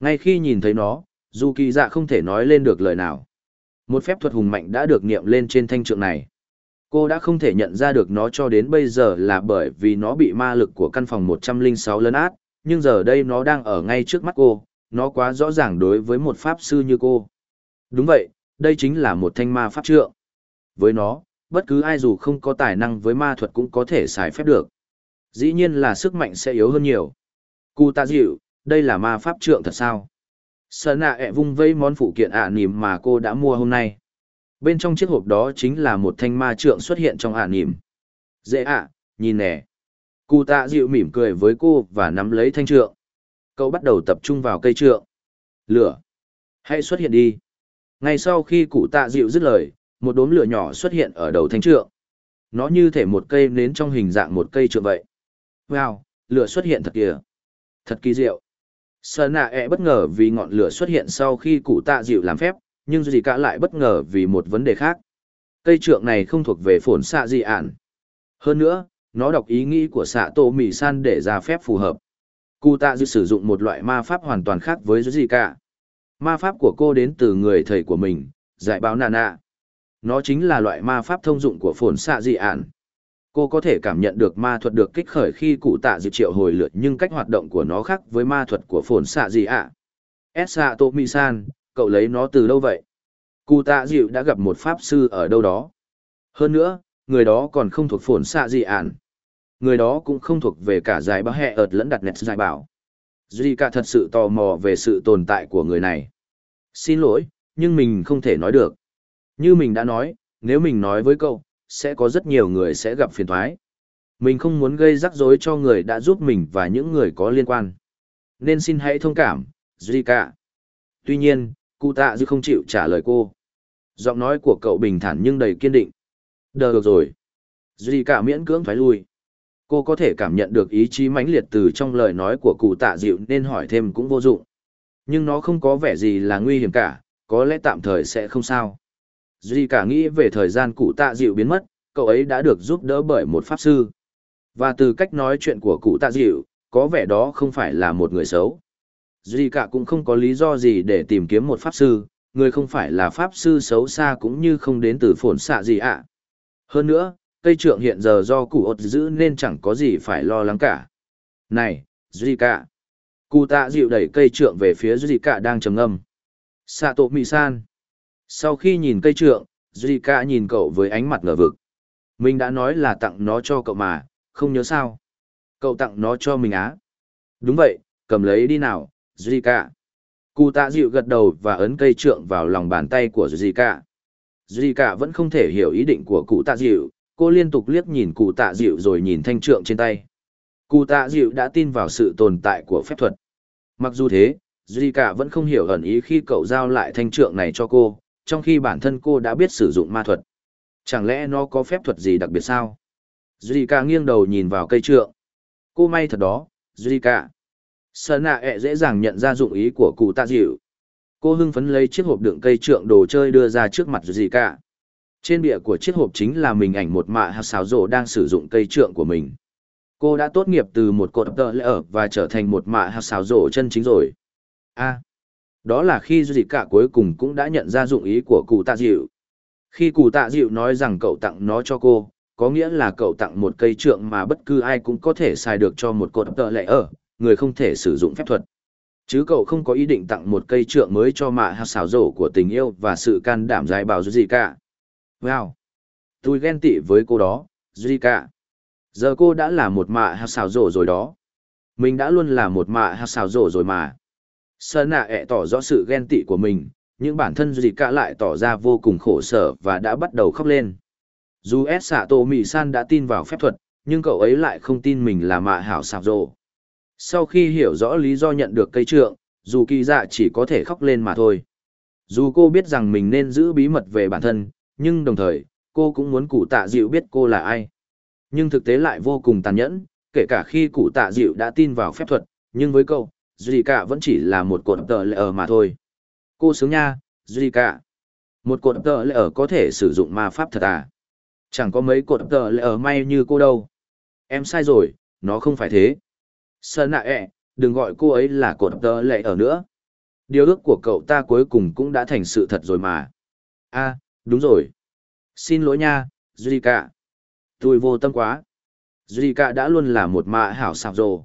Ngay khi nhìn thấy nó, dù kỳ dạ không thể nói lên được lời nào. Một phép thuật hùng mạnh đã được niệm lên trên thanh trượng này. Cô đã không thể nhận ra được nó cho đến bây giờ là bởi vì nó bị ma lực của căn phòng 106 lấn át, nhưng giờ đây nó đang ở ngay trước mắt cô, nó quá rõ ràng đối với một pháp sư như cô. Đúng vậy, đây chính là một thanh ma pháp trượng. Với nó, bất cứ ai dù không có tài năng với ma thuật cũng có thể xài phép được. Dĩ nhiên là sức mạnh sẽ yếu hơn nhiều. Cụ tạ dịu, đây là ma pháp trượng thật sao? Sở nạ ẹ vung vây món phụ kiện ạ nìm mà cô đã mua hôm nay. Bên trong chiếc hộp đó chính là một thanh ma trượng xuất hiện trong ạ nìm. Dễ ạ, nhìn nè. Cụ tạ dịu mỉm cười với cô và nắm lấy thanh trượng. Cậu bắt đầu tập trung vào cây trượng. Lửa. Hãy xuất hiện đi. Ngay sau khi cụ tạ dịu dứt lời, một đốm lửa nhỏ xuất hiện ở đầu thanh trượng. Nó như thể một cây nến trong hình dạng một cây trượng vậy. Wow, lửa xuất hiện thật kìa. Thật kỳ diệu. Sơn nạ ẹ bất ngờ vì ngọn lửa xuất hiện sau khi cụ tạ dịu làm phép, nhưng gì cả lại bất ngờ vì một vấn đề khác. Cây trượng này không thuộc về phổn xạ dị ản. Hơn nữa, nó đọc ý nghĩ của xạ tổ mì san để ra phép phù hợp. Cụ tạ dịu sử dụng một loại ma pháp hoàn toàn khác với gì cả. Ma pháp của cô đến từ người thầy của mình, giải báo nà nạ. Nó chính là loại ma pháp thông dụng của phổn xạ dị ản. Cô có thể cảm nhận được ma thuật được kích khởi khi cụ tạ dịu triệu hồi lượt nhưng cách hoạt động của nó khác với ma thuật của phồn xạ gì ạ. Esa Tomi-san, cậu lấy nó từ đâu vậy? Cụ tạ dịu đã gặp một pháp sư ở đâu đó. Hơn nữa, người đó còn không thuộc phồn xạ gì ạn Người đó cũng không thuộc về cả giải Bá hẹ ợt lẫn đặt nẹt giải bảo. Duy cả thật sự tò mò về sự tồn tại của người này. Xin lỗi, nhưng mình không thể nói được. Như mình đã nói, nếu mình nói với cậu, sẽ có rất nhiều người sẽ gặp phiền thoái. Mình không muốn gây rắc rối cho người đã giúp mình và những người có liên quan. Nên xin hãy thông cảm, Zika. Tuy nhiên, cụ tạ dư không chịu trả lời cô. Giọng nói của cậu bình thản nhưng đầy kiên định. Đờ được rồi. Zika miễn cưỡng thoái lui. Cô có thể cảm nhận được ý chí mãnh liệt từ trong lời nói của cụ tạ dịu nên hỏi thêm cũng vô dụng. Nhưng nó không có vẻ gì là nguy hiểm cả, có lẽ tạm thời sẽ không sao. Duy cả nghĩ về thời gian cụ tạ dịu biến mất, cậu ấy đã được giúp đỡ bởi một pháp sư. Và từ cách nói chuyện của cụ tạ dịu, có vẻ đó không phải là một người xấu. Duy cả cũng không có lý do gì để tìm kiếm một pháp sư, người không phải là pháp sư xấu xa cũng như không đến từ phồn xạ gì ạ. Hơn nữa, cây trượng hiện giờ do cụ ột giữ nên chẳng có gì phải lo lắng cả. Này, Duy cả. Cụ tạ dịu đẩy cây trượng về phía Duy cả đang trầm ngâm. Sato tổ mì san. Sau khi nhìn cây trượng, Zika nhìn cậu với ánh mặt ngờ vực. Mình đã nói là tặng nó cho cậu mà, không nhớ sao. Cậu tặng nó cho mình á. Đúng vậy, cầm lấy đi nào, Zika. Cụ tạ dịu gật đầu và ấn cây trượng vào lòng bàn tay của Zika. Zika vẫn không thể hiểu ý định của cụ tạ dịu, cô liên tục liếc nhìn cụ tạ dịu rồi nhìn thanh trượng trên tay. Cụ tạ dịu đã tin vào sự tồn tại của phép thuật. Mặc dù thế, Zika vẫn không hiểu ẩn ý khi cậu giao lại thanh trượng này cho cô, trong khi bản thân cô đã biết sử dụng ma thuật. Chẳng lẽ nó có phép thuật gì đặc biệt sao? Zika nghiêng đầu nhìn vào cây trượng. Cô may thật đó, Zika. Sơn nạ ẹ dễ dàng nhận ra dụng ý của cụ tạ dịu. Cô hưng phấn lấy chiếc hộp đựng cây trượng đồ chơi đưa ra trước mặt Zika. Trên bìa của chiếc hộp chính là mình ảnh một mạ hạt xáo rổ đang sử dụng cây trượng của mình. Cô đã tốt nghiệp từ một cột tờ lỡ và trở thành một mạ hạt xáo rổ chân chính rồi. A. Đó là khi Duy cả cuối cùng cũng đã nhận ra dụng ý của cụ tạ dịu. Khi cụ tạ dịu nói rằng cậu tặng nó cho cô, có nghĩa là cậu tặng một cây trượng mà bất cứ ai cũng có thể xài được cho một cột tợ lệ ở, người không thể sử dụng phép thuật. Chứ cậu không có ý định tặng một cây trượng mới cho mạ hạt xảo rổ của tình yêu và sự can đảm dài bào gì cả. Wow! Tôi ghen tị với cô đó, Zika. Giờ cô đã là một mạ hạt xảo rổ rồi đó. Mình đã luôn là một mạ hạt xảo rổ rồi mà. Sơn nạ ẹ tỏ rõ sự ghen tị của mình, nhưng bản thân gì cả lại tỏ ra vô cùng khổ sở và đã bắt đầu khóc lên. Dù S xạ tổ mì san đã tin vào phép thuật, nhưng cậu ấy lại không tin mình là mạ hảo sạp rồ. Sau khi hiểu rõ lý do nhận được cây trượng, dù kỳ dạ chỉ có thể khóc lên mà thôi. Dù cô biết rằng mình nên giữ bí mật về bản thân, nhưng đồng thời, cô cũng muốn cụ tạ dịu biết cô là ai. Nhưng thực tế lại vô cùng tàn nhẫn, kể cả khi cụ tạ dịu đã tin vào phép thuật, nhưng với cậu câu, Zika vẫn chỉ là một cột tờ lệ ở mà thôi. Cô sướng nha, Zika. Một cột tờ lệ ở có thể sử dụng ma pháp thật à? Chẳng có mấy cột tờ lệ ở may như cô đâu. Em sai rồi, nó không phải thế. Sơn nạ ẹ, đừng gọi cô ấy là cột tờ lệ ở nữa. Điều ước của cậu ta cuối cùng cũng đã thành sự thật rồi mà. a đúng rồi. Xin lỗi nha, Zika. Tôi vô tâm quá. Zika đã luôn là một mạ hảo sạc rồ.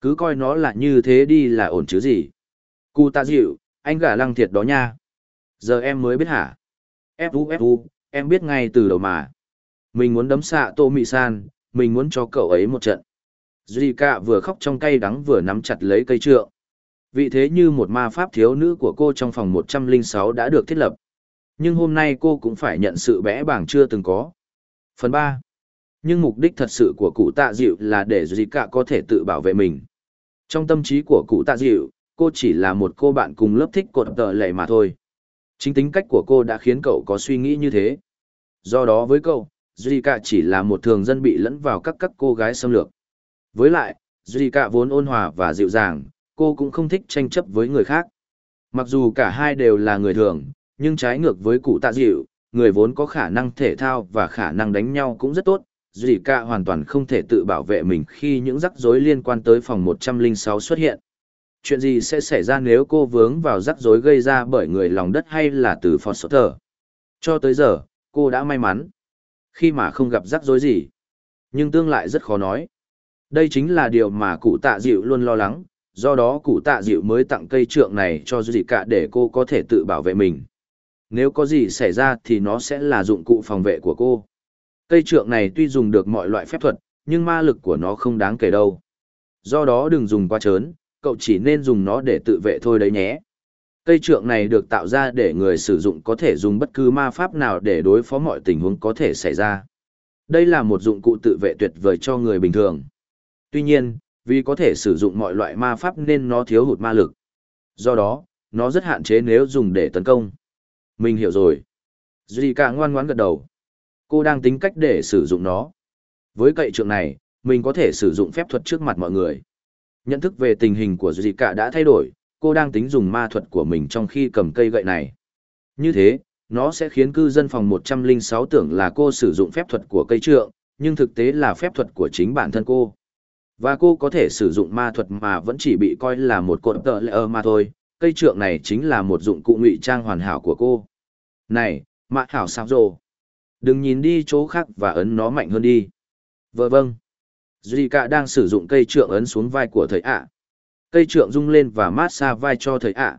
Cứ coi nó là như thế đi là ổn chứ gì. Cụ ta dịu, anh gả lăng thiệt đó nha. Giờ em mới biết hả? Fu Fu, em biết ngay từ đầu mà. Mình muốn đấm xạ Tô Mị San, mình muốn cho cậu ấy một trận. Zika vừa khóc trong cay đắng vừa nắm chặt lấy cây trượng. Vị thế như một ma pháp thiếu nữ của cô trong phòng 106 đã được thiết lập. Nhưng hôm nay cô cũng phải nhận sự bẽ bảng chưa từng có. Phần 3. Nhưng mục đích thật sự của cụ tạ dịu là để Zika có thể tự bảo vệ mình. Trong tâm trí của cụ tạ dịu, cô chỉ là một cô bạn cùng lớp thích cột tờ lệ mà thôi. Chính tính cách của cô đã khiến cậu có suy nghĩ như thế. Do đó với cậu, Zika chỉ là một thường dân bị lẫn vào các các cô gái xâm lược. Với lại, Zika vốn ôn hòa và dịu dàng, cô cũng không thích tranh chấp với người khác. Mặc dù cả hai đều là người thường, nhưng trái ngược với cụ tạ dịu, người vốn có khả năng thể thao và khả năng đánh nhau cũng rất tốt. Dì Cả hoàn toàn không thể tự bảo vệ mình khi những rắc rối liên quan tới phòng 106 xuất hiện. Chuyện gì sẽ xảy ra nếu cô vướng vào rắc rối gây ra bởi người lòng đất hay là từ Foster? Cho tới giờ, cô đã may mắn. Khi mà không gặp rắc rối gì. Nhưng tương lại rất khó nói. Đây chính là điều mà cụ tạ dịu luôn lo lắng, do đó cụ tạ dịu mới tặng cây trượng này cho dì cả để cô có thể tự bảo vệ mình. Nếu có gì xảy ra thì nó sẽ là dụng cụ phòng vệ của cô. Cây trượng này tuy dùng được mọi loại phép thuật, nhưng ma lực của nó không đáng kể đâu. Do đó đừng dùng quá trớn, cậu chỉ nên dùng nó để tự vệ thôi đấy nhé. Cây trượng này được tạo ra để người sử dụng có thể dùng bất cứ ma pháp nào để đối phó mọi tình huống có thể xảy ra. Đây là một dụng cụ tự vệ tuyệt vời cho người bình thường. Tuy nhiên, vì có thể sử dụng mọi loại ma pháp nên nó thiếu hụt ma lực. Do đó, nó rất hạn chế nếu dùng để tấn công. Mình hiểu rồi. Zika ngoan ngoãn gật đầu. Cô đang tính cách để sử dụng nó. Với cậy trượng này, mình có thể sử dụng phép thuật trước mặt mọi người. Nhận thức về tình hình của Zika đã thay đổi, cô đang tính dùng ma thuật của mình trong khi cầm cây gậy này. Như thế, nó sẽ khiến cư dân phòng 106 tưởng là cô sử dụng phép thuật của cây trượng, nhưng thực tế là phép thuật của chính bản thân cô. Và cô có thể sử dụng ma thuật mà vẫn chỉ bị coi là một cột tợ lệ mà thôi, cây trượng này chính là một dụng cụ ngụy trang hoàn hảo của cô. Này, mạ hảo sao rồ. Đừng nhìn đi chỗ khác và ấn nó mạnh hơn đi. Vâng vâng. Zika đang sử dụng cây trượng ấn xuống vai của thầy ạ. Cây trượng rung lên và mát xa vai cho thầy ạ.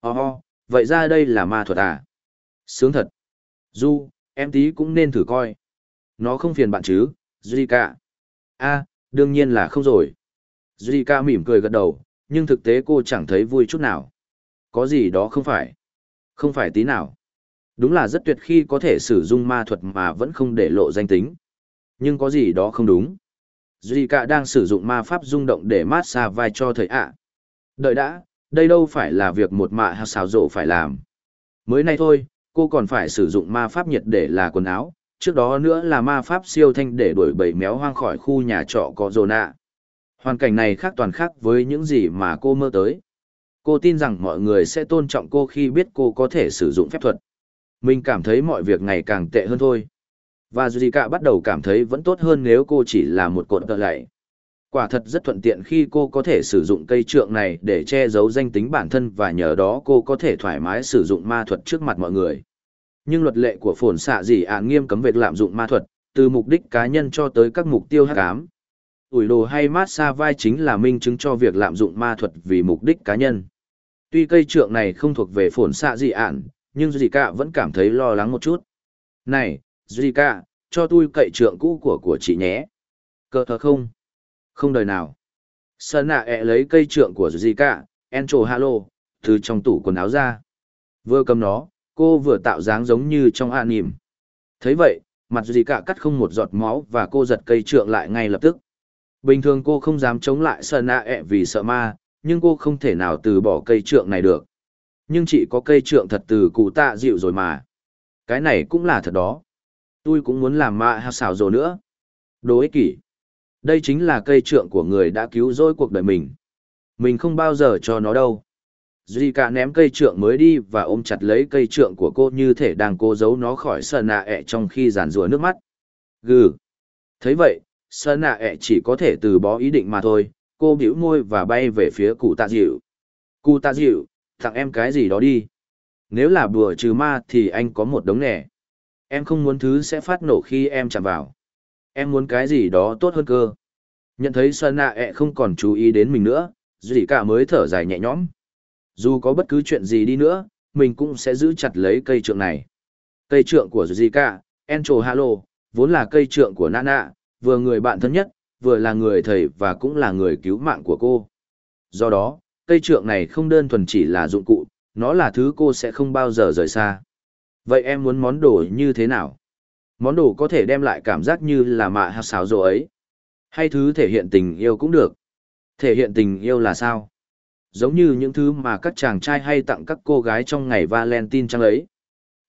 À. Oh, vậy ra đây là ma thuật à? Sướng thật. Du, em tí cũng nên thử coi. Nó không phiền bạn chứ, Zika. a đương nhiên là không rồi. Zika mỉm cười gật đầu, nhưng thực tế cô chẳng thấy vui chút nào. Có gì đó không phải. Không phải tí nào. Đúng là rất tuyệt khi có thể sử dụng ma thuật mà vẫn không để lộ danh tính. Nhưng có gì đó không đúng. Duy cả đang sử dụng ma pháp rung động để mát xa vai cho thầy ạ. Đợi đã, đây đâu phải là việc một mạ hào xào rộ phải làm. Mới nay thôi, cô còn phải sử dụng ma pháp nhiệt để là quần áo, trước đó nữa là ma pháp siêu thanh để đuổi bầy méo hoang khỏi khu nhà trọ có rồ nạ. Hoàn cảnh này khác toàn khác với những gì mà cô mơ tới. Cô tin rằng mọi người sẽ tôn trọng cô khi biết cô có thể sử dụng phép thuật. Mình cảm thấy mọi việc ngày càng tệ hơn thôi. Và Zika bắt đầu cảm thấy vẫn tốt hơn nếu cô chỉ là một cột tợ lạy. Quả thật rất thuận tiện khi cô có thể sử dụng cây trượng này để che giấu danh tính bản thân và nhờ đó cô có thể thoải mái sử dụng ma thuật trước mặt mọi người. Nhưng luật lệ của phồn xạ dị ạn nghiêm cấm việc lạm dụng ma thuật, từ mục đích cá nhân cho tới các mục tiêu hắc ám. Ủi đồ hay mát xa vai chính là minh chứng cho việc lạm dụng ma thuật vì mục đích cá nhân. Tuy cây trượng này không thuộc về phồn xạ dị ạn, nhưng Zika vẫn cảm thấy lo lắng một chút. Này, Zika, cho tôi cậy trượng cũ của của chị nhé. Cơ thờ không? Không đời nào. Sơn nạ ẹ lấy cây trượng của Zika, Encho Halo, từ trong tủ quần áo ra. Vừa cầm nó, cô vừa tạo dáng giống như trong an nìm. thấy vậy, mặt Zika cắt không một giọt máu và cô giật cây trượng lại ngay lập tức. Bình thường cô không dám chống lại Sơn nạ ẹ vì sợ ma, nhưng cô không thể nào từ bỏ cây trượng này được. Nhưng chỉ có cây trượng thật từ cụ tạ dịu rồi mà. Cái này cũng là thật đó. Tôi cũng muốn làm mạ hào xào rồi nữa. Đồ ích kỷ. Đây chính là cây trượng của người đã cứu rỗi cuộc đời mình. Mình không bao giờ cho nó đâu. Duy cả ném cây trượng mới đi và ôm chặt lấy cây trượng của cô như thể đang cố giấu nó khỏi sờ nạ ẹ trong khi giàn rùa nước mắt. Gừ. thấy vậy, sờ nạ ẹ chỉ có thể từ bó ý định mà thôi, cô bĩu môi và bay về phía cụ tạ dịu. Cụ tạ dịu, Tặng em cái gì đó đi. Nếu là bùa trừ ma thì anh có một đống nẻ. Em không muốn thứ sẽ phát nổ khi em chạm vào. Em muốn cái gì đó tốt hơn cơ. Nhận thấy Sơn nạ ẹ e không còn chú ý đến mình nữa, gì cả mới thở dài nhẹ nhõm. Dù có bất cứ chuyện gì đi nữa, mình cũng sẽ giữ chặt lấy cây trượng này. Cây trượng của Zika, Encho Halo, vốn là cây trượng của Nana, vừa người bạn thân nhất, vừa là người thầy và cũng là người cứu mạng của cô. Do đó, cây trượng này không đơn thuần chỉ là dụng cụ, nó là thứ cô sẽ không bao giờ rời xa. Vậy em muốn món đồ như thế nào? Món đồ có thể đem lại cảm giác như là mạ hạt xào rộ ấy. Hay thứ thể hiện tình yêu cũng được. Thể hiện tình yêu là sao? Giống như những thứ mà các chàng trai hay tặng các cô gái trong ngày Valentine trắng ấy.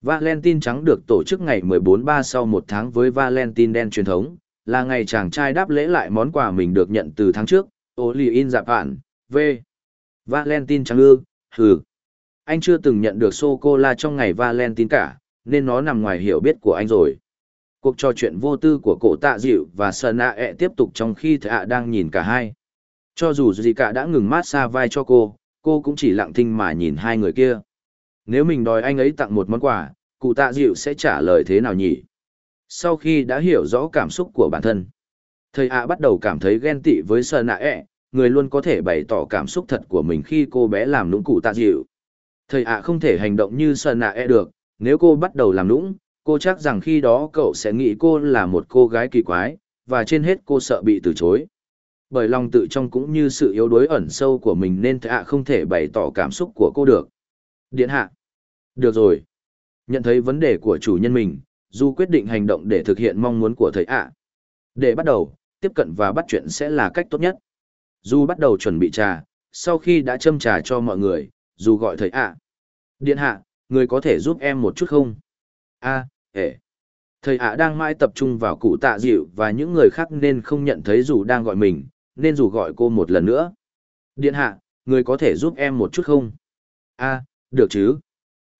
Valentine trắng được tổ chức ngày 14-3 sau một tháng với Valentine đen truyền thống, là ngày chàng trai đáp lễ lại món quà mình được nhận từ tháng trước, Oli in Japan, V. Valentine trắng ư, hừ. Anh chưa từng nhận được sô-cô-la trong ngày Valentine cả, nên nó nằm ngoài hiểu biết của anh rồi. Cuộc trò chuyện vô tư của cổ tạ dịu và sơn nạ ẹ tiếp tục trong khi thạ đang nhìn cả hai. Cho dù gì cả đã ngừng mát xa vai cho cô, cô cũng chỉ lặng thinh mà nhìn hai người kia. Nếu mình đòi anh ấy tặng một món quà, cụ tạ dịu sẽ trả lời thế nào nhỉ? Sau khi đã hiểu rõ cảm xúc của bản thân, thầy ạ bắt đầu cảm thấy ghen tị với sơn nạ ẹ, người luôn có thể bày tỏ cảm xúc thật của mình khi cô bé làm nũng cụ tạ dịu. Thầy ạ không thể hành động như sơn nạ e được, nếu cô bắt đầu làm nũng, cô chắc rằng khi đó cậu sẽ nghĩ cô là một cô gái kỳ quái, và trên hết cô sợ bị từ chối. Bởi lòng tự trong cũng như sự yếu đuối ẩn sâu của mình nên thầy ạ không thể bày tỏ cảm xúc của cô được. Điện hạ. Được rồi. Nhận thấy vấn đề của chủ nhân mình, Du quyết định hành động để thực hiện mong muốn của thầy ạ. Để bắt đầu, tiếp cận và bắt chuyện sẽ là cách tốt nhất. Dù bắt đầu chuẩn bị trà, sau khi đã châm trà cho mọi người, dù gọi thầy ạ. Điện hạ, người có thể giúp em một chút không? a à, thầy ạ đang mãi tập trung vào cụ tạ dịu và những người khác nên không nhận thấy dù đang gọi mình nên dù gọi cô một lần nữa điện hạ người có thể giúp em một chút không a được chứ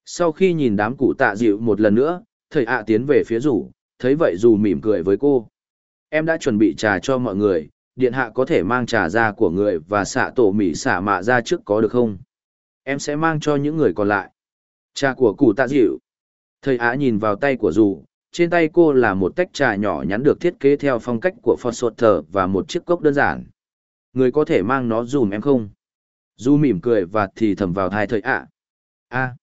sau khi nhìn đám cụ tạ dịu một lần nữa thầy ạ tiến về phía rủ thấy vậy dù mỉm cười với cô em đã chuẩn bị trà cho mọi người điện hạ có thể mang trà ra của người và xạ tổ mỉ xả mạ ra trước có được không em sẽ mang cho những người còn lại trà của cụ tạ dịu Thầy Á nhìn vào tay của dù, trên tay cô là một tách trà nhỏ nhắn được thiết kế theo phong cách của Foster và một chiếc cốc đơn giản. Người có thể mang nó dùm em không? Du mỉm cười và thì thầm vào thai thầy ạ. A.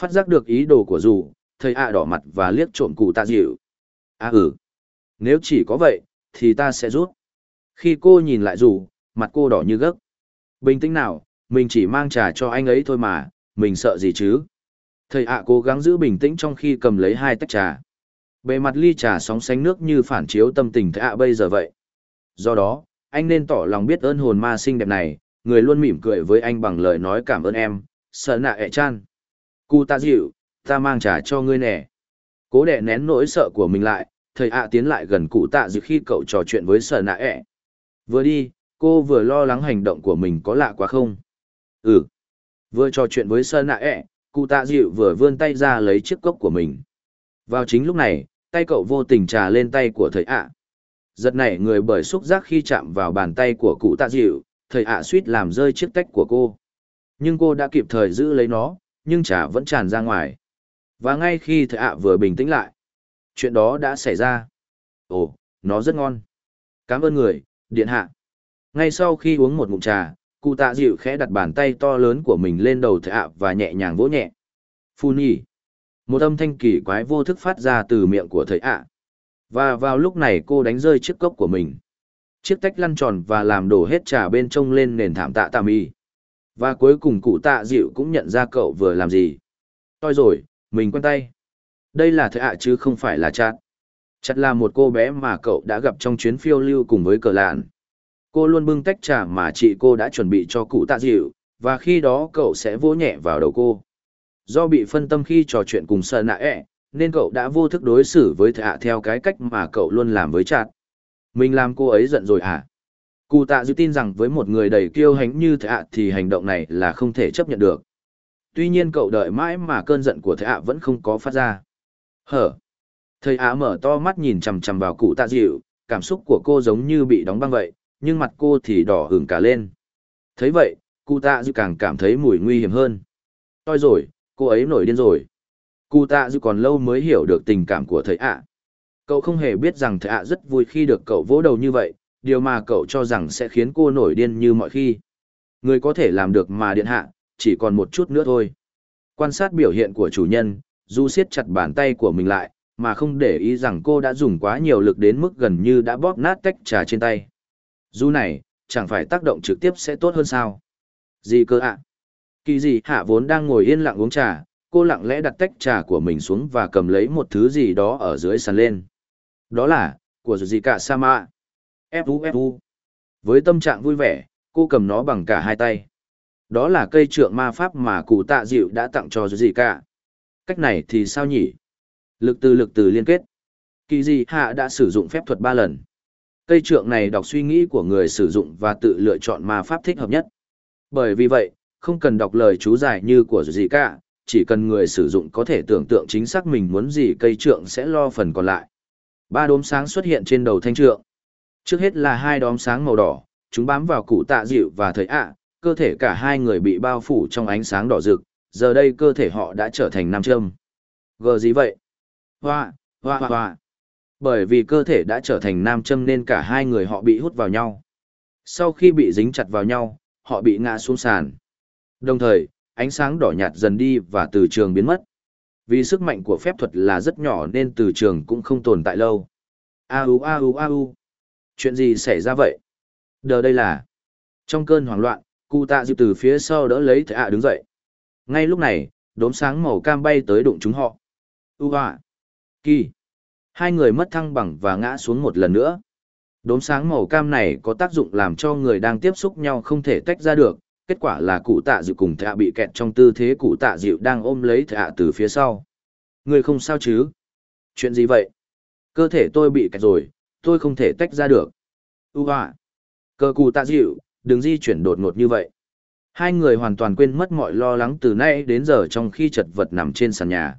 Phát giác được ý đồ của dù, thầy ạ đỏ mặt và liếc trộm cụ tạ dịu. A ừ. Nếu chỉ có vậy, thì ta sẽ rút. Khi cô nhìn lại rủ, mặt cô đỏ như gấc. Bình tĩnh nào, mình chỉ mang trà cho anh ấy thôi mà, mình sợ gì chứ? Thầy ạ cố gắng giữ bình tĩnh trong khi cầm lấy hai tách trà. Bề mặt ly trà sóng sánh nước như phản chiếu tâm tình thầy ạ bây giờ vậy. Do đó, anh nên tỏ lòng biết ơn hồn ma xinh đẹp này, người luôn mỉm cười với anh bằng lời nói cảm ơn em, sợ nạ ẹ chan. Cụ ta dịu, ta mang trà cho ngươi nè. Cố đẻ nén nỗi sợ của mình lại, thầy ạ tiến lại gần cụ tạ dịu khi cậu trò chuyện với sợ nạ ẹ. Vừa đi, cô vừa lo lắng hành động của mình có lạ quá không? Ừ. Vừa trò chuyện với Sơn nạ ẹ, cụ tạ dịu vừa vươn tay ra lấy chiếc cốc của mình. Vào chính lúc này tay cậu vô tình trà lên tay của thầy ạ. Giật nảy người bởi xúc giác khi chạm vào bàn tay của cụ tạ dịu thầy ạ suýt làm rơi chiếc tách của cô. Nhưng cô đã kịp thời giữ lấy nó nhưng trà vẫn tràn ra ngoài. Và ngay khi thầy ạ vừa bình tĩnh lại chuyện đó đã xảy ra. Ồ nó rất ngon. Cảm ơn người điện hạ. Ngay sau khi uống một ngụm trà, cụ tạ dịu khẽ đặt bàn tay to lớn của mình lên đầu thệ ạ và nhẹ nhàng vỗ nhẹ. Phu nhi. Một âm thanh kỳ quái vô thức phát ra từ miệng của thầy ạ. Và vào lúc này cô đánh rơi chiếc cốc của mình. Chiếc tách lăn tròn và làm đổ hết trà bên trông lên nền thảm tạ tạm mi. Và cuối cùng cụ tạ dịu cũng nhận ra cậu vừa làm gì. Toi rồi, mình quen tay. Đây là thầy ạ chứ không phải là chát chặt là một cô bé mà cậu đã gặp trong chuyến phiêu lưu cùng với cờ lạn Cô luôn bưng tách trà mà chị cô đã chuẩn bị cho cụ tạ dịu, và khi đó cậu sẽ vỗ nhẹ vào đầu cô. Do bị phân tâm khi trò chuyện cùng sợ nạ ẹ, nên cậu đã vô thức đối xử với thạ theo cái cách mà cậu luôn làm với chặt. Mình làm cô ấy giận rồi à? Cụ tạ dịu tin rằng với một người đầy kiêu hãnh như thạ thì hành động này là không thể chấp nhận được. Tuy nhiên cậu đợi mãi mà cơn giận của thạ vẫn không có phát ra. Hở? Thầy Á mở to mắt nhìn chằm chằm vào cụ tạ dịu, cảm xúc của cô giống như bị đóng băng vậy, nhưng mặt cô thì đỏ hửng cả lên. thấy vậy, cụ tạ dịu càng cảm thấy mùi nguy hiểm hơn. Toi rồi, cô ấy nổi điên rồi. Cụ tạ dịu còn lâu mới hiểu được tình cảm của thầy ạ. Cậu không hề biết rằng thầy ạ rất vui khi được cậu vỗ đầu như vậy, điều mà cậu cho rằng sẽ khiến cô nổi điên như mọi khi. Người có thể làm được mà điện hạ, chỉ còn một chút nữa thôi. Quan sát biểu hiện của chủ nhân, Du siết chặt bàn tay của mình lại, mà không để ý rằng cô đã dùng quá nhiều lực đến mức gần như đã bóp nát tách trà trên tay. Dù này, chẳng phải tác động trực tiếp sẽ tốt hơn sao? Gì cơ ạ? Kỳ gì hạ vốn đang ngồi yên lặng uống trà, cô lặng lẽ đặt tách trà của mình xuống và cầm lấy một thứ gì đó ở dưới sàn lên. Đó là, của gì cả Sama. Fu Fu. Với tâm trạng vui vẻ, cô cầm nó bằng cả hai tay. Đó là cây trượng ma pháp mà cụ tạ dịu đã tặng cho gì cả. Cách này thì sao nhỉ? Lực từ lực từ liên kết. Kỳ gì hạ đã sử dụng phép thuật ba lần. Cây trượng này đọc suy nghĩ của người sử dụng và tự lựa chọn ma pháp thích hợp nhất. Bởi vì vậy, không cần đọc lời chú giải như của gì cả, chỉ cần người sử dụng có thể tưởng tượng chính xác mình muốn gì cây trượng sẽ lo phần còn lại. Ba đốm sáng xuất hiện trên đầu thanh trượng. Trước hết là hai đốm sáng màu đỏ, chúng bám vào cụ tạ dịu và thời ạ, cơ thể cả hai người bị bao phủ trong ánh sáng đỏ rực, giờ đây cơ thể họ đã trở thành nam châm. Gờ gì vậy? Hoa, hoa hoa hoa. Bởi vì cơ thể đã trở thành nam châm nên cả hai người họ bị hút vào nhau. Sau khi bị dính chặt vào nhau, họ bị ngã xuống sàn. Đồng thời, ánh sáng đỏ nhạt dần đi và từ trường biến mất. Vì sức mạnh của phép thuật là rất nhỏ nên từ trường cũng không tồn tại lâu. A u a u a u. Chuyện gì xảy ra vậy? Đờ đây là. Trong cơn hoảng loạn, cụ tạ dịu từ phía sau đỡ lấy thẻ ạ đứng dậy. Ngay lúc này, đốm sáng màu cam bay tới đụng chúng họ. U hoa. Kỳ. Hai người mất thăng bằng và ngã xuống một lần nữa. Đốm sáng màu cam này có tác dụng làm cho người đang tiếp xúc nhau không thể tách ra được, kết quả là cụ tạ dịu cùng thạ bị kẹt trong tư thế cụ tạ dịu đang ôm lấy thạ từ phía sau. Người không sao chứ? Chuyện gì vậy? Cơ thể tôi bị kẹt rồi, tôi không thể tách ra được. U à! Cơ cụ tạ dịu, đừng di chuyển đột ngột như vậy. Hai người hoàn toàn quên mất mọi lo lắng từ nay đến giờ trong khi chật vật nằm trên sàn nhà.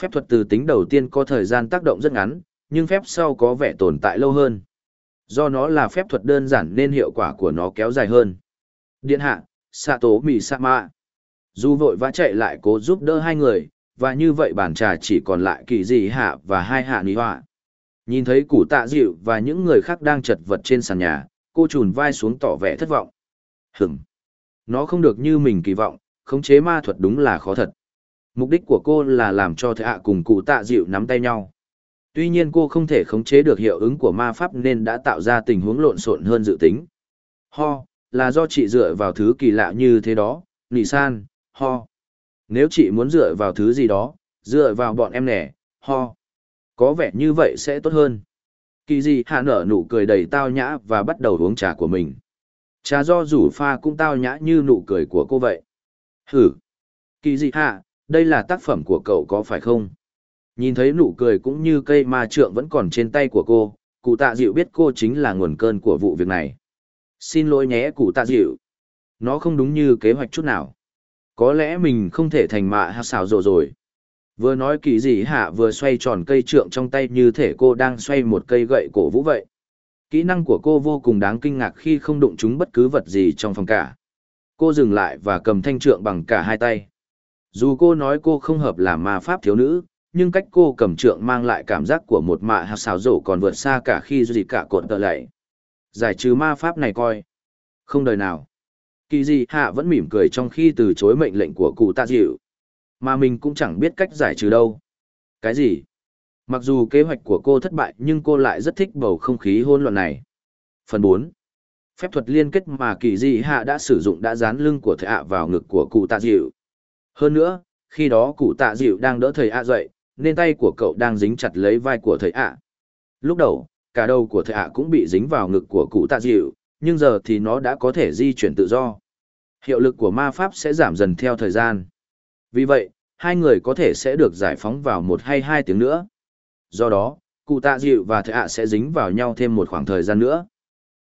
Phép thuật từ tính đầu tiên có thời gian tác động rất ngắn, nhưng phép sau có vẻ tồn tại lâu hơn. Do nó là phép thuật đơn giản nên hiệu quả của nó kéo dài hơn. Điện hạ, xạ tố mì xạ mạ. Dù vội vã chạy lại cố giúp đỡ hai người, và như vậy bản trà chỉ còn lại kỳ dị hạ và hai hạ ní họa. Nhìn thấy củ tạ dịu và những người khác đang chật vật trên sàn nhà, cô trùn vai xuống tỏ vẻ thất vọng. Hửm! Nó không được như mình kỳ vọng, khống chế ma thuật đúng là khó thật. Mục đích của cô là làm cho thệ hạ cùng cụ tạ dịu nắm tay nhau. Tuy nhiên cô không thể khống chế được hiệu ứng của ma pháp nên đã tạo ra tình huống lộn xộn hơn dự tính. Ho, là do chị dựa vào thứ kỳ lạ như thế đó, nị san, ho. Nếu chị muốn dựa vào thứ gì đó, dựa vào bọn em nè, ho. Có vẻ như vậy sẽ tốt hơn. Kỳ gì hạ nở nụ cười đầy tao nhã và bắt đầu uống trà của mình. Trà do rủ pha cũng tao nhã như nụ cười của cô vậy. Hử. Kỳ gì hạ, đây là tác phẩm của cậu có phải không? Nhìn thấy nụ cười cũng như cây ma trượng vẫn còn trên tay của cô, cụ tạ dịu biết cô chính là nguồn cơn của vụ việc này. Xin lỗi nhé cụ tạ dịu. Nó không đúng như kế hoạch chút nào. Có lẽ mình không thể thành mạ hạ xào rồ rồi. Vừa nói kỳ gì hạ vừa xoay tròn cây trượng trong tay như thể cô đang xoay một cây gậy cổ vũ vậy. Kỹ năng của cô vô cùng đáng kinh ngạc khi không đụng chúng bất cứ vật gì trong phòng cả. Cô dừng lại và cầm thanh trượng bằng cả hai tay. Dù cô nói cô không hợp làm ma pháp thiếu nữ, nhưng cách cô cầm trượng mang lại cảm giác của một mạ hạt xào rổ còn vượt xa cả khi gì cả cột tợ lạy. Giải trừ ma pháp này coi. Không đời nào. Kỳ gì hạ vẫn mỉm cười trong khi từ chối mệnh lệnh của cụ tạ dịu. Mà mình cũng chẳng biết cách giải trừ đâu. Cái gì? Mặc dù kế hoạch của cô thất bại nhưng cô lại rất thích bầu không khí hôn loạn này. Phần bốn, Phép thuật liên kết mà kỳ dị hạ đã sử dụng đã dán lưng của thệ ạ vào ngực của cụ tạ dịu. Hơn nữa, khi đó cụ tạ dịu đang đỡ thầy ạ dậy, nên tay của cậu đang dính chặt lấy vai của thầy ạ. Lúc đầu, cả đầu của thầy ạ cũng bị dính vào ngực của cụ tạ dịu, nhưng giờ thì nó đã có thể di chuyển tự do. Hiệu lực của ma pháp sẽ giảm dần theo thời gian. Vì vậy, hai người có thể sẽ được giải phóng vào một hay hai tiếng nữa. Do đó, cụ tạ dịu và thầy ạ sẽ dính vào nhau thêm một khoảng thời gian nữa.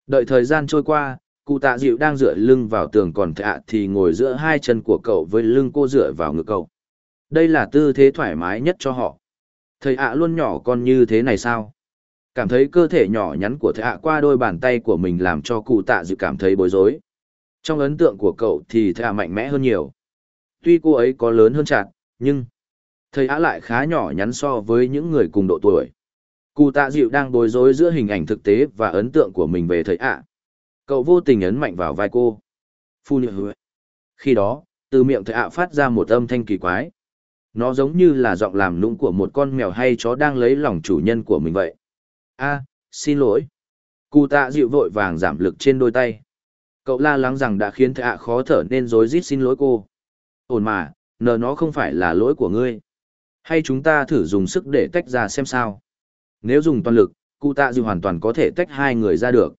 Đợi thời gian trôi qua, cụ tạ dịu đang dựa lưng vào tường còn Thạ thì ngồi giữa hai chân của cậu với lưng cô dựa vào ngực cậu. Đây là tư thế thoải mái nhất cho họ. Thầy ạ luôn nhỏ con như thế này sao? Cảm thấy cơ thể nhỏ nhắn của thầy ạ qua đôi bàn tay của mình làm cho cụ tạ dịu cảm thấy bối rối. Trong ấn tượng của cậu thì thầy ạ mạnh mẽ hơn nhiều. Tuy cô ấy có lớn hơn chặt, nhưng thầy ạ lại khá nhỏ nhắn so với những người cùng độ tuổi. Cụ tạ dịu đang bối rối giữa hình ảnh thực tế và ấn tượng của mình về thầy ạ. Cậu vô tình ấn mạnh vào vai cô. Phu nhựa hứa. Khi đó, từ miệng thầy ạ phát ra một âm thanh kỳ quái. Nó giống như là giọng làm nũng của một con mèo hay chó đang lấy lòng chủ nhân của mình vậy. a xin lỗi. Cụ tạ dịu vội vàng giảm lực trên đôi tay. Cậu la lắng rằng đã khiến thầy ạ khó thở nên rối rít xin lỗi cô. Ổn mà, nờ nó không phải là lỗi của ngươi. Hay chúng ta thử dùng sức để tách ra xem sao. Nếu dùng toàn lực, cụ tạ dịu hoàn toàn có thể tách hai người ra được.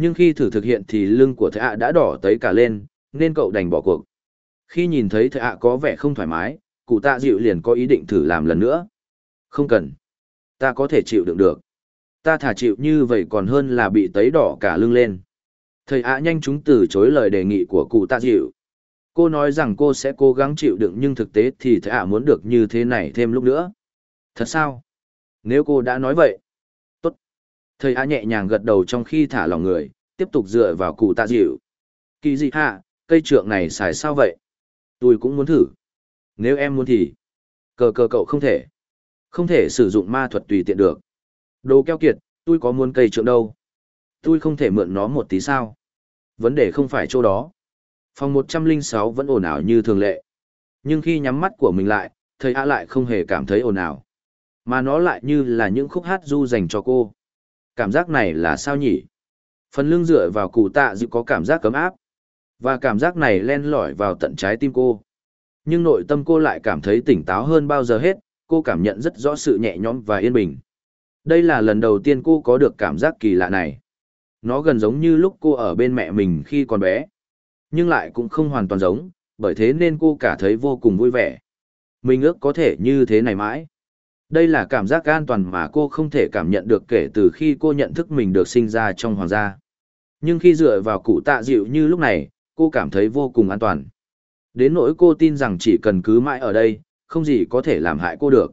Nhưng khi thử thực hiện thì lưng của thầy ạ đã đỏ tới cả lên, nên cậu đành bỏ cuộc. Khi nhìn thấy thầy ạ có vẻ không thoải mái, cụ tạ dịu liền có ý định thử làm lần nữa. Không cần. Ta có thể chịu đựng được. Ta thả chịu như vậy còn hơn là bị tấy đỏ cả lưng lên. Thầy ạ nhanh chóng từ chối lời đề nghị của cụ tạ dịu. Cô nói rằng cô sẽ cố gắng chịu đựng nhưng thực tế thì thầy ạ muốn được như thế này thêm lúc nữa. Thật sao? Nếu cô đã nói vậy. Thầy a nhẹ nhàng gật đầu trong khi thả lòng người, tiếp tục dựa vào cụ tạ dịu. Kỳ dị hạ, cây trượng này xài sao vậy? Tôi cũng muốn thử. Nếu em muốn thì, cờ cờ cậu không thể. Không thể sử dụng ma thuật tùy tiện được. Đồ keo kiệt, tôi có muốn cây trượng đâu. Tôi không thể mượn nó một tí sao. Vấn đề không phải chỗ đó. Phòng 106 vẫn ồn ào như thường lệ. Nhưng khi nhắm mắt của mình lại, thầy A lại không hề cảm thấy ồn ào. Mà nó lại như là những khúc hát du dành cho cô. Cảm giác này là sao nhỉ? Phần lưng dựa vào cụ tạ dự có cảm giác cấm áp. Và cảm giác này len lỏi vào tận trái tim cô. Nhưng nội tâm cô lại cảm thấy tỉnh táo hơn bao giờ hết, cô cảm nhận rất rõ sự nhẹ nhõm và yên bình. Đây là lần đầu tiên cô có được cảm giác kỳ lạ này. Nó gần giống như lúc cô ở bên mẹ mình khi còn bé. Nhưng lại cũng không hoàn toàn giống, bởi thế nên cô cả thấy vô cùng vui vẻ. Mình ước có thể như thế này mãi. Đây là cảm giác an toàn mà cô không thể cảm nhận được kể từ khi cô nhận thức mình được sinh ra trong hoàng gia. Nhưng khi dựa vào cụ tạ dịu như lúc này, cô cảm thấy vô cùng an toàn. Đến nỗi cô tin rằng chỉ cần cứ mãi ở đây, không gì có thể làm hại cô được.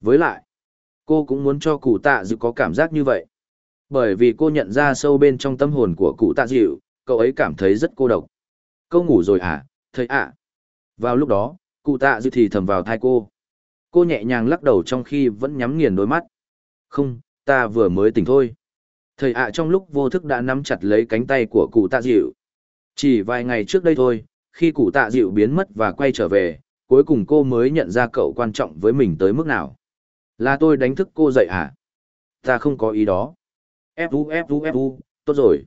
Với lại, cô cũng muốn cho cụ tạ dịu có cảm giác như vậy. Bởi vì cô nhận ra sâu bên trong tâm hồn của cụ tạ dịu, cậu ấy cảm thấy rất cô độc. Câu ngủ rồi à, thầy ạ. Vào lúc đó, cụ tạ dịu thì thầm vào thai cô. Cô nhẹ nhàng lắc đầu trong khi vẫn nhắm nghiền đôi mắt. Không, ta vừa mới tỉnh thôi. Thầy ạ trong lúc vô thức đã nắm chặt lấy cánh tay của cụ tạ dịu. Chỉ vài ngày trước đây thôi, khi cụ tạ dịu biến mất và quay trở về, cuối cùng cô mới nhận ra cậu quan trọng với mình tới mức nào. Là tôi đánh thức cô dậy à? Ta không có ý đó. Fu Fu Fu, tốt rồi.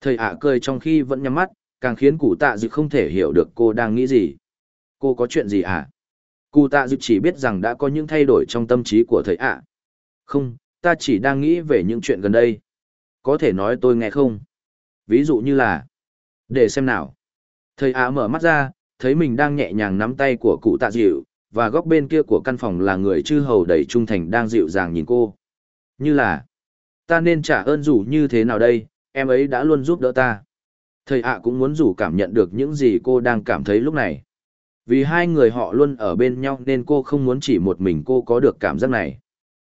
Thầy ạ cười trong khi vẫn nhắm mắt, càng khiến cụ tạ dịu không thể hiểu được cô đang nghĩ gì. Cô có chuyện gì à? Cụ tạ dự chỉ biết rằng đã có những thay đổi trong tâm trí của thầy ạ. Không, ta chỉ đang nghĩ về những chuyện gần đây. Có thể nói tôi nghe không? Ví dụ như là... Để xem nào. Thầy ạ mở mắt ra, thấy mình đang nhẹ nhàng nắm tay của cụ tạ dịu, và góc bên kia của căn phòng là người chư hầu đầy trung thành đang dịu dàng nhìn cô. Như là, ta nên trả ơn rủ như thế nào đây, em ấy đã luôn giúp đỡ ta. Thầy ạ cũng muốn rủ cảm nhận được những gì cô đang cảm thấy lúc này. Vì hai người họ luôn ở bên nhau nên cô không muốn chỉ một mình cô có được cảm giác này.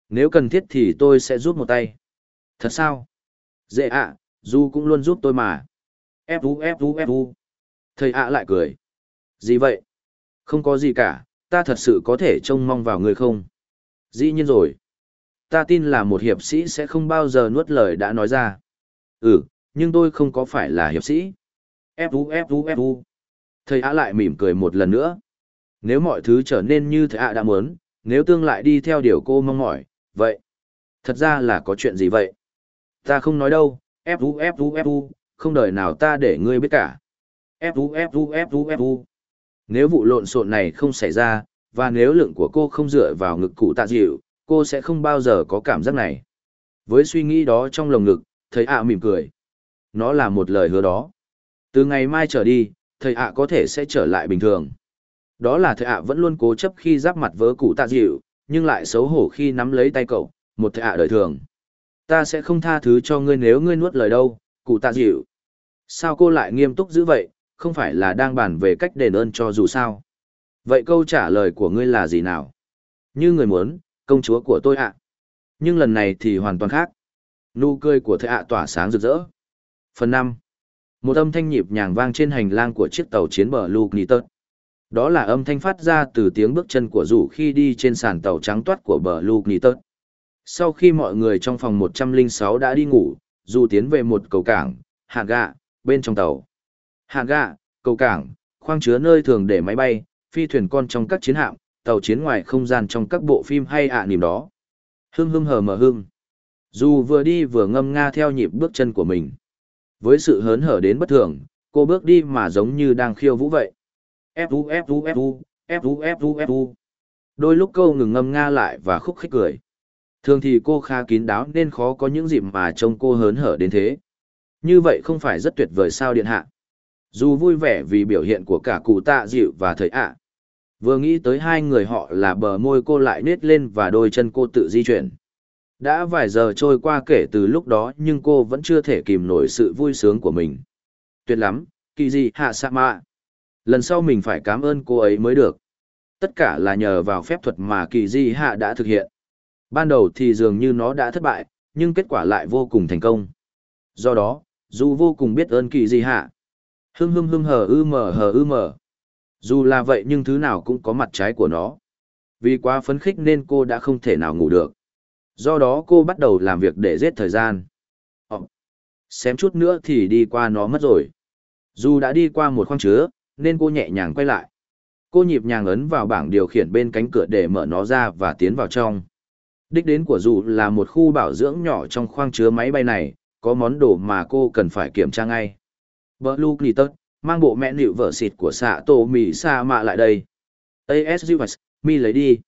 Nếu cần thiết thì tôi sẽ giúp một tay. Thật sao? Dễ ạ, à, Du cũng luôn giúp tôi mà. Fu Fu Fu. Thầy ạ lại cười. Gì vậy? Không có gì cả, ta thật sự có thể trông mong vào người không? Dĩ nhiên rồi. Ta tin là một hiệp sĩ sẽ không bao giờ nuốt lời đã nói ra. Ừ, nhưng tôi không có phải là hiệp sĩ. Fu Fu Fu. Thầy ạ lại mỉm cười một lần nữa. Nếu mọi thứ trở nên như thầy ạ đã muốn, nếu tương lại đi theo điều cô mong mỏi, vậy. Thật ra là có chuyện gì vậy? Ta không nói đâu, Fu Fu Fu, không đời nào ta để ngươi biết cả. Fu Fu Fu Fu. Nếu vụ lộn xộn này không xảy ra, và nếu lượng của cô không dựa vào ngực cụ tạ dịu, cô sẽ không bao giờ có cảm giác này. Với suy nghĩ đó trong lồng ngực, thầy ạ mỉm cười. Nó là một lời hứa đó. Từ ngày mai trở đi, thầy ạ có thể sẽ trở lại bình thường. Đó là thầy ạ vẫn luôn cố chấp khi giáp mặt với cụ tạ dịu, nhưng lại xấu hổ khi nắm lấy tay cậu, một thầy ạ đời thường. Ta sẽ không tha thứ cho ngươi nếu ngươi nuốt lời đâu, cụ tạ dịu. Sao cô lại nghiêm túc dữ vậy, không phải là đang bàn về cách đền ơn cho dù sao. Vậy câu trả lời của ngươi là gì nào? Như người muốn, công chúa của tôi ạ. Nhưng lần này thì hoàn toàn khác. Nụ cười của thầy ạ tỏa sáng rực rỡ. Phần năm, một âm thanh nhịp nhàng vang trên hành lang của chiếc tàu chiến bờ Luke Nitter. Đó là âm thanh phát ra từ tiếng bước chân của rủ khi đi trên sàn tàu trắng toát của bờ Luke Nitter. Sau khi mọi người trong phòng 106 đã đi ngủ, dù tiến về một cầu cảng, hạ gạ, bên trong tàu. Hạ gạ, cầu cảng, khoang chứa nơi thường để máy bay, phi thuyền con trong các chiến hạm, tàu chiến ngoài không gian trong các bộ phim hay ạ à đó. Hưng hưng hờ mờ hưng. Dù vừa đi vừa ngâm nga theo nhịp bước chân của mình. Với sự hớn hở đến bất thường, cô bước đi mà giống như đang khiêu vũ vậy. Fu fu fu, fu fu fu. Đôi lúc cô ngừng ngâm nga lại và khúc khích cười. Thường thì cô khá kín đáo nên khó có những dịp mà trông cô hớn hở đến thế. Như vậy không phải rất tuyệt vời sao điện hạ. Dù vui vẻ vì biểu hiện của cả cụ tạ dịu và thầy ạ. Vừa nghĩ tới hai người họ là bờ môi cô lại nết lên và đôi chân cô tự di chuyển. Đã vài giờ trôi qua kể từ lúc đó nhưng cô vẫn chưa thể kìm nổi sự vui sướng của mình. Tuyệt lắm, kỳ gì hạ sa mạ. Lần sau mình phải cảm ơn cô ấy mới được. Tất cả là nhờ vào phép thuật mà kỳ di hạ đã thực hiện. Ban đầu thì dường như nó đã thất bại, nhưng kết quả lại vô cùng thành công. Do đó, dù vô cùng biết ơn kỳ di hạ. Hưng hưng hưng hờ ư mờ hờ ư mờ. Dù là vậy nhưng thứ nào cũng có mặt trái của nó. Vì quá phấn khích nên cô đã không thể nào ngủ được. Do đó cô bắt đầu làm việc để giết thời gian. Ờ, Ồ, xém chút nữa thì đi qua nó mất rồi. Dù đã đi qua một khoang chứa, nên cô nhẹ nhàng quay lại. Cô nhịp nhàng ấn vào bảng điều khiển bên cánh cửa để mở nó ra và tiến vào trong. Đích đến của dù là một khu bảo dưỡng nhỏ trong khoang chứa máy bay này, có món đồ mà cô cần phải kiểm tra ngay. Blue Glitter, mang bộ mẹ nịu vợ xịt của xạ tổ mì sa mạ lại đây. ASUS, mi lấy đi.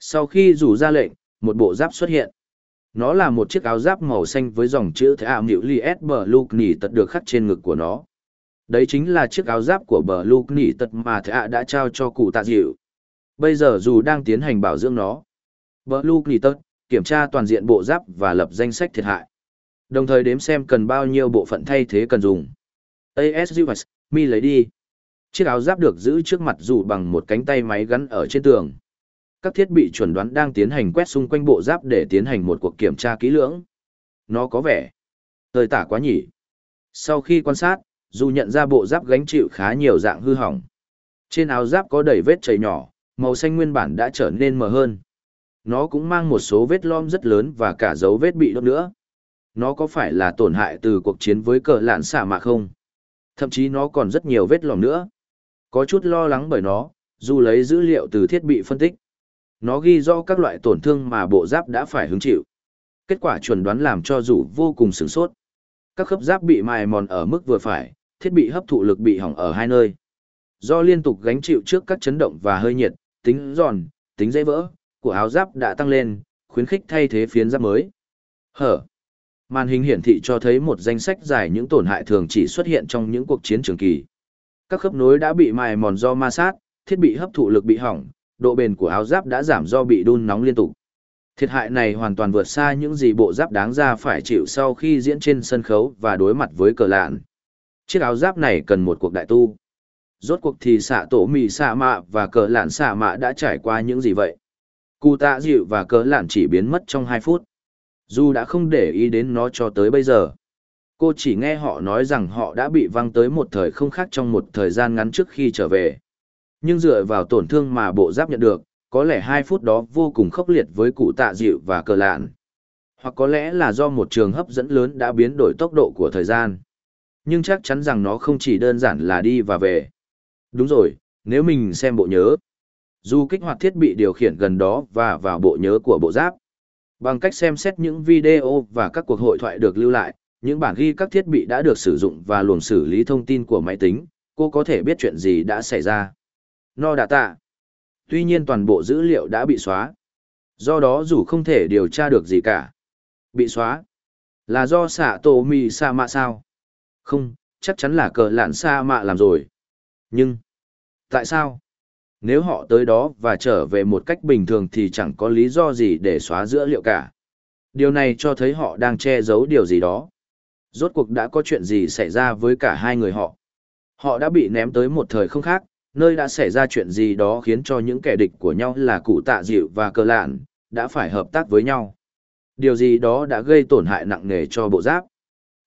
Sau khi rủ ra lệnh, một bộ giáp xuất hiện. Nó là một chiếc áo giáp màu xanh với dòng chữ thế ảm hiệu Lee S Blue tật được khắc trên ngực của nó. Đấy chính là chiếc áo giáp của Blue tật mà thế ạ đã trao cho cụ tạ dịu. Bây giờ dù đang tiến hành bảo dưỡng nó. Blue tật, kiểm tra toàn diện bộ giáp và lập danh sách thiệt hại. Đồng thời đếm xem cần bao nhiêu bộ phận thay thế cần dùng. ASUS, mi lấy đi. Chiếc áo giáp được giữ trước mặt dù bằng một cánh tay máy gắn ở trên tường. Các thiết bị chuẩn đoán đang tiến hành quét xung quanh bộ giáp để tiến hành một cuộc kiểm tra kỹ lưỡng. Nó có vẻ tơi tả quá nhỉ. Sau khi quan sát, dù nhận ra bộ giáp gánh chịu khá nhiều dạng hư hỏng. Trên áo giáp có đầy vết chảy nhỏ, màu xanh nguyên bản đã trở nên mờ hơn. Nó cũng mang một số vết lom rất lớn và cả dấu vết bị đốt nữa. Nó có phải là tổn hại từ cuộc chiến với cờ lạn xả mà không? Thậm chí nó còn rất nhiều vết lỏng nữa. Có chút lo lắng bởi nó, dù lấy dữ liệu từ thiết bị phân tích. Nó ghi rõ các loại tổn thương mà bộ giáp đã phải hứng chịu. Kết quả chuẩn đoán làm cho rủ vô cùng sửng sốt. Các khớp giáp bị mài mòn ở mức vừa phải, thiết bị hấp thụ lực bị hỏng ở hai nơi. Do liên tục gánh chịu trước các chấn động và hơi nhiệt, tính giòn, tính dễ vỡ, của áo giáp đã tăng lên, khuyến khích thay thế phiến giáp mới. Hở. Màn hình hiển thị cho thấy một danh sách dài những tổn hại thường chỉ xuất hiện trong những cuộc chiến trường kỳ. Các khớp nối đã bị mài mòn do ma sát, thiết bị hấp thụ lực bị hỏng, độ bền của áo giáp đã giảm do bị đun nóng liên tục. Thiệt hại này hoàn toàn vượt xa những gì bộ giáp đáng ra phải chịu sau khi diễn trên sân khấu và đối mặt với cờ lạn. Chiếc áo giáp này cần một cuộc đại tu. Rốt cuộc thì xạ tổ mì xạ mạ và cờ lạn xạ mạ đã trải qua những gì vậy? Cụ tạ dịu và cờ lạn chỉ biến mất trong 2 phút. Dù đã không để ý đến nó cho tới bây giờ. Cô chỉ nghe họ nói rằng họ đã bị văng tới một thời không khác trong một thời gian ngắn trước khi trở về. Nhưng dựa vào tổn thương mà bộ giáp nhận được, có lẽ hai phút đó vô cùng khốc liệt với cụ tạ dịu và cờ lạn. Hoặc có lẽ là do một trường hấp dẫn lớn đã biến đổi tốc độ của thời gian. Nhưng chắc chắn rằng nó không chỉ đơn giản là đi và về. Đúng rồi, nếu mình xem bộ nhớ. Dù kích hoạt thiết bị điều khiển gần đó và vào bộ nhớ của bộ giáp. Bằng cách xem xét những video và các cuộc hội thoại được lưu lại, những bản ghi các thiết bị đã được sử dụng và luồng xử lý thông tin của máy tính, cô có thể biết chuyện gì đã xảy ra. No data. Tuy nhiên toàn bộ dữ liệu đã bị xóa. Do đó dù không thể điều tra được gì cả. Bị xóa. Là do xạ tổ mì sa mạ sao? Không, chắc chắn là cờ lạn sa mạ làm rồi. Nhưng, tại sao? Nếu họ tới đó và trở về một cách bình thường thì chẳng có lý do gì để xóa dữ liệu cả. Điều này cho thấy họ đang che giấu điều gì đó. Rốt cuộc đã có chuyện gì xảy ra với cả hai người họ. Họ đã bị ném tới một thời không khác, nơi đã xảy ra chuyện gì đó khiến cho những kẻ địch của nhau là cụ tạ dịu và Cờ lạn, đã phải hợp tác với nhau. Điều gì đó đã gây tổn hại nặng nề cho bộ giáp.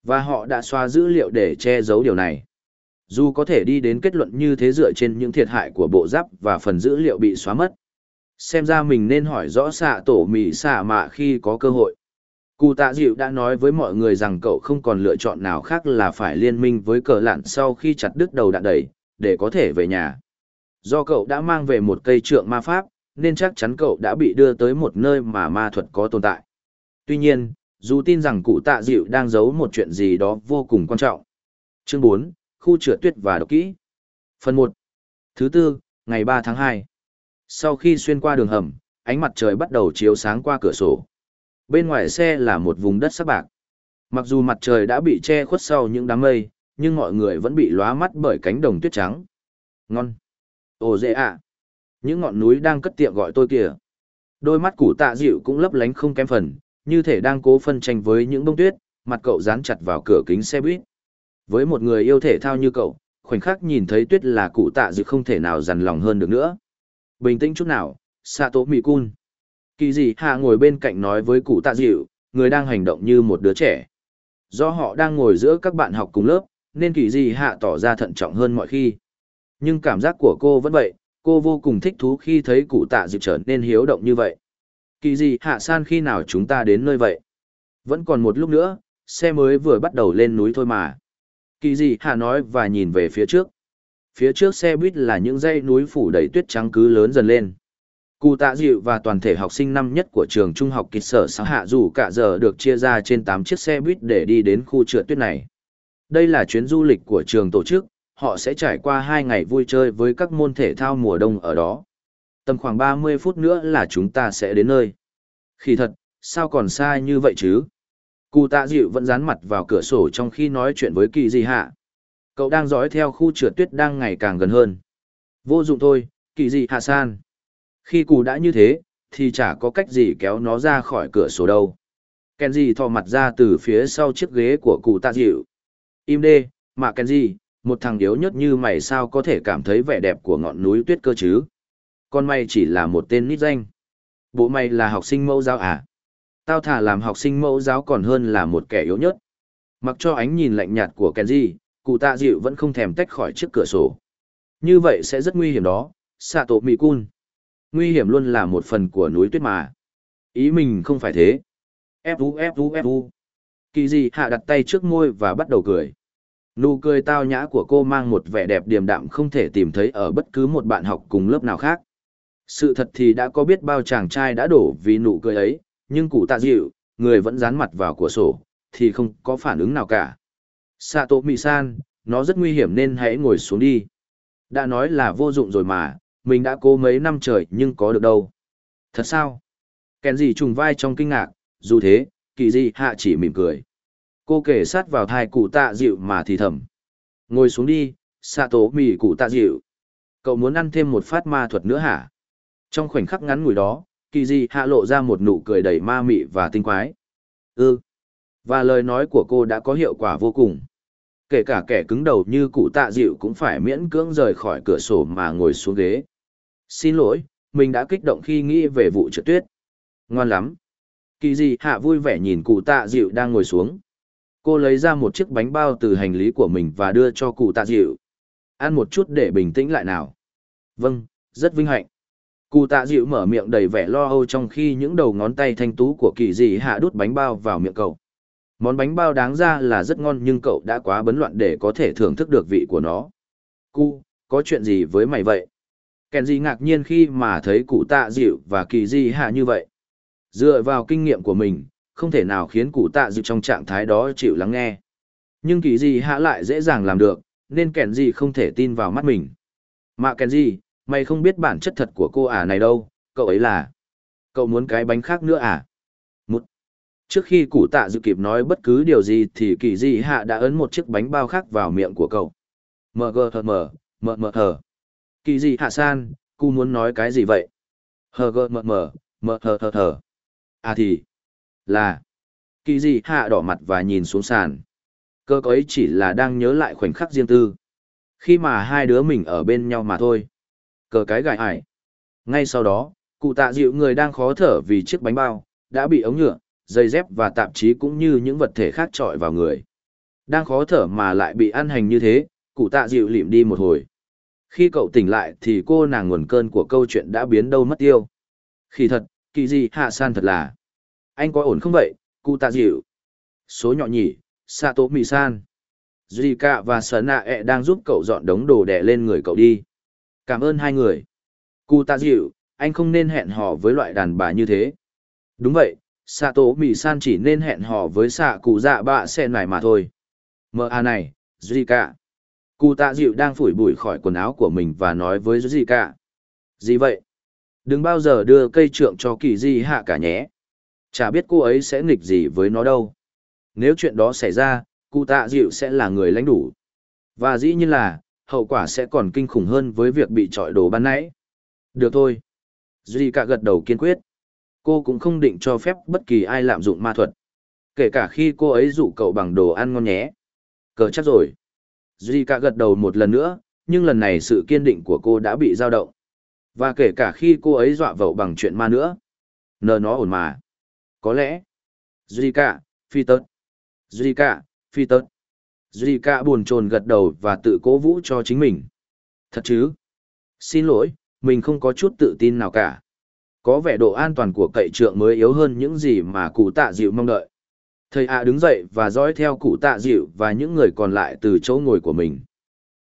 Và họ đã xóa dữ liệu để che giấu điều này. Dù có thể đi đến kết luận như thế dựa trên những thiệt hại của bộ giáp và phần dữ liệu bị xóa mất. Xem ra mình nên hỏi rõ xạ tổ mì xạ mạ khi có cơ hội. Cụ tạ dịu đã nói với mọi người rằng cậu không còn lựa chọn nào khác là phải liên minh với cờ lạn sau khi chặt đứt đầu đạn đẩy, để có thể về nhà. Do cậu đã mang về một cây trượng ma pháp, nên chắc chắn cậu đã bị đưa tới một nơi mà ma thuật có tồn tại. Tuy nhiên, dù tin rằng cụ tạ dịu đang giấu một chuyện gì đó vô cùng quan trọng. Chương 4, khu trượt tuyết và độc kỹ. Phần 1. Thứ tư, ngày 3 tháng 2. Sau khi xuyên qua đường hầm, ánh mặt trời bắt đầu chiếu sáng qua cửa sổ. Bên ngoài xe là một vùng đất sắc bạc. Mặc dù mặt trời đã bị che khuất sau những đám mây, nhưng mọi người vẫn bị lóa mắt bởi cánh đồng tuyết trắng. Ngon. Ồ dễ ạ. Những ngọn núi đang cất tiệm gọi tôi kìa. Đôi mắt củ tạ dịu cũng lấp lánh không kém phần, như thể đang cố phân tranh với những bông tuyết, mặt cậu dán chặt vào cửa kính xe buýt. Với một người yêu thể thao như cậu, khoảnh khắc nhìn thấy tuyết là cụ tạ dịu không thể nào dằn lòng hơn được nữa. Bình tĩnh chút nào, Sato Mikun. Kỳ dị hạ ngồi bên cạnh nói với cụ tạ dịu, người đang hành động như một đứa trẻ. Do họ đang ngồi giữa các bạn học cùng lớp, nên kỳ dị hạ tỏ ra thận trọng hơn mọi khi. Nhưng cảm giác của cô vẫn vậy, cô vô cùng thích thú khi thấy cụ tạ dịu trở nên hiếu động như vậy. Kỳ dị hạ san khi nào chúng ta đến nơi vậy? Vẫn còn một lúc nữa, xe mới vừa bắt đầu lên núi thôi mà. Kỳ dị hạ nói và nhìn về phía trước. Phía trước xe buýt là những dãy núi phủ đầy tuyết trắng cứ lớn dần lên. Cụ tạ dịu và toàn thể học sinh năm nhất của trường trung học kịch sở xã hạ dù cả giờ được chia ra trên 8 chiếc xe buýt để đi đến khu trượt tuyết này. Đây là chuyến du lịch của trường tổ chức, họ sẽ trải qua 2 ngày vui chơi với các môn thể thao mùa đông ở đó. Tầm khoảng 30 phút nữa là chúng ta sẽ đến nơi. Khi thật, sao còn xa như vậy chứ? Cụ tạ dịu vẫn dán mặt vào cửa sổ trong khi nói chuyện với kỳ gì hạ. Cậu đang dõi theo khu trượt tuyết đang ngày càng gần hơn. Vô dụng thôi, kỳ gì hạ san. Khi cụ đã như thế, thì chả có cách gì kéo nó ra khỏi cửa sổ đâu. Kenji thò mặt ra từ phía sau chiếc ghế của cụ tạ dịu. Im đê, mà Kenji, một thằng yếu nhất như mày sao có thể cảm thấy vẻ đẹp của ngọn núi tuyết cơ chứ? Con mày chỉ là một tên nít danh. Bộ mày là học sinh mẫu giáo à? Tao thả làm học sinh mẫu giáo còn hơn là một kẻ yếu nhất. Mặc cho ánh nhìn lạnh nhạt của Kenji, cụ tạ dịu vẫn không thèm tách khỏi chiếc cửa sổ. Như vậy sẽ rất nguy hiểm đó, Sato cun. Nguy hiểm luôn là một phần của núi tuyết mà. Ý mình không phải thế. Fu Fu Fu. Kỳ gì hạ đặt tay trước môi và bắt đầu cười. Nụ cười tao nhã của cô mang một vẻ đẹp điềm đạm không thể tìm thấy ở bất cứ một bạn học cùng lớp nào khác. Sự thật thì đã có biết bao chàng trai đã đổ vì nụ cười ấy, nhưng cụ tạ dịu, người vẫn dán mặt vào cửa sổ, thì không có phản ứng nào cả. Sato Misan, nó rất nguy hiểm nên hãy ngồi xuống đi. Đã nói là vô dụng rồi mà, mình đã cố mấy năm trời nhưng có được đâu. Thật sao? Kèn gì trùng vai trong kinh ngạc, dù thế, kỳ gì hạ chỉ mỉm cười. Cô kể sát vào thai cụ tạ dịu mà thì thầm. Ngồi xuống đi, xạ tổ mì cụ tạ dịu. Cậu muốn ăn thêm một phát ma thuật nữa hả? Trong khoảnh khắc ngắn ngủi đó, kỳ di hạ lộ ra một nụ cười đầy ma mị và tinh quái. Ừ. Và lời nói của cô đã có hiệu quả vô cùng. Kể cả kẻ cứng đầu như cụ tạ dịu cũng phải miễn cưỡng rời khỏi cửa sổ mà ngồi xuống ghế. Xin lỗi, mình đã kích động khi nghĩ về vụ trượt tuyết. Ngoan lắm. Kỳ di hạ vui vẻ nhìn cụ tạ dịu đang ngồi xuống. Cô lấy ra một chiếc bánh bao từ hành lý của mình và đưa cho cụ tạ dịu. Ăn một chút để bình tĩnh lại nào. Vâng, rất vinh hạnh. Cụ tạ dịu mở miệng đầy vẻ lo âu trong khi những đầu ngón tay thanh tú của kỳ dị hạ đút bánh bao vào miệng cậu. Món bánh bao đáng ra là rất ngon nhưng cậu đã quá bấn loạn để có thể thưởng thức được vị của nó. Cụ, có chuyện gì với mày vậy? Kèn Dị ngạc nhiên khi mà thấy cụ tạ dịu và kỳ dị hạ như vậy. Dựa vào kinh nghiệm của mình, không thể nào khiến cụ tạ dịu trong trạng thái đó chịu lắng nghe. Nhưng kỳ dị hạ lại dễ dàng làm được, nên kèn gì không thể tin vào mắt mình. Mà kèn gì, Mày không biết bản chất thật của cô ả này đâu, cậu ấy là... Cậu muốn cái bánh khác nữa à? Một. Trước khi cụ tạ dự kịp nói bất cứ điều gì thì kỳ gì hạ đã ấn một chiếc bánh bao khác vào miệng của cậu. Mờ gờ thờ mờ, mờ mờ thờ. Kỳ gì hạ san, cô muốn nói cái gì vậy? Hờ gờ mờ mờ, mờ thờ thờ thờ. À thì... Là... Kỳ Dị hạ đỏ mặt và nhìn xuống sàn. Cơ ấy chỉ là đang nhớ lại khoảnh khắc riêng tư. Khi mà hai đứa mình ở bên nhau mà thôi cờ cái gài ải. Ngay sau đó, cụ tạ dịu người đang khó thở vì chiếc bánh bao, đã bị ống nhựa, dây dép và tạp chí cũng như những vật thể khác trọi vào người. Đang khó thở mà lại bị ăn hành như thế, cụ tạ dịu lịm đi một hồi. Khi cậu tỉnh lại thì cô nàng nguồn cơn của câu chuyện đã biến đâu mất tiêu. Khi thật, kỳ gì hạ san thật là. Anh có ổn không vậy, cụ tạ dịu? Số nhỏ nhỉ, Sato Mì san. Zika và Sở Nạ ẹ đang giúp cậu dọn đống đồ đẻ lên người cậu đi. Cảm ơn hai người. Cụ tạ dịu, anh không nên hẹn hò với loại đàn bà như thế. Đúng vậy, Sato Mì san chỉ nên hẹn hò với xạ cụ dạ bạ xe này mà thôi. mờ à này, Zika. Cụ tạ dịu đang phủi bụi khỏi quần áo của mình và nói với Zika. Gì vậy? Đừng bao giờ đưa cây trượng cho kỳ di hạ cả nhé. Chả biết cô ấy sẽ nghịch gì với nó đâu. Nếu chuyện đó xảy ra, cụ tạ dịu sẽ là người lãnh đủ. Và dĩ nhiên là, hậu quả sẽ còn kinh khủng hơn với việc bị trọi đồ ban nãy. Được thôi. Duy cả gật đầu kiên quyết. Cô cũng không định cho phép bất kỳ ai lạm dụng ma thuật. Kể cả khi cô ấy dụ cậu bằng đồ ăn ngon nhé. Cờ chắc rồi. Duy cả gật đầu một lần nữa, nhưng lần này sự kiên định của cô đã bị dao động. Và kể cả khi cô ấy dọa vậu bằng chuyện ma nữa. Nờ nó ổn mà. Có lẽ. Zika, phi tớt. Zika, phi tớt. Zika buồn chồn gật đầu và tự cố vũ cho chính mình. Thật chứ? Xin lỗi, mình không có chút tự tin nào cả. Có vẻ độ an toàn của cậy trượng mới yếu hơn những gì mà cụ tạ dịu mong đợi. Thầy ạ đứng dậy và dõi theo cụ tạ dịu và những người còn lại từ chỗ ngồi của mình.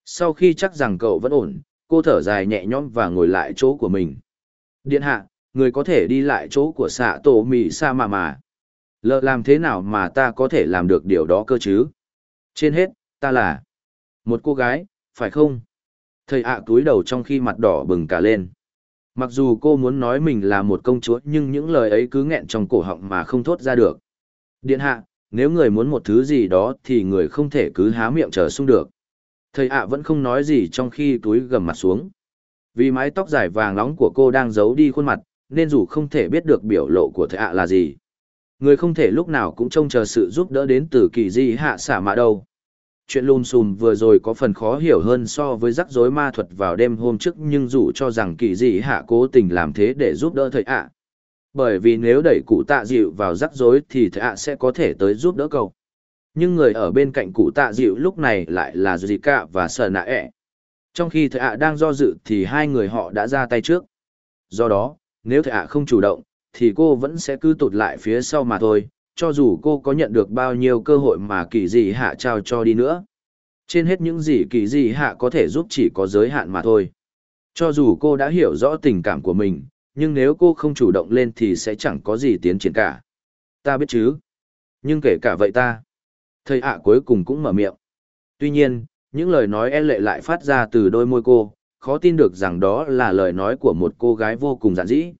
Sau khi chắc rằng cậu vẫn ổn, cô thở dài nhẹ nhõm và ngồi lại chỗ của mình. Điện hạ, người có thể đi lại chỗ của xạ tổ mì sa mà mà. Lỡ làm thế nào mà ta có thể làm được điều đó cơ chứ? Trên hết, ta là một cô gái, phải không? Thầy ạ túi đầu trong khi mặt đỏ bừng cả lên. Mặc dù cô muốn nói mình là một công chúa nhưng những lời ấy cứ nghẹn trong cổ họng mà không thốt ra được. Điện hạ, nếu người muốn một thứ gì đó thì người không thể cứ há miệng chờ sung được. Thầy ạ vẫn không nói gì trong khi túi gầm mặt xuống. Vì mái tóc dài vàng nóng của cô đang giấu đi khuôn mặt, nên dù không thể biết được biểu lộ của thầy ạ là gì. Người không thể lúc nào cũng trông chờ sự giúp đỡ đến từ kỳ di hạ xả mạ đâu. Chuyện lùm xùm vừa rồi có phần khó hiểu hơn so với rắc rối ma thuật vào đêm hôm trước nhưng dù cho rằng kỳ di hạ cố tình làm thế để giúp đỡ thầy ạ. Bởi vì nếu đẩy cụ tạ dịu vào rắc rối thì thầy ạ sẽ có thể tới giúp đỡ cậu. Nhưng người ở bên cạnh cụ tạ dịu lúc này lại là Zika và Sở Nạ ẹ. Trong khi thầy ạ đang do dự thì hai người họ đã ra tay trước. Do đó, nếu thầy ạ không chủ động, thì cô vẫn sẽ cứ tụt lại phía sau mà thôi, cho dù cô có nhận được bao nhiêu cơ hội mà kỳ gì hạ trao cho đi nữa. Trên hết những gì kỳ gì hạ có thể giúp chỉ có giới hạn mà thôi. Cho dù cô đã hiểu rõ tình cảm của mình, nhưng nếu cô không chủ động lên thì sẽ chẳng có gì tiến triển cả. Ta biết chứ. Nhưng kể cả vậy ta. Thầy ạ cuối cùng cũng mở miệng. Tuy nhiên, những lời nói e lệ lại phát ra từ đôi môi cô, khó tin được rằng đó là lời nói của một cô gái vô cùng giản dĩ.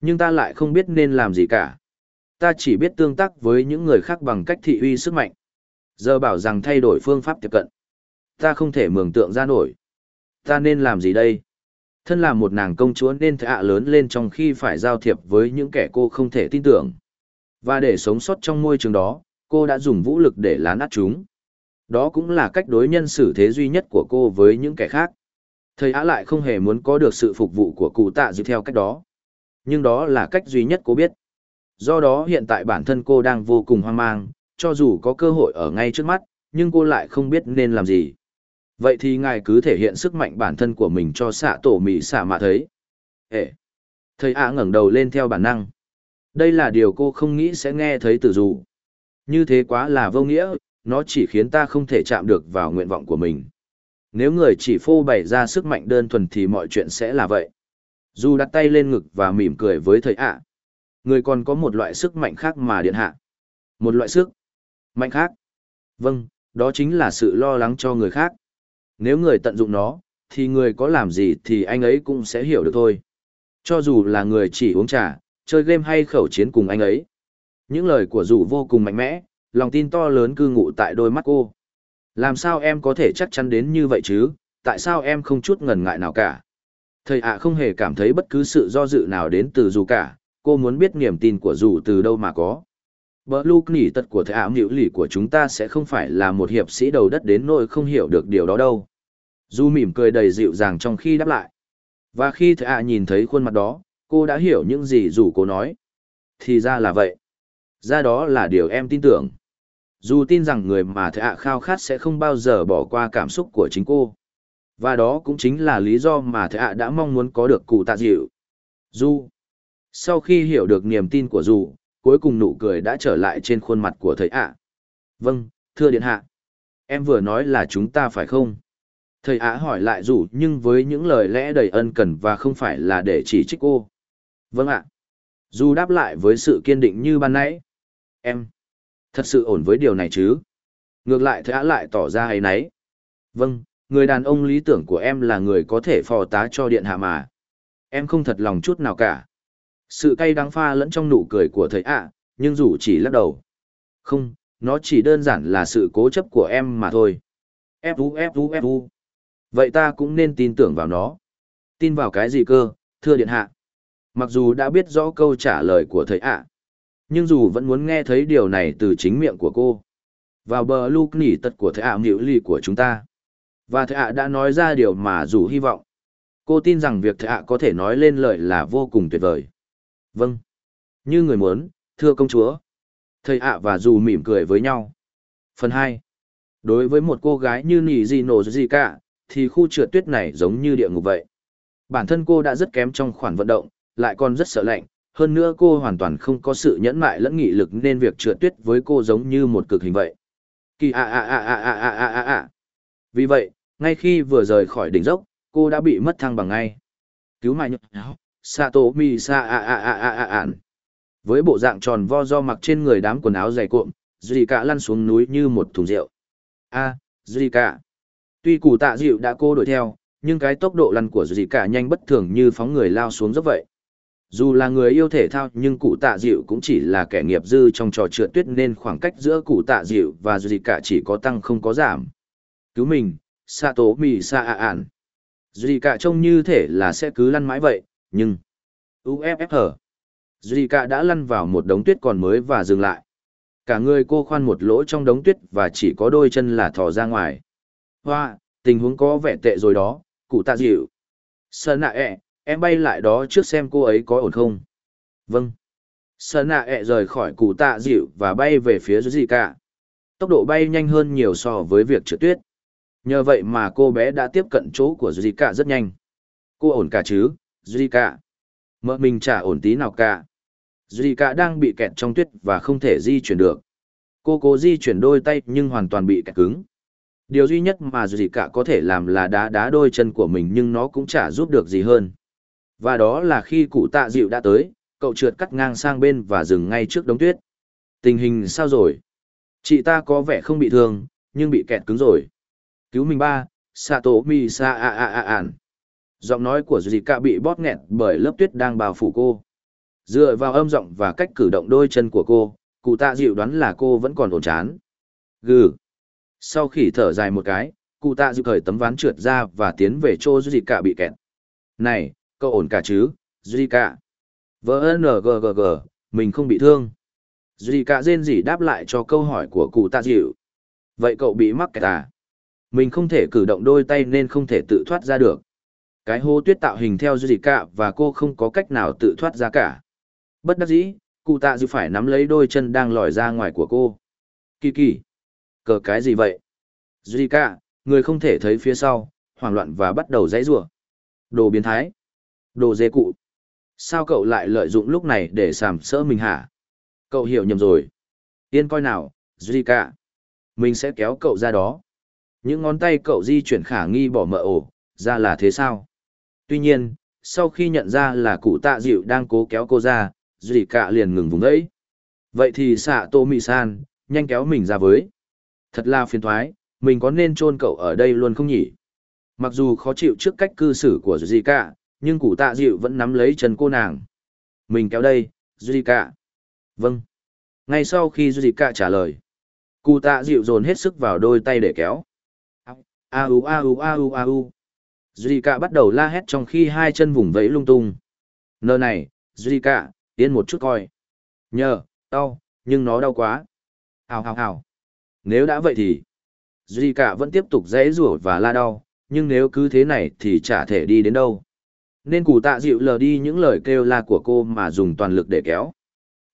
Nhưng ta lại không biết nên làm gì cả. Ta chỉ biết tương tác với những người khác bằng cách thị uy sức mạnh. Giờ bảo rằng thay đổi phương pháp tiếp cận. Ta không thể mường tượng ra nổi. Ta nên làm gì đây? Thân là một nàng công chúa nên thạ lớn lên trong khi phải giao thiệp với những kẻ cô không thể tin tưởng. Và để sống sót trong môi trường đó, cô đã dùng vũ lực để lán át chúng. Đó cũng là cách đối nhân xử thế duy nhất của cô với những kẻ khác. Thầy Á lại không hề muốn có được sự phục vụ của cụ tạ dịu theo cách đó nhưng đó là cách duy nhất cô biết. Do đó hiện tại bản thân cô đang vô cùng hoang mang, cho dù có cơ hội ở ngay trước mắt, nhưng cô lại không biết nên làm gì. Vậy thì ngài cứ thể hiện sức mạnh bản thân của mình cho xạ tổ mị xạ mà thấy. Ê! Thầy Á ngẩng đầu lên theo bản năng. Đây là điều cô không nghĩ sẽ nghe thấy từ dù. Như thế quá là vô nghĩa, nó chỉ khiến ta không thể chạm được vào nguyện vọng của mình. Nếu người chỉ phô bày ra sức mạnh đơn thuần thì mọi chuyện sẽ là vậy. Dù đặt tay lên ngực và mỉm cười với thầy ạ. Người còn có một loại sức mạnh khác mà điện hạ. Một loại sức mạnh khác. Vâng, đó chính là sự lo lắng cho người khác. Nếu người tận dụng nó, thì người có làm gì thì anh ấy cũng sẽ hiểu được thôi. Cho dù là người chỉ uống trà, chơi game hay khẩu chiến cùng anh ấy. Những lời của dù vô cùng mạnh mẽ, lòng tin to lớn cư ngụ tại đôi mắt cô. Làm sao em có thể chắc chắn đến như vậy chứ, tại sao em không chút ngần ngại nào cả? Thầy ạ không hề cảm thấy bất cứ sự do dự nào đến từ dù cả, cô muốn biết niềm tin của dù từ đâu mà có. Bờ lưu nỉ tật của thầy ạ nghịu lì của chúng ta sẽ không phải là một hiệp sĩ đầu đất đến nỗi không hiểu được điều đó đâu. Dù mỉm cười đầy dịu dàng trong khi đáp lại. Và khi thầy ạ nhìn thấy khuôn mặt đó, cô đã hiểu những gì dù cô nói. Thì ra là vậy. Ra đó là điều em tin tưởng. Dù tin rằng người mà thệ ạ khao khát sẽ không bao giờ bỏ qua cảm xúc của chính cô. Và đó cũng chính là lý do mà thệ ạ đã mong muốn có được cụ tạ dịu. Dù, sau khi hiểu được niềm tin của dù, cuối cùng nụ cười đã trở lại trên khuôn mặt của thầy ạ. Vâng, thưa điện hạ. Em vừa nói là chúng ta phải không? Thầy ạ hỏi lại dù nhưng với những lời lẽ đầy ân cần và không phải là để chỉ trích cô. Vâng ạ. Dù đáp lại với sự kiên định như ban nãy. Em. Thật sự ổn với điều này chứ? Ngược lại thầy ạ lại tỏ ra hay nấy. Vâng, người đàn ông lý tưởng của em là người có thể phò tá cho điện hạ mà. Em không thật lòng chút nào cả. Sự cay đắng pha lẫn trong nụ cười của thầy ạ, nhưng dù chỉ lắc đầu. Không, nó chỉ đơn giản là sự cố chấp của em mà thôi. Fu Fu Fu. Vậy ta cũng nên tin tưởng vào nó. Tin vào cái gì cơ, thưa điện hạ? Mặc dù đã biết rõ câu trả lời của thầy ạ, nhưng dù vẫn muốn nghe thấy điều này từ chính miệng của cô. Vào bờ lúc nỉ tật của thầy ạ à nghịu lì của chúng ta. Và thầy ạ đã nói ra điều mà dù hy vọng. Cô tin rằng việc thầy ạ có thể nói lên lời là vô cùng tuyệt vời. Vâng. Như người muốn, thưa công chúa. Thầy ạ và dù mỉm cười với nhau. Phần hai. Đối với một cô gái như Nỉ Gì Nổ Gì cả, thì khu trượt tuyết này giống như địa ngục vậy. Bản thân cô đã rất kém trong khoản vận động, lại còn rất sợ lạnh, hơn nữa cô hoàn toàn không có sự nhẫn mại lẫn nghị lực nên việc trượt tuyết với cô giống như một cực hình vậy. Kỳ a a a a a a a a a. Vì vậy, ngay khi vừa rời khỏi đỉnh dốc, cô đã bị mất thăng bằng ngay. Cứu mày nhục nháo, Sato mi sa a a a a a a. Với bộ dạng tròn vo do mặc trên người đám quần áo dày cuộn, Zika lăn xuống núi như một thùng rượu. A, Zika. Tuy cụ tạ dịu đã cô đuổi theo, nhưng cái tốc độ lăn của Zika nhanh bất thường như phóng người lao xuống dốc vậy. Dù là người yêu thể thao nhưng cụ tạ dịu cũng chỉ là kẻ nghiệp dư trong trò trượt tuyết nên khoảng cách giữa cụ tạ dịu và Zika chỉ có tăng không có giảm. Cứu mình, Sato ạ Sa dù gì cả trông như thể là sẽ cứ lăn mãi vậy, nhưng... UFF Zika đã lăn vào một đống tuyết còn mới và dừng lại. Cả người cô khoan một lỗ trong đống tuyết và chỉ có đôi chân là thò ra ngoài. Hoa, tình huống có vẻ tệ rồi đó, cụ tạ dịu. Sơn nạ ẹ, em bay lại đó trước xem cô ấy có ổn không. Vâng. Sơn nạ ẹ rời khỏi cụ tạ dịu và bay về phía dưới Dĩ Cả. Tốc độ bay nhanh hơn nhiều so với việc trượt tuyết. Nhờ vậy mà cô bé đã tiếp cận chỗ của Zika rất nhanh. Cô ổn cả chứ, Zika. Mợ mình chả ổn tí nào cả. Zika đang bị kẹt trong tuyết và không thể di chuyển được. Cô cố di chuyển đôi tay nhưng hoàn toàn bị kẹt cứng. Điều duy nhất mà Zika có thể làm là đá đá đôi chân của mình nhưng nó cũng chả giúp được gì hơn. Và đó là khi cụ tạ dịu đã tới, cậu trượt cắt ngang sang bên và dừng ngay trước đống tuyết. Tình hình sao rồi? Chị ta có vẻ không bị thương, nhưng bị kẹt cứng rồi. Cứu mình ba, Sato Mi Sa A A A An. Giọng nói của Zika bị bóp nghẹt bởi lớp tuyết đang bao phủ cô. Dựa vào âm giọng và cách cử động đôi chân của cô, cụ tạ dịu đoán là cô vẫn còn ổn chán. Gừ. Sau khi thở dài một cái, cụ tạ dịu khởi tấm ván trượt ra và tiến về chỗ Zika bị kẹt. Này, cậu ổn cả chứ, Zika. VNGGG, mình không bị thương. Zika rên rỉ đáp lại cho câu hỏi của cụ tạ dịu. Vậy cậu bị mắc kẹt à? Mình không thể cử động đôi tay nên không thể tự thoát ra được. Cái hố tuyết tạo hình theo Duy cả và cô không có cách nào tự thoát ra cả. Bất đắc dĩ, cụ tạ dịu phải nắm lấy đôi chân đang lòi ra ngoài của cô. Kỳ kỳ. Cờ cái gì vậy? Zika, người không thể thấy phía sau, hoảng loạn và bắt đầu dãy rủa. Đồ biến thái. Đồ dê cụ. Sao cậu lại lợi dụng lúc này để sàm sỡ mình hả? Cậu hiểu nhầm rồi. Yên coi nào, Zika. Mình sẽ kéo cậu ra đó. Những ngón tay cậu di chuyển khả nghi bỏ mỡ ổ, ra là thế sao? Tuy nhiên, sau khi nhận ra là cụ tạ dịu đang cố kéo cô ra, dì cả liền ngừng vùng ấy. Vậy thì xạ tô mị san, nhanh kéo mình ra với. Thật là phiền thoái, mình có nên chôn cậu ở đây luôn không nhỉ? Mặc dù khó chịu trước cách cư xử của dì cả, nhưng cụ tạ dịu vẫn nắm lấy chân cô nàng. Mình kéo đây, Zika. cả. Vâng. Ngay sau khi Zika cả trả lời, cụ tạ dịu dồn hết sức vào đôi tay để kéo a u a u a u a u Zika bắt đầu la hét trong khi hai chân vùng vẫy lung tung. Nơ này, Zika, yên một chút coi. Nhờ, đau, nhưng nó đau quá. Hào hào hào. Nếu đã vậy thì, Zika vẫn tiếp tục dãy rủa và la đau, nhưng nếu cứ thế này thì chả thể đi đến đâu. Nên cụ tạ dịu lờ đi những lời kêu la của cô mà dùng toàn lực để kéo.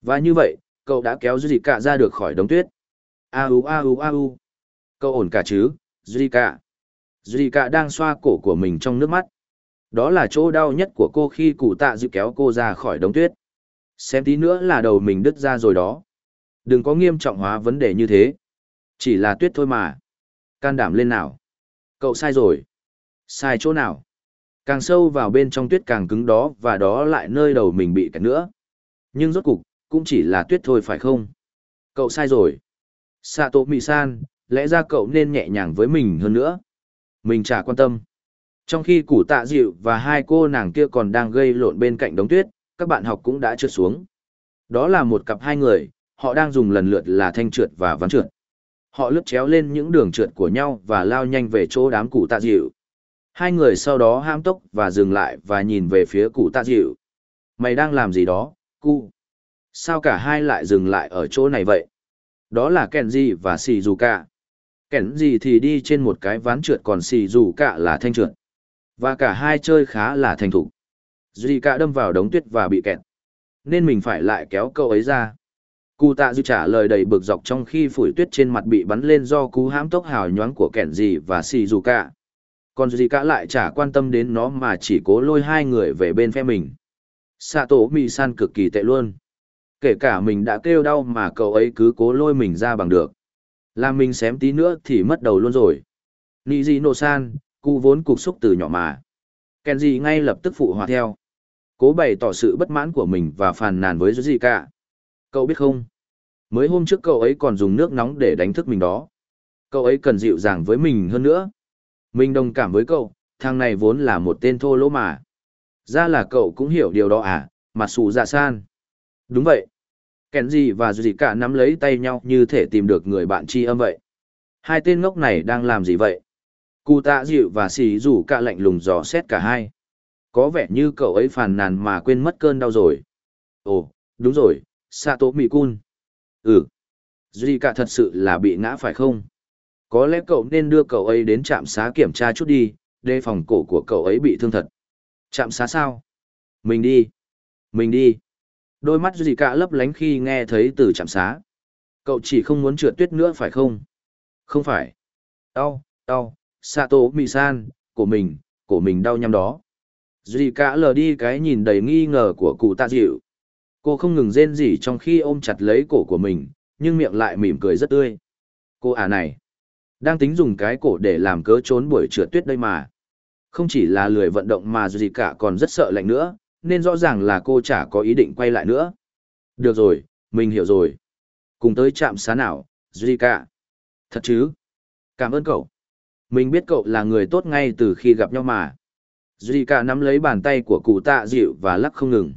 Và như vậy, cậu đã kéo Zika ra được khỏi đống tuyết. A u a u a u. Cậu ổn cả chứ, Zika. Zika đang xoa cổ của mình trong nước mắt. Đó là chỗ đau nhất của cô khi cụ tạ dịu kéo cô ra khỏi đống tuyết. Xem tí nữa là đầu mình đứt ra rồi đó. Đừng có nghiêm trọng hóa vấn đề như thế. Chỉ là tuyết thôi mà. Can đảm lên nào. Cậu sai rồi. Sai chỗ nào? Càng sâu vào bên trong tuyết càng cứng đó và đó lại nơi đầu mình bị kẹt nữa. Nhưng rốt cục, cũng chỉ là tuyết thôi phải không? Cậu sai rồi. Sato Mị-san, lẽ ra cậu nên nhẹ nhàng với mình hơn nữa. Mình chả quan tâm. Trong khi củ tạ dịu và hai cô nàng kia còn đang gây lộn bên cạnh đống tuyết, các bạn học cũng đã trượt xuống. Đó là một cặp hai người, họ đang dùng lần lượt là thanh trượt và ván trượt. Họ lướt chéo lên những đường trượt của nhau và lao nhanh về chỗ đám củ tạ dịu. Hai người sau đó ham tốc và dừng lại và nhìn về phía cụ tạ dịu. Mày đang làm gì đó, cụ? Sao cả hai lại dừng lại ở chỗ này vậy? Đó là Kenji và Shizuka. Kenji thì đi trên một cái ván trượt còn Shizuka là thanh trượt. Và cả hai chơi khá là thành thục. Zika đâm vào đống tuyết và bị kẹt. Nên mình phải lại kéo cậu ấy ra. Cụ tạ dư trả lời đầy bực dọc trong khi phủi tuyết trên mặt bị bắn lên do cú hãm tốc hào nhoáng của Kenji và Shizuka. Còn gì cả lại chả quan tâm đến nó mà chỉ cố lôi hai người về bên phe mình. Sato Mi-san cực kỳ tệ luôn. Kể cả mình đã kêu đau mà cậu ấy cứ cố lôi mình ra bằng được. Làm mình xém tí nữa thì mất đầu luôn rồi. Nijino-san, cụ vốn cục xúc từ nhỏ mà. Kenji ngay lập tức phụ hòa theo. Cố bày tỏ sự bất mãn của mình và phàn nàn với gì cả. Cậu biết không? Mới hôm trước cậu ấy còn dùng nước nóng để đánh thức mình đó. Cậu ấy cần dịu dàng với mình hơn nữa. Mình đồng cảm với cậu, thằng này vốn là một tên thô lỗ mà. Ra là cậu cũng hiểu điều đó à, mặt xù dạ san. Đúng vậy. Kenji và Zika nắm lấy tay nhau như thể tìm được người bạn tri âm vậy. Hai tên ngốc này đang làm gì vậy? Cụ tạ dịu và xì rủ cả lạnh lùng dò xét cả hai. Có vẻ như cậu ấy phàn nàn mà quên mất cơn đau rồi. Ồ, đúng rồi, Sato Mikun. Ừ. Zika thật sự là bị ngã phải không? Có lẽ cậu nên đưa cậu ấy đến trạm xá kiểm tra chút đi, đề phòng cổ của cậu ấy bị thương thật. Trạm xá sao? Mình đi. Mình đi. Đôi mắt Zika lấp lánh khi nghe thấy từ trạm xá. Cậu chỉ không muốn trượt tuyết nữa phải không? Không phải. Đau, đau, Sato Mi-san, của mình, của mình đau nhăm đó. Zika lờ đi cái nhìn đầy nghi ngờ của cụ tạ dịu. Cô không ngừng rên rỉ trong khi ôm chặt lấy cổ của mình, nhưng miệng lại mỉm cười rất tươi. Cô à này, đang tính dùng cái cổ để làm cớ trốn buổi trượt tuyết đây mà. Không chỉ là lười vận động mà Zika còn rất sợ lạnh nữa, nên rõ ràng là cô chả có ý định quay lại nữa. Được rồi, mình hiểu rồi. Cùng tới trạm xá nào, Zika. Thật chứ? Cảm ơn cậu. Mình biết cậu là người tốt ngay từ khi gặp nhau mà. Zika nắm lấy bàn tay của cụ tạ dịu và lắc không ngừng.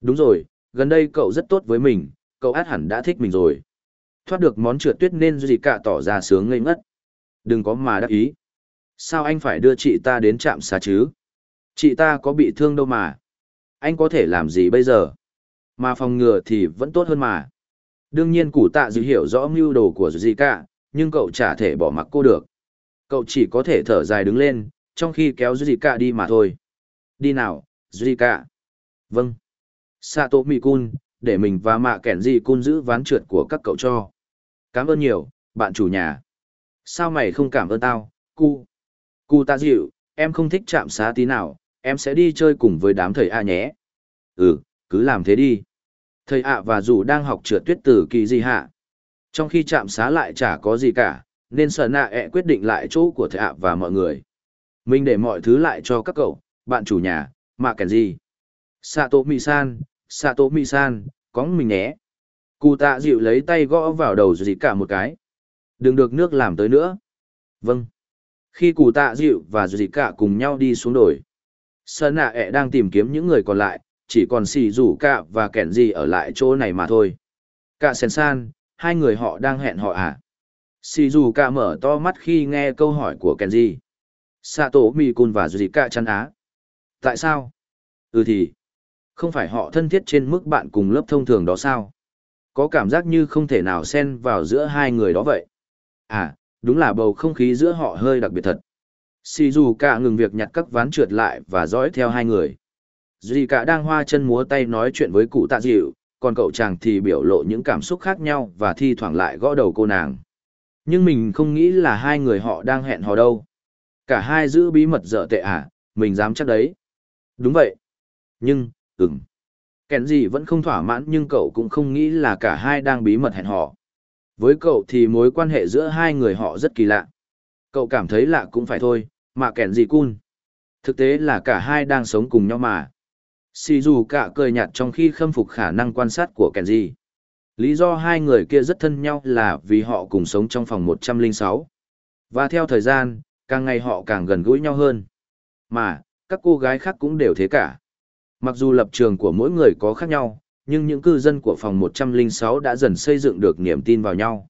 Đúng rồi, gần đây cậu rất tốt với mình, cậu át hẳn đã thích mình rồi. Thoát được món trượt tuyết nên Zika tỏ ra sướng ngây ngất. Đừng có mà đắc ý. Sao anh phải đưa chị ta đến trạm xá chứ? Chị ta có bị thương đâu mà. Anh có thể làm gì bây giờ? Mà phòng ngừa thì vẫn tốt hơn mà. Đương nhiên củ tạ dự hiểu rõ mưu đồ của Zika, nhưng cậu chả thể bỏ mặc cô được cậu chỉ có thể thở dài đứng lên, trong khi kéo Zika đi mà thôi. Đi nào, Zika. Vâng. Sato Mikun, để mình và mạ kẻn gì cun giữ ván trượt của các cậu cho. Cảm ơn nhiều, bạn chủ nhà. Sao mày không cảm ơn tao, cu? Cu ta dịu, em không thích chạm xá tí nào, em sẽ đi chơi cùng với đám thầy A nhé. Ừ, cứ làm thế đi. Thầy ạ và dù đang học trượt tuyết tử kỳ gì hạ. Trong khi chạm xá lại chả có gì cả, nên sợ nạ ẹ quyết định lại chỗ của thầy ạ và mọi người. Mình để mọi thứ lại cho các cậu, bạn chủ nhà, mạ kẻn gì. Sato Mi-san, Sato Mi-san, có mình nhé. Cụ tạ dịu lấy tay gõ vào đầu gì cả một cái. Đừng được nước làm tới nữa. Vâng. Khi cụ tạ dịu và gì cả cùng nhau đi xuống đồi. Sơn nạ ẹ đang tìm kiếm những người còn lại, chỉ còn xì rủ cả và kẻn gì ở lại chỗ này mà thôi. Cả sen san, hai người họ đang hẹn họ à? xì rủ cả mở to mắt khi nghe câu hỏi của kẻn gì Sato Mikun và Zika chăn á. Tại sao? Ừ thì. Không phải họ thân thiết trên mức bạn cùng lớp thông thường đó sao? Có cảm giác như không thể nào xen vào giữa hai người đó vậy. À, đúng là bầu không khí giữa họ hơi đặc biệt thật. Shizuka ngừng việc nhặt các ván trượt lại và dõi theo hai người. Zika đang hoa chân múa tay nói chuyện với cụ tạ dịu, còn cậu chàng thì biểu lộ những cảm xúc khác nhau và thi thoảng lại gõ đầu cô nàng. Nhưng mình không nghĩ là hai người họ đang hẹn hò đâu. Cả hai giữ bí mật dở tệ à, mình dám chắc đấy. Đúng vậy. Nhưng, ừm. Kèn gì vẫn không thỏa mãn nhưng cậu cũng không nghĩ là cả hai đang bí mật hẹn hò. Với cậu thì mối quan hệ giữa hai người họ rất kỳ lạ. Cậu cảm thấy lạ cũng phải thôi, mà kèn gì cun. Thực tế là cả hai đang sống cùng nhau mà. Sì dù cả cười nhạt trong khi khâm phục khả năng quan sát của kèn gì. Lý do hai người kia rất thân nhau là vì họ cùng sống trong phòng 106. Và theo thời gian, càng ngày họ càng gần gũi nhau hơn. Mà, các cô gái khác cũng đều thế cả. Mặc dù lập trường của mỗi người có khác nhau, nhưng những cư dân của phòng 106 đã dần xây dựng được niềm tin vào nhau.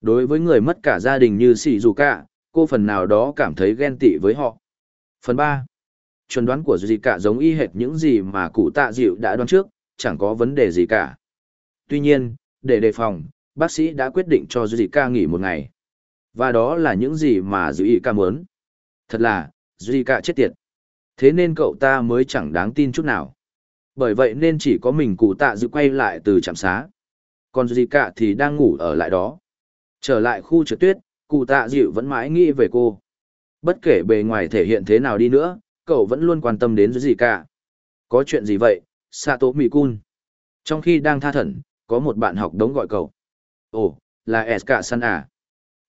Đối với người mất cả gia đình như Sĩ Dù Cả, cô phần nào đó cảm thấy ghen tị với họ. Phần 3. Chuẩn đoán của Dì Cả giống y hệt những gì mà cụ tạ dịu đã đoán trước, chẳng có vấn đề gì cả. Tuy nhiên, để đề phòng, bác sĩ đã quyết định cho Dì Cả nghỉ một ngày. Và đó là những gì mà Dì Cả muốn. Thật là, Dì Cả chết tiệt. Thế nên cậu ta mới chẳng đáng tin chút nào. Bởi vậy nên chỉ có mình cụ tạ dự quay lại từ trạm xá. Còn gì Cả thì đang ngủ ở lại đó. Trở lại khu trượt tuyết, cụ tạ dịu vẫn mãi nghĩ về cô. Bất kể bề ngoài thể hiện thế nào đi nữa, cậu vẫn luôn quan tâm đến gì Cả. Có chuyện gì vậy, Sato Mikun? Trong khi đang tha thẩn, có một bạn học đống gọi cậu. Ồ, là Eska San à?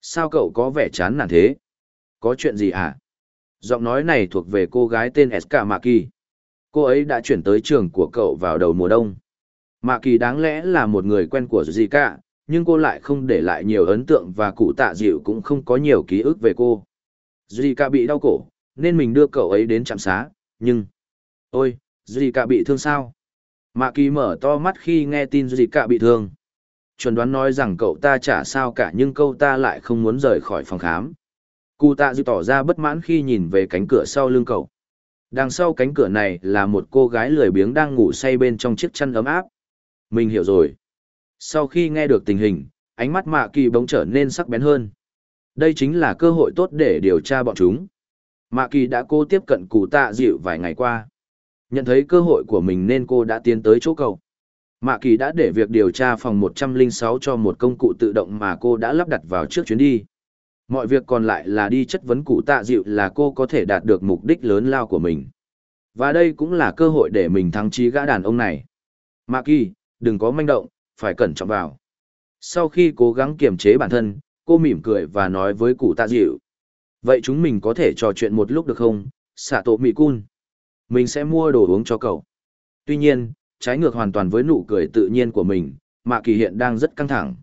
Sao cậu có vẻ chán nản thế? Có chuyện gì à? Giọng nói này thuộc về cô gái tên Eska Kỳ. Cô ấy đã chuyển tới trường của cậu vào đầu mùa đông. Maki đáng lẽ là một người quen của Zika, nhưng cô lại không để lại nhiều ấn tượng và cụ tạ dịu cũng không có nhiều ký ức về cô. Zika bị đau cổ, nên mình đưa cậu ấy đến trạm xá, nhưng... Ôi, Zika bị thương sao? Maki mở to mắt khi nghe tin Zika bị thương. Chuẩn đoán nói rằng cậu ta chả sao cả nhưng cậu ta lại không muốn rời khỏi phòng khám. Cụ tạ dịu tỏ ra bất mãn khi nhìn về cánh cửa sau lưng cậu. Đằng sau cánh cửa này là một cô gái lười biếng đang ngủ say bên trong chiếc chăn ấm áp. Mình hiểu rồi. Sau khi nghe được tình hình, ánh mắt mạ kỳ bỗng trở nên sắc bén hơn. Đây chính là cơ hội tốt để điều tra bọn chúng. Mạ kỳ đã cố tiếp cận cụ tạ dịu vài ngày qua. Nhận thấy cơ hội của mình nên cô đã tiến tới chỗ cậu. Mạ kỳ đã để việc điều tra phòng 106 cho một công cụ tự động mà cô đã lắp đặt vào trước chuyến đi. Mọi việc còn lại là đi chất vấn cụ tạ dịu là cô có thể đạt được mục đích lớn lao của mình. Và đây cũng là cơ hội để mình thắng trí gã đàn ông này. Mạ kỳ, đừng có manh động, phải cẩn trọng vào. Sau khi cố gắng kiềm chế bản thân, cô mỉm cười và nói với cụ tạ dịu. Vậy chúng mình có thể trò chuyện một lúc được không, xạ tổ mị cun? Mình sẽ mua đồ uống cho cậu. Tuy nhiên, trái ngược hoàn toàn với nụ cười tự nhiên của mình, Mạ Kỳ hiện đang rất căng thẳng.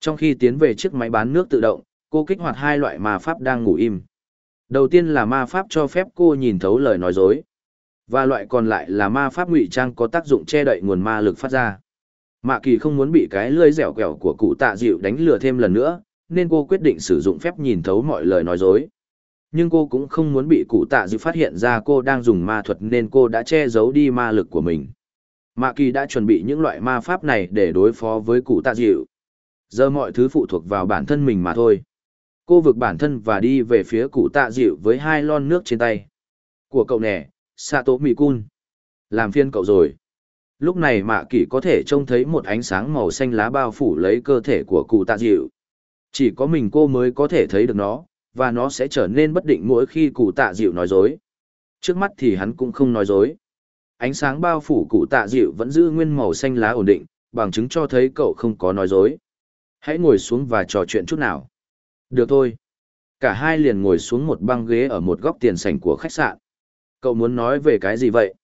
Trong khi tiến về chiếc máy bán nước tự động, cô kích hoạt hai loại ma pháp đang ngủ im. Đầu tiên là ma pháp cho phép cô nhìn thấu lời nói dối. Và loại còn lại là ma pháp ngụy trang có tác dụng che đậy nguồn ma lực phát ra. Mạ kỳ không muốn bị cái lưỡi dẻo quẹo của cụ tạ dịu đánh lừa thêm lần nữa, nên cô quyết định sử dụng phép nhìn thấu mọi lời nói dối. Nhưng cô cũng không muốn bị cụ tạ dịu phát hiện ra cô đang dùng ma thuật nên cô đã che giấu đi ma lực của mình. Mạ kỳ đã chuẩn bị những loại ma pháp này để đối phó với cụ tạ dịu. Giờ mọi thứ phụ thuộc vào bản thân mình mà thôi. Cô vực bản thân và đi về phía cụ tạ dịu với hai lon nước trên tay. Của cậu nè, Sato Mikun. Làm phiên cậu rồi. Lúc này mạ kỷ có thể trông thấy một ánh sáng màu xanh lá bao phủ lấy cơ thể của cụ tạ dịu. Chỉ có mình cô mới có thể thấy được nó, và nó sẽ trở nên bất định mỗi khi cụ tạ dịu nói dối. Trước mắt thì hắn cũng không nói dối. Ánh sáng bao phủ cụ tạ dịu vẫn giữ nguyên màu xanh lá ổn định, bằng chứng cho thấy cậu không có nói dối. Hãy ngồi xuống và trò chuyện chút nào. Được thôi. Cả hai liền ngồi xuống một băng ghế ở một góc tiền sảnh của khách sạn. Cậu muốn nói về cái gì vậy?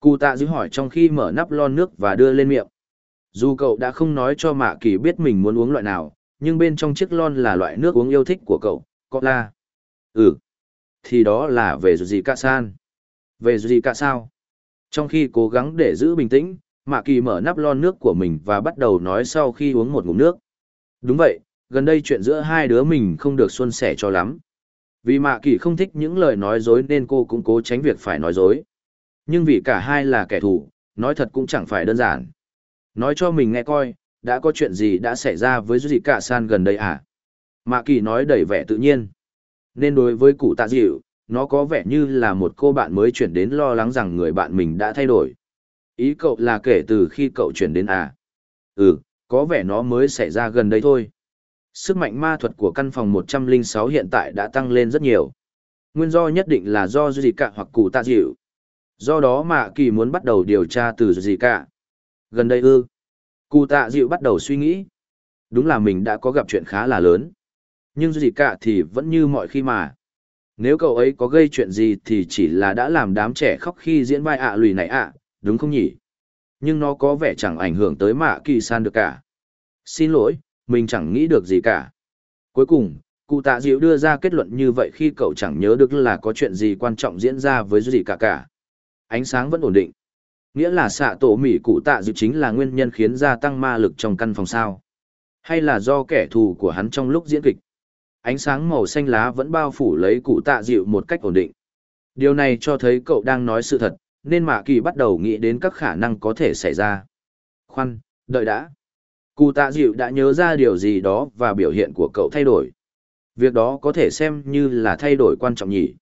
Cụ tạ dữ hỏi trong khi mở nắp lon nước và đưa lên miệng. Dù cậu đã không nói cho Mạ Kỳ biết mình muốn uống loại nào, nhưng bên trong chiếc lon là loại nước uống yêu thích của cậu, cola. Ừ. Thì đó là về gì cả san. Về gì cả sao? Trong khi cố gắng để giữ bình tĩnh, Mạ Kỳ mở nắp lon nước của mình và bắt đầu nói sau khi uống một ngụm nước. Đúng vậy, gần đây chuyện giữa hai đứa mình không được xuân sẻ cho lắm. Vì Mạ Kỳ không thích những lời nói dối nên cô cũng cố tránh việc phải nói dối. Nhưng vì cả hai là kẻ thù, nói thật cũng chẳng phải đơn giản. Nói cho mình nghe coi, đã có chuyện gì đã xảy ra với Duy Cả San gần đây à? Mạ Kỳ nói đầy vẻ tự nhiên. Nên đối với cụ tạ dịu, nó có vẻ như là một cô bạn mới chuyển đến lo lắng rằng người bạn mình đã thay đổi. Ý cậu là kể từ khi cậu chuyển đến à? Ừ, có vẻ nó mới xảy ra gần đây thôi. Sức mạnh ma thuật của căn phòng 106 hiện tại đã tăng lên rất nhiều. Nguyên do nhất định là do gì cả hoặc cụ tạ dịu. Do đó mà kỳ muốn bắt đầu điều tra từ gì cả. Gần đây ư. Cụ tạ dịu bắt đầu suy nghĩ. Đúng là mình đã có gặp chuyện khá là lớn. Nhưng gì cả thì vẫn như mọi khi mà. Nếu cậu ấy có gây chuyện gì thì chỉ là đã làm đám trẻ khóc khi diễn vai ạ lùi này ạ, đúng không nhỉ? Nhưng nó có vẻ chẳng ảnh hưởng tới mạ kỳ san được cả. Xin lỗi, mình chẳng nghĩ được gì cả. Cuối cùng, cụ tạ diệu đưa ra kết luận như vậy khi cậu chẳng nhớ được là có chuyện gì quan trọng diễn ra với gì cả cả. Ánh sáng vẫn ổn định. Nghĩa là xạ tổ mỉ cụ tạ diệu chính là nguyên nhân khiến gia tăng ma lực trong căn phòng sao. Hay là do kẻ thù của hắn trong lúc diễn kịch. Ánh sáng màu xanh lá vẫn bao phủ lấy cụ tạ Diệu một cách ổn định. Điều này cho thấy cậu đang nói sự thật, nên Mạ Kỳ bắt đầu nghĩ đến các khả năng có thể xảy ra. Khoan, đợi đã. Cụ tạ dịu đã nhớ ra điều gì đó và biểu hiện của cậu thay đổi. Việc đó có thể xem như là thay đổi quan trọng nhỉ.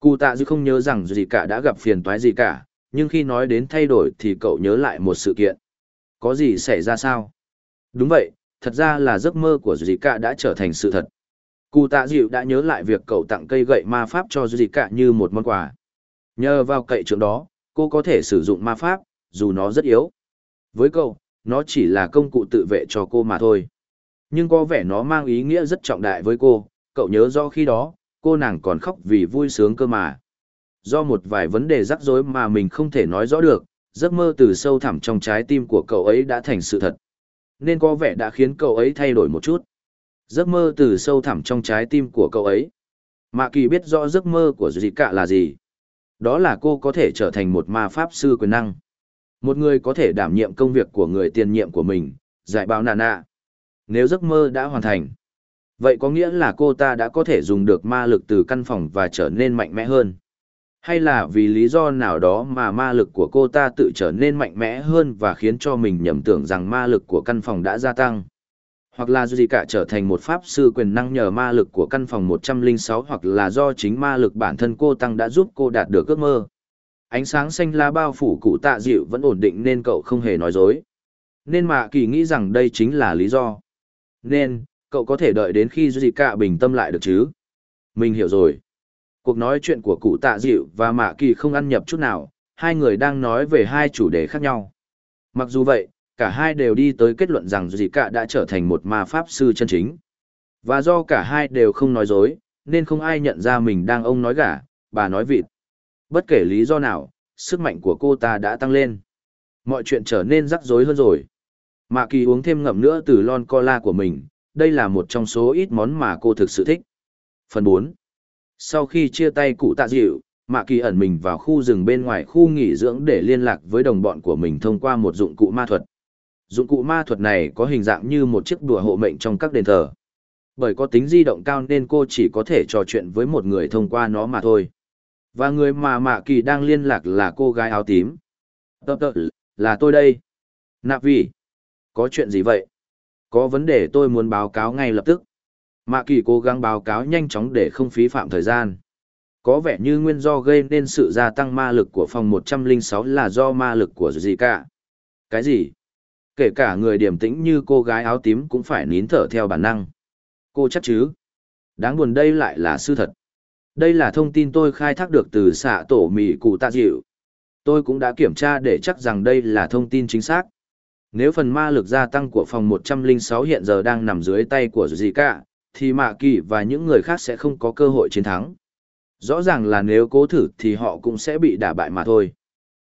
Cụ tạ dịu không nhớ rằng gì cả đã gặp phiền toái gì cả, nhưng khi nói đến thay đổi thì cậu nhớ lại một sự kiện. Có gì xảy ra sao? Đúng vậy, thật ra là giấc mơ của dì cả đã trở thành sự thật. Cụ tạ dịu đã nhớ lại việc cậu tặng cây gậy ma pháp cho dì cả như một món quà. Nhờ vào cậy trường đó, cô có thể sử dụng ma pháp, dù nó rất yếu. Với cậu, nó chỉ là công cụ tự vệ cho cô mà thôi. Nhưng có vẻ nó mang ý nghĩa rất trọng đại với cô, cậu nhớ rõ khi đó, cô nàng còn khóc vì vui sướng cơ mà. Do một vài vấn đề rắc rối mà mình không thể nói rõ được, giấc mơ từ sâu thẳm trong trái tim của cậu ấy đã thành sự thật. Nên có vẻ đã khiến cậu ấy thay đổi một chút. Giấc mơ từ sâu thẳm trong trái tim của cậu ấy. Mạ kỳ biết rõ giấc mơ của dì cả là gì. Đó là cô có thể trở thành một ma pháp sư quyền năng. Một người có thể đảm nhiệm công việc của người tiền nhiệm của mình, giải báo nà nạ. Nếu giấc mơ đã hoàn thành, vậy có nghĩa là cô ta đã có thể dùng được ma lực từ căn phòng và trở nên mạnh mẽ hơn. Hay là vì lý do nào đó mà ma lực của cô ta tự trở nên mạnh mẽ hơn và khiến cho mình nhầm tưởng rằng ma lực của căn phòng đã gia tăng hoặc là gì cả trở thành một pháp sư quyền năng nhờ ma lực của căn phòng 106 hoặc là do chính ma lực bản thân cô tăng đã giúp cô đạt được ước mơ. Ánh sáng xanh lá bao phủ cụ tạ dịu vẫn ổn định nên cậu không hề nói dối. Nên mà kỳ nghĩ rằng đây chính là lý do. Nên, cậu có thể đợi đến khi gì cả bình tâm lại được chứ. Mình hiểu rồi. Cuộc nói chuyện của cụ tạ dịu và mạ kỳ không ăn nhập chút nào, hai người đang nói về hai chủ đề khác nhau. Mặc dù vậy, cả hai đều đi tới kết luận rằng dì cả đã trở thành một ma pháp sư chân chính. Và do cả hai đều không nói dối, nên không ai nhận ra mình đang ông nói gả bà nói vịt. Bất kể lý do nào, sức mạnh của cô ta đã tăng lên. Mọi chuyện trở nên rắc rối hơn rồi. Mạ kỳ uống thêm ngậm nữa từ lon cola của mình, đây là một trong số ít món mà cô thực sự thích. Phần 4 Sau khi chia tay cụ tạ dịu, Mạ kỳ ẩn mình vào khu rừng bên ngoài khu nghỉ dưỡng để liên lạc với đồng bọn của mình thông qua một dụng cụ ma thuật dụng cụ ma thuật này có hình dạng như một chiếc đùa hộ mệnh trong các đền thờ. Bởi có tính di động cao nên cô chỉ có thể trò chuyện với một người thông qua nó mà thôi. Và người mà Mạ Kỳ đang liên lạc là cô gái áo tím. Tập tập, là tôi đây. Nạp vị. Có chuyện gì vậy? Có vấn đề tôi muốn báo cáo ngay lập tức. Mạ Kỳ cố gắng báo cáo nhanh chóng để không phí phạm thời gian. Có vẻ như nguyên do gây nên sự gia tăng ma lực của phòng 106 là do ma lực của gì cả. Cái gì? Kể cả người điềm tĩnh như cô gái áo tím cũng phải nín thở theo bản năng. Cô chắc chứ? Đáng buồn đây lại là sự thật. Đây là thông tin tôi khai thác được từ xạ tổ mì cụ tạ dịu. Tôi cũng đã kiểm tra để chắc rằng đây là thông tin chính xác. Nếu phần ma lực gia tăng của phòng 106 hiện giờ đang nằm dưới tay của gì cả, thì Mạ Kỳ và những người khác sẽ không có cơ hội chiến thắng. Rõ ràng là nếu cố thử thì họ cũng sẽ bị đả bại mà thôi.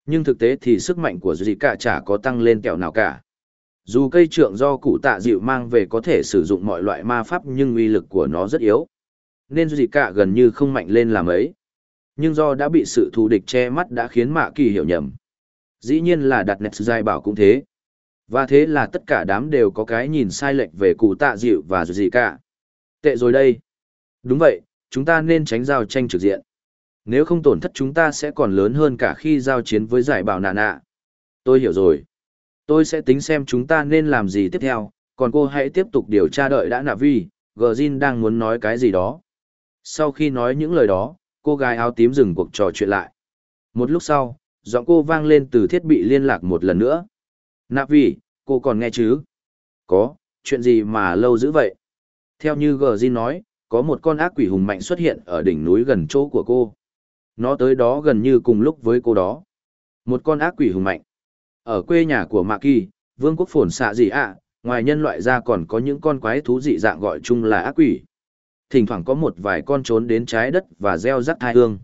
Nhưng thực tế thì sức mạnh của gì cả chả có tăng lên kẹo nào cả. Dù cây trượng do cụ tạ dịu mang về có thể sử dụng mọi loại ma pháp nhưng uy lực của nó rất yếu. Nên gì cả gần như không mạnh lên làm ấy. Nhưng do đã bị sự thù địch che mắt đã khiến mạ kỳ hiểu nhầm. Dĩ nhiên là đặt nét dài bảo cũng thế. Và thế là tất cả đám đều có cái nhìn sai lệch về cụ tạ dịu và gì cả. Tệ rồi đây. Đúng vậy, chúng ta nên tránh giao tranh trực diện. Nếu không tổn thất chúng ta sẽ còn lớn hơn cả khi giao chiến với giải bảo nạ nạ. Tôi hiểu rồi. Tôi sẽ tính xem chúng ta nên làm gì tiếp theo, còn cô hãy tiếp tục điều tra đợi đã nạ vi, gờ Jin đang muốn nói cái gì đó. Sau khi nói những lời đó, cô gái áo tím dừng cuộc trò chuyện lại. Một lúc sau, giọng cô vang lên từ thiết bị liên lạc một lần nữa. Nạp vì, cô còn nghe chứ? Có, chuyện gì mà lâu dữ vậy? Theo như Gờ Jin nói, có một con ác quỷ hùng mạnh xuất hiện ở đỉnh núi gần chỗ của cô. Nó tới đó gần như cùng lúc với cô đó. Một con ác quỷ hùng mạnh. Ở quê nhà của Mạ Kỳ, vương quốc phồn xạ gì ạ, ngoài nhân loại ra còn có những con quái thú dị dạng gọi chung là ác quỷ. Thỉnh thoảng có một vài con trốn đến trái đất và gieo rắc thai hương.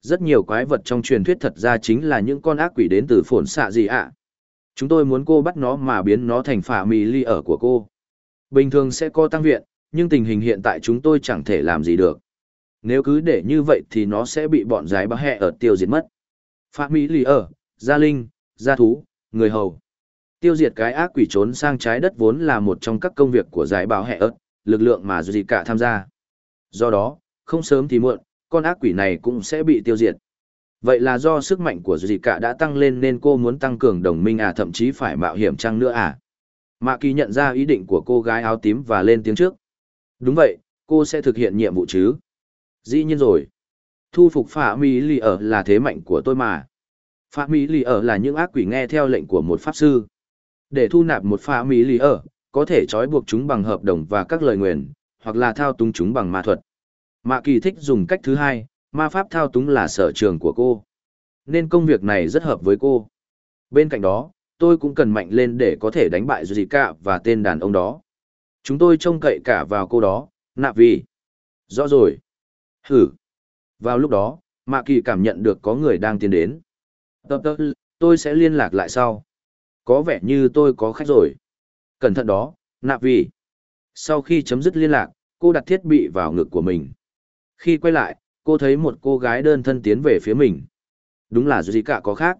Rất nhiều quái vật trong truyền thuyết thật ra chính là những con ác quỷ đến từ phồn xạ gì ạ. Chúng tôi muốn cô bắt nó mà biến nó thành phả mì ly ở của cô. Bình thường sẽ có tăng viện, nhưng tình hình hiện tại chúng tôi chẳng thể làm gì được. Nếu cứ để như vậy thì nó sẽ bị bọn giái bá hẹ ở tiêu diệt mất. Phả mì ly ở, gia linh, gia thú, người hầu. Tiêu diệt cái ác quỷ trốn sang trái đất vốn là một trong các công việc của giải báo hẹ ớt, lực lượng mà gì cả tham gia. Do đó, không sớm thì muộn, con ác quỷ này cũng sẽ bị tiêu diệt. Vậy là do sức mạnh của gì cả đã tăng lên nên cô muốn tăng cường đồng minh à thậm chí phải mạo hiểm chăng nữa à. Mạ kỳ nhận ra ý định của cô gái áo tím và lên tiếng trước. Đúng vậy, cô sẽ thực hiện nhiệm vụ chứ. Dĩ nhiên rồi. Thu phục phả mỹ lì ở là thế mạnh của tôi mà. Phả mỹ lì ở là những ác quỷ nghe theo lệnh của một pháp sư. Để thu nạp một phả mỹ lì ở, có thể trói buộc chúng bằng hợp đồng và các lời nguyền, hoặc là thao túng chúng bằng ma thuật. Mạ kỳ thích dùng cách thứ hai, ma pháp thao túng là sở trường của cô. Nên công việc này rất hợp với cô. Bên cạnh đó, tôi cũng cần mạnh lên để có thể đánh bại Zika và tên đàn ông đó. Chúng tôi trông cậy cả vào cô đó, nạp vì. Rõ rồi. Hử. Vào lúc đó, Mạ Kỳ cảm nhận được có người đang tiến đến. Tập tập, tôi sẽ liên lạc lại sau. Có vẻ như tôi có khách rồi. Cẩn thận đó, nạp vì. Sau khi chấm dứt liên lạc, cô đặt thiết bị vào ngực của mình. Khi quay lại, cô thấy một cô gái đơn thân tiến về phía mình. Đúng là gì cả có khác.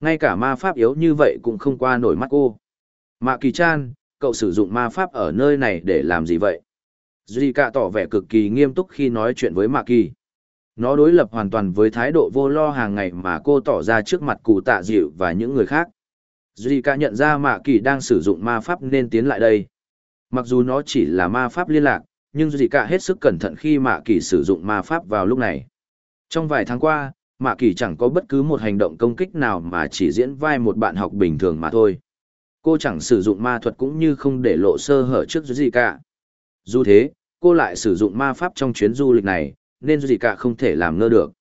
Ngay cả ma pháp yếu như vậy cũng không qua nổi mắt cô. Mạ kỳ chan, cậu sử dụng ma pháp ở nơi này để làm gì vậy? Duy cả tỏ vẻ cực kỳ nghiêm túc khi nói chuyện với Mạ kỳ. Nó đối lập hoàn toàn với thái độ vô lo hàng ngày mà cô tỏ ra trước mặt cụ tạ dịu và những người khác. Duy cả nhận ra Mạ kỳ đang sử dụng ma pháp nên tiến lại đây. Mặc dù nó chỉ là ma pháp liên lạc, nhưng Duy cả hết sức cẩn thận khi Mạ kỳ sử dụng ma pháp vào lúc này. Trong vài tháng qua, Mạ Kỳ chẳng có bất cứ một hành động công kích nào mà chỉ diễn vai một bạn học bình thường mà thôi. Cô chẳng sử dụng ma thuật cũng như không để lộ sơ hở trước gì cả. Dù thế, cô lại sử dụng ma pháp trong chuyến du lịch này, nên gì cả không thể làm ngơ được.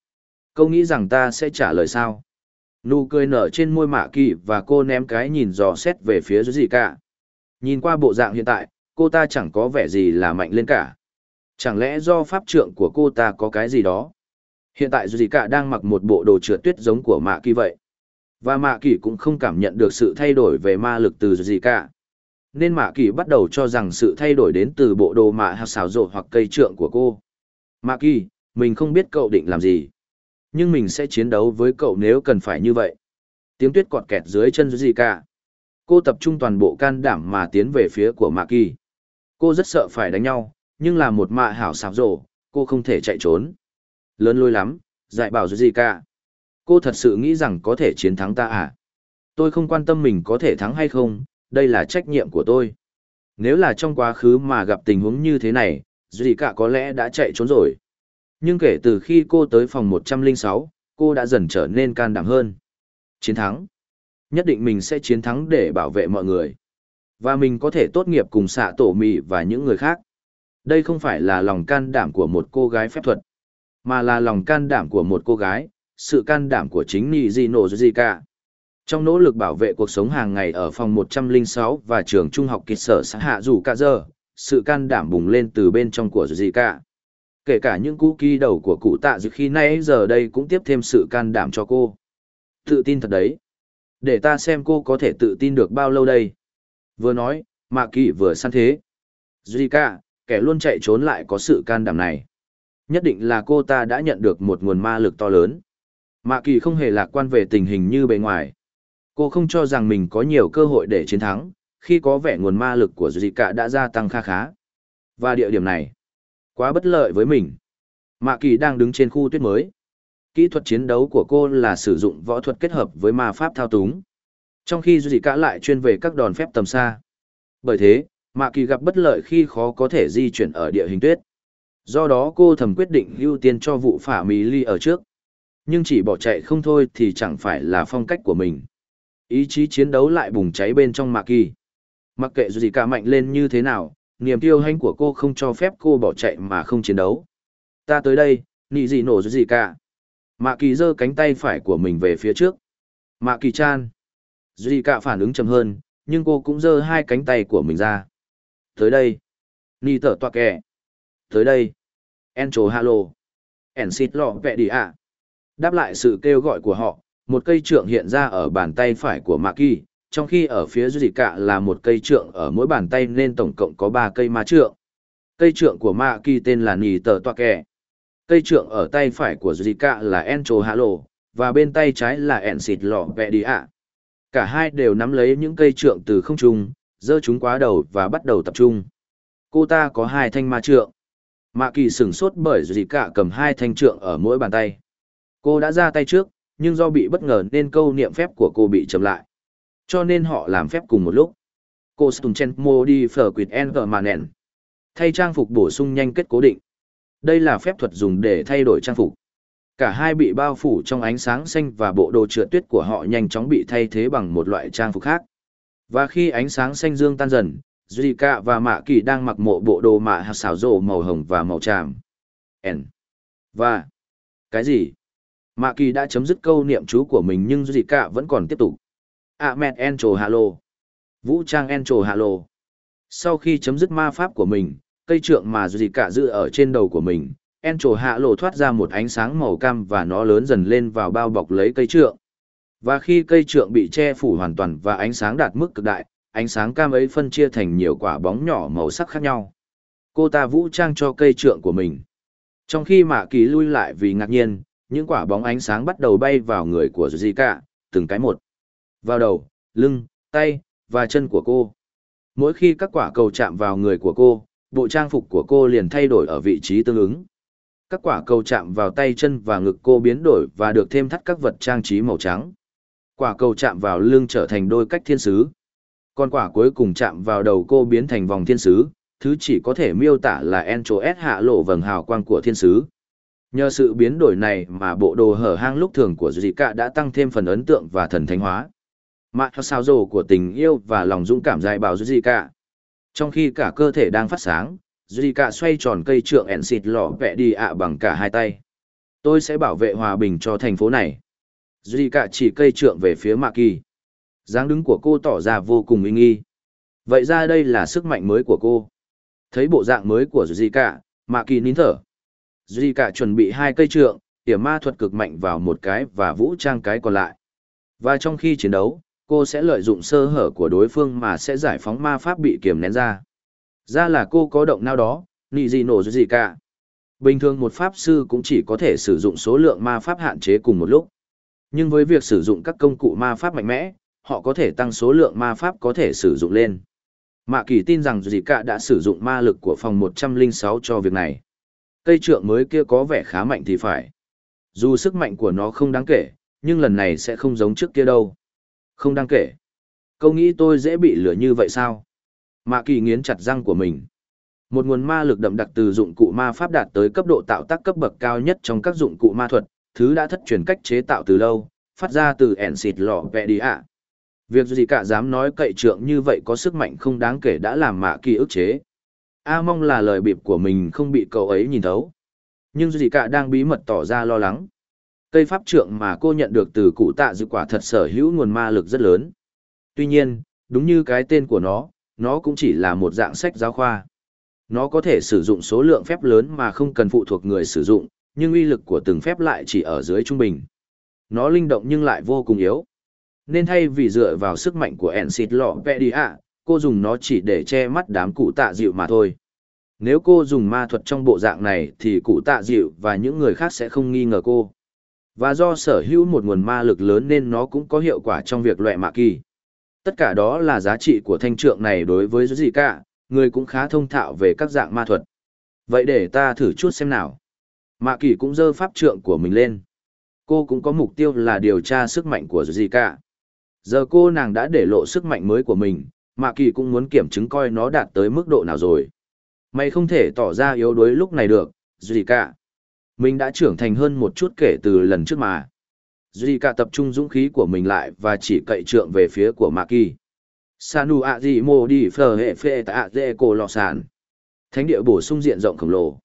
Cô nghĩ rằng ta sẽ trả lời sao? Nụ cười nở trên môi Mạ Kỳ và cô ném cái nhìn dò xét về phía gì cả. Nhìn qua bộ dạng hiện tại, cô ta chẳng có vẻ gì là mạnh lên cả. Chẳng lẽ do pháp trượng của cô ta có cái gì đó? Hiện tại dù gì cả đang mặc một bộ đồ trượt tuyết giống của Mạ Kỳ vậy. Và Mạ Kỳ cũng không cảm nhận được sự thay đổi về ma lực từ gì cả. Nên Mạ Kỳ bắt đầu cho rằng sự thay đổi đến từ bộ đồ mạ hoặc xào rộ hoặc cây trượng của cô. Mạ Kỳ, mình không biết cậu định làm gì. Nhưng mình sẽ chiến đấu với cậu nếu cần phải như vậy. Tiếng tuyết cọt kẹt dưới chân gì cả. Cô tập trung toàn bộ can đảm mà tiến về phía của Mạ Kỳ. Cô rất sợ phải đánh nhau, nhưng là một mạ hảo xào rổ, cô không thể chạy trốn. Lớn lôi lắm, dạy bảo gì cả. Cô thật sự nghĩ rằng có thể chiến thắng ta à? Tôi không quan tâm mình có thể thắng hay không, đây là trách nhiệm của tôi. Nếu là trong quá khứ mà gặp tình huống như thế này, gì cả có lẽ đã chạy trốn rồi. Nhưng kể từ khi cô tới phòng 106, cô đã dần trở nên can đảm hơn. Chiến thắng. Nhất định mình sẽ chiến thắng để bảo vệ mọi người. Và mình có thể tốt nghiệp cùng xạ tổ mì và những người khác. Đây không phải là lòng can đảm của một cô gái phép thuật mà là lòng can đảm của một cô gái, sự can đảm của chính Nì Di Zika. Trong nỗ lực bảo vệ cuộc sống hàng ngày ở phòng 106 và trường trung học kịch sở xã hạ dù cả giờ, sự can đảm bùng lên từ bên trong của Zika. Kể cả những cú kỳ đầu của cụ tạ dự khi nay giờ đây cũng tiếp thêm sự can đảm cho cô. Tự tin thật đấy. Để ta xem cô có thể tự tin được bao lâu đây. Vừa nói, Mạ Kỳ vừa săn thế. Zika, kẻ luôn chạy trốn lại có sự can đảm này. Nhất định là cô ta đã nhận được một nguồn ma lực to lớn. Mạ kỳ không hề lạc quan về tình hình như bề ngoài. Cô không cho rằng mình có nhiều cơ hội để chiến thắng, khi có vẻ nguồn ma lực của Zika đã gia tăng kha khá. Và địa điểm này, quá bất lợi với mình. Mạ kỳ đang đứng trên khu tuyết mới. Kỹ thuật chiến đấu của cô là sử dụng võ thuật kết hợp với ma pháp thao túng. Trong khi Zika lại chuyên về các đòn phép tầm xa. Bởi thế, Mạ kỳ gặp bất lợi khi khó có thể di chuyển ở địa hình tuyết. Do đó cô thầm quyết định ưu tiên cho vụ phả mì ly ở trước. Nhưng chỉ bỏ chạy không thôi thì chẳng phải là phong cách của mình. Ý chí chiến đấu lại bùng cháy bên trong Mạ Kỳ. Mặc kệ Duy cả mạnh lên như thế nào, niềm tiêu hanh của cô không cho phép cô bỏ chạy mà không chiến đấu. Ta tới đây, nị gì nổ Duy cả. Mạ Kỳ giơ cánh tay phải của mình về phía trước. Mạ Kỳ chan. Duy cả phản ứng chậm hơn, nhưng cô cũng giơ hai cánh tay của mình ra. Tới đây. Nì tở toa kẻ. Tới đây. Encho halo. En xịt lọ vẹ đi ạ. Đáp lại sự kêu gọi của họ, một cây trượng hiện ra ở bàn tay phải của Mạc Kỳ, trong khi ở phía Duy cả là một cây trượng ở mỗi bàn tay nên tổng cộng có ba cây ma trượng. Cây trượng của Mạc Kỳ tên là Nì tở Toa Kẻ. Cây trượng ở tay phải của Zika là Encho Halo, và bên tay trái là En xịt Lọ Vẹ Đi ạ. Cả hai đều nắm lấy những cây trượng từ không trung, giơ chúng quá đầu và bắt đầu tập trung. Cô ta có hai thanh ma trượng. Mạ Kỳ sửng sốt bởi Zika cầm hai thanh trượng ở mỗi bàn tay. Cô đã ra tay trước, nhưng do bị bất ngờ nên câu niệm phép của cô bị chậm lại. Cho nên họ làm phép cùng một lúc. Cô Stunchen Modi Phở Quýt nèn. Thay trang phục bổ sung nhanh kết cố định. Đây là phép thuật dùng để thay đổi trang phục. Cả hai bị bao phủ trong ánh sáng xanh và bộ đồ trượt tuyết của họ nhanh chóng bị thay thế bằng một loại trang phục khác. Và khi ánh sáng xanh dương tan dần, Zika và Mạ Kỳ đang mặc mộ bộ đồ mạ hạt xảo rộ màu hồng và màu tràm. N. Và. Cái gì? Mạ Kỳ đã chấm dứt câu niệm chú của mình nhưng Zika vẫn còn tiếp tục. Ahmed Encho Lô. Vũ trang Encho Lô. Sau khi chấm dứt ma pháp của mình, cây trượng mà gì giữ ở trên đầu của mình, Encho Halo thoát ra một ánh sáng màu cam và nó lớn dần lên vào bao bọc lấy cây trượng. Và khi cây trượng bị che phủ hoàn toàn và ánh sáng đạt mức cực đại, ánh sáng cam ấy phân chia thành nhiều quả bóng nhỏ màu sắc khác nhau. Cô ta vũ trang cho cây trượng của mình. Trong khi Mạ Kỳ lui lại vì ngạc nhiên, những quả bóng ánh sáng bắt đầu bay vào người của Zika, từng cái một vào đầu, lưng, tay, và chân của cô. Mỗi khi các quả cầu chạm vào người của cô, bộ trang phục của cô liền thay đổi ở vị trí tương ứng. Các quả cầu chạm vào tay chân và ngực cô biến đổi và được thêm thắt các vật trang trí màu trắng. Quả cầu chạm vào lưng trở thành đôi cách thiên sứ. Còn quả cuối cùng chạm vào đầu cô biến thành vòng thiên sứ, thứ chỉ có thể miêu tả là Encho S hạ lộ vầng hào quang của thiên sứ. Nhờ sự biến đổi này mà bộ đồ hở hang lúc thường của Zika đã tăng thêm phần ấn tượng và thần thánh hóa. Mạng sao rồ của tình yêu và lòng dũng cảm dài bào Zika. Trong khi cả cơ thể đang phát sáng, Zika xoay tròn cây trượng ẹn xịt lọ vẹ đi ạ bằng cả hai tay. Tôi sẽ bảo vệ hòa bình cho thành phố này. Zika chỉ cây trượng về phía Mạ Kỳ. dáng đứng của cô tỏ ra vô cùng uy nghi. Vậy ra đây là sức mạnh mới của cô. Thấy bộ dạng mới của Zika, Mạ Kỳ nín thở. Zika chuẩn bị hai cây trượng, tiểm ma thuật cực mạnh vào một cái và vũ trang cái còn lại. Và trong khi chiến đấu, cô sẽ lợi dụng sơ hở của đối phương mà sẽ giải phóng ma pháp bị kiềm nén ra. Ra là cô có động nào đó, nị gì nổ gì cả. Bình thường một pháp sư cũng chỉ có thể sử dụng số lượng ma pháp hạn chế cùng một lúc. Nhưng với việc sử dụng các công cụ ma pháp mạnh mẽ, họ có thể tăng số lượng ma pháp có thể sử dụng lên. Mạ kỳ tin rằng gì cả đã sử dụng ma lực của phòng 106 cho việc này. Cây trượng mới kia có vẻ khá mạnh thì phải. Dù sức mạnh của nó không đáng kể, nhưng lần này sẽ không giống trước kia đâu. Không đáng kể. Câu nghĩ tôi dễ bị lửa như vậy sao? Mạ kỳ nghiến chặt răng của mình. Một nguồn ma lực đậm đặc từ dụng cụ ma pháp đạt tới cấp độ tạo tác cấp bậc cao nhất trong các dụng cụ ma thuật, thứ đã thất truyền cách chế tạo từ lâu, phát ra từ ẻn xịt lọ vẹ đi ạ. Việc gì cả dám nói cậy trượng như vậy có sức mạnh không đáng kể đã làm mạ kỳ ức chế. A mong là lời bịp của mình không bị cậu ấy nhìn thấu. Nhưng gì cả đang bí mật tỏ ra lo lắng. Cây pháp trượng mà cô nhận được từ cụ tạ dự quả thật sở hữu nguồn ma lực rất lớn. Tuy nhiên, đúng như cái tên của nó, nó cũng chỉ là một dạng sách giáo khoa. Nó có thể sử dụng số lượng phép lớn mà không cần phụ thuộc người sử dụng, nhưng uy lực của từng phép lại chỉ ở dưới trung bình. Nó linh động nhưng lại vô cùng yếu. Nên thay vì dựa vào sức mạnh của Ensit Lọ Pedia, cô dùng nó chỉ để che mắt đám cụ tạ dịu mà thôi. Nếu cô dùng ma thuật trong bộ dạng này thì cụ tạ dịu và những người khác sẽ không nghi ngờ cô. Và do sở hữu một nguồn ma lực lớn nên nó cũng có hiệu quả trong việc loại mạ kỳ. Tất cả đó là giá trị của thanh trượng này đối với gì cả, người cũng khá thông thạo về các dạng ma thuật. Vậy để ta thử chút xem nào. Mạ kỳ cũng dơ pháp trượng của mình lên. Cô cũng có mục tiêu là điều tra sức mạnh của gì cả. Giờ cô nàng đã để lộ sức mạnh mới của mình, Mạ kỳ cũng muốn kiểm chứng coi nó đạt tới mức độ nào rồi. Mày không thể tỏ ra yếu đuối lúc này được, gì cả. Mình đã trưởng thành hơn một chút kể từ lần trước mà. Duy cả tập trung dũng khí của mình lại và chỉ cậy trượng về phía của Mạ Kỳ. Sanu a di mô đi phờ hệ phê tạ dê cổ lọ sản. Thánh địa bổ sung diện rộng khổng lồ.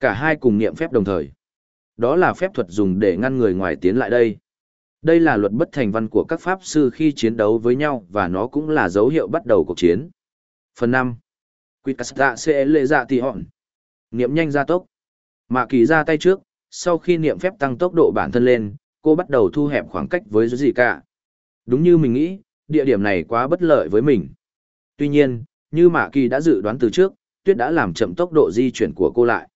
Cả hai cùng niệm phép đồng thời. Đó là phép thuật dùng để ngăn người ngoài tiến lại đây. Đây là luật bất thành văn của các pháp sư khi chiến đấu với nhau và nó cũng là dấu hiệu bắt đầu cuộc chiến. Phần 5. dạ sẽ lệ dạ tì hòn. Niệm nhanh gia tốc. Mạ kỳ ra tay trước, sau khi niệm phép tăng tốc độ bản thân lên, cô bắt đầu thu hẹp khoảng cách với gì cả. Đúng như mình nghĩ, địa điểm này quá bất lợi với mình. Tuy nhiên, như Mạ kỳ đã dự đoán từ trước, tuyết đã làm chậm tốc độ di chuyển của cô lại.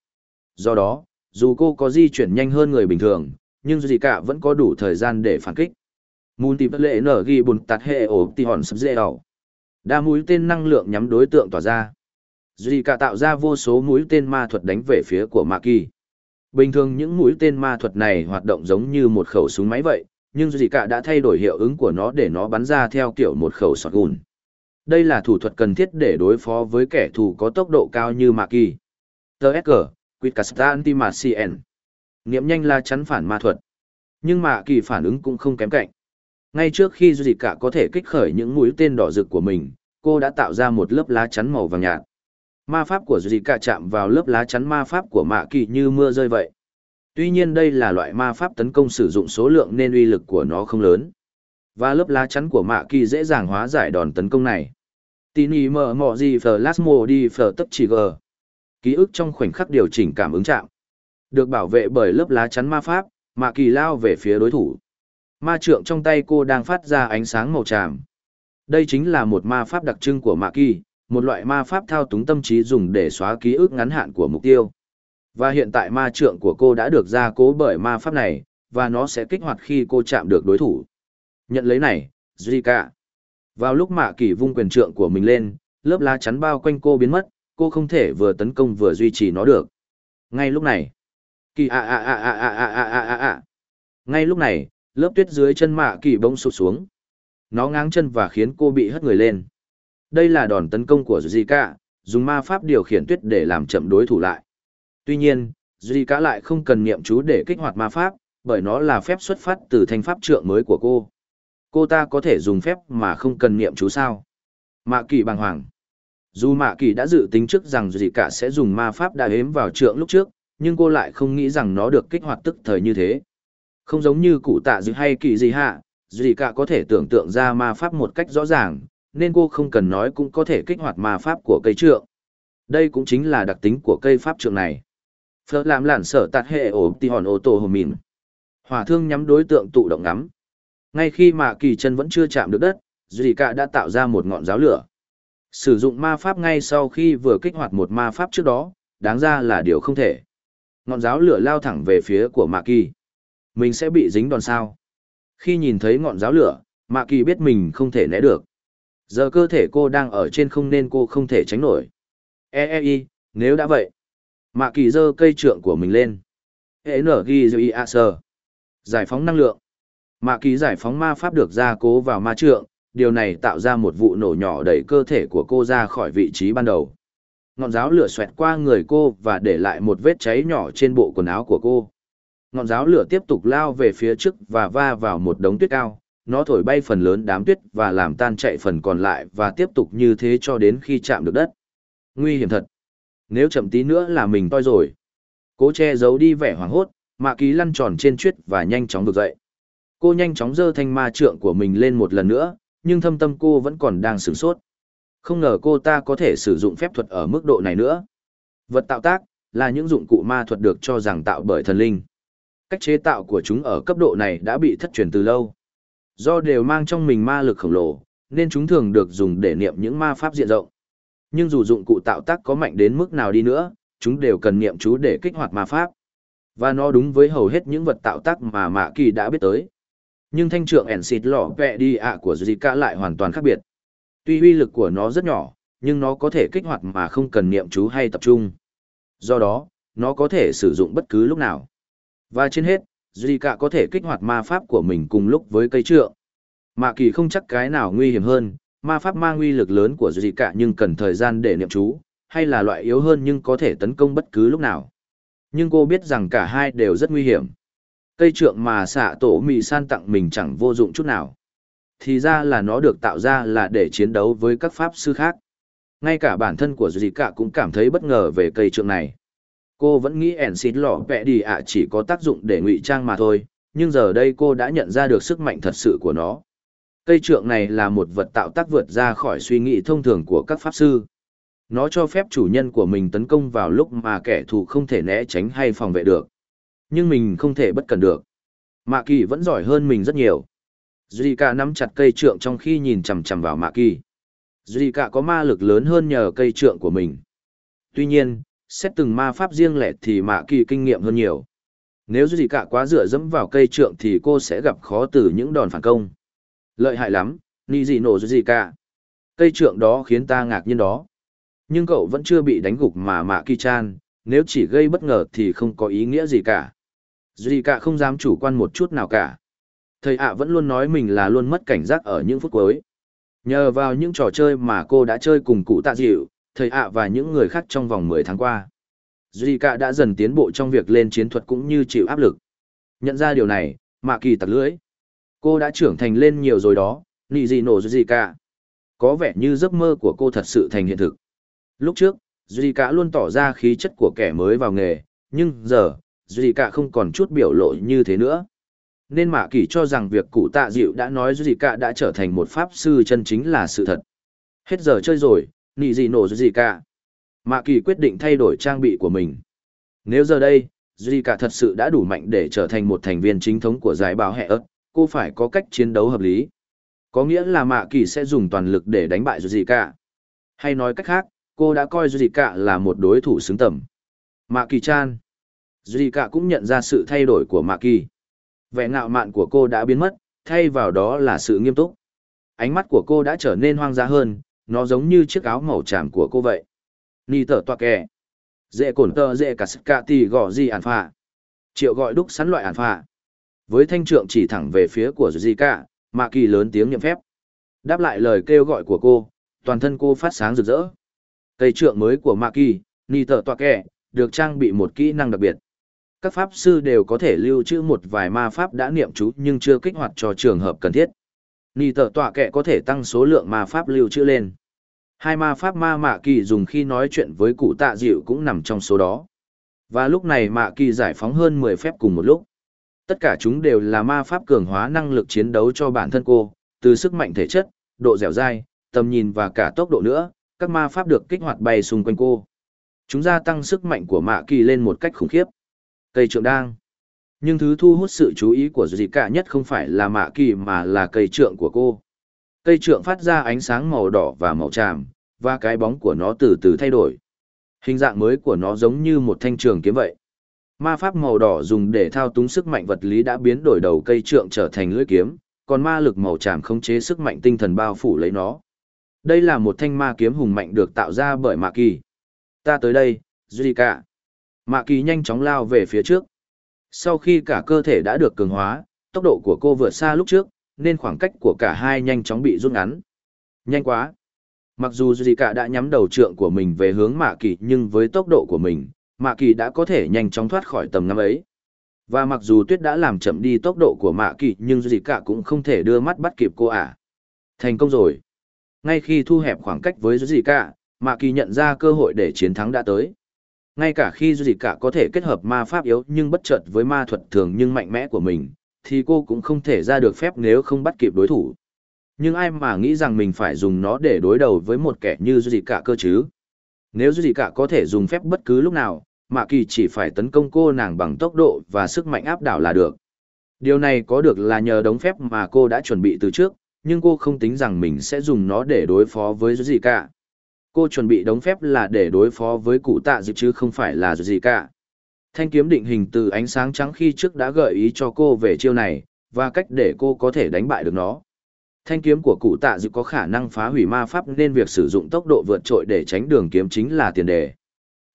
Do đó, dù cô có di chuyển nhanh hơn người bình thường, nhưng gì cả vẫn có đủ thời gian để phản kích. Mùn tìm lệ nở ghi bùn tạt hệ ổ tì hòn sập dê đầu. Đa mũi tên năng lượng nhắm đối tượng tỏa ra. Duy cả tạo ra vô số mũi tên ma thuật đánh về phía của Mạ Kỳ. Bình thường những mũi tên ma thuật này hoạt động giống như một khẩu súng máy vậy, nhưng gì cả đã thay đổi hiệu ứng của nó để nó bắn ra theo kiểu một khẩu sọt gùn. Đây là thủ thuật cần thiết để đối phó với kẻ thù có tốc độ cao như Mạ Kỳ. TSG, Quitcasta Antimacien. Niệm nhanh là chắn phản ma thuật. Nhưng Mạ Kỳ phản ứng cũng không kém cạnh. Ngay trước khi Duy cả có thể kích khởi những mũi tên đỏ rực của mình, cô đã tạo ra một lớp lá chắn màu vàng nhạt. Ma pháp của Duy cả chạm vào lớp lá chắn ma pháp của Mạ Kỳ như mưa rơi vậy. Tuy nhiên đây là loại ma pháp tấn công sử dụng số lượng nên uy lực của nó không lớn. Và lớp lá chắn của Mạ Kỳ dễ dàng hóa giải đòn tấn công này. Tin ý mở mọ gì phờ lát đi phờ tấp chỉ gờ. Ký ức trong khoảnh khắc điều chỉnh cảm ứng chạm. Được bảo vệ bởi lớp lá chắn ma pháp, Mạ Kỳ lao về phía đối thủ. Ma trượng trong tay cô đang phát ra ánh sáng màu tràm. Đây chính là một ma pháp đặc trưng của Mạ Kỳ, một loại ma pháp thao túng tâm trí dùng để xóa ký ức ngắn hạn của mục tiêu. Và hiện tại ma trượng của cô đã được gia cố bởi ma pháp này, và nó sẽ kích hoạt khi cô chạm được đối thủ. Nhận lấy này, Zika. Vào lúc Mạ Kỳ vung quyền trượng của mình lên, lớp lá chắn bao quanh cô biến mất, cô không thể vừa tấn công vừa duy trì nó được. Ngay lúc này, Kỳ a a a a a a a a a. Ngay lúc này, lớp tuyết dưới chân Mạ Kỳ bỗng sụp xuống. Nó ngáng chân và khiến cô bị hất người lên. Đây là đòn tấn công của Zika, dùng ma pháp điều khiển tuyết để làm chậm đối thủ lại. Tuy nhiên, Zika lại không cần niệm chú để kích hoạt ma pháp, bởi nó là phép xuất phát từ thanh pháp trượng mới của cô. Cô ta có thể dùng phép mà không cần niệm chú sao? Mạ kỳ bàng hoàng. Dù Mạ kỳ đã dự tính trước rằng Zika sẽ dùng ma pháp đã hếm vào trượng lúc trước, nhưng cô lại không nghĩ rằng nó được kích hoạt tức thời như thế. Không giống như cụ tạ dư hay kỳ gì hạ, Zika có thể tưởng tượng ra ma pháp một cách rõ ràng, nên cô không cần nói cũng có thể kích hoạt ma pháp của cây trượng. Đây cũng chính là đặc tính của cây pháp trượng này. Phở làm lản sở tạt hệ ổ tì hòn ô tô hồ mìn. Hỏa thương nhắm đối tượng tụ động ngắm. Ngay khi mà kỳ chân vẫn chưa chạm được đất, Duy cạ đã tạo ra một ngọn giáo lửa. Sử dụng ma pháp ngay sau khi vừa kích hoạt một ma pháp trước đó, đáng ra là điều không thể. Ngọn giáo lửa lao thẳng về phía của Mạ Kỳ. Mình sẽ bị dính đòn sao. Khi nhìn thấy ngọn giáo lửa, Mạ Kỳ biết mình không thể né được. Giờ cơ thể cô đang ở trên không nên cô không thể tránh nổi. E e y, nếu đã vậy. Mạ kỳ giơ cây trượng của mình lên. E n ghi dư y a sơ. Giải phóng năng lượng. Mạ kỳ giải phóng ma pháp được gia cố vào ma trượng, điều này tạo ra một vụ nổ nhỏ đẩy cơ thể của cô ra khỏi vị trí ban đầu. Ngọn giáo lửa xoẹt qua người cô và để lại một vết cháy nhỏ trên bộ quần áo của cô. Ngọn giáo lửa tiếp tục lao về phía trước và va vào một đống tuyết cao, nó thổi bay phần lớn đám tuyết và làm tan chạy phần còn lại và tiếp tục như thế cho đến khi chạm được đất. Nguy hiểm thật. Nếu chậm tí nữa là mình toi rồi. Cố che giấu đi vẻ hoảng hốt, mạ ký lăn tròn trên chuyết và nhanh chóng vực dậy. Cô nhanh chóng giơ thanh ma trượng của mình lên một lần nữa, nhưng thâm tâm cô vẫn còn đang sửng sốt. Không ngờ cô ta có thể sử dụng phép thuật ở mức độ này nữa. Vật tạo tác là những dụng cụ ma thuật được cho rằng tạo bởi thần linh. Cách chế tạo của chúng ở cấp độ này đã bị thất truyền từ lâu. Do đều mang trong mình ma lực khổng lồ, nên chúng thường được dùng để niệm những ma pháp diện rộng. Nhưng dù dụng cụ tạo tác có mạnh đến mức nào đi nữa, chúng đều cần niệm chú để kích hoạt ma pháp. Và nó đúng với hầu hết những vật tạo tác mà Mạ Kỳ đã biết tới. Nhưng thanh trượng ẻn xịt lỏ vẹ đi ạ của Zika lại hoàn toàn khác biệt. Tuy uy lực của nó rất nhỏ, nhưng nó có thể kích hoạt mà không cần niệm chú hay tập trung. Do đó, nó có thể sử dụng bất cứ lúc nào. Và trên hết, Zika có thể kích hoạt ma pháp của mình cùng lúc với cây trượng. Mạ kỳ không chắc cái nào nguy hiểm hơn, ma pháp mang uy lực lớn của Zika nhưng cần thời gian để niệm chú, hay là loại yếu hơn nhưng có thể tấn công bất cứ lúc nào. Nhưng cô biết rằng cả hai đều rất nguy hiểm. Cây trượng mà xạ tổ mì san tặng mình chẳng vô dụng chút nào. Thì ra là nó được tạo ra là để chiến đấu với các pháp sư khác. Ngay cả bản thân của Dì Cả cũng cảm thấy bất ngờ về cây trượng này. Cô vẫn nghĩ ẻn xịt lọ vẽ đi ạ chỉ có tác dụng để ngụy trang mà thôi, nhưng giờ đây cô đã nhận ra được sức mạnh thật sự của nó. Cây trượng này là một vật tạo tác vượt ra khỏi suy nghĩ thông thường của các pháp sư. Nó cho phép chủ nhân của mình tấn công vào lúc mà kẻ thù không thể né tránh hay phòng vệ được. Nhưng mình không thể bất cần được. Mạ kỳ vẫn giỏi hơn mình rất nhiều. Zika nắm chặt cây trượng trong khi nhìn chằm chằm vào Mạ kỳ. Zika có ma lực lớn hơn nhờ cây trượng của mình. Tuy nhiên, xét từng ma pháp riêng lẻ thì Mạ kỳ kinh nghiệm hơn nhiều. Nếu Zika quá dựa dẫm vào cây trượng thì cô sẽ gặp khó từ những đòn phản công. Lợi hại lắm, ni gì nổ Zika. Cây trượng đó khiến ta ngạc nhiên đó. Nhưng cậu vẫn chưa bị đánh gục mà Mạ kỳ chan, nếu chỉ gây bất ngờ thì không có ý nghĩa gì cả. Duy cả không dám chủ quan một chút nào cả. Thầy ạ vẫn luôn nói mình là luôn mất cảnh giác ở những phút cuối. Nhờ vào những trò chơi mà cô đã chơi cùng cụ tạ dịu, thầy ạ và những người khác trong vòng 10 tháng qua. Duy đã dần tiến bộ trong việc lên chiến thuật cũng như chịu áp lực. Nhận ra điều này, mạ kỳ tặc lưỡi. Cô đã trưởng thành lên nhiều rồi đó, nị gì nổ gì cả. Có vẻ như giấc mơ của cô thật sự thành hiện thực. Lúc trước, Duy luôn tỏ ra khí chất của kẻ mới vào nghề, nhưng giờ, Duy không còn chút biểu lộ như thế nữa. Nên Mạ Kỳ cho rằng việc cụ tạ dịu đã nói Duy đã trở thành một pháp sư chân chính là sự thật. Hết giờ chơi rồi, nị gì nổ gì cả. Mạ Kỳ quyết định thay đổi trang bị của mình. Nếu giờ đây, gì cả thật sự đã đủ mạnh để trở thành một thành viên chính thống của giải báo hệ ớt, cô phải có cách chiến đấu hợp lý. Có nghĩa là Mạ Kỳ sẽ dùng toàn lực để đánh bại gì cả. Hay nói cách khác, cô đã coi gì cả là một đối thủ xứng tầm. Mạ Kỳ chan. Duy cả cũng nhận ra sự thay đổi của Mạ Kỳ. Vẻ ngạo mạn của cô đã biến mất, thay vào đó là sự nghiêm túc. Ánh mắt của cô đã trở nên hoang dã hơn, nó giống như chiếc áo màu tràm của cô vậy. Ni tờ toa kè. Dễ cổn tờ dễ cả sức cả tì gõ gì ản phà. Triệu gọi đúc sắn loại ản phà. Với thanh trượng chỉ thẳng về phía của Duy cả, Mạ Kỳ lớn tiếng nhậm phép. Đáp lại lời kêu gọi của cô, toàn thân cô phát sáng rực rỡ. Cây trượng mới của Mạ Kỳ, Ni tờ toa kè, được trang bị một kỹ năng đặc biệt. Các pháp sư đều có thể lưu trữ một vài ma pháp đã niệm chú nhưng chưa kích hoạt cho trường hợp cần thiết. Nì tờ tọa kệ có thể tăng số lượng ma pháp lưu trữ lên. Hai ma pháp ma mạ kỳ dùng khi nói chuyện với cụ tạ dịu cũng nằm trong số đó. Và lúc này mạ kỳ giải phóng hơn 10 phép cùng một lúc. Tất cả chúng đều là ma pháp cường hóa năng lực chiến đấu cho bản thân cô, từ sức mạnh thể chất, độ dẻo dai, tầm nhìn và cả tốc độ nữa, các ma pháp được kích hoạt bay xung quanh cô. Chúng gia tăng sức mạnh của mạ kỳ lên một cách khủng khiếp. Cây trượng đang. Nhưng thứ thu hút sự chú ý của dì cả nhất không phải là mạ kỳ mà là cây trượng của cô. Cây trượng phát ra ánh sáng màu đỏ và màu tràm, và cái bóng của nó từ từ thay đổi. Hình dạng mới của nó giống như một thanh trường kiếm vậy. Ma pháp màu đỏ dùng để thao túng sức mạnh vật lý đã biến đổi đầu cây trượng trở thành lưỡi kiếm, còn ma lực màu tràm khống chế sức mạnh tinh thần bao phủ lấy nó. Đây là một thanh ma kiếm hùng mạnh được tạo ra bởi Mạ Kỳ. Ta tới đây, Zika. Mạ kỳ nhanh chóng lao về phía trước. Sau khi cả cơ thể đã được cường hóa, tốc độ của cô vượt xa lúc trước, nên khoảng cách của cả hai nhanh chóng bị rút ngắn. Nhanh quá. Mặc dù Cả đã nhắm đầu trượng của mình về hướng Mạ Kỳ nhưng với tốc độ của mình, Mạ Kỳ đã có thể nhanh chóng thoát khỏi tầm ngắm ấy. Và mặc dù tuyết đã làm chậm đi tốc độ của Mạ Kỳ nhưng Cả cũng không thể đưa mắt bắt kịp cô ả. Thành công rồi. Ngay khi thu hẹp khoảng cách với Cả, Mạ Kỳ nhận ra cơ hội để chiến thắng đã tới. Ngay cả khi Duy cả có thể kết hợp ma pháp yếu nhưng bất chợt với ma thuật thường nhưng mạnh mẽ của mình, thì cô cũng không thể ra được phép nếu không bắt kịp đối thủ. Nhưng ai mà nghĩ rằng mình phải dùng nó để đối đầu với một kẻ như Duy cả cơ chứ? Nếu Duy cả có thể dùng phép bất cứ lúc nào, Mạ Kỳ chỉ phải tấn công cô nàng bằng tốc độ và sức mạnh áp đảo là được. Điều này có được là nhờ đống phép mà cô đã chuẩn bị từ trước, nhưng cô không tính rằng mình sẽ dùng nó để đối phó với Duy cả cô chuẩn bị đống phép là để đối phó với cụ tạ dịp chứ không phải là gì cả. Thanh kiếm định hình từ ánh sáng trắng khi trước đã gợi ý cho cô về chiêu này, và cách để cô có thể đánh bại được nó. Thanh kiếm của cụ tạ dịp có khả năng phá hủy ma pháp nên việc sử dụng tốc độ vượt trội để tránh đường kiếm chính là tiền đề.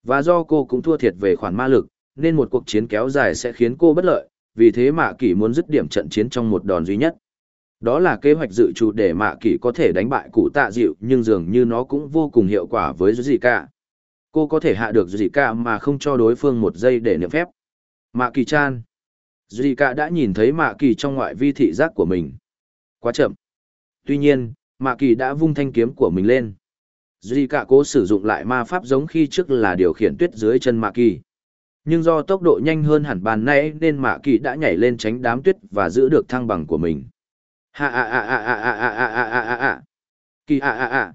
Và do cô cũng thua thiệt về khoản ma lực, nên một cuộc chiến kéo dài sẽ khiến cô bất lợi, vì thế Mạ Kỷ muốn dứt điểm trận chiến trong một đòn duy nhất. Đó là kế hoạch dự trù để mạ kỷ có thể đánh bại cụ tạ dịu nhưng dường như nó cũng vô cùng hiệu quả với gì cả. Cô có thể hạ được Zika mà không cho đối phương một giây để niệm phép. Mạ kỳ chan. Cả đã nhìn thấy mạ kỳ trong ngoại vi thị giác của mình. Quá chậm. Tuy nhiên, mạ kỳ đã vung thanh kiếm của mình lên. Zika cố sử dụng lại ma pháp giống khi trước là điều khiển tuyết dưới chân mạ kỳ. Nhưng do tốc độ nhanh hơn hẳn bàn nay nên mạ kỳ đã nhảy lên tránh đám tuyết và giữ được thăng bằng của mình. Hạ, a a a a a a a a a a. Kỳ a a a.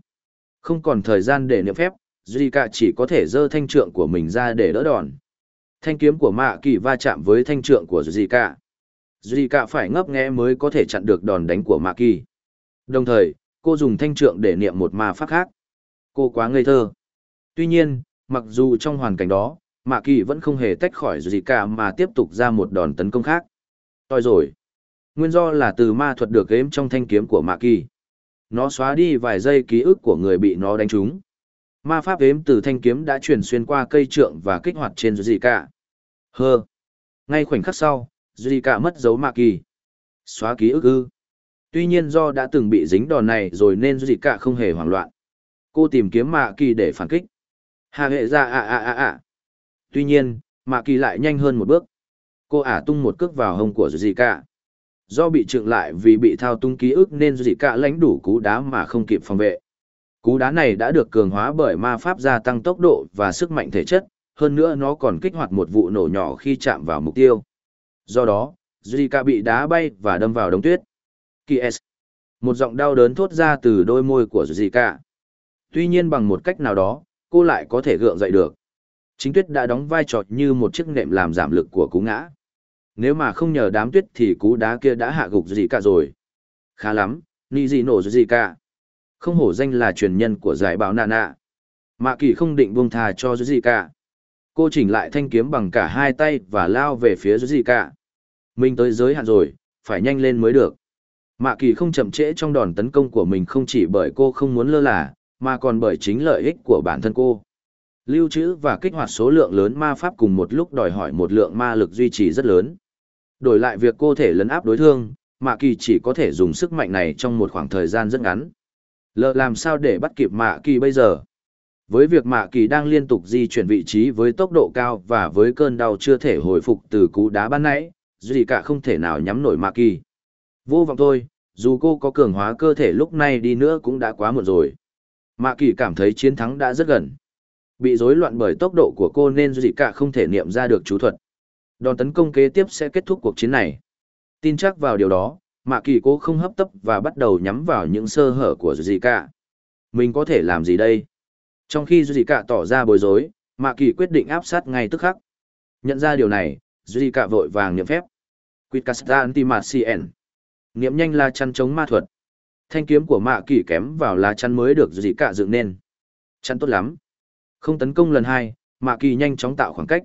Không còn thời gian để niệm phép, Zika chỉ có thể giơ thanh trượng của mình ra để đỡ đòn. Thanh kiếm của Mạ Kỳ va chạm với thanh trượng của Zika. Zika phải ngấp nghé mới có thể chặn được đòn đánh của Mạ Kỳ. Đồng thời, cô dùng thanh trượng để niệm một ma pháp khác. Cô quá ngây thơ. Tuy nhiên, mặc dù trong hoàn cảnh đó, Mạ Kỳ vẫn không hề tách khỏi Zika mà tiếp tục ra một đòn tấn công khác. Toi rồi. Nguyên do là từ ma thuật được ghếm trong thanh kiếm của Mạ Kỳ. Nó xóa đi vài giây ký ức của người bị nó đánh trúng. Ma pháp ghếm từ thanh kiếm đã truyền xuyên qua cây trượng và kích hoạt trên Zika. Hơ. Ngay khoảnh khắc sau, Zika mất dấu Mạ Kỳ. Xóa ký ức ư. Tuy nhiên do đã từng bị dính đòn này rồi nên Zika không hề hoảng loạn. Cô tìm kiếm Mạ Kỳ để phản kích. Hà hệ ra à à à à. Tuy nhiên, Mạ Kỳ lại nhanh hơn một bước. Cô ả tung một cước vào hông của Zika. Do bị trượng lại vì bị thao tung ký ức nên Zika lãnh đủ cú đá mà không kịp phòng vệ. Cú đá này đã được cường hóa bởi ma pháp gia tăng tốc độ và sức mạnh thể chất, hơn nữa nó còn kích hoạt một vụ nổ nhỏ khi chạm vào mục tiêu. Do đó, Zika bị đá bay và đâm vào đống tuyết. Kies. Một giọng đau đớn thốt ra từ đôi môi của Zika. Tuy nhiên bằng một cách nào đó, cô lại có thể gượng dậy được. Chính tuyết đã đóng vai trò như một chiếc nệm làm giảm lực của cú ngã. Nếu mà không nhờ đám tuyết thì cú đá kia đã hạ gục Zika rồi. Khá lắm, ni gì nổ Zika. Không hổ danh là truyền nhân của giải báo Nana. Mạ kỳ không định buông thà cho Zika. Cô chỉnh lại thanh kiếm bằng cả hai tay và lao về phía Zika. Mình tới giới hạn rồi, phải nhanh lên mới được. Mạ kỳ không chậm trễ trong đòn tấn công của mình không chỉ bởi cô không muốn lơ là, mà còn bởi chính lợi ích của bản thân cô. Lưu trữ và kích hoạt số lượng lớn ma pháp cùng một lúc đòi hỏi một lượng ma lực duy trì rất lớn. Đổi lại việc cô thể lấn áp đối thương, Mạ Kỳ chỉ có thể dùng sức mạnh này trong một khoảng thời gian rất ngắn. Lỡ làm sao để bắt kịp Mạ Kỳ bây giờ? Với việc Mạ Kỳ đang liên tục di chuyển vị trí với tốc độ cao và với cơn đau chưa thể hồi phục từ cú đá ban nãy, gì cả không thể nào nhắm nổi Mạ Kỳ. Vô vọng thôi, dù cô có cường hóa cơ thể lúc này đi nữa cũng đã quá muộn rồi. Mạ Kỳ cảm thấy chiến thắng đã rất gần. Bị rối loạn bởi tốc độ của cô nên gì cả không thể niệm ra được chú thuật. Đòn tấn công kế tiếp sẽ kết thúc cuộc chiến này. Tin chắc vào điều đó, Mạ Kỳ cố không hấp tấp và bắt đầu nhắm vào những sơ hở của Zika. Mình có thể làm gì đây? Trong khi Zika tỏ ra bối rối, Mạ Kỳ quyết định áp sát ngay tức khắc. Nhận ra điều này, Zika vội vàng niệm phép. Quitkasta Antimacien. Niệm nhanh là chăn chống ma thuật. Thanh kiếm của Mạ Kỳ kém vào lá chăn mới được Zika dựng nên. Chăn tốt lắm. Không tấn công lần hai, Mạ Kỳ nhanh chóng tạo khoảng cách.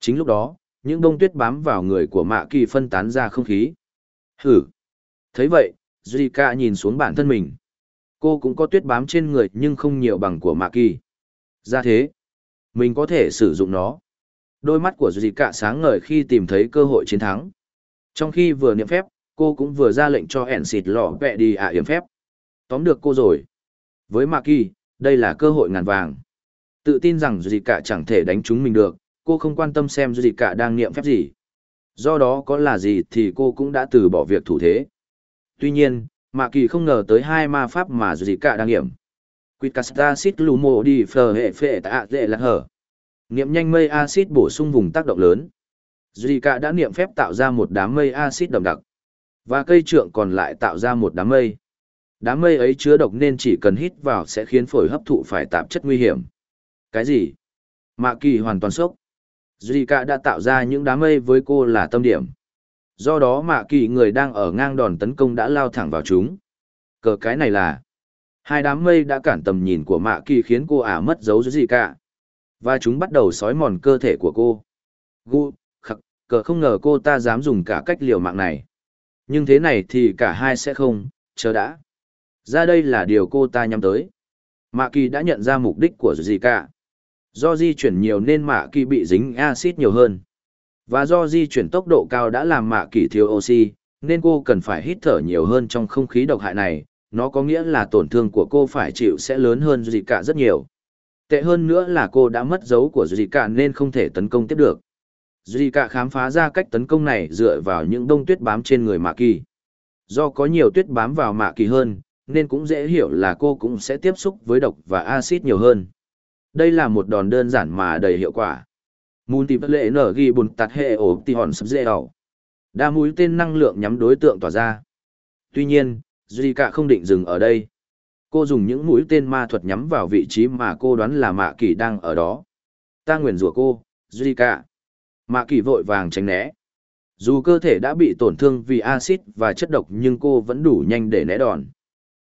Chính lúc đó, những bông tuyết bám vào người của Mạ Kỳ phân tán ra không khí. Hử! thấy vậy, Zika nhìn xuống bản thân mình. Cô cũng có tuyết bám trên người nhưng không nhiều bằng của Mạ Kỳ. Ra thế, mình có thể sử dụng nó. Đôi mắt của Zika sáng ngời khi tìm thấy cơ hội chiến thắng. Trong khi vừa niệm phép, cô cũng vừa ra lệnh cho ẻn xịt lọ vẹ đi ạ à yếm phép. Tóm được cô rồi. Với Mạ Kỳ, đây là cơ hội ngàn vàng. Tự tin rằng Zika chẳng thể đánh chúng mình được, cô không quan tâm xem gì cả đang niệm phép gì. Do đó có là gì thì cô cũng đã từ bỏ việc thủ thế. Tuy nhiên, Mạ Kỳ không ngờ tới hai ma pháp mà Zika đang niệm. nghiệm. Quitcasta xít lumo đi phờ hệ phệ tạ dệ là hở. Niệm nhanh mây axit bổ sung vùng tác động lớn. Zika đã niệm phép tạo ra một đám mây axit đậm đặc. Và cây trượng còn lại tạo ra một đám mây. Đám mây ấy chứa độc nên chỉ cần hít vào sẽ khiến phổi hấp thụ phải tạp chất nguy hiểm. Cái gì? Mạ Kỳ hoàn toàn sốc. Zika đã tạo ra những đám mây với cô là tâm điểm. Do đó mạ kỳ người đang ở ngang đòn tấn công đã lao thẳng vào chúng. Cờ cái này là hai đám mây đã cản tầm nhìn của mạ kỳ khiến cô ả mất dấu gì cả. Và chúng bắt đầu sói mòn cơ thể của cô. Gu, khắc, cờ không ngờ cô ta dám dùng cả cách liều mạng này. Nhưng thế này thì cả hai sẽ không, chờ đã. Ra đây là điều cô ta nhắm tới. Mạ kỳ đã nhận ra mục đích của gì cả. Do di chuyển nhiều nên mạ kỳ bị dính axit nhiều hơn. Và do di chuyển tốc độ cao đã làm mạ kỳ thiếu oxy, nên cô cần phải hít thở nhiều hơn trong không khí độc hại này, nó có nghĩa là tổn thương của cô phải chịu sẽ lớn hơn gì cả rất nhiều. Tệ hơn nữa là cô đã mất dấu của Zika nên không thể tấn công tiếp được. Zika khám phá ra cách tấn công này dựa vào những đông tuyết bám trên người Mạ Kỳ. Do có nhiều tuyết bám vào Mạ Kỳ hơn, nên cũng dễ hiểu là cô cũng sẽ tiếp xúc với độc và axit nhiều hơn. Đây là một đòn đơn giản mà đầy hiệu quả. Multiple nở ghi bùn tạt hệ ổ tì hòn sập dễ ẩu. Đa mũi tên năng lượng nhắm đối tượng tỏa ra. Tuy nhiên, Zika không định dừng ở đây. Cô dùng những mũi tên ma thuật nhắm vào vị trí mà cô đoán là Mạ Kỳ đang ở đó. Ta nguyền rủa cô, Zika. Mạ Kỳ vội vàng tránh né. Dù cơ thể đã bị tổn thương vì axit và chất độc nhưng cô vẫn đủ nhanh để né đòn.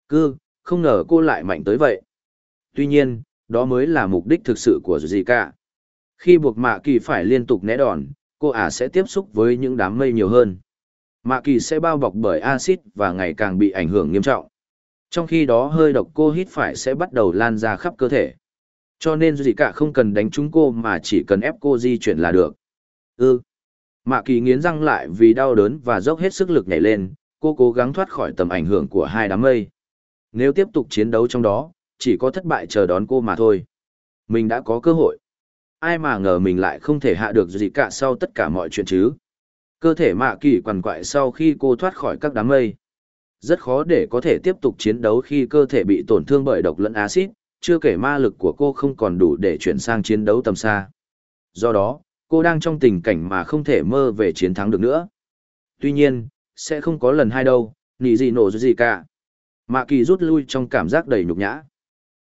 Cứ, không ngờ cô lại mạnh tới vậy. Tuy nhiên, đó mới là mục đích thực sự của Zika. Khi buộc Mạ Kỳ phải liên tục né đòn, cô ả sẽ tiếp xúc với những đám mây nhiều hơn. Mạ Kỳ sẽ bao bọc bởi axit và ngày càng bị ảnh hưởng nghiêm trọng. Trong khi đó hơi độc cô hít phải sẽ bắt đầu lan ra khắp cơ thể. Cho nên Zika không cần đánh trúng cô mà chỉ cần ép cô di chuyển là được. Ừ. Mạ Kỳ nghiến răng lại vì đau đớn và dốc hết sức lực nhảy lên, cô cố gắng thoát khỏi tầm ảnh hưởng của hai đám mây. Nếu tiếp tục chiến đấu trong đó, chỉ có thất bại chờ đón cô mà thôi. Mình đã có cơ hội. Ai mà ngờ mình lại không thể hạ được gì cả sau tất cả mọi chuyện chứ. Cơ thể mạ kỳ quằn quại sau khi cô thoát khỏi các đám mây. Rất khó để có thể tiếp tục chiến đấu khi cơ thể bị tổn thương bởi độc lẫn axit, chưa kể ma lực của cô không còn đủ để chuyển sang chiến đấu tầm xa. Do đó, cô đang trong tình cảnh mà không thể mơ về chiến thắng được nữa. Tuy nhiên, sẽ không có lần hai đâu, nỉ gì nổ gì cả. Mạ kỳ rút lui trong cảm giác đầy nhục nhã.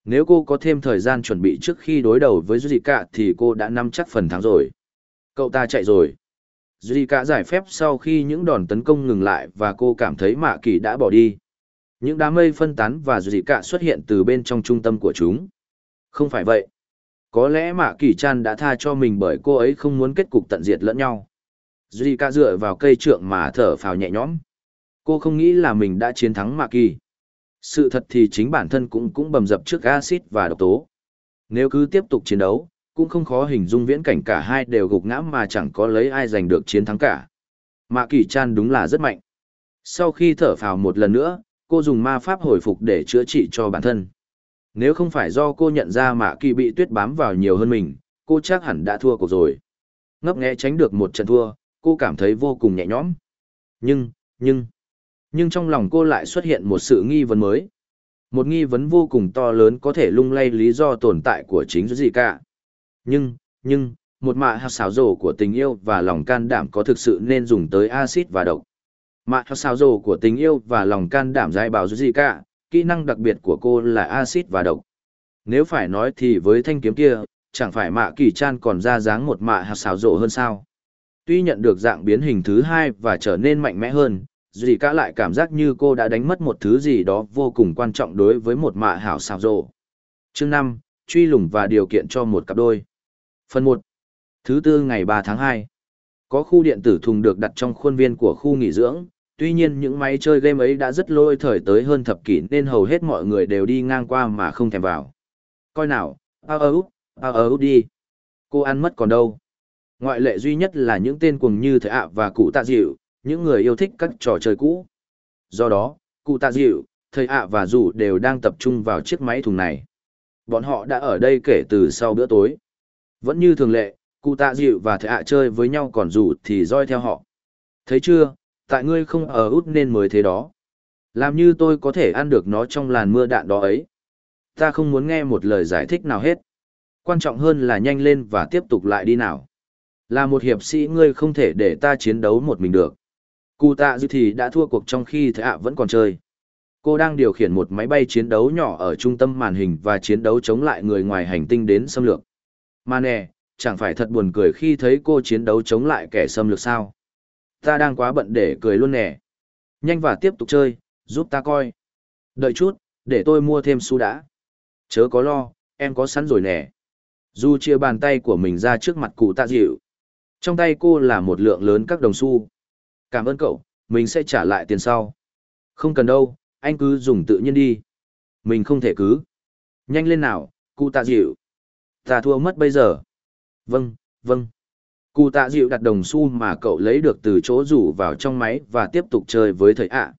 Nếu cô có thêm thời gian chuẩn bị trước khi đối đầu với Zika thì cô đã nắm chắc phần thắng rồi. Cậu ta chạy rồi. Zika giải phép sau khi những đòn tấn công ngừng lại và cô cảm thấy Mạ kỳ đã bỏ đi. Những đám mây phân tán và Zika xuất hiện từ bên trong trung tâm của chúng. Không phải vậy. Có lẽ Mạ kỳ chan đã tha cho mình bởi cô ấy không muốn kết cục tận diệt lẫn nhau. Zika dựa vào cây trượng mà thở phào nhẹ nhõm. Cô không nghĩ là mình đã chiến thắng Mạ kỳ sự thật thì chính bản thân cũng cũng bầm dập trước axit và độc tố. Nếu cứ tiếp tục chiến đấu, cũng không khó hình dung viễn cảnh cả hai đều gục ngã mà chẳng có lấy ai giành được chiến thắng cả. Mạ kỳ chan đúng là rất mạnh. Sau khi thở phào một lần nữa, cô dùng ma pháp hồi phục để chữa trị cho bản thân. Nếu không phải do cô nhận ra mạ kỳ bị tuyết bám vào nhiều hơn mình, cô chắc hẳn đã thua cuộc rồi. Ngấp nghé tránh được một trận thua, cô cảm thấy vô cùng nhẹ nhõm. Nhưng, nhưng, nhưng trong lòng cô lại xuất hiện một sự nghi vấn mới. Một nghi vấn vô cùng to lớn có thể lung lay lý do tồn tại của chính gì cả. Nhưng, nhưng, một mạ hạt xáo rổ của tình yêu và lòng can đảm có thực sự nên dùng tới axit và độc. Mạ hạt xáo rổ của tình yêu và lòng can đảm dạy bảo gì cả, kỹ năng đặc biệt của cô là axit và độc. Nếu phải nói thì với thanh kiếm kia, chẳng phải mạ kỳ chan còn ra dáng một mạ hạt xáo rổ hơn sao. Tuy nhận được dạng biến hình thứ hai và trở nên mạnh mẽ hơn, dì cả lại cảm giác như cô đã đánh mất một thứ gì đó vô cùng quan trọng đối với một mạ hảo xào rộ. Chương năm truy lùng và điều kiện cho một cặp đôi. Phần một Thứ tư ngày ba tháng hai Có khu điện tử thùng được đặt trong khuôn viên của khu nghỉ dưỡng, tuy nhiên những máy chơi game ấy đã rất lôi thời tới hơn thập kỷ nên hầu hết mọi người đều đi ngang qua mà không thèm vào. Coi nào, ao ấu, ao ấu đi. Cô ăn mất còn đâu. Ngoại lệ duy nhất là những tên cuồng như thế ạ và cụ tạ dịu, những người yêu thích các trò chơi cũ. Do đó, cụ tạ dịu, thầy ạ và dù đều đang tập trung vào chiếc máy thùng này. Bọn họ đã ở đây kể từ sau bữa tối. Vẫn như thường lệ, cụ tạ dịu và thầy ạ chơi với nhau còn dù thì roi theo họ. Thấy chưa, tại ngươi không ở út nên mới thế đó. Làm như tôi có thể ăn được nó trong làn mưa đạn đó ấy. Ta không muốn nghe một lời giải thích nào hết. Quan trọng hơn là nhanh lên và tiếp tục lại đi nào. Là một hiệp sĩ ngươi không thể để ta chiến đấu một mình được. Cụ tạ dư thì đã thua cuộc trong khi thạ ạ vẫn còn chơi. Cô đang điều khiển một máy bay chiến đấu nhỏ ở trung tâm màn hình và chiến đấu chống lại người ngoài hành tinh đến xâm lược. Mà nè, chẳng phải thật buồn cười khi thấy cô chiến đấu chống lại kẻ xâm lược sao. Ta đang quá bận để cười luôn nè. Nhanh và tiếp tục chơi, giúp ta coi. Đợi chút, để tôi mua thêm xu đã. Chớ có lo, em có sẵn rồi nè. Du chia bàn tay của mình ra trước mặt cụ tạ dịu. Trong tay cô là một lượng lớn các đồng xu. Cảm ơn cậu, mình sẽ trả lại tiền sau. Không cần đâu, anh cứ dùng tự nhiên đi. Mình không thể cứ. Nhanh lên nào, cụ tạ dịu. Ta thua mất bây giờ. Vâng, vâng. Cụ tạ dịu đặt đồng xu mà cậu lấy được từ chỗ rủ vào trong máy và tiếp tục chơi với thầy ạ.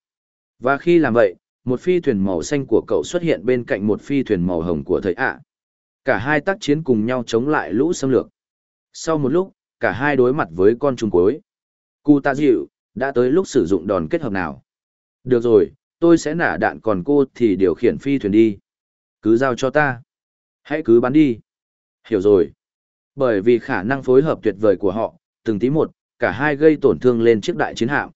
Và khi làm vậy, một phi thuyền màu xanh của cậu xuất hiện bên cạnh một phi thuyền màu hồng của thầy ạ. Cả hai tác chiến cùng nhau chống lại lũ xâm lược. Sau một lúc, cả hai đối mặt với con trùng cuối. Cụ tạ dịu, đã tới lúc sử dụng đòn kết hợp nào. Được rồi, tôi sẽ nả đạn còn cô thì điều khiển phi thuyền đi. Cứ giao cho ta. Hãy cứ bắn đi. Hiểu rồi. Bởi vì khả năng phối hợp tuyệt vời của họ, từng tí một, cả hai gây tổn thương lên chiếc đại chiến hạm.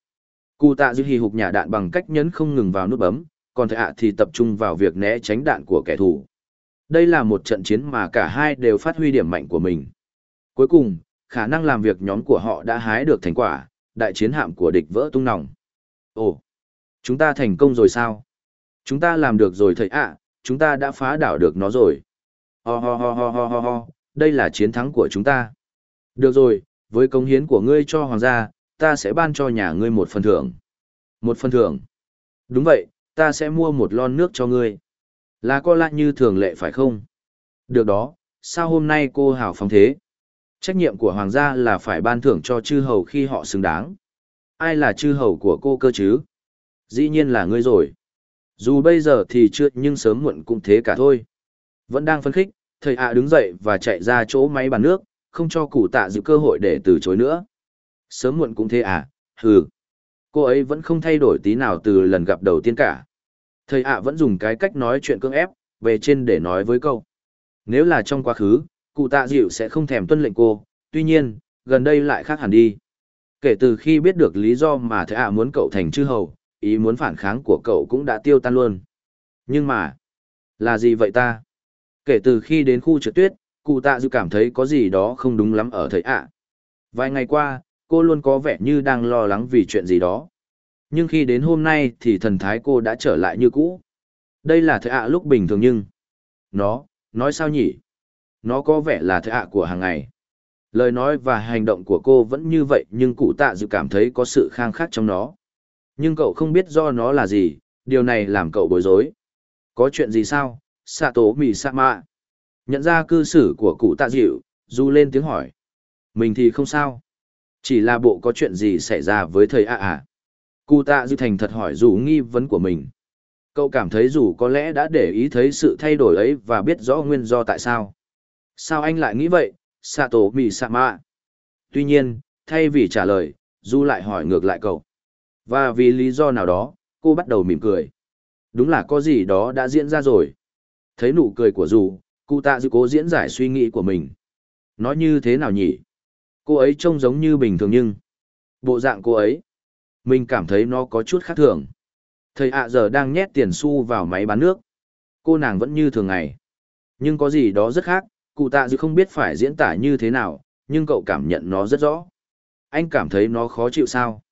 Cụ tạ dư hì hục nhà đạn bằng cách nhấn không ngừng vào nút bấm, còn thầy ạ thì tập trung vào việc né tránh đạn của kẻ thù. Đây là một trận chiến mà cả hai đều phát huy điểm mạnh của mình. Cuối cùng, khả năng làm việc nhóm của họ đã hái được thành quả, đại chiến hạm của địch vỡ tung nòng. Ồ, chúng ta thành công rồi sao? Chúng ta làm được rồi thầy ạ, chúng ta đã phá đảo được nó rồi. Ho ho ho ho ho ho ho, đây là chiến thắng của chúng ta. Được rồi, với công hiến của ngươi cho hoàng gia, ta sẽ ban cho nhà ngươi một phần thưởng. Một phần thưởng. Đúng vậy, ta sẽ mua một lon nước cho ngươi. Là co lại như thường lệ phải không? Được đó, sao hôm nay cô hào phóng thế? Trách nhiệm của hoàng gia là phải ban thưởng cho chư hầu khi họ xứng đáng. Ai là chư hầu của cô cơ chứ? Dĩ nhiên là ngươi rồi. Dù bây giờ thì chưa nhưng sớm muộn cũng thế cả thôi. Vẫn đang phân khích, thầy ạ đứng dậy và chạy ra chỗ máy bàn nước, không cho cụ tạ giữ cơ hội để từ chối nữa. Sớm muộn cũng thế à, hừ. Cô ấy vẫn không thay đổi tí nào từ lần gặp đầu tiên cả. Thầy ạ vẫn dùng cái cách nói chuyện cưỡng ép, về trên để nói với câu. Nếu là trong quá khứ, cụ tạ dịu sẽ không thèm tuân lệnh cô, tuy nhiên, gần đây lại khác hẳn đi. Kể từ khi biết được lý do mà Thế ạ muốn cậu thành chư hầu, ý muốn phản kháng của cậu cũng đã tiêu tan luôn. Nhưng mà, là gì vậy ta? Kể từ khi đến khu trượt tuyết, cụ tạ dịu cảm thấy có gì đó không đúng lắm ở thầy ạ. Vài ngày qua, cô luôn có vẻ như đang lo lắng vì chuyện gì đó. Nhưng khi đến hôm nay thì thần thái cô đã trở lại như cũ. Đây là thầy ạ lúc bình thường nhưng... Nó, nói sao nhỉ? Nó có vẻ là thầy ạ của hàng ngày. Lời nói và hành động của cô vẫn như vậy nhưng cụ tạ dự cảm thấy có sự khang khác trong nó. Nhưng cậu không biết do nó là gì, điều này làm cậu bối rối. Có chuyện gì sao? Sato Mì Sama. Nhận ra cư xử của cụ tạ dịu, Du lên tiếng hỏi. Mình thì không sao. Chỉ là bộ có chuyện gì xảy ra với thầy ạ à, à. Cụ tạ dịu thành thật hỏi dù nghi vấn của mình. Cậu cảm thấy dù có lẽ đã để ý thấy sự thay đổi ấy và biết rõ nguyên do tại sao. Sao anh lại nghĩ vậy, xạ tổ mỹ xạ mạ Tuy nhiên, thay vì trả lời, Du lại hỏi ngược lại cậu. Và vì lý do nào đó, cô bắt đầu mỉm cười. Đúng là có gì đó đã diễn ra rồi. Thấy nụ cười của Du, cụ tạ dư cố diễn giải suy nghĩ của mình. Nói như thế nào nhỉ? Cô ấy trông giống như bình thường nhưng... Bộ dạng cô ấy... Mình cảm thấy nó có chút khác thường. Thầy ạ giờ đang nhét tiền xu vào máy bán nước. Cô nàng vẫn như thường ngày. Nhưng có gì đó rất khác, cụ tạ dự không biết phải diễn tả như thế nào, nhưng cậu cảm nhận nó rất rõ. Anh cảm thấy nó khó chịu sao?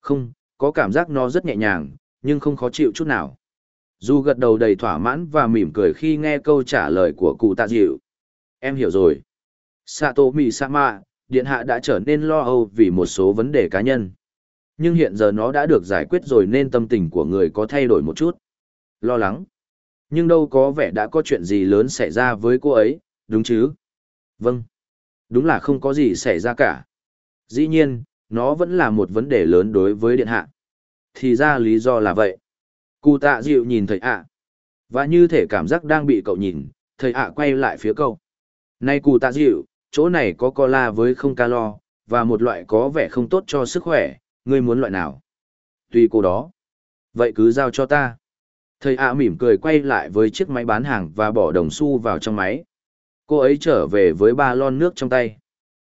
Không, có cảm giác nó rất nhẹ nhàng, nhưng không khó chịu chút nào. Dù gật đầu đầy thỏa mãn và mỉm cười khi nghe câu trả lời của cụ tạ dịu. Em hiểu rồi. Sato Misama, điện hạ đã trở nên lo âu vì một số vấn đề cá nhân. Nhưng hiện giờ nó đã được giải quyết rồi nên tâm tình của người có thay đổi một chút. Lo lắng. Nhưng đâu có vẻ đã có chuyện gì lớn xảy ra với cô ấy, đúng chứ? Vâng. Đúng là không có gì xảy ra cả. Dĩ nhiên, nó vẫn là một vấn đề lớn đối với điện hạ. Thì ra lý do là vậy. Cụ tạ dịu nhìn thầy ạ. Và như thể cảm giác đang bị cậu nhìn, thầy ạ quay lại phía cậu. Này cụ tạ dịu, chỗ này có cola với không calo, và một loại có vẻ không tốt cho sức khỏe, ngươi muốn loại nào? Tùy cô đó. Vậy cứ giao cho ta. Thầy ạ mỉm cười quay lại với chiếc máy bán hàng và bỏ đồng xu vào trong máy. Cô ấy trở về với ba lon nước trong tay.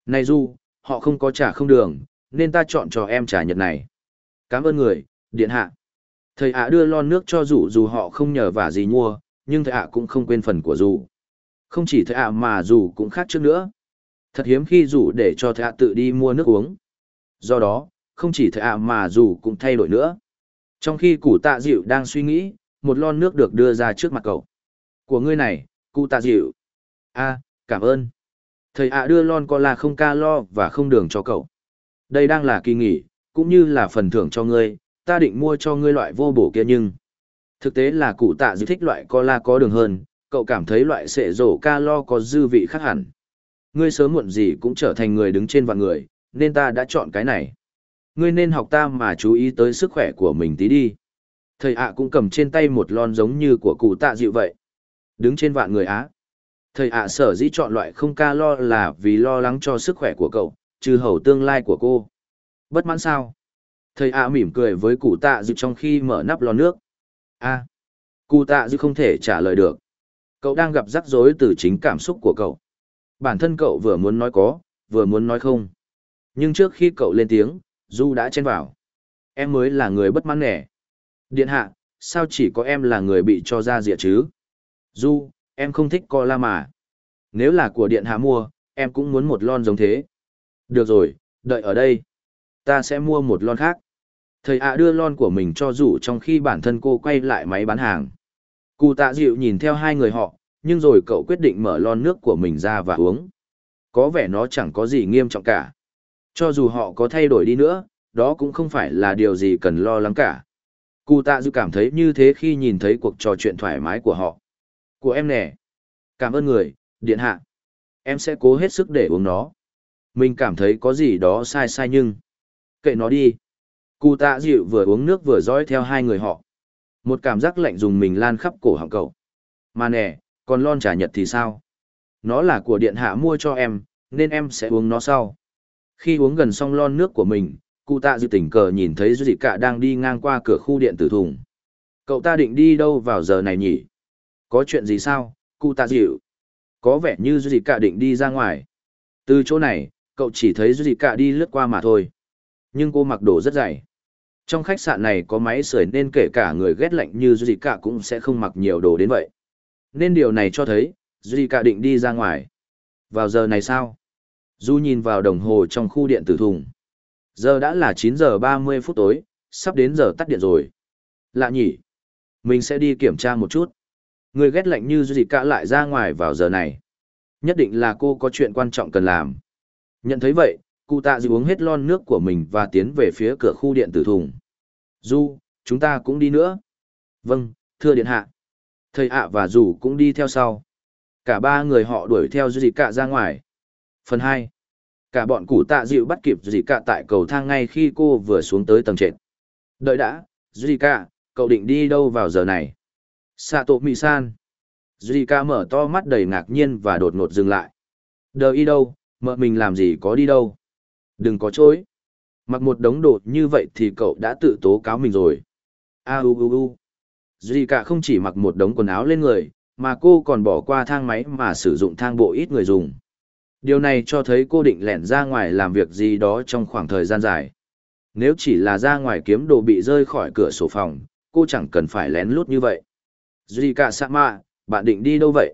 Này Du, họ không có trà không đường, nên ta chọn cho em trà nhật này. Cảm ơn người, điện hạ. Thầy ạ đưa lon nước cho dù dù họ không nhờ vả gì mua, nhưng thầy ạ cũng không quên phần của dù. Không chỉ thầy ạ mà dù cũng khác trước nữa. Thật hiếm khi dù để cho thầy ạ tự đi mua nước uống. Do đó, không chỉ thầy ạ mà dù cũng thay đổi nữa. Trong khi cụ tạ dịu đang suy nghĩ, một lon nước được đưa ra trước mặt cậu. Của ngươi này, cụ tạ dịu a cảm ơn. Thầy ạ đưa lon cola không ca lo và không đường cho cậu. Đây đang là kỳ nghỉ, cũng như là phần thưởng cho ngươi, ta định mua cho ngươi loại vô bổ kia nhưng thực tế là cụ tạ dư thích loại cola có đường hơn cậu cảm thấy loại sệ rổ ca lo có dư vị khác hẳn. Ngươi sớm muộn gì cũng trở thành người đứng trên vạn người nên ta đã chọn cái này. Ngươi nên học ta mà chú ý tới sức khỏe của mình tí đi. Thầy ạ cũng cầm trên tay một lon giống như của cụ tạ dịu vậy. Đứng trên vạn người á. Thầy ạ sở dĩ chọn loại không ca lo là vì lo lắng cho sức khỏe của cậu, trừ hầu tương lai của cô. Bất mãn sao? Thầy ạ mỉm cười với cụ tạ dự trong khi mở nắp lon nước. a cụ tạ dự không thể trả lời được. Cậu đang gặp rắc rối từ chính cảm xúc của cậu. Bản thân cậu vừa muốn nói có, vừa muốn nói không. Nhưng trước khi cậu lên tiếng, Du đã chen vào. Em mới là người bất mãn nẻ. Điện hạ, sao chỉ có em là người bị cho ra rịa chứ? Du, em không thích co la mà. Nếu là của điện hạ mua, em cũng muốn một lon giống thế. Được rồi, đợi ở đây. Ta sẽ mua một lon khác. Thầy ạ đưa lon của mình cho rủ trong khi bản thân cô quay lại máy bán hàng. Cụ tạ dịu nhìn theo hai người họ, nhưng rồi cậu quyết định mở lon nước của mình ra và uống. Có vẻ nó chẳng có gì nghiêm trọng cả. Cho dù họ có thay đổi đi nữa, đó cũng không phải là điều gì cần lo lắng cả. Cụ tạ dịu cảm thấy như thế khi nhìn thấy cuộc trò chuyện thoải mái của họ. Của em nè. Cảm ơn người, điện hạ. Em sẽ cố hết sức để uống nó. Mình cảm thấy có gì đó sai sai nhưng... Kệ nó đi. Cụ tạ dịu vừa uống nước vừa dõi theo hai người họ. Một cảm giác lạnh dùng mình lan khắp cổ họng cậu. Mà nè, còn lon trà nhật thì sao? Nó là của điện hạ mua cho em, nên em sẽ uống nó sau. Khi uống gần xong lon nước của mình, cụ tạ dịu tình cờ nhìn thấy Duy Cả đang đi ngang qua cửa khu điện tử thùng. Cậu ta định đi đâu vào giờ này nhỉ? Có chuyện gì sao, cụ tạ dịu? Có vẻ như Duy Cả định đi ra ngoài. Từ chỗ này, cậu chỉ thấy Duy Cả đi lướt qua mà thôi. Nhưng cô mặc đồ rất dày. Trong khách sạn này có máy sưởi nên kể cả người ghét lạnh như Duy Cả cũng sẽ không mặc nhiều đồ đến vậy. Nên điều này cho thấy, Duy Cả định đi ra ngoài. Vào giờ này sao? Du nhìn vào đồng hồ trong khu điện tử thùng. Giờ đã là chín giờ 30 phút tối, sắp đến giờ tắt điện rồi. Lạ nhỉ? Mình sẽ đi kiểm tra một chút. Người ghét lạnh như Duy Cả lại ra ngoài vào giờ này. Nhất định là cô có chuyện quan trọng cần làm. Nhận thấy vậy, cụ tạ dịu uống hết lon nước của mình và tiến về phía cửa khu điện tử thùng. Du, chúng ta cũng đi nữa. Vâng, thưa điện hạ. Thầy ạ và dù cũng đi theo sau. Cả ba người họ đuổi theo Duy Cả ra ngoài. Phần 2. Cả bọn cụ tạ dịu bắt kịp Duy Cả tại cầu thang ngay khi cô vừa xuống tới tầng trệt. Đợi đã, Duy Cả, cậu định đi đâu vào giờ này? Sato Mì-san. Duy mở to mắt đầy ngạc nhiên và đột ngột dừng lại. Đờ đi đâu, mợ mình làm gì có đi đâu. Đừng có chối. Mặc một đống đồ như vậy thì cậu đã tự tố cáo mình rồi. A u u u. Duy không chỉ mặc một đống quần áo lên người, mà cô còn bỏ qua thang máy mà sử dụng thang bộ ít người dùng. Điều này cho thấy cô định lẻn ra ngoài làm việc gì đó trong khoảng thời gian dài. Nếu chỉ là ra ngoài kiếm đồ bị rơi khỏi cửa sổ phòng, cô chẳng cần phải lén lút như vậy. Duy cả Sama, bạn định đi đâu vậy?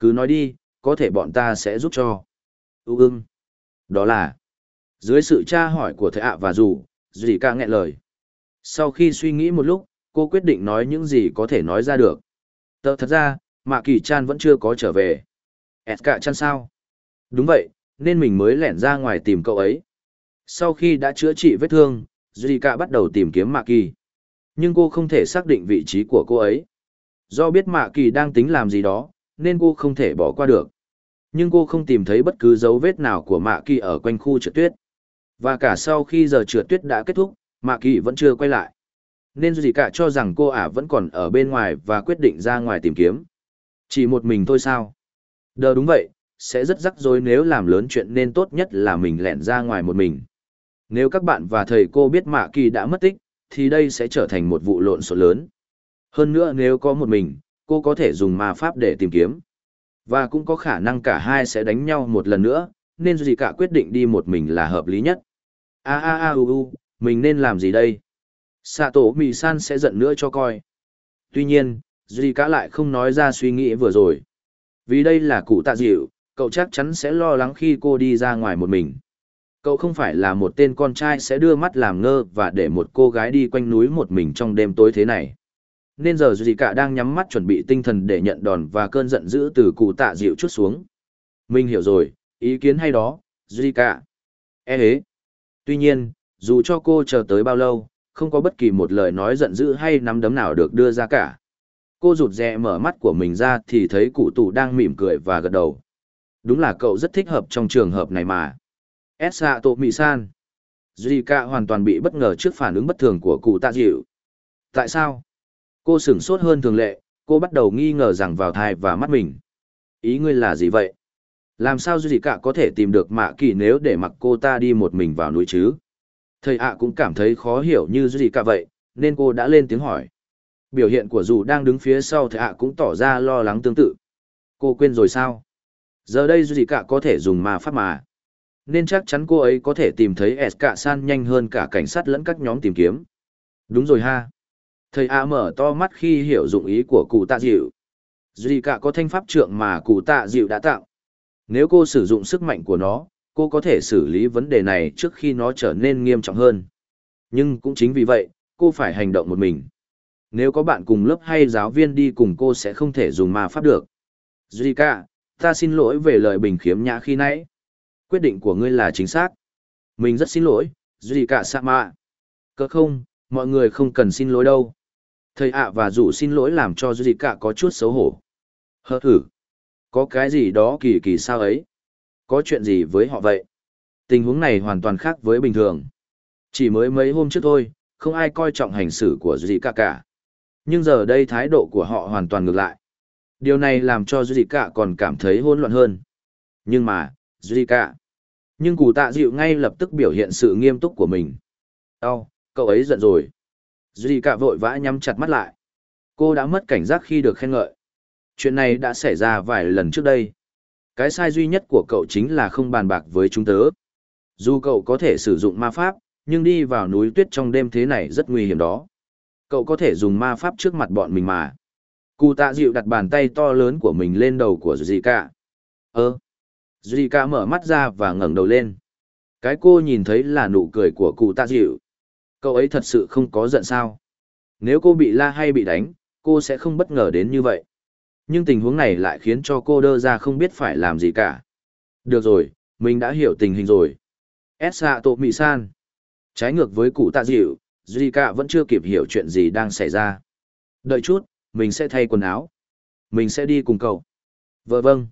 Cứ nói đi, có thể bọn ta sẽ giúp cho. Ú ưng. Đó là... Dưới sự tra hỏi của thầy ạ và dù, Duy cả nghẹn lời. Sau khi suy nghĩ một lúc, cô quyết định nói những gì có thể nói ra được. Tớ thật ra, Mạ Kỳ Chan vẫn chưa có trở về. Ẹt cả Chan sao? Đúng vậy, nên mình mới lẻn ra ngoài tìm cậu ấy. Sau khi đã chữa trị vết thương, Zika bắt đầu tìm kiếm Mạ Kỳ. Nhưng cô không thể xác định vị trí của cô ấy. Do biết Mạ Kỳ đang tính làm gì đó, nên cô không thể bỏ qua được. Nhưng cô không tìm thấy bất cứ dấu vết nào của Mạ Kỳ ở quanh khu trượt tuyết. Và cả sau khi giờ trượt tuyết đã kết thúc, Mạ Kỳ vẫn chưa quay lại. Nên gì cả cho rằng cô ả vẫn còn ở bên ngoài và quyết định ra ngoài tìm kiếm. Chỉ một mình thôi sao? Đờ đúng vậy, sẽ rất rắc rối nếu làm lớn chuyện nên tốt nhất là mình lẻn ra ngoài một mình. Nếu các bạn và thầy cô biết Mạ Kỳ đã mất tích, thì đây sẽ trở thành một vụ lộn xộn lớn. Hơn nữa nếu có một mình, cô có thể dùng ma pháp để tìm kiếm. Và cũng có khả năng cả hai sẽ đánh nhau một lần nữa, nên gì cả quyết định đi một mình là hợp lý nhất. A a a u u, mình nên làm gì đây? Sạ tổ mì san sẽ giận nữa cho coi. Tuy nhiên, gì cả lại không nói ra suy nghĩ vừa rồi. Vì đây là cụ tạ dịu, cậu chắc chắn sẽ lo lắng khi cô đi ra ngoài một mình. Cậu không phải là một tên con trai sẽ đưa mắt làm ngơ và để một cô gái đi quanh núi một mình trong đêm tối thế này. Nên giờ gì cả đang nhắm mắt chuẩn bị tinh thần để nhận đòn và cơn giận dữ từ cụ tạ dịu chút xuống. Mình hiểu rồi, ý kiến hay đó, gì cả. E hế. Tuy nhiên, dù cho cô chờ tới bao lâu, không có bất kỳ một lời nói giận dữ hay nắm đấm nào được đưa ra cả. Cô rụt rè mở mắt của mình ra thì thấy cụ tù đang mỉm cười và gật đầu. Đúng là cậu rất thích hợp trong trường hợp này mà. Esa Tô Mị San. Zika hoàn toàn bị bất ngờ trước phản ứng bất thường của cụ tạ dịu. Tại sao? Cô sửng sốt hơn thường lệ, cô bắt đầu nghi ngờ rằng vào thai và mắt mình. Ý ngươi là gì vậy? Làm sao Duy cả có thể tìm được mạ kỳ nếu để mặc cô ta đi một mình vào núi chứ? Thầy ạ cũng cảm thấy khó hiểu như Duy cả vậy, nên cô đã lên tiếng hỏi. Biểu hiện của dù đang đứng phía sau thầy ạ cũng tỏ ra lo lắng tương tự. Cô quên rồi sao? Giờ đây Duy cả có thể dùng ma pháp mà. Nên chắc chắn cô ấy có thể tìm thấy S cả san nhanh hơn cả cảnh sát lẫn các nhóm tìm kiếm. Đúng rồi ha. Thầy a mở to mắt khi hiểu dụng ý của cụ tạ dịu. dì cả có thanh pháp trượng mà cụ tạ dịu đã tạo. Nếu cô sử dụng sức mạnh của nó, cô có thể xử lý vấn đề này trước khi nó trở nên nghiêm trọng hơn. Nhưng cũng chính vì vậy, cô phải hành động một mình. Nếu có bạn cùng lớp hay giáo viên đi cùng cô sẽ không thể dùng ma pháp được. Zika, ta xin lỗi về lời bình khiếm nhã khi nãy. Quyết định của ngươi là chính xác. Mình rất xin lỗi, Zika Sama. Cơ không, mọi người không cần xin lỗi đâu. Thầy ạ và rủ xin lỗi làm cho Zika có chút xấu hổ. Hơ thử. Có cái gì đó kỳ kỳ sao ấy? Có chuyện gì với họ vậy? Tình huống này hoàn toàn khác với bình thường. Chỉ mới mấy hôm trước thôi, không ai coi trọng hành xử của Duy cả cả. Nhưng giờ đây thái độ của họ hoàn toàn ngược lại. Điều này làm cho Duy cả còn cảm thấy hỗn loạn hơn. Nhưng mà, Duy cả. Nhưng cụ tạ dịu ngay lập tức biểu hiện sự nghiêm túc của mình. Đau, cậu ấy giận rồi. Duy cả vội vã nhắm chặt mắt lại. Cô đã mất cảnh giác khi được khen ngợi. Chuyện này đã xảy ra vài lần trước đây. Cái sai duy nhất của cậu chính là không bàn bạc với chúng tớ. Dù cậu có thể sử dụng ma pháp, nhưng đi vào núi tuyết trong đêm thế này rất nguy hiểm đó. Cậu có thể dùng ma pháp trước mặt bọn mình mà. Cụ tạ dịu đặt bàn tay to lớn của mình lên đầu của Zika. Ơ. Zika mở mắt ra và ngẩng đầu lên. Cái cô nhìn thấy là nụ cười của cụ tạ dịu. Cậu ấy thật sự không có giận sao. Nếu cô bị la hay bị đánh, cô sẽ không bất ngờ đến như vậy. Nhưng tình huống này lại khiến cho cô đơ ra không biết phải làm gì cả. Được rồi, mình đã hiểu tình hình rồi. Esa Tô Mị San. Trái ngược với cụ tạ dịu, Zika vẫn chưa kịp hiểu chuyện gì đang xảy ra. Đợi chút, mình sẽ thay quần áo. Mình sẽ đi cùng cậu. Vợ vâng.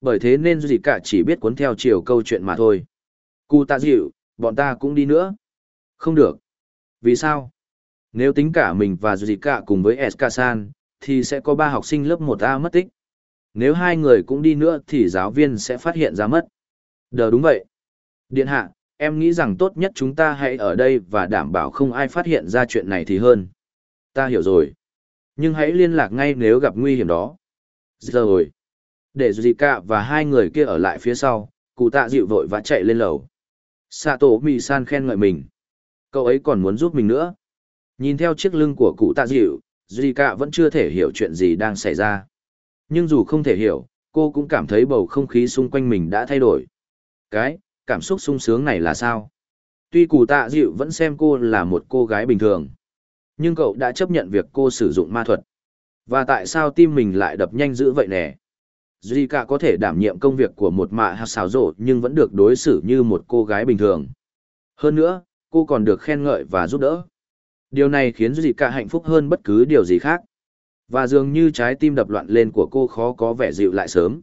Bởi thế nên Zika chỉ biết cuốn theo chiều câu chuyện mà thôi. Cụ tạ dịu, bọn ta cũng đi nữa. Không được. Vì sao? Nếu tính cả mình và Zika cùng với Eskasan, thì sẽ có ba học sinh lớp 1A mất tích. Nếu hai người cũng đi nữa thì giáo viên sẽ phát hiện ra mất. Đờ đúng vậy. Điện hạ, em nghĩ rằng tốt nhất chúng ta hãy ở đây và đảm bảo không ai phát hiện ra chuyện này thì hơn. Ta hiểu rồi. Nhưng hãy liên lạc ngay nếu gặp nguy hiểm đó. Giờ rồi. Để Zika và hai người kia ở lại phía sau, cụ tạ dịu vội và chạy lên lầu. Sato Mi-san khen ngợi mình. Cậu ấy còn muốn giúp mình nữa. Nhìn theo chiếc lưng của cụ tạ dịu, Zika vẫn chưa thể hiểu chuyện gì đang xảy ra. Nhưng dù không thể hiểu, cô cũng cảm thấy bầu không khí xung quanh mình đã thay đổi. Cái, cảm xúc sung sướng này là sao? Tuy cụ tạ dịu vẫn xem cô là một cô gái bình thường, nhưng cậu đã chấp nhận việc cô sử dụng ma thuật. Và tại sao tim mình lại đập nhanh dữ vậy nè? Zika có thể đảm nhiệm công việc của một mạ hạt xào rộ nhưng vẫn được đối xử như một cô gái bình thường. Hơn nữa, cô còn được khen ngợi và giúp đỡ. Điều này khiến dì cả hạnh phúc hơn bất cứ điều gì khác. Và dường như trái tim đập loạn lên của cô khó có vẻ dịu lại sớm.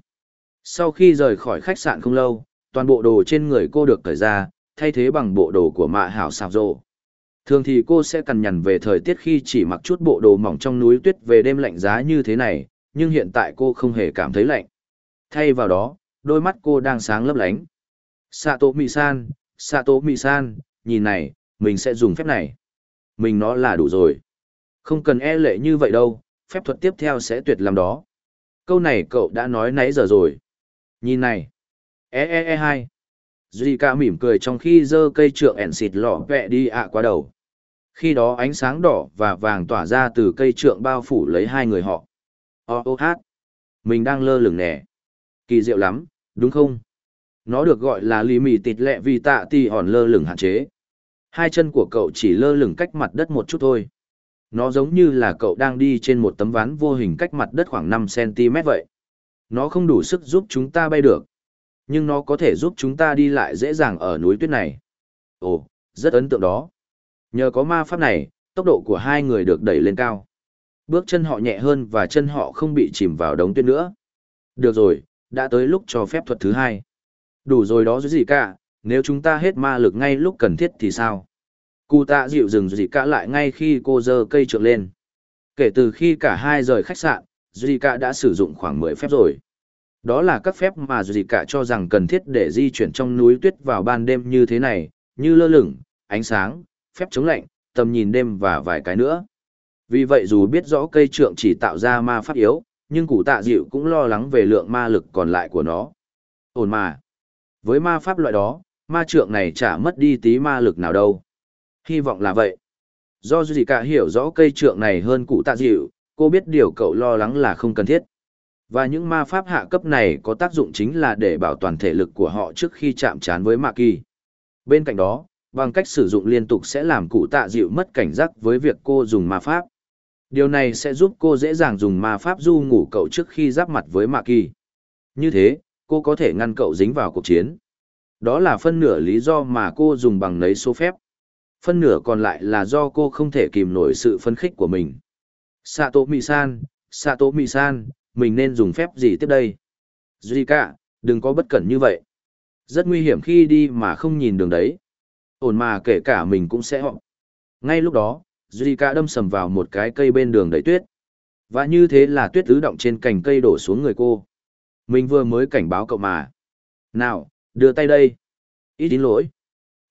Sau khi rời khỏi khách sạn không lâu, toàn bộ đồ trên người cô được cởi ra, thay thế bằng bộ đồ của mạ hảo sạp rộ. Thường thì cô sẽ cằn nhằn về thời tiết khi chỉ mặc chút bộ đồ mỏng trong núi tuyết về đêm lạnh giá như thế này, nhưng hiện tại cô không hề cảm thấy lạnh. Thay vào đó, đôi mắt cô đang sáng lấp lánh. Sato Mi-san, Sato Mi-san, nhìn này, mình sẽ dùng phép này mình nó là đủ rồi. Không cần e lệ như vậy đâu, phép thuật tiếp theo sẽ tuyệt làm đó. Câu này cậu đã nói nãy giờ rồi. Nhìn này. E e e hai. Zika mỉm cười trong khi giơ cây trượng ẻn xịt lọ vẹ đi ạ qua đầu. Khi đó ánh sáng đỏ và vàng tỏa ra từ cây trượng bao phủ lấy hai người họ. Ô ô hát. Mình đang lơ lửng nè. Kỳ diệu lắm, đúng không? Nó được gọi là lì mì tịt lẹ vì tạ tì hòn lơ lửng hạn chế. Hai chân của cậu chỉ lơ lửng cách mặt đất một chút thôi. Nó giống như là cậu đang đi trên một tấm ván vô hình cách mặt đất khoảng 5cm vậy. Nó không đủ sức giúp chúng ta bay được. Nhưng nó có thể giúp chúng ta đi lại dễ dàng ở núi tuyết này. Ồ, rất ấn tượng đó. Nhờ có ma pháp này, tốc độ của hai người được đẩy lên cao. Bước chân họ nhẹ hơn và chân họ không bị chìm vào đống tuyết nữa. Được rồi, đã tới lúc cho phép thuật thứ hai. Đủ rồi đó gì cả, nếu chúng ta hết ma lực ngay lúc cần thiết thì sao? Cụ tạ dịu dừng dị cả lại ngay khi cô giơ cây trượng lên. Kể từ khi cả hai rời khách sạn, Duy cả đã sử dụng khoảng mười phép rồi. Đó là các phép mà dù cả cho rằng cần thiết để di chuyển trong núi tuyết vào ban đêm như thế này, như lơ lửng, ánh sáng, phép chống lạnh, tầm nhìn đêm và vài cái nữa. Vì vậy dù biết rõ cây trượng chỉ tạo ra ma pháp yếu, nhưng cụ tạ dịu cũng lo lắng về lượng ma lực còn lại của nó. Ổn mà. Với ma pháp loại đó, ma trượng này chả mất đi tí ma lực nào đâu. Hy vọng là vậy. Do gì cả hiểu rõ cây trượng này hơn cụ tạ dịu, cô biết điều cậu lo lắng là không cần thiết. Và những ma pháp hạ cấp này có tác dụng chính là để bảo toàn thể lực của họ trước khi chạm trán với Ma kỳ. Bên cạnh đó, bằng cách sử dụng liên tục sẽ làm cụ tạ dịu mất cảnh giác với việc cô dùng ma pháp. Điều này sẽ giúp cô dễ dàng dùng ma pháp du ngủ cậu trước khi giáp mặt với Ma kỳ. Như thế, cô có thể ngăn cậu dính vào cuộc chiến. Đó là phân nửa lý do mà cô dùng bằng lấy số phép. Phân nửa còn lại là do cô không thể kìm nổi sự phân khích của mình. Sato Mi-san, Sato Mi-san, mình nên dùng phép gì tiếp đây? Zika, đừng có bất cẩn như vậy. Rất nguy hiểm khi đi mà không nhìn đường đấy. Ổn mà kể cả mình cũng sẽ họ. Ngay lúc đó, Zika đâm sầm vào một cái cây bên đường đầy tuyết. Và như thế là tuyết tứ động trên cành cây đổ xuống người cô. Mình vừa mới cảnh báo cậu mà. Nào, đưa tay đây. Ít xin lỗi.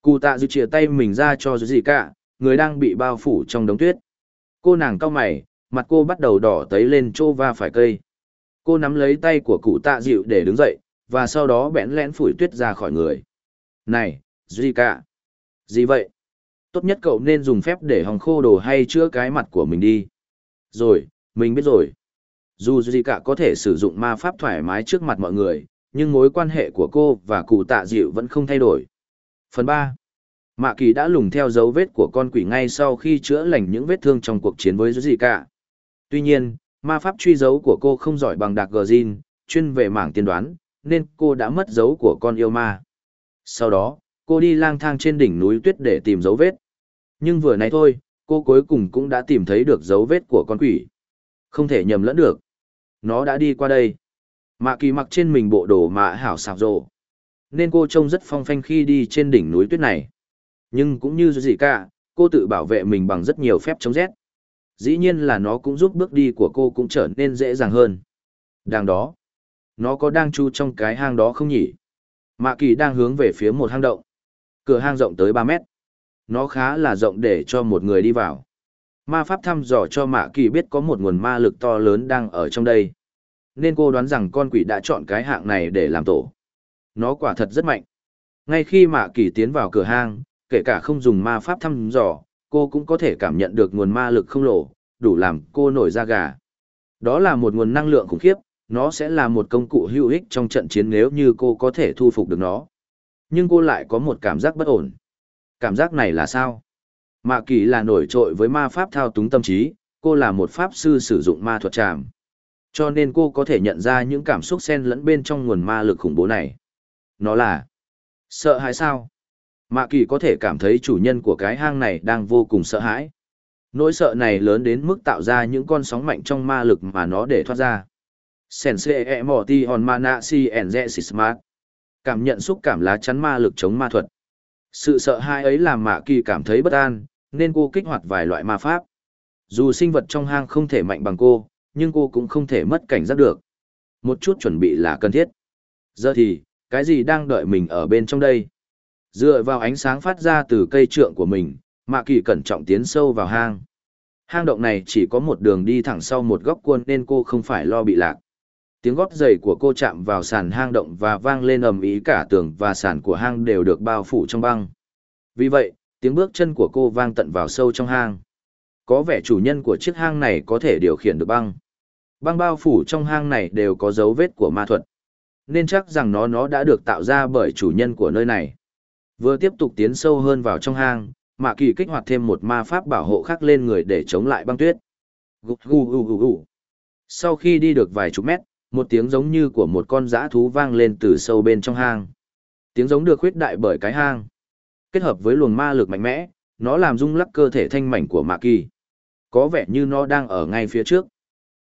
Cụ tạ dư chìa tay mình ra cho Zika, người đang bị bao phủ trong đống tuyết. Cô nàng cao mày, mặt cô bắt đầu đỏ tấy lên chỗ va phải cây. Cô nắm lấy tay của cụ tạ dịu để đứng dậy, và sau đó bẽn lẽn phủi tuyết ra khỏi người. Này, Zika! Gì vậy? Tốt nhất cậu nên dùng phép để hòng khô đồ hay chữa cái mặt của mình đi. Rồi, mình biết rồi. Dù Zika có thể sử dụng ma pháp thoải mái trước mặt mọi người, nhưng mối quan hệ của cô và cụ tạ dịu vẫn không thay đổi. Phần 3. Mạ kỳ đã lùng theo dấu vết của con quỷ ngay sau khi chữa lành những vết thương trong cuộc chiến với Zika. Tuy nhiên, ma pháp truy dấu của cô không giỏi bằng Đạc gờ Jin, chuyên về mảng tiên đoán, nên cô đã mất dấu của con yêu ma. Sau đó, cô đi lang thang trên đỉnh núi tuyết để tìm dấu vết. Nhưng vừa nãy thôi, cô cuối cùng cũng đã tìm thấy được dấu vết của con quỷ. Không thể nhầm lẫn được. Nó đã đi qua đây. Mạ kỳ mặc trên mình bộ đồ mạ hảo xảo rộ. Nên cô trông rất phong phanh khi đi trên đỉnh núi tuyết này. Nhưng cũng như gì cả, cô tự bảo vệ mình bằng rất nhiều phép chống rét dĩ nhiên là nó cũng giúp bước đi của cô cũng trở nên dễ dàng hơn. Đang đó, nó có đang chu trong cái hang đó không nhỉ? Mạ kỳ đang hướng về phía một hang động. Cửa hang rộng tới 3 mét. Nó khá là rộng để cho một người đi vào. Ma pháp thăm dò cho mạ kỳ biết có một nguồn ma lực to lớn đang ở trong đây. Nên cô đoán rằng con quỷ đã chọn cái hạng này để làm tổ. Nó quả thật rất mạnh. Ngay khi mạ kỳ tiến vào cửa hang, kể cả không dùng ma pháp thăm dò, cô cũng có thể cảm nhận được nguồn ma lực không lộ, đủ làm cô nổi da gà. Đó là một nguồn năng lượng khủng khiếp, nó sẽ là một công cụ hữu ích trong trận chiến nếu như cô có thể thu phục được nó. Nhưng cô lại có một cảm giác bất ổn. Cảm giác này là sao? Mạ kỳ là nổi trội với ma pháp thao túng tâm trí, cô là một pháp sư sử dụng ma thuật tràm. Cho nên cô có thể nhận ra những cảm xúc xen lẫn bên trong nguồn ma lực khủng bố này. Nó là sợ hãi sao? Mạ kỳ có thể cảm thấy chủ nhân của cái hang này đang vô cùng sợ hãi. Nỗi sợ này lớn đến mức tạo ra những con sóng mạnh trong ma lực mà nó để thoát ra. Sensei e morti on mana si enze smart. Cảm nhận xúc cảm lá chắn ma lực chống ma thuật. Sự sợ hãi ấy làm mạ kỳ cảm thấy bất an, nên cô kích hoạt vài loại ma pháp. Dù sinh vật trong hang không thể mạnh bằng cô, nhưng cô cũng không thể mất cảnh giác được. Một chút chuẩn bị là cần thiết. Giờ thì, cái gì đang đợi mình ở bên trong đây? Dựa vào ánh sáng phát ra từ cây trượng của mình, Mạ Kỳ cẩn trọng tiến sâu vào hang. Hang động này chỉ có một đường đi thẳng sau một góc cuôn nên cô không phải lo bị lạc. Tiếng gót giày của cô chạm vào sàn hang động và vang lên ầm ĩ cả tường và sàn của hang đều được bao phủ trong băng. Vì vậy, tiếng bước chân của cô vang tận vào sâu trong hang. Có vẻ chủ nhân của chiếc hang này có thể điều khiển được băng. Băng bao phủ trong hang này đều có dấu vết của ma thuật. Nên chắc rằng nó nó đã được tạo ra bởi chủ nhân của nơi này. Vừa tiếp tục tiến sâu hơn vào trong hang, mạ kỳ kích hoạt thêm một ma pháp bảo hộ khác lên người để chống lại băng tuyết Gục gù gù gù gù. sau khi đi được vài chục mét một tiếng giống như của một con dã thú vang lên từ sâu bên trong hang tiếng giống được khuyết đại bởi cái hang kết hợp với luồng ma lực mạnh mẽ nó làm rung lắc cơ thể thanh mảnh của mạ kỳ có vẻ như nó đang ở ngay phía trước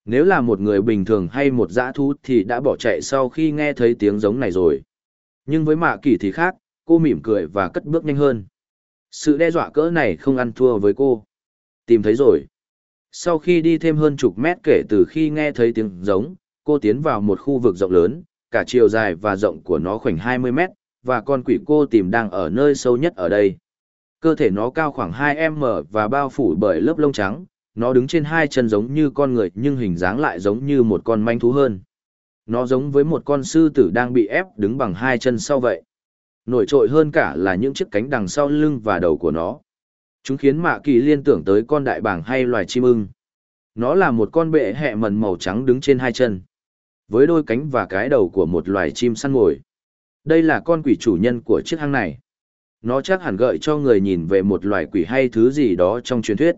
nếu là một người bình thường hay một dã thú thì đã bỏ chạy sau khi nghe thấy tiếng giống này rồi nhưng với mạ kỳ thì khác cô mỉm cười và cất bước nhanh hơn sự đe dọa cỡ này không ăn thua với cô. Tìm thấy rồi. Sau khi đi thêm hơn chục mét kể từ khi nghe thấy tiếng giống, cô tiến vào một khu vực rộng lớn, cả chiều dài và rộng của nó khoảng 20 mét, và con quỷ cô tìm đang ở nơi sâu nhất ở đây. Cơ thể nó cao khoảng 2m và bao phủ bởi lớp lông trắng, nó đứng trên hai chân giống như con người, nhưng hình dáng lại giống như một con manh thú hơn. Nó giống với một con sư tử đang bị ép đứng bằng hai chân sau vậy. Nổi trội hơn cả là những chiếc cánh đằng sau lưng và đầu của nó. Chúng khiến Mạ Kỳ liên tưởng tới con đại bàng hay loài chim ưng. Nó là một con bệ hẹ mần màu trắng đứng trên hai chân. Với đôi cánh và cái đầu của một loài chim săn mồi. Đây là con quỷ chủ nhân của chiếc hang này. Nó chắc hẳn gợi cho người nhìn về một loài quỷ hay thứ gì đó trong truyền thuyết.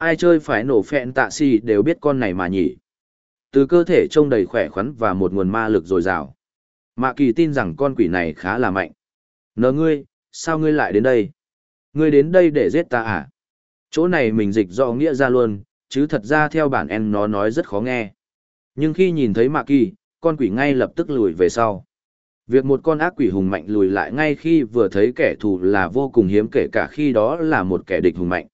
Ai chơi phải nổ phẹn tạ si đều biết con này mà nhỉ. Từ cơ thể trông đầy khỏe khoắn và một nguồn ma lực dồi dào. Mạ kỳ tin rằng con quỷ này khá là mạnh. Nờ ngươi, sao ngươi lại đến đây? Ngươi đến đây để giết ta à? Chỗ này mình dịch do nghĩa ra luôn, chứ thật ra theo bản em nó nói rất khó nghe. Nhưng khi nhìn thấy Mạ Kỳ, con quỷ ngay lập tức lùi về sau. Việc một con ác quỷ hùng mạnh lùi lại ngay khi vừa thấy kẻ thù là vô cùng hiếm kể cả khi đó là một kẻ địch hùng mạnh.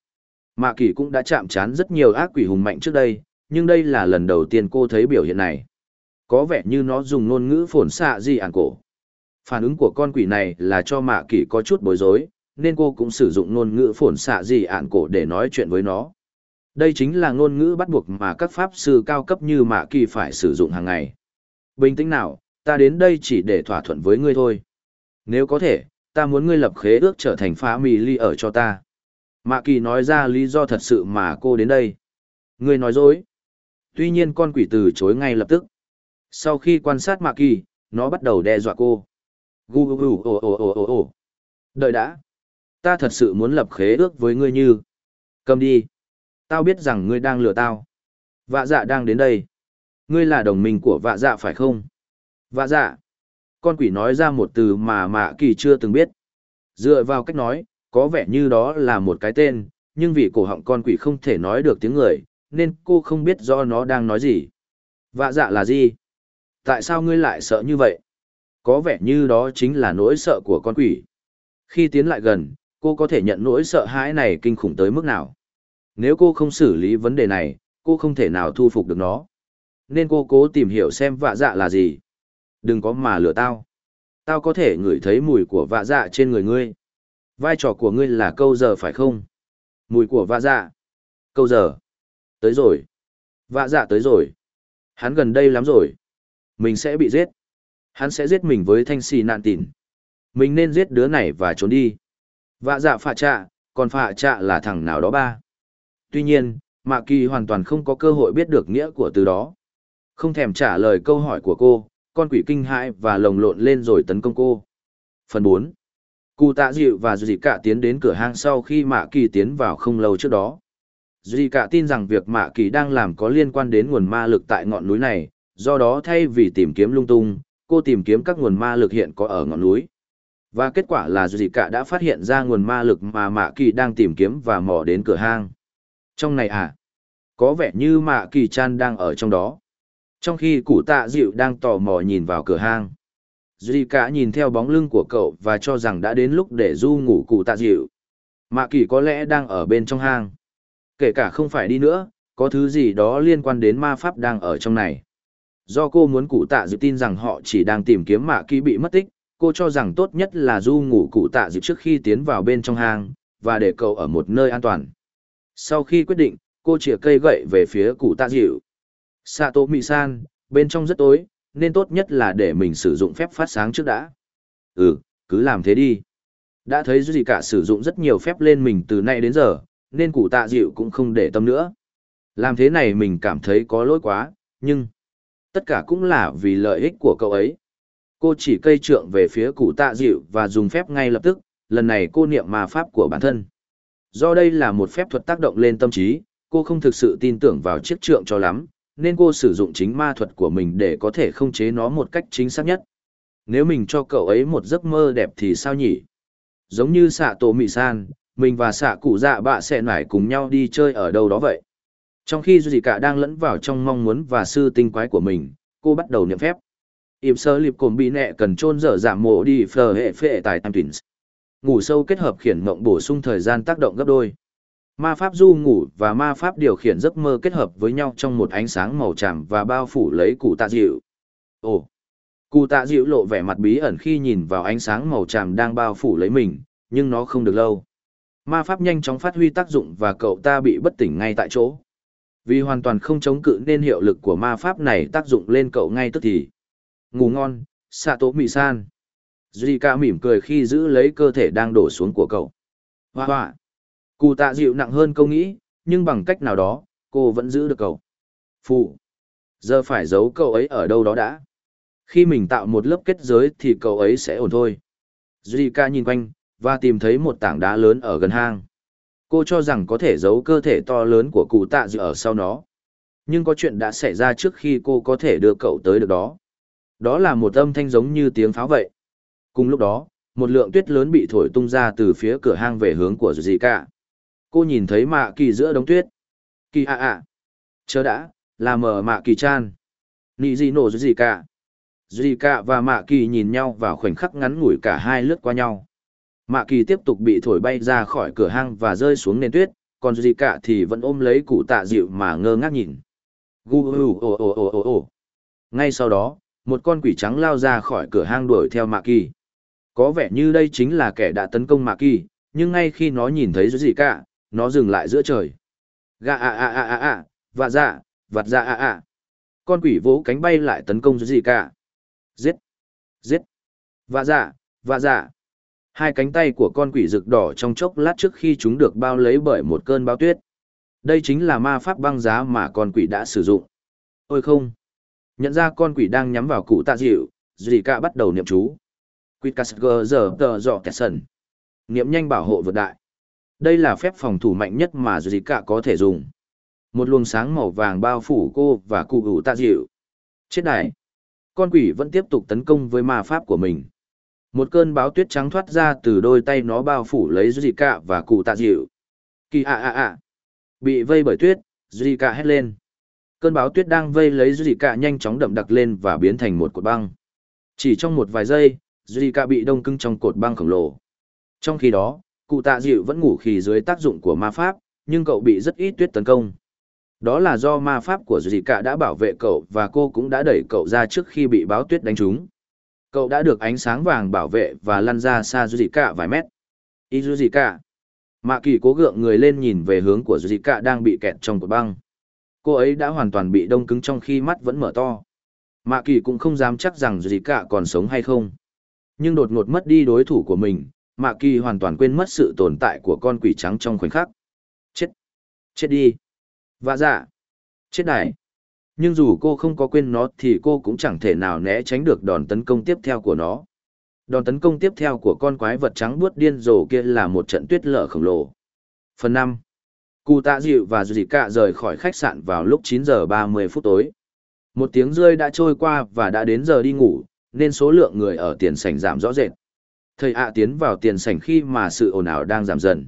Mạ Kỳ cũng đã chạm trán rất nhiều ác quỷ hùng mạnh trước đây, nhưng đây là lần đầu tiên cô thấy biểu hiện này. Có vẻ như nó dùng ngôn ngữ phồn xạ gì ản cổ. Phản ứng của con quỷ này là cho Mạ Kỳ có chút bối rối, nên cô cũng sử dụng ngôn ngữ phồn xạ gì ản cổ để nói chuyện với nó. Đây chính là ngôn ngữ bắt buộc mà các pháp sư cao cấp như Mạ Kỳ phải sử dụng hàng ngày. Bình tĩnh nào, ta đến đây chỉ để thỏa thuận với ngươi thôi. Nếu có thể, ta muốn ngươi lập khế ước trở thành phá mì ly ở cho ta. Mạ Kỳ nói ra lý do thật sự mà cô đến đây. Ngươi nói dối. Tuy nhiên con quỷ từ chối ngay lập tức. Sau khi quan sát Mạ Kỳ, nó bắt đầu đe dọa cô. Gu gu gu ồ ồ ồ ồ ồ. Đợi đã. Ta thật sự muốn lập khế ước với ngươi như. Cầm đi. Tao biết rằng ngươi đang lừa tao. Vạ dạ đang đến đây. Ngươi là đồng minh của vạ dạ phải không? Vạ dạ. Con quỷ nói ra một từ mà Mạ Kỳ chưa từng biết. Dựa vào cách nói, có vẻ như đó là một cái tên, nhưng vì cổ họng con quỷ không thể nói được tiếng người, nên cô không biết do nó đang nói gì. Vạ dạ là gì? Tại sao ngươi lại sợ như vậy? Có vẻ như đó chính là nỗi sợ của con quỷ. Khi tiến lại gần, cô có thể nhận nỗi sợ hãi này kinh khủng tới mức nào. Nếu cô không xử lý vấn đề này, cô không thể nào thu phục được nó. Nên cô cố tìm hiểu xem vạ dạ là gì. Đừng có mà lừa tao. Tao có thể ngửi thấy mùi của vạ dạ trên người ngươi. Vai trò của ngươi là câu giờ phải không? Mùi của vạ dạ. Câu giờ. Tới rồi. Vạ dạ tới rồi. Hắn gần đây lắm rồi. Mình sẽ bị giết. Hắn sẽ giết mình với thanh xì nạn tìn. Mình nên giết đứa này và trốn đi. Vạ dạ phạ trạ, còn phạ trạ là thằng nào đó ba. Tuy nhiên, Mạ Kỳ hoàn toàn không có cơ hội biết được nghĩa của từ đó. Không thèm trả lời câu hỏi của cô, con quỷ kinh hãi và lồng lộn lên rồi tấn công cô. Phần 4 Cụ tạ dịu và dì Cả tiến đến cửa hang sau khi Mạ Kỳ tiến vào không lâu trước đó. dì Cả tin rằng việc Mạ Kỳ đang làm có liên quan đến nguồn ma lực tại ngọn núi này, do đó thay vì tìm kiếm lung tung, cô tìm kiếm các nguồn ma lực hiện có ở ngọn núi. Và kết quả là dì Cả đã phát hiện ra nguồn ma lực mà Mạ Kỳ đang tìm kiếm và mò đến cửa hang. Trong này à? Có vẻ như Mạ Kỳ Chan đang ở trong đó. Trong khi cụ tạ dịu đang tò mò nhìn vào cửa hang. Duy cả nhìn theo bóng lưng của cậu và cho rằng đã đến lúc để du ngủ cụ tạ dịu. Mạ kỳ có lẽ đang ở bên trong hang. Kể cả không phải đi nữa, có thứ gì đó liên quan đến ma pháp đang ở trong này. Do cô muốn cụ tạ dịu tin rằng họ chỉ đang tìm kiếm mạ kỳ bị mất tích, cô cho rằng tốt nhất là du ngủ cụ tạ dịu trước khi tiến vào bên trong hang, và để cậu ở một nơi an toàn. Sau khi quyết định, cô chĩa cây gậy về phía cụ tạ dịu. Sato Mị-san, bên trong rất tối, nên tốt nhất là để mình sử dụng phép phát sáng trước đã. Ừ, cứ làm thế đi. Đã thấy gì cả sử dụng rất nhiều phép lên mình từ nay đến giờ, nên cụ tạ dịu cũng không để tâm nữa. Làm thế này mình cảm thấy có lỗi quá, nhưng tất cả cũng là vì lợi ích của cậu ấy. Cô chỉ cây trượng về phía cụ tạ dịu và dùng phép ngay lập tức, lần này cô niệm ma pháp của bản thân. Do đây là một phép thuật tác động lên tâm trí, cô không thực sự tin tưởng vào chiếc trượng cho lắm, nên cô sử dụng chính ma thuật của mình để có thể khống chế nó một cách chính xác nhất. Nếu mình cho cậu ấy một giấc mơ đẹp thì sao nhỉ? Giống như xạ tổ mị san, mình và xạ cụ dạ bạ sẽ nải cùng nhau đi chơi ở đâu đó vậy. Trong khi Duy Cả đang lẫn vào trong mong muốn và sư tinh quái của mình, cô bắt đầu niệm phép. Im sơ liệp cồn bị nẹ cần trôn dở giảm mộ đi phờ hệ phệ tài tam tuyển. Ngủ sâu kết hợp khiển mộng bổ sung thời gian tác động gấp đôi. Ma pháp du ngủ và ma pháp điều khiển giấc mơ kết hợp với nhau trong một ánh sáng màu tràm và bao phủ lấy cụ tạ dịu. Ồ! Cụ tạ dịu lộ vẻ mặt bí ẩn khi nhìn vào ánh sáng màu tràm đang bao phủ lấy mình, nhưng nó không được lâu. Ma pháp nhanh chóng phát huy tác dụng và cậu ta bị bất tỉnh ngay tại chỗ. Vì hoàn toàn không chống cự nên hiệu lực của ma pháp này tác dụng lên cậu ngay tức thì. Ngủ ngon, xạ tố mị san. Zika mỉm cười khi giữ lấy cơ thể đang đổ xuống của cậu. Hoa hoa. Cụ tạ dịu nặng hơn câu nghĩ, nhưng bằng cách nào đó, cô vẫn giữ được cậu. Phụ. Giờ phải giấu cậu ấy ở đâu đó đã. Khi mình tạo một lớp kết giới thì cậu ấy sẽ ổn thôi. Zika nhìn quanh, và tìm thấy một tảng đá lớn ở gần hang. Cô cho rằng có thể giấu cơ thể to lớn của cụ tạ dịu ở sau nó. Nhưng có chuyện đã xảy ra trước khi cô có thể đưa cậu tới được đó. Đó là một âm thanh giống như tiếng pháo vậy. Cùng lúc đó, một lượng tuyết lớn bị thổi tung ra từ phía cửa hang về hướng của Zika. Cô nhìn thấy mạ kỳ giữa đống tuyết. Kỳ ạ ạ. Chớ đã, là mở mạ kỳ chan. Nị gì nổ gì cả gì cả và mạ kỳ nhìn nhau vào khoảnh khắc ngắn ngủi cả hai lướt qua nhau. Mạ kỳ tiếp tục bị thổi bay ra khỏi cửa hang và rơi xuống nền tuyết, còn Zika thì vẫn ôm lấy cụ tạ dịu mà ngơ ngác nhìn. Gu hu ồ ồ ồ ồ ồ. Ngay sau đó, một con quỷ trắng lao ra khỏi cửa hang đuổi theo mạ kỳ. Có vẻ như đây chính là kẻ đã tấn công mạ kỳ, nhưng ngay khi nó nhìn thấy Zika, nó dừng lại giữa trời. Gà à à à à à, và dạ, vạt dạ à à. Con quỷ vỗ cánh bay lại tấn công gì cả. Giết! Giết! Và dạ, và dạ. Hai cánh tay của con quỷ rực đỏ trong chốc lát trước khi chúng được bao lấy bởi một cơn bão tuyết. Đây chính là ma pháp băng giá mà con quỷ đã sử dụng. Ôi không! Nhận ra con quỷ đang nhắm vào cụ tạ dịu, Zika bắt đầu niệm chú. Quýt giờ tờ dọ kẹt sần. Niệm nhanh bảo hộ vượt đại. Đây là phép phòng thủ mạnh nhất mà Zika có thể dùng. Một luồng sáng màu vàng bao phủ cô và cụ ủ tạ dịu. Chết đại! Con quỷ vẫn tiếp tục tấn công với ma pháp của mình. Một cơn báo tuyết trắng thoát ra từ đôi tay nó bao phủ lấy Zika và cụ tạ dịu. Kỳ ạ ạ ạ. Bị vây bởi tuyết, Zika hét lên. Cơn báo tuyết đang vây lấy Zika nhanh chóng đậm đặc lên và biến thành một cột băng. Chỉ trong một vài giây, Zika bị đông cứng trong cột băng khổng lồ. Trong khi đó, cụ tạ dịu vẫn ngủ khi dưới tác dụng của ma pháp, nhưng cậu bị rất ít tuyết tấn công. Đó là do ma pháp của Zika đã bảo vệ cậu và cô cũng đã đẩy cậu ra trước khi bị báo tuyết đánh trúng. Cậu đã được ánh sáng vàng bảo vệ và lăn ra xa Zika vài mét. Izuzika. Mạ kỳ cố gượng người lên nhìn về hướng của Zika đang bị kẹt trong cột băng. Cô ấy đã hoàn toàn bị đông cứng trong khi mắt vẫn mở to. Mạ kỳ cũng không dám chắc rằng Zika còn sống hay không. Nhưng đột ngột mất đi đối thủ của mình, Mạ kỳ hoàn toàn quên mất sự tồn tại của con quỷ trắng trong khoảnh khắc. Chết! Chết đi! Vạ dạ! Chết này! Nhưng dù cô không có quên nó thì cô cũng chẳng thể nào né tránh được đòn tấn công tiếp theo của nó. Đòn tấn công tiếp theo của con quái vật trắng buốt điên rồ kia là một trận tuyết lở khổng lồ. Phần 5. Cụ tạ dịu và dì cạ rời khỏi khách sạn vào lúc 9 giờ 30 phút tối. Một tiếng rơi đã trôi qua và đã đến giờ đi ngủ, nên số lượng người ở tiền sảnh giảm rõ rệt. Thầy ạ tiến vào tiền sảnh khi mà sự ồn ào đang giảm dần.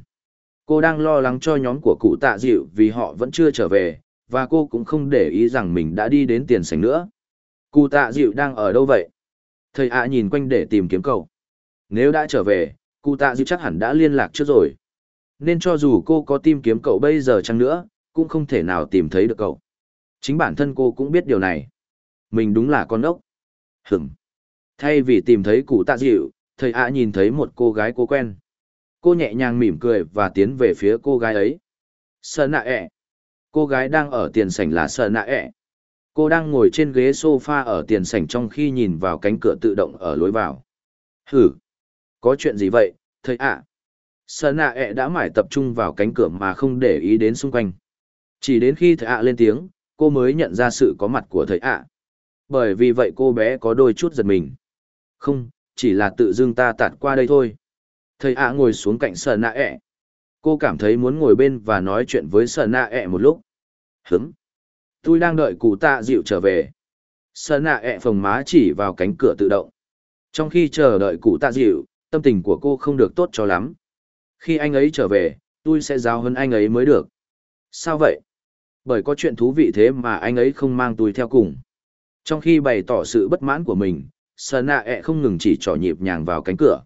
Cô đang lo lắng cho nhóm của cụ tạ dịu vì họ vẫn chưa trở về, và cô cũng không để ý rằng mình đã đi đến tiền sảnh nữa. Cụ tạ dịu đang ở đâu vậy? Thầy ạ nhìn quanh để tìm kiếm cậu. Nếu đã trở về, cụ tạ dịu chắc hẳn đã liên lạc trước rồi. Nên cho dù cô có tìm kiếm cậu bây giờ chăng nữa, cũng không thể nào tìm thấy được cậu. Chính bản thân cô cũng biết điều này. Mình đúng là con ốc. Hửm. Thay vì tìm thấy cụ tạ dịu, thầy ạ nhìn thấy một cô gái cô quen. Cô nhẹ nhàng mỉm cười và tiến về phía cô gái ấy. Sơn nạ ẹ. Cô gái đang ở tiền sảnh là Sơn nạ ẹ. Cô đang ngồi trên ghế sofa ở tiền sảnh trong khi nhìn vào cánh cửa tự động ở lối vào. Hử! Có chuyện gì vậy, thầy ạ? Sơn nạ ẹ đã mải tập trung vào cánh cửa mà không để ý đến xung quanh. Chỉ đến khi thầy ạ lên tiếng, cô mới nhận ra sự có mặt của thầy ạ. Bởi vì vậy cô bé có đôi chút giật mình. Không, chỉ là tự dưng ta tạt qua đây thôi. Thầy ạ ngồi xuống cạnh sờ nạ ẹ. Cô cảm thấy muốn ngồi bên và nói chuyện với sờ nạ ẹ một lúc. Hứng! Tôi đang đợi cụ tạ dịu trở về. Sờ nạ ẹ phồng má chỉ vào cánh cửa tự động. Trong khi chờ đợi cụ tạ dịu, tâm tình của cô không được tốt cho lắm. Khi anh ấy trở về, tôi sẽ giáo hơn anh ấy mới được. Sao vậy? Bởi có chuyện thú vị thế mà anh ấy không mang tôi theo cùng. Trong khi bày tỏ sự bất mãn của mình, sờ nạ ẹ không ngừng chỉ trỏ nhịp nhàng vào cánh cửa.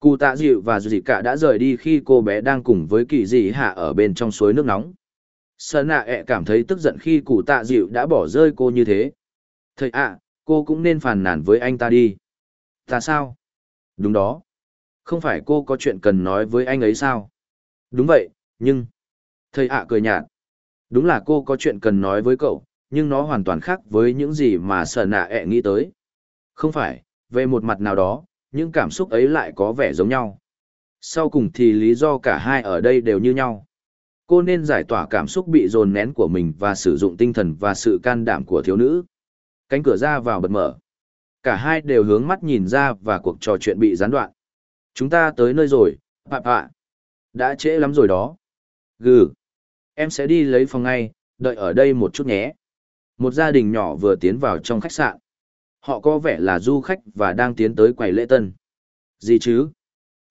Cụ tạ dịu và dì cả đã rời đi khi cô bé đang cùng với kỳ dị hạ ở bên trong suối nước nóng. sờ nạ ẹ cảm thấy tức giận khi cụ tạ dịu đã bỏ rơi cô như thế. Thầy ạ, cô cũng nên phàn nàn với anh ta đi. Ta sao? Đúng đó. Không phải cô có chuyện cần nói với anh ấy sao? Đúng vậy, nhưng... Thầy ạ cười nhạt. Đúng là cô có chuyện cần nói với cậu, nhưng nó hoàn toàn khác với những gì mà sợ nạ ẹ nghĩ tới. Không phải, về một mặt nào đó, những cảm xúc ấy lại có vẻ giống nhau. Sau cùng thì lý do cả hai ở đây đều như nhau. Cô nên giải tỏa cảm xúc bị dồn nén của mình và sử dụng tinh thần và sự can đảm của thiếu nữ. Cánh cửa ra vào bật mở. Cả hai đều hướng mắt nhìn ra và cuộc trò chuyện bị gián đoạn. Chúng ta tới nơi rồi, bạ bạ. Đã trễ lắm rồi đó. Gừ. Em sẽ đi lấy phòng ngay, đợi ở đây một chút nhé. Một gia đình nhỏ vừa tiến vào trong khách sạn. Họ có vẻ là du khách và đang tiến tới quầy lễ tân. Gì chứ?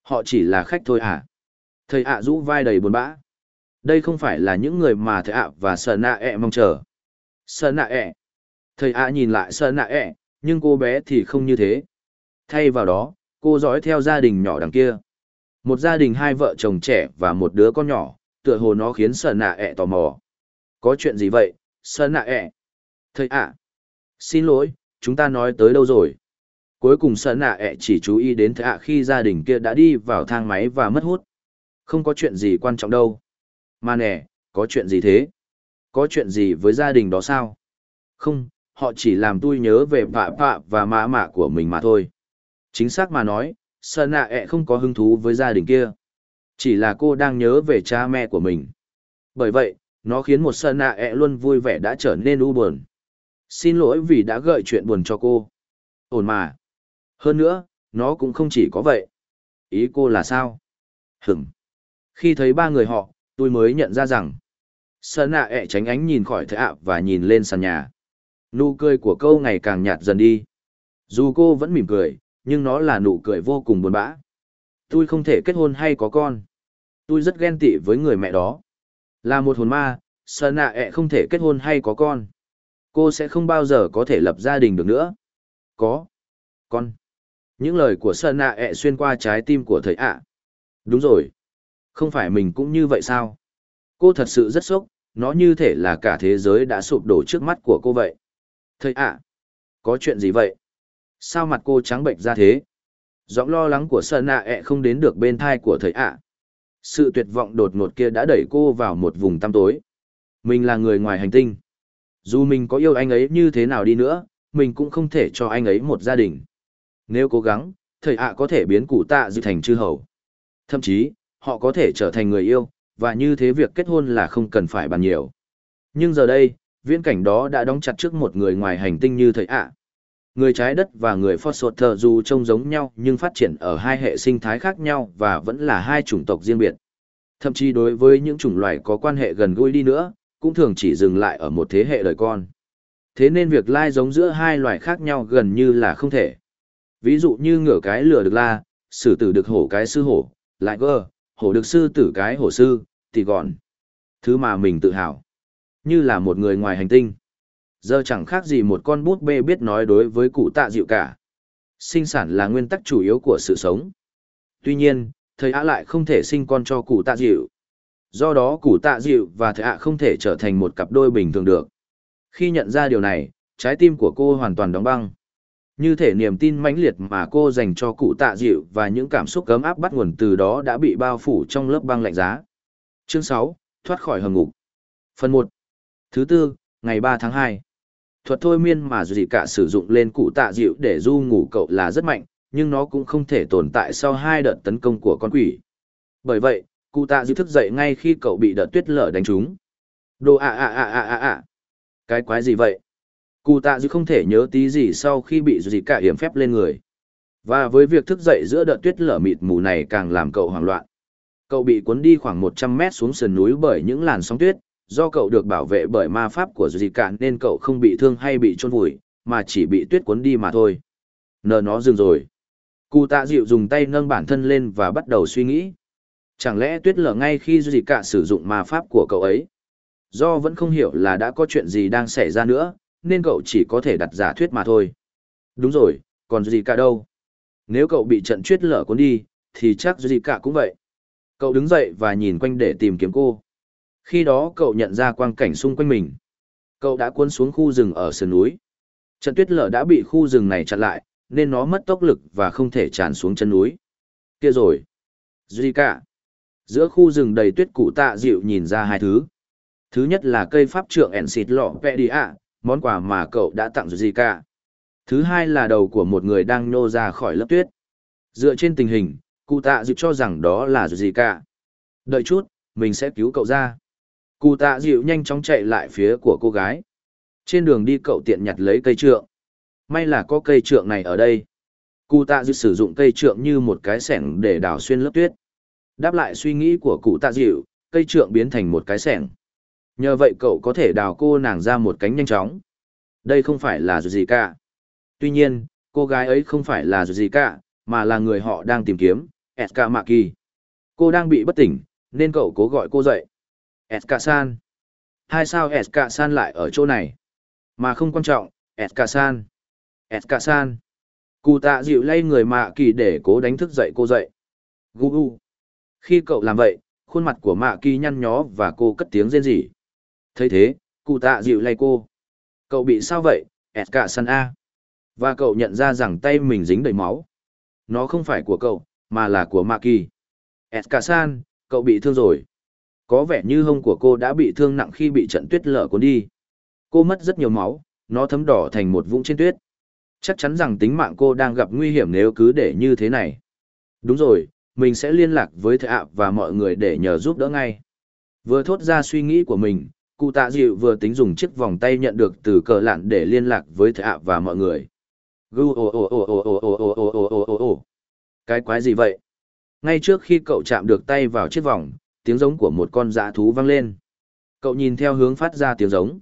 Họ chỉ là khách thôi à? Thầy ạ rũ vai đầy buồn bã. Đây không phải là những người mà thầy ạ và sợ nạ ẹ mong chờ. Sợ nạ ẹ. Thầy ạ nhìn lại sợ nạ ẹ, nhưng cô bé thì không như thế. Thay vào đó, cô dõi theo gia đình nhỏ đằng kia. Một gia đình hai vợ chồng trẻ và một đứa con nhỏ, tựa hồ nó khiến sợ nạ ẹ tò mò. Có chuyện gì vậy, sợ nạ ẹ? Thầy ạ. Xin lỗi, chúng ta nói tới đâu rồi? Cuối cùng sợ nạ ẹ chỉ chú ý đến thạ khi gia đình kia đã đi vào thang máy và mất hút. Không có chuyện gì quan trọng đâu. Mà nè, có chuyện gì thế? Có chuyện gì với gia đình đó sao? Không, họ chỉ làm tôi nhớ về vạ vạ và mã mạ của mình mà thôi. Chính xác mà nói, sợ nạ ẹ không có hứng thú với gia đình kia. Chỉ là cô đang nhớ về cha mẹ của mình. Bởi vậy, nó khiến một sợ nạ ẹ luôn vui vẻ đã trở nên u buồn. Xin lỗi vì đã gợi chuyện buồn cho cô. Ổn mà. Hơn nữa, nó cũng không chỉ có vậy. Ý cô là sao? Hửng. Khi thấy ba người họ, tôi mới nhận ra rằng. Sơn nạ ẹ tránh ánh nhìn khỏi thẻ ạ và nhìn lên sàn nhà. Nụ cười của câu ngày càng nhạt dần đi. Dù cô vẫn mỉm cười, nhưng nó là nụ cười vô cùng buồn bã. Tôi không thể kết hôn hay có con. Tôi rất ghen tị với người mẹ đó. Là một hồn ma, Sơn nạ ẹ không thể kết hôn hay có con. Cô sẽ không bao giờ có thể lập gia đình được nữa. Có. Con. Những lời của Sơn nạ ẹ xuyên qua trái tim của thầy ạ. Đúng rồi. Không phải mình cũng như vậy sao? Cô thật sự rất sốc, nó như thể là cả thế giới đã sụp đổ trước mắt của cô vậy. Thầy ạ, có chuyện gì vậy? Sao mặt cô trắng bệnh ra thế? Giọng lo lắng của Sơn nạ ẹ không đến được bên thai của thầy ạ. Sự tuyệt vọng đột ngột kia đã đẩy cô vào một vùng tăm tối. Mình là người ngoài hành tinh. Dù mình có yêu anh ấy như thế nào đi nữa, mình cũng không thể cho anh ấy một gia đình. Nếu cố gắng, thầy ạ có thể biến cụ tạ dư thành chư hầu. Thậm chí, họ có thể trở thành người yêu, và như thế việc kết hôn là không cần phải bàn nhiều. Nhưng giờ đây, viễn cảnh đó đã đóng chặt trước một người ngoài hành tinh như thầy ạ. Người trái đất và người Foster dù trông giống nhau nhưng phát triển ở hai hệ sinh thái khác nhau và vẫn là hai chủng tộc riêng biệt. Thậm chí đối với những chủng loài có quan hệ gần gũi đi nữa, cũng thường chỉ dừng lại ở một thế hệ đời con. Thế nên việc lai giống giữa hai loài khác nhau gần như là không thể. Ví dụ như ngửa cái lửa được la, sử tử được hổ cái sư hổ, lại gơ, hổ được sư tử cái hổ sư, thì gọn. Thứ mà mình tự hào. Như là một người ngoài hành tinh. Giờ chẳng khác gì một con bút bê biết nói đối với cụ tạ dịu cả. Sinh sản là nguyên tắc chủ yếu của sự sống. Tuy nhiên, thầy ạ lại không thể sinh con cho cụ tạ dịu. Do đó củ tạ dịu và thệ ạ không thể trở thành một cặp đôi bình thường được. Khi nhận ra điều này, trái tim của cô hoàn toàn đóng băng. Như thể niềm tin mãnh liệt mà cô dành cho cụ tạ dịu và những cảm xúc cấm áp bắt nguồn từ đó đã bị bao phủ trong lớp băng lạnh giá. Chương 6, thoát khỏi hầm ngục. Phần 1. Thứ tư, ngày 3 tháng 2. Thuật thôi miên mà dù cả sử dụng lên cụ tạ dịu để du ngủ cậu là rất mạnh, nhưng nó cũng không thể tồn tại sau hai đợt tấn công của con quỷ. Bởi vậy, cụ tạ dịu thức dậy ngay khi cậu bị đợt tuyết lở đánh trúng. Đồ ạ ạ ạ ạ ạ ạ. Cái quái gì vậy? Cụ tạ dịu không thể nhớ tí gì sau khi bị dù gì cả hiểm phép lên người. Và với việc thức dậy giữa đợt tuyết lở mịt mù này càng làm cậu hoảng loạn. Cậu bị cuốn đi khoảng 100 mét xuống sườn núi bởi những làn sóng tuyết, do cậu được bảo vệ bởi ma pháp của dù gì cả nên cậu không bị thương hay bị trôn vùi, mà chỉ bị tuyết cuốn đi mà thôi. Nờ nó dừng rồi. Cụ tạ dịu dùng tay nâng bản thân lên và bắt đầu suy nghĩ. Chẳng lẽ tuyết lở ngay khi duy gì cả sử dụng ma pháp của cậu ấy? Do vẫn không hiểu là đã có chuyện gì đang xảy ra nữa, nên cậu chỉ có thể đặt giả thuyết mà thôi. Đúng rồi, còn gì cả đâu. Nếu cậu bị trận tuyết lở cuốn đi, thì chắc gì cả cũng vậy. Cậu đứng dậy và nhìn quanh để tìm kiếm cô. Khi đó cậu nhận ra quang cảnh xung quanh mình. Cậu đã cuốn xuống khu rừng ở sườn núi. Trận tuyết lở đã bị khu rừng này chặn lại, nên nó mất tốc lực và không thể tràn xuống chân núi. Kia rồi. Zika. Giữa khu rừng đầy tuyết cụ tạ dịu nhìn ra hai thứ. Thứ nhất là cây pháp trượng ẻn xịt lọ vẹ đi ạ, món quà mà cậu đã tặng Zika. Thứ hai là đầu của một người đang nhô ra khỏi lớp tuyết. Dựa trên tình hình, cụ tạ dịu cho rằng đó là Zika. Đợi chút, mình sẽ cứu cậu ra. Cụ tạ dịu nhanh chóng chạy lại phía của cô gái. Trên đường đi cậu tiện nhặt lấy cây trượng. May là có cây trượng này ở đây. Cụ tạ dịu sử dụng cây trượng như một cái sẻng để đào xuyên lớp tuyết. Đáp lại suy nghĩ của cụ tạ dịu, cây trượng biến thành một cái sẻng. Nhờ vậy cậu có thể đào cô nàng ra một cánh nhanh chóng. Đây không phải là gì cả. Tuy nhiên, cô gái ấy không phải là gì cả, mà là người họ đang tìm kiếm, Eska Maki. Cô đang bị bất tỉnh, nên cậu cố gọi cô dậy. Eska San. Hai sao Eska San lại ở chỗ này? Mà không quan trọng, Eska San. Eska San. Cụ tạ dịu lay người mạ kỳ để cố đánh thức dậy cô dậy. Gu gu. Khi cậu làm vậy, khuôn mặt của mạ kỳ nhăn nhó và cô cất tiếng rên rỉ. thấy thế, cụ tạ dịu lay cô. Cậu bị sao vậy, Eska San A? Và cậu nhận ra rằng tay mình dính đầy máu. Nó không phải của cậu, mà là của mạ kỳ. Eska San, cậu bị thương rồi. Có vẻ như hông của cô đã bị thương nặng khi bị trận tuyết lở cuốn đi. Cô mất rất nhiều máu, nó thấm đỏ thành một vũng trên tuyết. Chắc chắn rằng tính mạng cô đang gặp nguy hiểm nếu cứ để như thế này. Đúng rồi, mình sẽ liên lạc với thợ ạ và mọi người để nhờ giúp đỡ ngay. Vừa thốt ra suy nghĩ của mình, cụ tạ dịu vừa tính dùng chiếc vòng tay nhận được từ cờ lạn để liên lạc với thợ ạ và mọi người. Cái quái gì vậy? Ngay trước khi cậu chạm được tay vào chiếc vòng, tiếng giống của một con dã thú vang lên. Cậu nhìn theo hướng phát ra tiếng giống.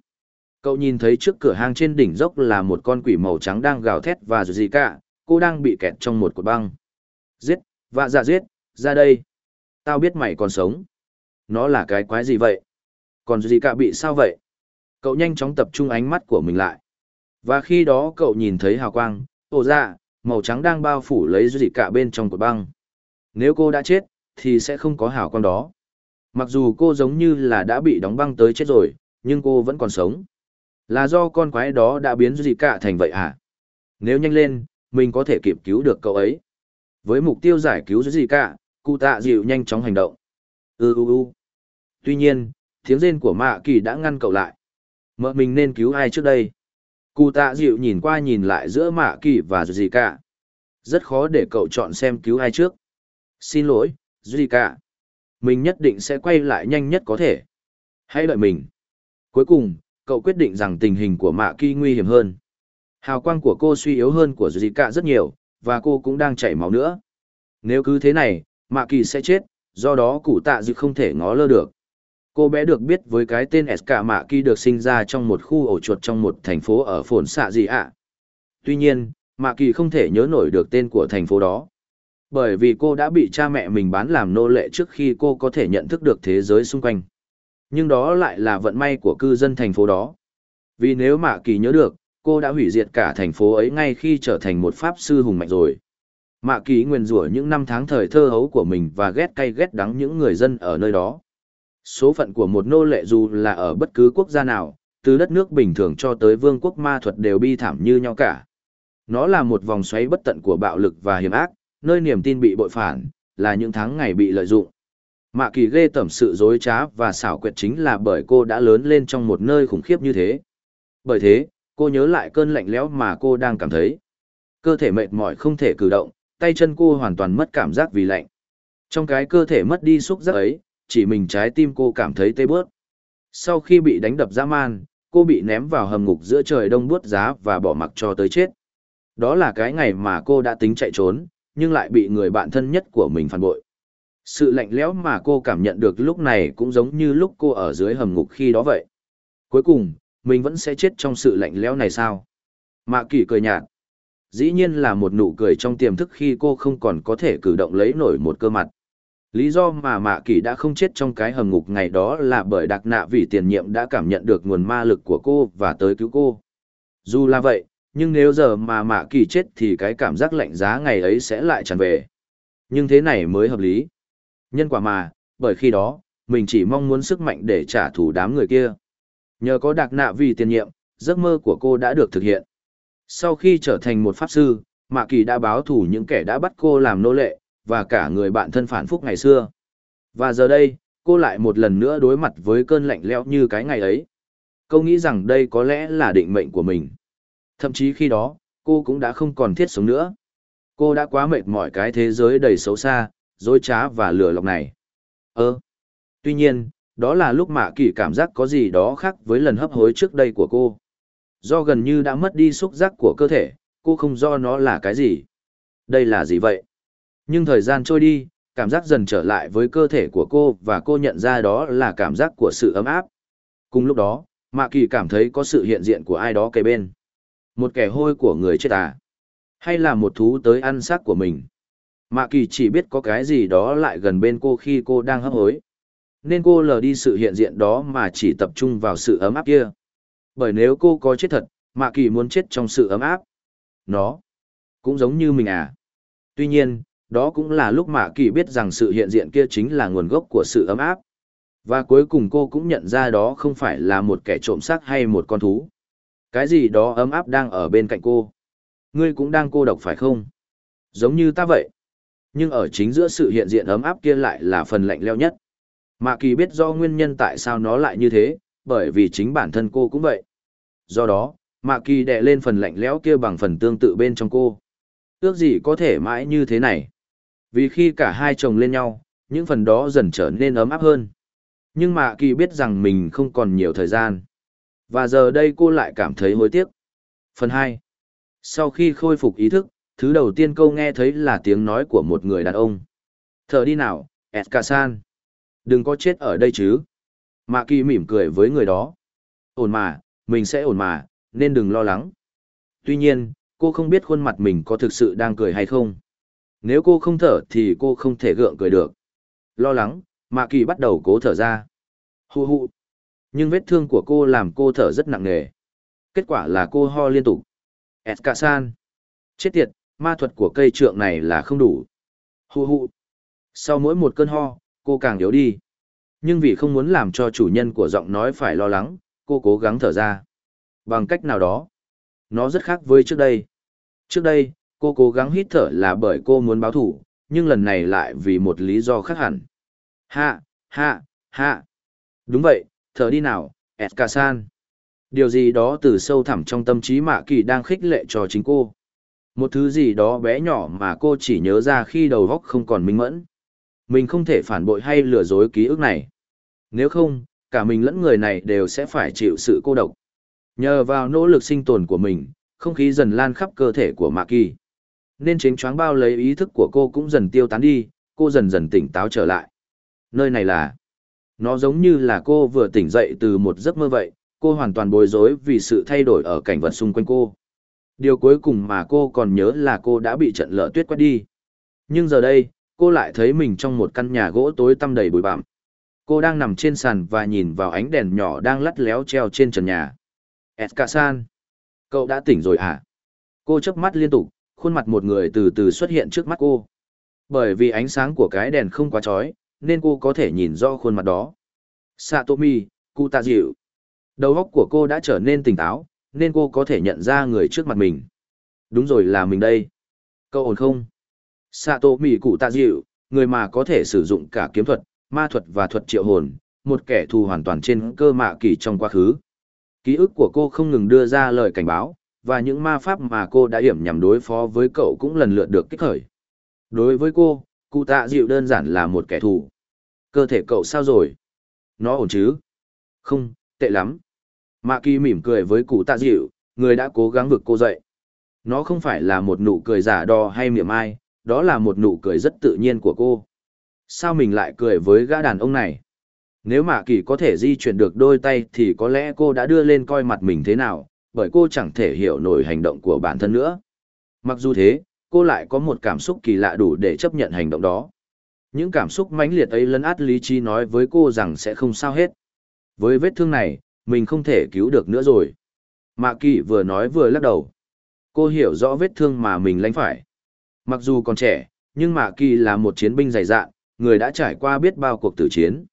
Cậu nhìn thấy trước cửa hang trên đỉnh dốc là một con quỷ màu trắng đang gào thét và dù gì cả, cô đang bị kẹt trong một cột băng. Giết, vạ dạ giết, ra đây. Tao biết mày còn sống. Nó là cái quái gì vậy? Còn gì cả bị sao vậy? Cậu nhanh chóng tập trung ánh mắt của mình lại. Và khi đó cậu nhìn thấy hào quang, ồ ra, màu trắng đang bao phủ lấy gì cả bên trong cột băng. Nếu cô đã chết, thì sẽ không có hào quang đó. Mặc dù cô giống như là đã bị đóng băng tới chết rồi, nhưng cô vẫn còn sống. Là do con quái đó đã biến gì cả thành vậy à? Nếu nhanh lên, mình có thể kịp cứu được cậu ấy. Với mục tiêu giải cứu gì cả, cụ tạ dịu nhanh chóng hành động. Ư ư ư. Tuy nhiên, tiếng rên của mạ kỳ đã ngăn cậu lại. Mợ mình nên cứu ai trước đây? Cụ tạ dịu nhìn qua nhìn lại giữa mạ kỳ và gì cả. Rất khó để cậu chọn xem cứu ai trước. Xin lỗi, gì cả. Mình nhất định sẽ quay lại nhanh nhất có thể. Hãy đợi mình. Cuối cùng, cậu quyết định rằng tình hình của mạ kỳ nguy hiểm hơn. Hào quang của cô suy yếu hơn của Zika rất nhiều, và cô cũng đang chảy máu nữa. Nếu cứ thế này, mạ kỳ sẽ chết, do đó cụ tạ dự không thể ngó lơ được. Cô bé được biết với cái tên SK Mạ Kỳ được sinh ra trong một khu ổ chuột trong một thành phố ở phồn xạ gì ạ. Tuy nhiên, Mạ Kỳ không thể nhớ nổi được tên của thành phố đó. Bởi vì cô đã bị cha mẹ mình bán làm nô lệ trước khi cô có thể nhận thức được thế giới xung quanh. Nhưng đó lại là vận may của cư dân thành phố đó. Vì nếu Mạ Kỳ nhớ được, cô đã hủy diệt cả thành phố ấy ngay khi trở thành một pháp sư hùng mạnh rồi. Mạ Kỳ nguyền rủa những năm tháng thời thơ hấu của mình và ghét cay ghét đắng những người dân ở nơi đó. Số phận của một nô lệ dù là ở bất cứ quốc gia nào, từ đất nước bình thường cho tới vương quốc ma thuật đều bi thảm như nhau cả. Nó là một vòng xoáy bất tận của bạo lực và hiểm ác, nơi niềm tin bị bội phản, là những tháng ngày bị lợi dụng. Mạ kỳ ghê tẩm sự dối trá và xảo quyệt chính là bởi cô đã lớn lên trong một nơi khủng khiếp như thế. Bởi thế, cô nhớ lại cơn lạnh lẽo mà cô đang cảm thấy. Cơ thể mệt mỏi không thể cử động, tay chân cô hoàn toàn mất cảm giác vì lạnh. Trong cái cơ thể mất đi xúc giác ấy, chỉ mình trái tim cô cảm thấy tê bớt. Sau khi bị đánh đập dã man, cô bị ném vào hầm ngục giữa trời đông buốt giá và bỏ mặc cho tới chết. Đó là cái ngày mà cô đã tính chạy trốn, nhưng lại bị người bạn thân nhất của mình phản bội. Sự lạnh lẽo mà cô cảm nhận được lúc này cũng giống như lúc cô ở dưới hầm ngục khi đó vậy. Cuối cùng, mình vẫn sẽ chết trong sự lạnh lẽo này sao? Mạ kỳ cười nhạt. Dĩ nhiên là một nụ cười trong tiềm thức khi cô không còn có thể cử động lấy nổi một cơ mặt. Lý do mà Mạ Kỳ đã không chết trong cái hầm ngục ngày đó là bởi đặc nạ vì tiền nhiệm đã cảm nhận được nguồn ma lực của cô và tới cứu cô. Dù là vậy, nhưng nếu giờ mà Mạ Kỳ chết thì cái cảm giác lạnh giá ngày ấy sẽ lại tràn về. Nhưng thế này mới hợp lý. Nhân quả mà, bởi khi đó, mình chỉ mong muốn sức mạnh để trả thù đám người kia. Nhờ có đặc nạ vì tiền nhiệm, giấc mơ của cô đã được thực hiện. Sau khi trở thành một pháp sư, Mạ Kỳ đã báo thủ những kẻ đã bắt cô làm nô lệ, và cả người bạn thân phản phúc ngày xưa. Và giờ đây, cô lại một lần nữa đối mặt với cơn lạnh lẽo như cái ngày ấy. Cô nghĩ rằng đây có lẽ là định mệnh của mình. Thậm chí khi đó, cô cũng đã không còn thiết sống nữa. Cô đã quá mệt mỏi cái thế giới đầy xấu xa, dối trá và lừa lọc này. Ơ. Tuy nhiên, đó là lúc Mạ Kỳ cảm giác có gì đó khác với lần hấp hối trước đây của cô. Do gần như đã mất đi xúc giác của cơ thể, cô không do nó là cái gì. Đây là gì vậy? Nhưng thời gian trôi đi, cảm giác dần trở lại với cơ thể của cô và cô nhận ra đó là cảm giác của sự ấm áp. Cùng lúc đó, Mạ Kỳ cảm thấy có sự hiện diện của ai đó kề bên. Một kẻ hôi của người chết à? Hay là một thú tới ăn xác của mình? Mạ Kỳ chỉ biết có cái gì đó lại gần bên cô khi cô đang hấp hối. Nên cô lờ đi sự hiện diện đó mà chỉ tập trung vào sự ấm áp kia. Bởi nếu cô có chết thật, Mạ Kỳ muốn chết trong sự ấm áp. Nó cũng giống như mình à. Tuy nhiên, đó cũng là lúc Mạ Kỳ biết rằng sự hiện diện kia chính là nguồn gốc của sự ấm áp. Và cuối cùng cô cũng nhận ra đó không phải là một kẻ trộm xác hay một con thú. Cái gì đó ấm áp đang ở bên cạnh cô. Ngươi cũng đang cô độc phải không? Giống như ta vậy. Nhưng ở chính giữa sự hiện diện ấm áp kia lại là phần lạnh leo nhất. Mạ Kỳ biết do nguyên nhân tại sao nó lại như thế, bởi vì chính bản thân cô cũng vậy. Do đó, Mạ Kỳ đè lên phần lạnh lẽo kia bằng phần tương tự bên trong cô. Ước gì có thể mãi như thế này. Vì khi cả hai chồng lên nhau, những phần đó dần trở nên ấm áp hơn. Nhưng Mạ Kỳ biết rằng mình không còn nhiều thời gian. Và giờ đây cô lại cảm thấy hối tiếc. Phần 2. Sau khi khôi phục ý thức, thứ đầu tiên câu nghe thấy là tiếng nói của một người đàn ông. Thở đi nào, Edka-san. Đừng có chết ở đây chứ. Mạ Kỳ mỉm cười với người đó. Ổn mà, mình sẽ ổn mà, nên đừng lo lắng. Tuy nhiên, cô không biết khuôn mặt mình có thực sự đang cười hay không. Nếu cô không thở thì cô không thể gượng cười được. Lo lắng, Mạ Kỳ bắt đầu cố thở ra. Hu hu. Nhưng vết thương của cô làm cô thở rất nặng nề. Kết quả là cô ho liên tục. Eskasan, Chết tiệt, ma thuật của cây trượng này là không đủ. Hu hu. Sau mỗi một cơn ho, cô càng yếu đi. Nhưng vì không muốn làm cho chủ nhân của giọng nói phải lo lắng, cô cố gắng thở ra. Bằng cách nào đó, nó rất khác với trước đây. Trước đây, cô cố gắng hít thở là bởi cô muốn báo thủ, nhưng lần này lại vì một lý do khác hẳn. Hạ, hạ, hạ. Đúng vậy, thở đi nào, Eskasan. Điều gì đó từ sâu thẳm trong tâm trí mạ kỳ đang khích lệ cho chính cô. Một thứ gì đó bé nhỏ mà cô chỉ nhớ ra khi đầu góc không còn minh mẫn. Mình không thể phản bội hay lừa dối ký ức này. Nếu không, cả mình lẫn người này đều sẽ phải chịu sự cô độc. Nhờ vào nỗ lực sinh tồn của mình, không khí dần lan khắp cơ thể của Mạc Kỳ. Nên chính choáng bao lấy ý thức của cô cũng dần tiêu tán đi, cô dần dần tỉnh táo trở lại. Nơi này là... Nó giống như là cô vừa tỉnh dậy từ một giấc mơ vậy, cô hoàn toàn bối rối vì sự thay đổi ở cảnh vật xung quanh cô. Điều cuối cùng mà cô còn nhớ là cô đã bị trận lở tuyết quét đi. Nhưng giờ đây, cô lại thấy mình trong một căn nhà gỗ tối tăm đầy bụi bặm. Cô đang nằm trên sàn và nhìn vào ánh đèn nhỏ đang lắt léo treo trên trần nhà. Eskasan, Cậu đã tỉnh rồi à? Cô chớp mắt liên tục, khuôn mặt một người từ từ xuất hiện trước mắt cô. Bởi vì ánh sáng của cái đèn không quá chói, nên cô có thể nhìn rõ khuôn mặt đó. Satomi, cụ tạ dịu. Đầu óc của cô đã trở nên tỉnh táo, nên cô có thể nhận ra người trước mặt mình. Đúng rồi là mình đây. Cậu ổn không? Satomi cụ tạ dịu, người mà có thể sử dụng cả kiếm thuật, ma thuật và thuật triệu hồn, một kẻ thù hoàn toàn trên cơ mạ kỳ trong quá khứ. Ký ức của cô không ngừng đưa ra lời cảnh báo, và những ma pháp mà cô đã hiểm nhằm đối phó với cậu cũng lần lượt được kích khởi. Đối với cô, cụ tạ dịu đơn giản là một kẻ thù. Cơ thể cậu sao rồi? Nó ổn chứ? Không, tệ lắm. Mạ kỳ mỉm cười với cụ tạ dịu, người đã cố gắng vực cô dậy. Nó không phải là một nụ cười giả đò hay miệng ai, đó là một nụ cười rất tự nhiên của cô. Sao mình lại cười với gã đàn ông này? Nếu Mạ Kỳ có thể di chuyển được đôi tay thì có lẽ cô đã đưa lên coi mặt mình thế nào, bởi cô chẳng thể hiểu nổi hành động của bản thân nữa. Mặc dù thế, cô lại có một cảm xúc kỳ lạ đủ để chấp nhận hành động đó. Những cảm xúc mãnh liệt ấy lấn át lý trí nói với cô rằng sẽ không sao hết. Với vết thương này, mình không thể cứu được nữa rồi. Mạ Kỳ vừa nói vừa lắc đầu. Cô hiểu rõ vết thương mà mình lãnh phải. Mặc dù còn trẻ, nhưng Mạ Kỳ là một chiến binh dày dạn, người đã trải qua biết bao cuộc tử chiến.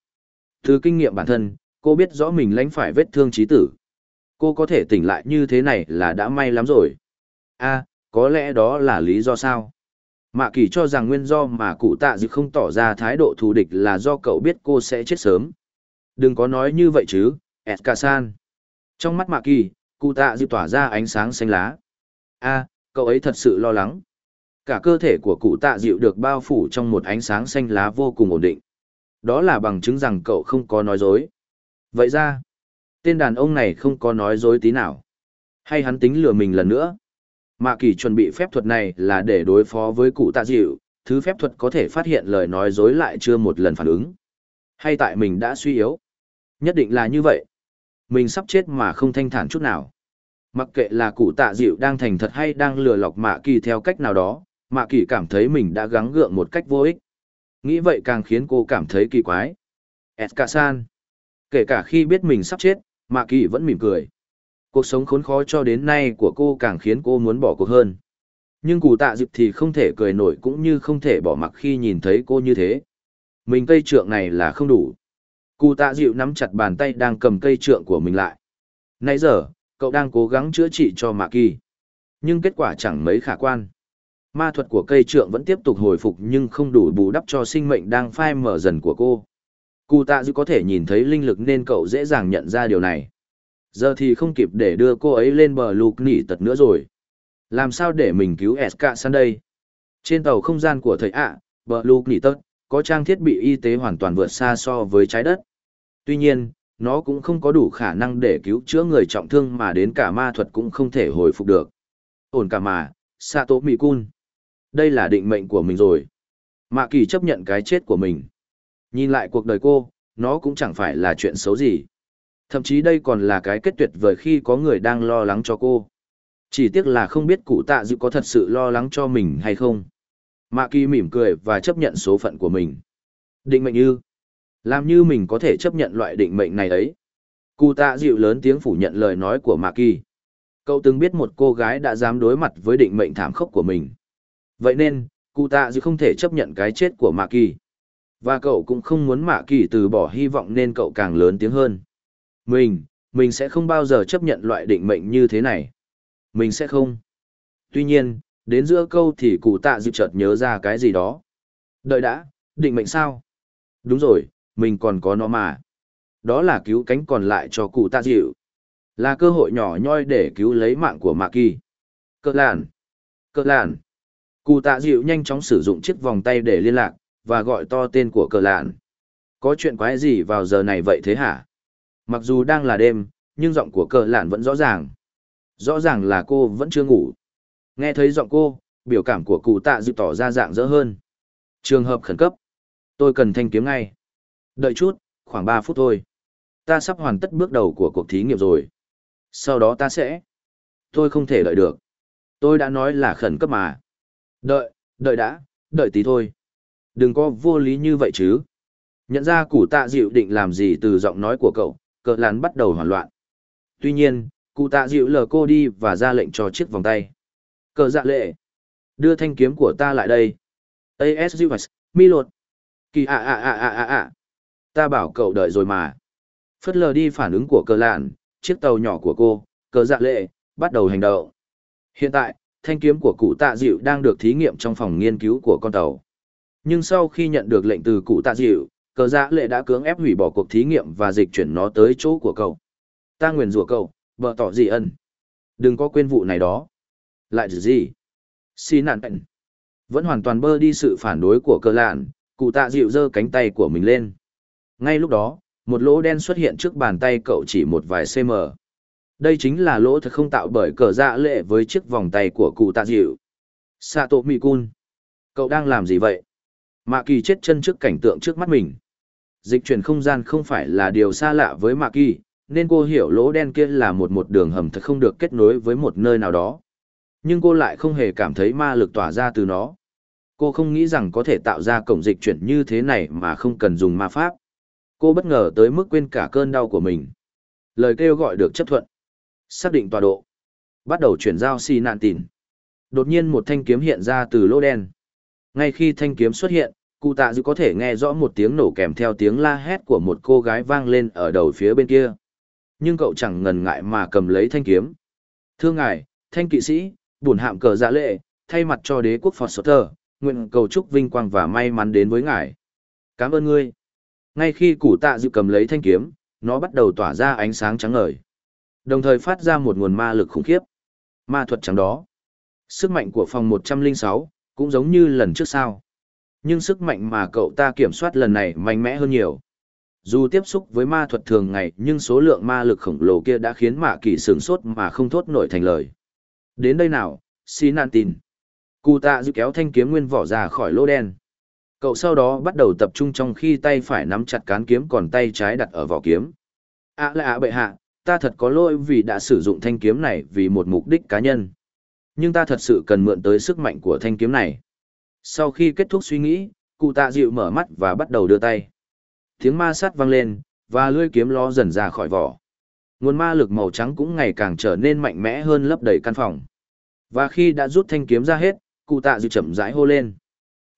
Từ kinh nghiệm bản thân, cô biết rõ mình lãnh phải vết thương trí tử. Cô có thể tỉnh lại như thế này là đã may lắm rồi. a có lẽ đó là lý do sao? Mạ kỳ cho rằng nguyên do mà cụ tạ dự không tỏ ra thái độ thù địch là do cậu biết cô sẽ chết sớm. Đừng có nói như vậy chứ, Eskasan. Trong mắt mạ kỳ, cụ tạ dự tỏa ra ánh sáng xanh lá. a cậu ấy thật sự lo lắng. Cả cơ thể của cụ tạ dịu được bao phủ trong một ánh sáng xanh lá vô cùng ổn định. Đó là bằng chứng rằng cậu không có nói dối. Vậy ra, tên đàn ông này không có nói dối tí nào. Hay hắn tính lừa mình lần nữa? Mạ kỳ chuẩn bị phép thuật này là để đối phó với cụ tạ dịu, thứ phép thuật có thể phát hiện lời nói dối lại chưa một lần phản ứng. Hay tại mình đã suy yếu? Nhất định là như vậy. Mình sắp chết mà không thanh thản chút nào. Mặc kệ là cụ tạ dịu đang thành thật hay đang lừa lọc mạ kỳ theo cách nào đó, mạ kỳ cảm thấy mình đã gắng gượng một cách vô ích. Nghĩ vậy càng khiến cô cảm thấy kỳ quái. Eska-san. Kể cả khi biết mình sắp chết, mạ kỳ vẫn mỉm cười. Cuộc sống khốn khó cho đến nay của cô càng khiến cô muốn bỏ cuộc hơn. Nhưng cụ tạ dịp thì không thể cười nổi cũng như không thể bỏ mặc khi nhìn thấy cô như thế. Mình cây trượng này là không đủ. Cụ tạ dịu nắm chặt bàn tay đang cầm cây trượng của mình lại. Nãy giờ cậu đang cố gắng chữa trị cho mạ kỳ. Nhưng kết quả chẳng mấy khả quan ma thuật của cây trượng vẫn tiếp tục hồi phục nhưng không đủ bù đắp cho sinh mệnh đang phai mở dần của cô cụ tạ dư có thể nhìn thấy linh lực nên cậu dễ dàng nhận ra điều này Giờ thì không kịp để đưa cô ấy lên bờ lục nỉ tật nữa rồi. Làm sao để mình cứu SK San đây? Trên tàu không gian của thầy ạ, bờ lục nỉ tật, có trang thiết bị y tế hoàn toàn vượt xa so với trái đất. Tuy nhiên, nó cũng không có đủ khả năng để cứu chữa người trọng thương mà đến cả ma thuật cũng không thể hồi phục được. Ổn cả mà, Sato Mikun. Đây là định mệnh của mình rồi. Mạ kỳ chấp nhận cái chết của mình. Nhìn lại cuộc đời cô, nó cũng chẳng phải là chuyện xấu gì. Thậm chí đây còn là cái kết tuyệt vời khi có người đang lo lắng cho cô. Chỉ tiếc là không biết cụ tạ dự có thật sự lo lắng cho mình hay không. Mạ kỳ mỉm cười và chấp nhận số phận của mình. Định mệnh ư. Làm như mình có thể chấp nhận loại định mệnh này ấy. Cụ tạ dịu lớn tiếng phủ nhận lời nói của Mạ kỳ. Cậu từng biết một cô gái đã dám đối mặt với định mệnh thảm khốc của mình. Vậy nên, cụ tạ dịu không thể chấp nhận cái chết của Mạ kỳ. Và cậu cũng không muốn Mạ kỳ từ bỏ hy vọng nên cậu càng lớn tiếng hơn. Mình, mình sẽ không bao giờ chấp nhận loại định mệnh như thế này. Mình sẽ không. Tuy nhiên, đến giữa câu thì cụ tạ dịu chợt nhớ ra cái gì đó. Đợi đã, định mệnh sao? Đúng rồi, mình còn có nó mà. Đó là cứu cánh còn lại cho cụ tạ dịu. Là cơ hội nhỏ nhoi để cứu lấy mạng của Mạc Kỳ. Cơ làn. Cơ làn. Cụ tạ dịu nhanh chóng sử dụng chiếc vòng tay để liên lạc, và gọi to tên của cờ lạn. Có chuyện quái gì vào giờ này vậy thế hả? Mặc dù đang là đêm, nhưng giọng của cờ lạn vẫn rõ ràng. Rõ ràng là cô vẫn chưa ngủ. Nghe thấy giọng cô, biểu cảm của cụ tạ dịu tỏ ra dạng dỡ hơn. Trường hợp khẩn cấp. Tôi cần thanh kiếm ngay. Đợi chút, khoảng ba phút thôi. Ta sắp hoàn tất bước đầu của cuộc thí nghiệm rồi. Sau đó ta sẽ... Tôi không thể đợi được. Tôi đã nói là khẩn cấp mà. Đợi, đợi đã, đợi tí thôi. Đừng có vô lý như vậy chứ. Nhận ra cụ tạ dịu định làm gì từ giọng nói của cậu, cờ lán bắt đầu hoảng loạn. Tuy nhiên, cụ tạ dịu lờ cô đi và ra lệnh cho chiếc vòng tay. Cờ dạ lệ. Đưa thanh kiếm của ta lại đây. AS Jivas, mi lột. Kỳ ạ ạ ạ ạ ạ ạ. Ta bảo cậu đợi rồi mà. Phất lờ đi phản ứng của cờ lạn, chiếc tàu nhỏ của cô, cờ dạ lệ, bắt đầu hành động. Hiện tại, thanh kiếm của cụ tạ dịu đang được thí nghiệm trong phòng nghiên cứu của con tàu. Nhưng sau khi nhận được lệnh từ cụ tạ dịu, cờ dạ lệ đã cưỡng ép hủy bỏ cuộc thí nghiệm và dịch chuyển nó tới chỗ của cậu. Ta nguyền rủa cậu vợ tỏ gì ân. Đừng có quên vụ này đó. Lại gì xì nạn ẩn. vẫn hoàn toàn bơ đi sự phản đối của cờ lạn cụ tạ dịu giơ cánh tay của mình lên. Ngay lúc đó một lỗ đen xuất hiện trước bàn tay cậu chỉ một vài cm đây chính là lỗ thật không tạo bởi cờ dạ lệ với chiếc vòng tay của cụ tạ dịu. Sato mikun, cậu đang làm gì vậy? Mạ kỳ chết chân trước cảnh tượng trước mắt mình. Dịch chuyển không gian không phải là điều xa lạ với mạ kỳ, nên cô hiểu lỗ đen kia là một một đường hầm thật không được kết nối với một nơi nào đó. Nhưng cô lại không hề cảm thấy ma lực tỏa ra từ nó. Cô không nghĩ rằng có thể tạo ra cổng dịch chuyển như thế này mà không cần dùng ma pháp. Cô bất ngờ tới mức quên cả cơn đau của mình. Lời kêu gọi được chấp thuận xác định tọa độ bắt đầu chuyển giao xì nạn tìn đột nhiên một thanh kiếm hiện ra từ lỗ đen ngay khi thanh kiếm xuất hiện cụ tạ dư có thể nghe rõ một tiếng nổ kèm theo tiếng la hét của một cô gái vang lên ở đầu phía bên kia nhưng cậu chẳng ngần ngại mà cầm lấy thanh kiếm thưa ngài thanh kỵ sĩ buồn hạm cờ dạ lệ, thay mặt cho đế quốc Phật Sở nguyện cầu chúc vinh quang và may mắn đến với ngài. Cảm ơn ngươi. Ngay khi cụ tạ dư cầm lấy thanh kiếm, nó bắt đầu tỏa ra ánh sáng trắng ngời. Đồng thời phát ra một nguồn ma lực khủng khiếp. Ma thuật trắng đó. Sức mạnh của phòng 106, cũng giống như lần trước sao. Nhưng sức mạnh mà cậu ta kiểm soát lần này mạnh mẽ hơn nhiều. Dù tiếp xúc với ma thuật thường ngày nhưng số lượng ma lực khổng lồ kia đã khiến mạ kỳ sướng sốt mà không thốt nổi thành lời. Đến đây nào, xin nạn tin. Cụ tạ dự kéo thanh kiếm nguyên vỏ ra khỏi lỗ đen. Cậu sau đó bắt đầu tập trung trong khi tay phải nắm chặt cán kiếm còn tay trái đặt ở vỏ kiếm. À là à bệ hạ, ta thật có lỗi vì đã sử dụng thanh kiếm này vì một mục đích cá nhân. Nhưng ta thật sự cần mượn tới sức mạnh của thanh kiếm này. Sau khi kết thúc suy nghĩ, cụ tạ dịu mở mắt và bắt đầu đưa tay. Tiếng ma sát vang lên, và lưỡi kiếm ló dần ra khỏi vỏ. Nguồn ma lực màu trắng cũng ngày càng trở nên mạnh mẽ hơn lấp đầy căn phòng. Và khi đã rút thanh kiếm ra hết, cụ tạ dịu chậm rãi hô lên.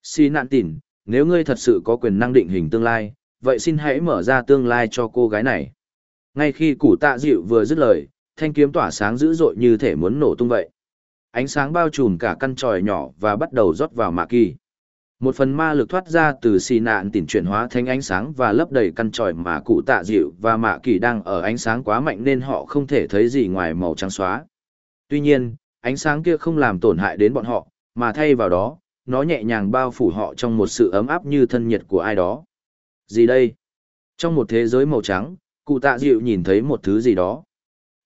Xì nạn tỉn, nếu ngươi thật sự có quyền năng định hình tương lai, vậy xin hãy mở ra tương lai cho cô gái này. Ngay khi Củ tạ dịu vừa dứt lời, thanh kiếm tỏa sáng dữ dội như thể muốn nổ tung vậy. Ánh sáng bao trùm cả căn tròi nhỏ và bắt đầu rót vào mạ kỳ. Một phần ma lực thoát ra từ xì nạn tỉnh chuyển hóa thành ánh sáng và lấp đầy căn tròi mà cụ tạ dịu và mạ kỳ đang ở ánh sáng quá mạnh nên họ không thể thấy gì ngoài màu trắng xóa. Tuy nhiên, ánh sáng kia không làm tổn hại đến bọn họ, mà thay vào đó, nó nhẹ nhàng bao phủ họ trong một sự ấm áp như thân nhiệt của ai đó. Gì đây? Trong một thế giới màu trắng, cụ tạ dịu nhìn thấy một thứ gì đó.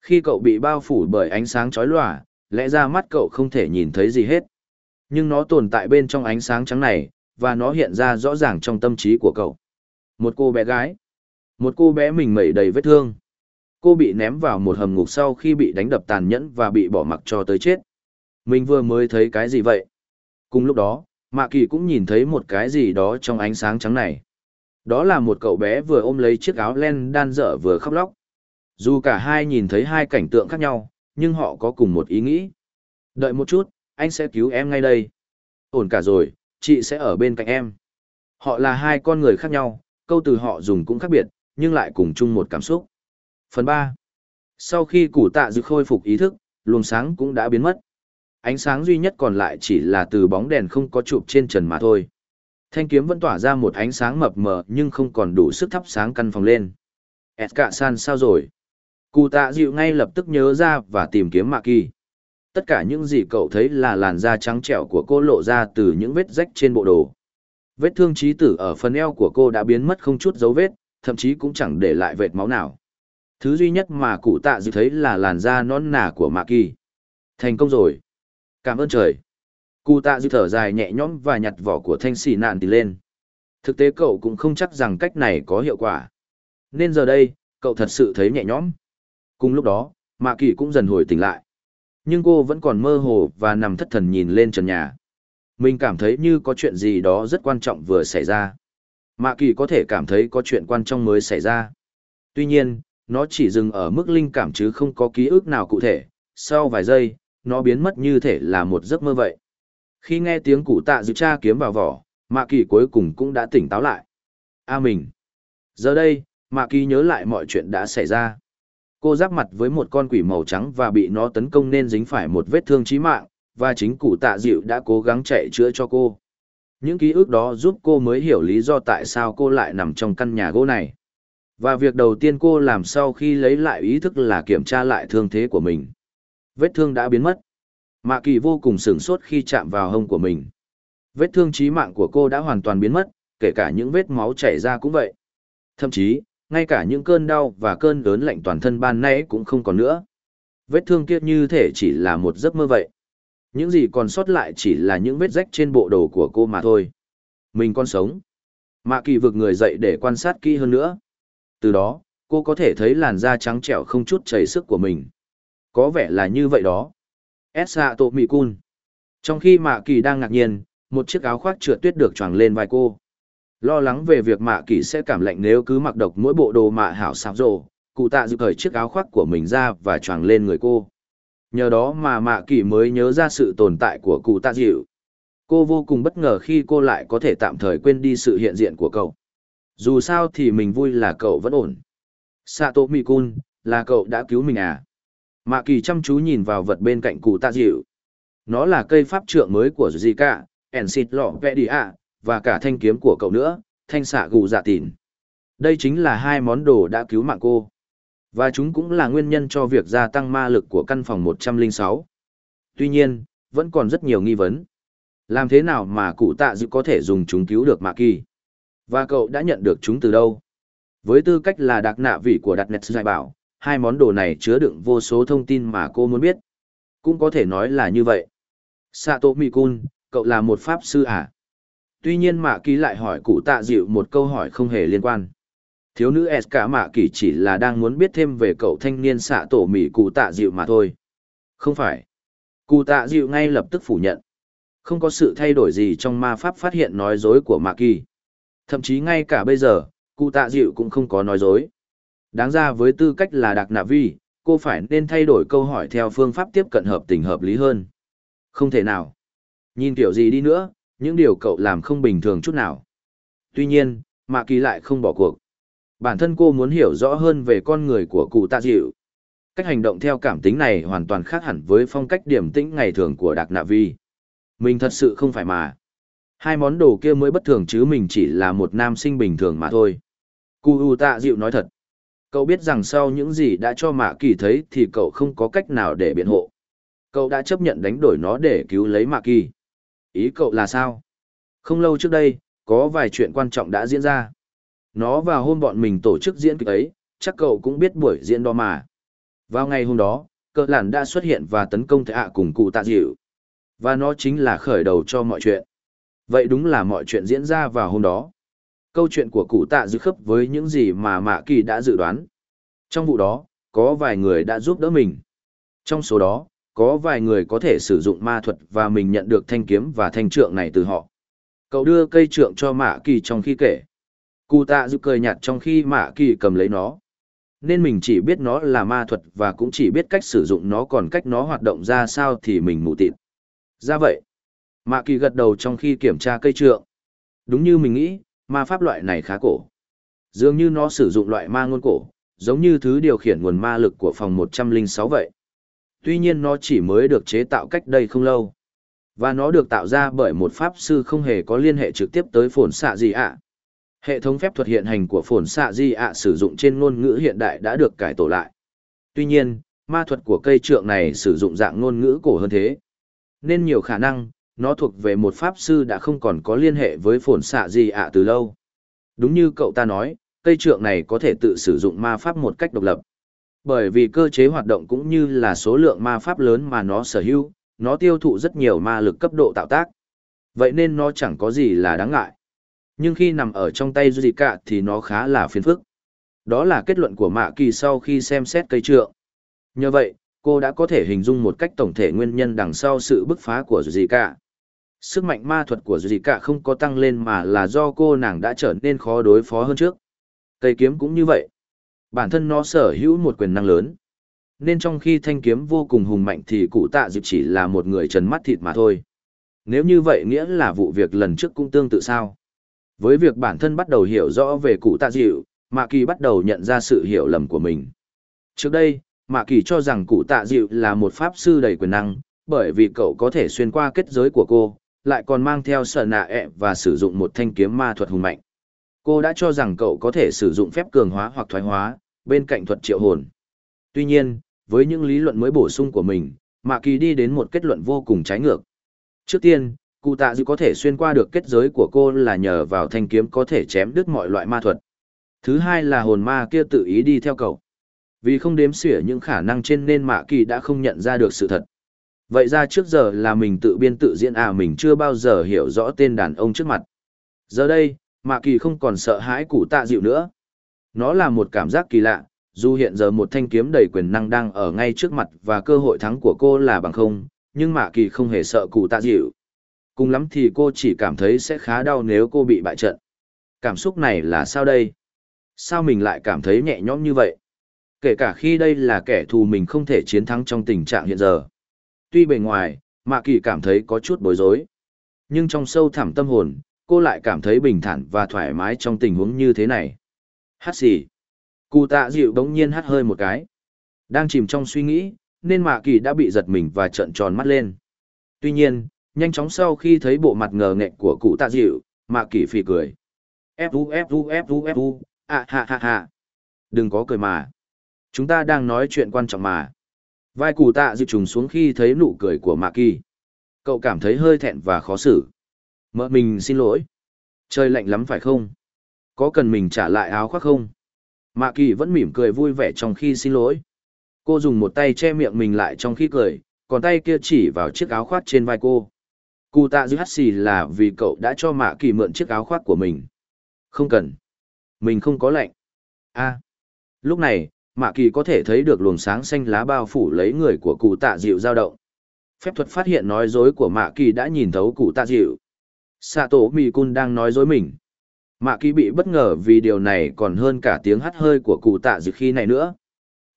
Khi cậu bị bao phủ bởi ánh sáng chói lòa, lẽ ra mắt cậu không thể nhìn thấy gì hết. Nhưng nó tồn tại bên trong ánh sáng trắng này, và nó hiện ra rõ ràng trong tâm trí của cậu. Một cô bé gái. Một cô bé mình mẩy đầy vết thương. Cô bị ném vào một hầm ngục sau khi bị đánh đập tàn nhẫn và bị bỏ mặc cho tới chết. Mình vừa mới thấy cái gì vậy? Cùng lúc đó, Mạ Kỳ cũng nhìn thấy một cái gì đó trong ánh sáng trắng này. Đó là một cậu bé vừa ôm lấy chiếc áo len đan dở vừa khóc lóc. Dù cả hai nhìn thấy hai cảnh tượng khác nhau, nhưng họ có cùng một ý nghĩ. Đợi một chút, anh sẽ cứu em ngay đây. Ổn cả rồi, chị sẽ ở bên cạnh em. Họ là hai con người khác nhau, câu từ họ dùng cũng khác biệt, nhưng lại cùng chung một cảm xúc. Phần 3. Sau khi củ tạ dự khôi phục ý thức, luồng sáng cũng đã biến mất. Ánh sáng duy nhất còn lại chỉ là từ bóng đèn không có chụp trên trần mà thôi. Thanh kiếm vẫn tỏa ra một ánh sáng mập mờ nhưng không còn đủ sức thắp sáng căn phòng lên. Eska san sao rồi? Cụ tạ dịu ngay lập tức nhớ ra và tìm kiếm Mạ Kỳ. Tất cả những gì cậu thấy là làn da trắng trẻo của cô lộ ra từ những vết rách trên bộ đồ. Vết thương trí tử ở phần eo của cô đã biến mất không chút dấu vết, thậm chí cũng chẳng để lại vệt máu nào. Thứ duy nhất mà cụ tạ dịu thấy là làn da non nà của Mạ Kỳ. Thành công rồi. Cảm ơn trời. Cụ tạ dư thở dài nhẹ nhõm và nhặt vỏ của thanh xì nạn thì lên. Thực tế cậu cũng không chắc rằng cách này có hiệu quả. Nên giờ đây, cậu thật sự thấy nhẹ nhõm. Cùng lúc đó, Mạ Kỳ cũng dần hồi tỉnh lại. Nhưng cô vẫn còn mơ hồ và nằm thất thần nhìn lên trần nhà. Mình cảm thấy như có chuyện gì đó rất quan trọng vừa xảy ra. Mạ Kỳ có thể cảm thấy có chuyện quan trọng mới xảy ra. Tuy nhiên, nó chỉ dừng ở mức linh cảm chứ không có ký ức nào cụ thể. Sau vài giây, nó biến mất như thể là một giấc mơ vậy. Khi nghe tiếng cụ tạ dự cha kiếm vào vỏ, Mạ Kỳ cuối cùng cũng đã tỉnh táo lại. A mình. Giờ đây, Mạ Kỳ nhớ lại mọi chuyện đã xảy ra. Cô giáp mặt với một con quỷ màu trắng và bị nó tấn công nên dính phải một vết thương chí mạng, và chính cụ tạ dịu đã cố gắng chạy chữa cho cô. Những ký ức đó giúp cô mới hiểu lý do tại sao cô lại nằm trong căn nhà gỗ này. Và việc đầu tiên cô làm sau khi lấy lại ý thức là kiểm tra lại thương thế của mình. Vết thương đã biến mất. Mạ kỳ vô cùng sửng sốt khi chạm vào hông của mình. Vết thương chí mạng của cô đã hoàn toàn biến mất, kể cả những vết máu chảy ra cũng vậy. Thậm chí, ngay cả những cơn đau và cơn đớn lạnh toàn thân ban nãy cũng không còn nữa. Vết thương kia như thể chỉ là một giấc mơ vậy. Những gì còn sót lại chỉ là những vết rách trên bộ đồ của cô mà thôi. Mình còn sống. Mạ kỳ vực người dậy để quan sát kỹ hơn nữa. Từ đó, cô có thể thấy làn da trắng trẻo không chút chảy sức của mình. Có vẻ là như vậy đó. Esa Tô Mị Cun. Trong khi Mạ Kỳ đang ngạc nhiên, một chiếc áo khoác trượt tuyết được choàng lên vai cô. Lo lắng về việc Mạ Kỳ sẽ cảm lạnh nếu cứ mặc độc mỗi bộ đồ mạ hảo sạp rồ, cụ tạ dự cởi chiếc áo khoác của mình ra và choàng lên người cô. Nhờ đó mà Mạ Kỳ mới nhớ ra sự tồn tại của cụ tạ dịu. Cô vô cùng bất ngờ khi cô lại có thể tạm thời quên đi sự hiện diện của cậu. Dù sao thì mình vui là cậu vẫn ổn. Sato Mikun, là cậu đã cứu mình à? Mạ kỳ chăm chú nhìn vào vật bên cạnh cụ tạ dịu. Nó là cây pháp trượng mới của Zika, Ensit Lọ Vẹ Đi ạ, và cả thanh kiếm của cậu nữa, thanh xạ gù dạ tìn. Đây chính là hai món đồ đã cứu mạng cô. Và chúng cũng là nguyên nhân cho việc gia tăng ma lực của căn phòng 106. Tuy nhiên, vẫn còn rất nhiều nghi vấn. Làm thế nào mà cụ tạ dự có thể dùng chúng cứu được Mạ Kỳ? Và cậu đã nhận được chúng từ đâu? Với tư cách là đặc nạ vị của đặt nét giải bảo, hai món đồ này chứa đựng vô số thông tin mà cô muốn biết. Cũng có thể nói là như vậy. Sato Mikun, cậu là một pháp sư à? Tuy nhiên Mạ Kỳ lại hỏi cụ tạ dịu một câu hỏi không hề liên quan. Thiếu nữ S cả Mạ Kỳ chỉ là đang muốn biết thêm về cậu thanh niên xạ tổ mỉ cụ tạ dịu mà thôi. Không phải. Cụ tạ dịu ngay lập tức phủ nhận. Không có sự thay đổi gì trong ma pháp phát hiện nói dối của Mạ Kỳ. Thậm chí ngay cả bây giờ, cụ tạ dịu cũng không có nói dối. Đáng ra với tư cách là đặc nạ vi, cô phải nên thay đổi câu hỏi theo phương pháp tiếp cận hợp tình hợp lý hơn. Không thể nào. Nhìn kiểu gì đi nữa, những điều cậu làm không bình thường chút nào. Tuy nhiên, Mạ Kỳ lại không bỏ cuộc. Bản thân cô muốn hiểu rõ hơn về con người của cụ tạ dịu. Cách hành động theo cảm tính này hoàn toàn khác hẳn với phong cách điểm tĩnh ngày thường của Đạc Nạ Vi. Mình thật sự không phải mà. Hai món đồ kia mới bất thường chứ mình chỉ là một nam sinh bình thường mà thôi. Cụ U tạ dịu nói thật. Cậu biết rằng sau những gì đã cho Mạ Kỳ thấy thì cậu không có cách nào để biện hộ. Cậu đã chấp nhận đánh đổi nó để cứu lấy Mạ Kỳ. Ý cậu là sao? Không lâu trước đây, có vài chuyện quan trọng đã diễn ra. Nó và hôm bọn mình tổ chức diễn kịch ấy, chắc cậu cũng biết buổi diễn đó mà. Vào ngày hôm đó, cờ làn đã xuất hiện và tấn công thệ ạ cùng cụ tạ dịu. Và nó chính là khởi đầu cho mọi chuyện. Vậy đúng là mọi chuyện diễn ra vào hôm đó. Câu chuyện của cụ tạ dự khớp với những gì mà Mạ Kỳ đã dự đoán. Trong vụ đó, có vài người đã giúp đỡ mình. Trong số đó, có vài người có thể sử dụng ma thuật và mình nhận được thanh kiếm và thanh trượng này từ họ. Cậu đưa cây trượng cho Mạ Kỳ trong khi kể. Cụ tạ giúp cười nhạt trong khi Mạ Kỳ cầm lấy nó. Nên mình chỉ biết nó là ma thuật và cũng chỉ biết cách sử dụng nó còn cách nó hoạt động ra sao thì mình mù tịt. Ra vậy, Mạ Kỳ gật đầu trong khi kiểm tra cây trượng. Đúng như mình nghĩ, ma pháp loại này khá cổ. Dường như nó sử dụng loại ma ngôn cổ, giống như thứ điều khiển nguồn ma lực của phòng 106 vậy tuy nhiên nó chỉ mới được chế tạo cách đây không lâu. Và nó được tạo ra bởi một pháp sư không hề có liên hệ trực tiếp tới Phổn xạ gì ạ. Hệ thống phép thuật hiện hành của Phổn xạ gì ạ sử dụng trên ngôn ngữ hiện đại đã được cải tổ lại. Tuy nhiên, ma thuật của cây trượng này sử dụng dạng ngôn ngữ cổ hơn thế. Nên nhiều khả năng, nó thuộc về một pháp sư đã không còn có liên hệ với phồn xạ gì ạ từ lâu. Đúng như cậu ta nói, cây trượng này có thể tự sử dụng ma pháp một cách độc lập. Bởi vì cơ chế hoạt động cũng như là số lượng ma pháp lớn mà nó sở hữu, nó tiêu thụ rất nhiều ma lực cấp độ tạo tác. Vậy nên nó chẳng có gì là đáng ngại. Nhưng khi nằm ở trong tay Zika thì nó khá là phiền phức. Đó là kết luận của Mạ Kỳ sau khi xem xét cây trượng. Nhờ vậy, cô đã có thể hình dung một cách tổng thể nguyên nhân đằng sau sự bứt phá của Zika. Sức mạnh ma thuật của Zika không có tăng lên mà là do cô nàng đã trở nên khó đối phó hơn trước. Cây kiếm cũng như vậy. Bản thân nó sở hữu một quyền năng lớn. Nên trong khi thanh kiếm vô cùng hùng mạnh thì cụ tạ dịp chỉ là một người trần mắt thịt mà thôi. Nếu như vậy nghĩa là vụ việc lần trước cũng tương tự sao? Với việc bản thân bắt đầu hiểu rõ về cụ tạ dịu, Mạ Kỳ bắt đầu nhận ra sự hiểu lầm của mình. Trước đây, Mạ Kỳ cho rằng cụ tạ dịu là một pháp sư đầy quyền năng, bởi vì cậu có thể xuyên qua kết giới của cô, lại còn mang theo sợ nạ ẹ và sử dụng một thanh kiếm ma thuật hùng mạnh. Cô đã cho rằng cậu có thể sử dụng phép cường hóa hoặc thoái hóa, bên cạnh thuật triệu hồn. Tuy nhiên, với những lý luận mới bổ sung của mình, Mạ Kỳ đi đến một kết luận vô cùng trái ngược. Trước tiên, cụ tạ dư có thể xuyên qua được kết giới của cô là nhờ vào thanh kiếm có thể chém đứt mọi loại ma thuật. Thứ hai là hồn ma kia tự ý đi theo cậu. Vì không đếm xỉa những khả năng trên nên Mạ Kỳ đã không nhận ra được sự thật. Vậy ra trước giờ là mình tự biên tự diễn à mình chưa bao giờ hiểu rõ tên đàn ông trước mặt. Giờ đây, Mạ Kỳ không còn sợ hãi cụ tạ dịu nữa. Nó là một cảm giác kỳ lạ, dù hiện giờ một thanh kiếm đầy quyền năng đang ở ngay trước mặt và cơ hội thắng của cô là bằng không, nhưng Mạ Kỳ không hề sợ cụ tạ dịu. Cùng lắm thì cô chỉ cảm thấy sẽ khá đau nếu cô bị bại trận. Cảm xúc này là sao đây? Sao mình lại cảm thấy nhẹ nhõm như vậy? Kể cả khi đây là kẻ thù mình không thể chiến thắng trong tình trạng hiện giờ. Tuy bề ngoài, Mạ Kỳ cảm thấy có chút bối rối. Nhưng trong sâu thẳm tâm hồn, cô lại cảm thấy bình thản và thoải mái trong tình huống như thế này. Hát gì? Cụ tạ dịu đống nhiên hát hơi một cái. Đang chìm trong suy nghĩ, nên mạ kỳ đã bị giật mình và trợn tròn mắt lên. Tuy nhiên, nhanh chóng sau khi thấy bộ mặt ngờ nghệch của cụ tạ dịu, mạ kỳ phì cười. Fu fu fu fu, à ha ha ha. Đừng có cười mà. Chúng ta đang nói chuyện quan trọng mà. Vai cụ tạ dịu trùng xuống khi thấy nụ cười của mạ kỳ. Cậu cảm thấy hơi thẹn và khó xử. Mợ mình xin lỗi. Trời lạnh lắm phải không? Có cần mình trả lại áo khoác không? Mạ kỳ vẫn mỉm cười vui vẻ trong khi xin lỗi. Cô dùng một tay che miệng mình lại trong khi cười, còn tay kia chỉ vào chiếc áo khoác trên vai cô. Cụ tạ dư hắt xì là vì cậu đã cho mạ kỳ mượn chiếc áo khoác của mình. Không cần. Mình không có lạnh. a Lúc này, mạ kỳ có thể thấy được luồng sáng xanh lá bao phủ lấy người của cụ tạ dịu dao động. Phép thuật phát hiện nói dối của mạ kỳ đã nhìn thấu cụ tạ dịu. Sạ tổ mì cun đang nói dối mình. Mạ kỳ bị bất ngờ vì điều này còn hơn cả tiếng hắt hơi của cụ tạ dịu khi này nữa.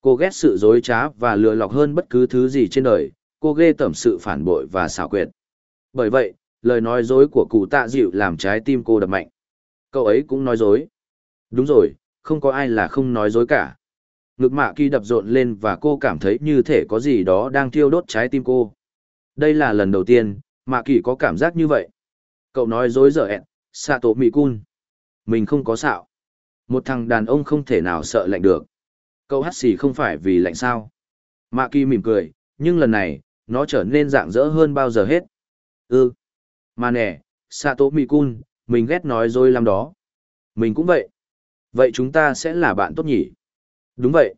Cô ghét sự dối trá và lừa lọc hơn bất cứ thứ gì trên đời, cô ghê tởm sự phản bội và xảo quyệt. Bởi vậy, lời nói dối của cụ tạ dịu làm trái tim cô đập mạnh. Cậu ấy cũng nói dối. Đúng rồi, không có ai là không nói dối cả. Ngực mạ kỳ đập rộn lên và cô cảm thấy như thể có gì đó đang thiêu đốt trái tim cô. Đây là lần đầu tiên, mạ kỳ có cảm giác như vậy. Cậu nói dối dở ẹn, xạ tổ Mị cun. Mình không có xạo. Một thằng đàn ông không thể nào sợ lạnh được. Cậu hắt xì không phải vì lạnh sao. Mạ kỳ mỉm cười, nhưng lần này, nó trở nên rạng rỡ hơn bao giờ hết. Ừ. Mà nè, Sato Mikun, mình ghét nói dối lắm đó. Mình cũng vậy. Vậy chúng ta sẽ là bạn tốt nhỉ? Đúng vậy.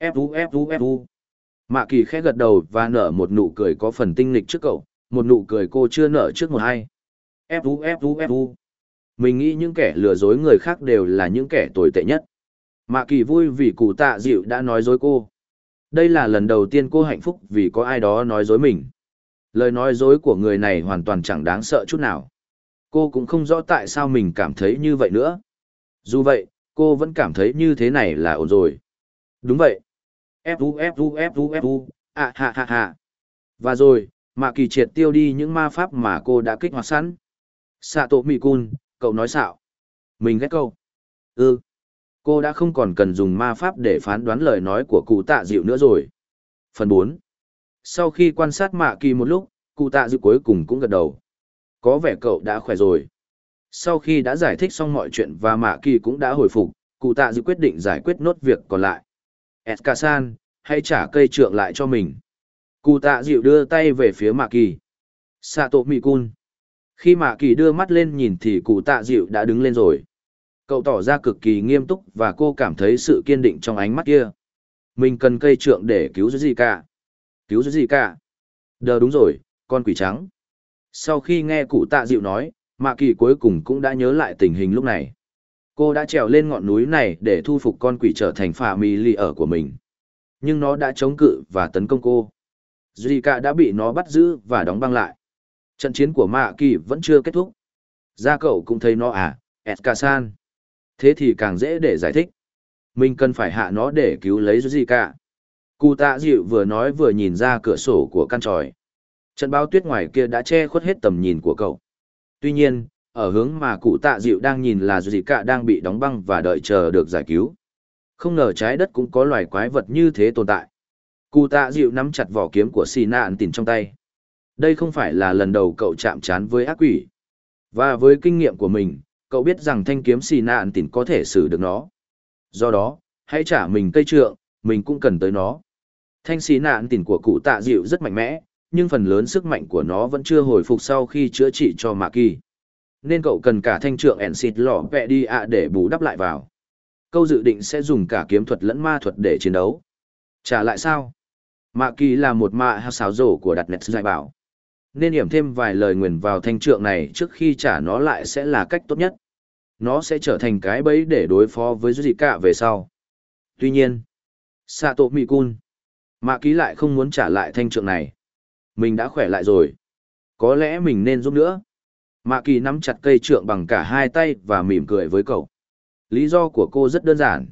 Fu Fu Fu. Mạ kỳ khẽ gật đầu và nở một nụ cười có phần tinh nghịch trước cậu, một nụ cười cô chưa nở trước một ai. Fu Fu Fu. Mình nghĩ những kẻ lừa dối người khác đều là những kẻ tồi tệ nhất. Mạ kỳ vui vì cụ tạ dịu đã nói dối cô. Đây là lần đầu tiên cô hạnh phúc vì có ai đó nói dối mình. Lời nói dối của người này hoàn toàn chẳng đáng sợ chút nào. Cô cũng không rõ tại sao mình cảm thấy như vậy nữa. Dù vậy, cô vẫn cảm thấy như thế này là ổn rồi. Đúng vậy. Fu Fu Fu Fu, à ha ha ha. Và rồi, Mạ Kỳ triệt tiêu đi những ma pháp mà cô đã kích hoạt sẵn. Sato cun, cậu nói xạo. Mình ghét câu. Ừ. Cô đã không còn cần dùng ma pháp để phán đoán lời nói của cụ tạ dịu nữa rồi. Phần 4 Sau khi quan sát mạ kỳ một lúc, cụ tạ dịu cuối cùng cũng gật đầu. Có vẻ cậu đã khỏe rồi. Sau khi đã giải thích xong mọi chuyện và mạ kỳ cũng đã hồi phục, cụ tạ dịu quyết định giải quyết nốt việc còn lại. Eskasan, hãy trả cây trượng lại cho mình. Cụ tạ dịu đưa tay về phía mạ kỳ. Sato Mikun. Khi mạ kỳ đưa mắt lên nhìn thì cụ tạ dịu đã đứng lên rồi. Cậu tỏ ra cực kỳ nghiêm túc và cô cảm thấy sự kiên định trong ánh mắt kia. Mình cần cây trượng để cứu gì cả. Cứu gì cả. Đờ đúng rồi, con quỷ trắng. Sau khi nghe cụ tạ dịu nói, Mạ Kỳ cuối cùng cũng đã nhớ lại tình hình lúc này. Cô đã trèo lên ngọn núi này để thu phục con quỷ trở thành phà mì lì ở của mình. Nhưng nó đã chống cự và tấn công cô. Zika đã bị nó bắt giữ và đóng băng lại. Trận chiến của Mạ Kỳ vẫn chưa kết thúc. Ra cậu cũng thấy nó à, Eskasan. Thế thì càng dễ để giải thích. Mình cần phải hạ nó để cứu lấy gì cả. Cụ tạ dịu vừa nói vừa nhìn ra cửa sổ của căn tròi. Trận báo tuyết ngoài kia đã che khuất hết tầm nhìn của cậu. Tuy nhiên, ở hướng mà cụ tạ dịu đang nhìn là gì cả đang bị đóng băng và đợi chờ được giải cứu. Không ngờ trái đất cũng có loài quái vật như thế tồn tại. Cụ tạ dịu nắm chặt vỏ kiếm của xì nạn tìn trong tay. Đây không phải là lần đầu cậu chạm trán với ác quỷ. Và với kinh nghiệm của mình, cậu biết rằng thanh kiếm xì nạn tìn có thể xử được nó. Do đó, hãy trả mình cây trượng, mình cũng cần tới nó. Thanh xì nạn tìn của cụ tạ dịu rất mạnh mẽ, nhưng phần lớn sức mạnh của nó vẫn chưa hồi phục sau khi chữa trị cho Mạc Kỳ. Nên cậu cần cả thanh trượng ẻn xịt lỏ vẹ đi ạ để bù đắp lại vào. Câu dự định sẽ dùng cả kiếm thuật lẫn ma thuật để chiến đấu. Trả lại sao? Mạ Kỳ là một mạ xáo rổ của đặt nét dạy bảo. Nên hiểm thêm vài lời nguyền vào thanh trượng này trước khi trả nó lại sẽ là cách tốt nhất nó sẽ trở thành cái bẫy để đối phó với gì cả về sau. Tuy nhiên, Sato Mikun, Mạ Ký lại không muốn trả lại thanh trượng này. Mình đã khỏe lại rồi. Có lẽ mình nên giúp nữa. Mạ Kỳ nắm chặt cây trượng bằng cả hai tay và mỉm cười với cậu. Lý do của cô rất đơn giản.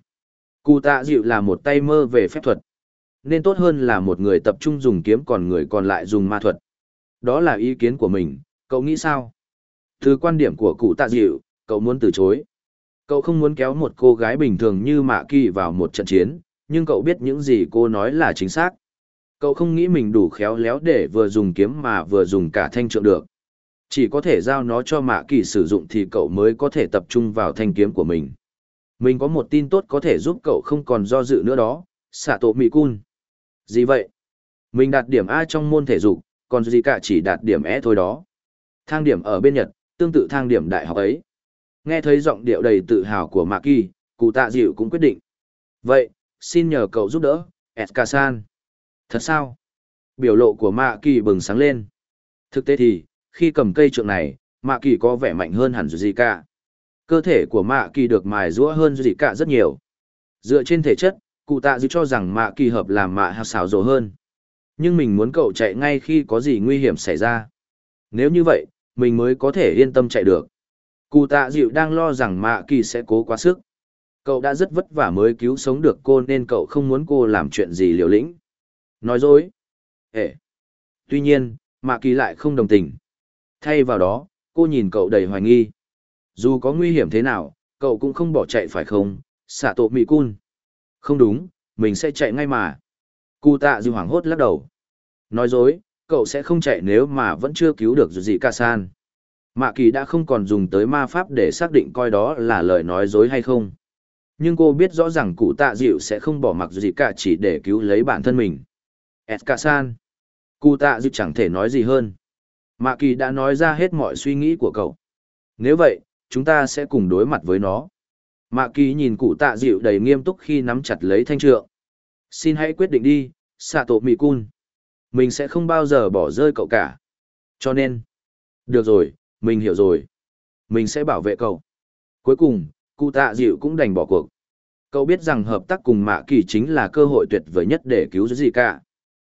Cụ tạ dịu là một tay mơ về phép thuật. Nên tốt hơn là một người tập trung dùng kiếm còn người còn lại dùng ma thuật. Đó là ý kiến của mình, cậu nghĩ sao? Từ quan điểm của cụ tạ dịu, cậu muốn từ chối. Cậu không muốn kéo một cô gái bình thường như Mạ Kỳ vào một trận chiến, nhưng cậu biết những gì cô nói là chính xác. Cậu không nghĩ mình đủ khéo léo để vừa dùng kiếm mà vừa dùng cả thanh trượng được. Chỉ có thể giao nó cho mạ kỳ sử dụng thì cậu mới có thể tập trung vào thanh kiếm của mình. Mình có một tin tốt có thể giúp cậu không còn do dự nữa đó, xạ tổ mỹ cun. Gì vậy? Mình đạt điểm A trong môn thể dục, còn gì cả chỉ đạt điểm E thôi đó. Thang điểm ở bên Nhật, tương tự thang điểm đại học ấy. Nghe thấy giọng điệu đầy tự hào của Mạ Kỳ, cụ tạ dịu cũng quyết định. Vậy, xin nhờ cậu giúp đỡ, Eskasan. Thật sao? Biểu lộ của Mạ Kỳ bừng sáng lên. Thực tế thì, khi cầm cây trượng này, Mạ Kỳ có vẻ mạnh hơn hẳn gì cả. Cơ thể của Mạ Kỳ được mài rũa hơn gì cả rất nhiều. Dựa trên thể chất, cụ tạ dư cho rằng Mạ Kỳ hợp làm Mạ hào xảo rồ hơn. Nhưng mình muốn cậu chạy ngay khi có gì nguy hiểm xảy ra. Nếu như vậy, mình mới có thể yên tâm chạy được. Cụ tạ dịu đang lo rằng Mạ Kỳ sẽ cố quá sức. Cậu đã rất vất vả mới cứu sống được cô nên cậu không muốn cô làm chuyện gì liều lĩnh. Nói dối. Ê. Tuy nhiên, Mạ Kỳ lại không đồng tình. Thay vào đó, cô nhìn cậu đầy hoài nghi. Dù có nguy hiểm thế nào, cậu cũng không bỏ chạy phải không, xạ tổ mị cun. Không đúng, mình sẽ chạy ngay mà. Cụ tạ dịu hoảng hốt lắc đầu. Nói dối, cậu sẽ không chạy nếu mà vẫn chưa cứu được gì cả san. Mạ kỳ đã không còn dùng tới ma pháp để xác định coi đó là lời nói dối hay không. Nhưng cô biết rõ rằng cụ tạ dịu sẽ không bỏ mặc gì cả chỉ để cứu lấy bản thân mình. Eskasan. Cụ tạ dịu chẳng thể nói gì hơn. Mạ kỳ đã nói ra hết mọi suy nghĩ của cậu. Nếu vậy, chúng ta sẽ cùng đối mặt với nó. Mạ kỳ nhìn cụ tạ dịu đầy nghiêm túc khi nắm chặt lấy thanh trượng. Xin hãy quyết định đi, xạ tổ mì cun. Mình sẽ không bao giờ bỏ rơi cậu cả. Cho nên, được rồi, mình hiểu rồi. Mình sẽ bảo vệ cậu. Cuối cùng, cụ tạ dịu cũng đành bỏ cuộc. Cậu biết rằng hợp tác cùng mạ kỳ chính là cơ hội tuyệt vời nhất để cứu gì cả.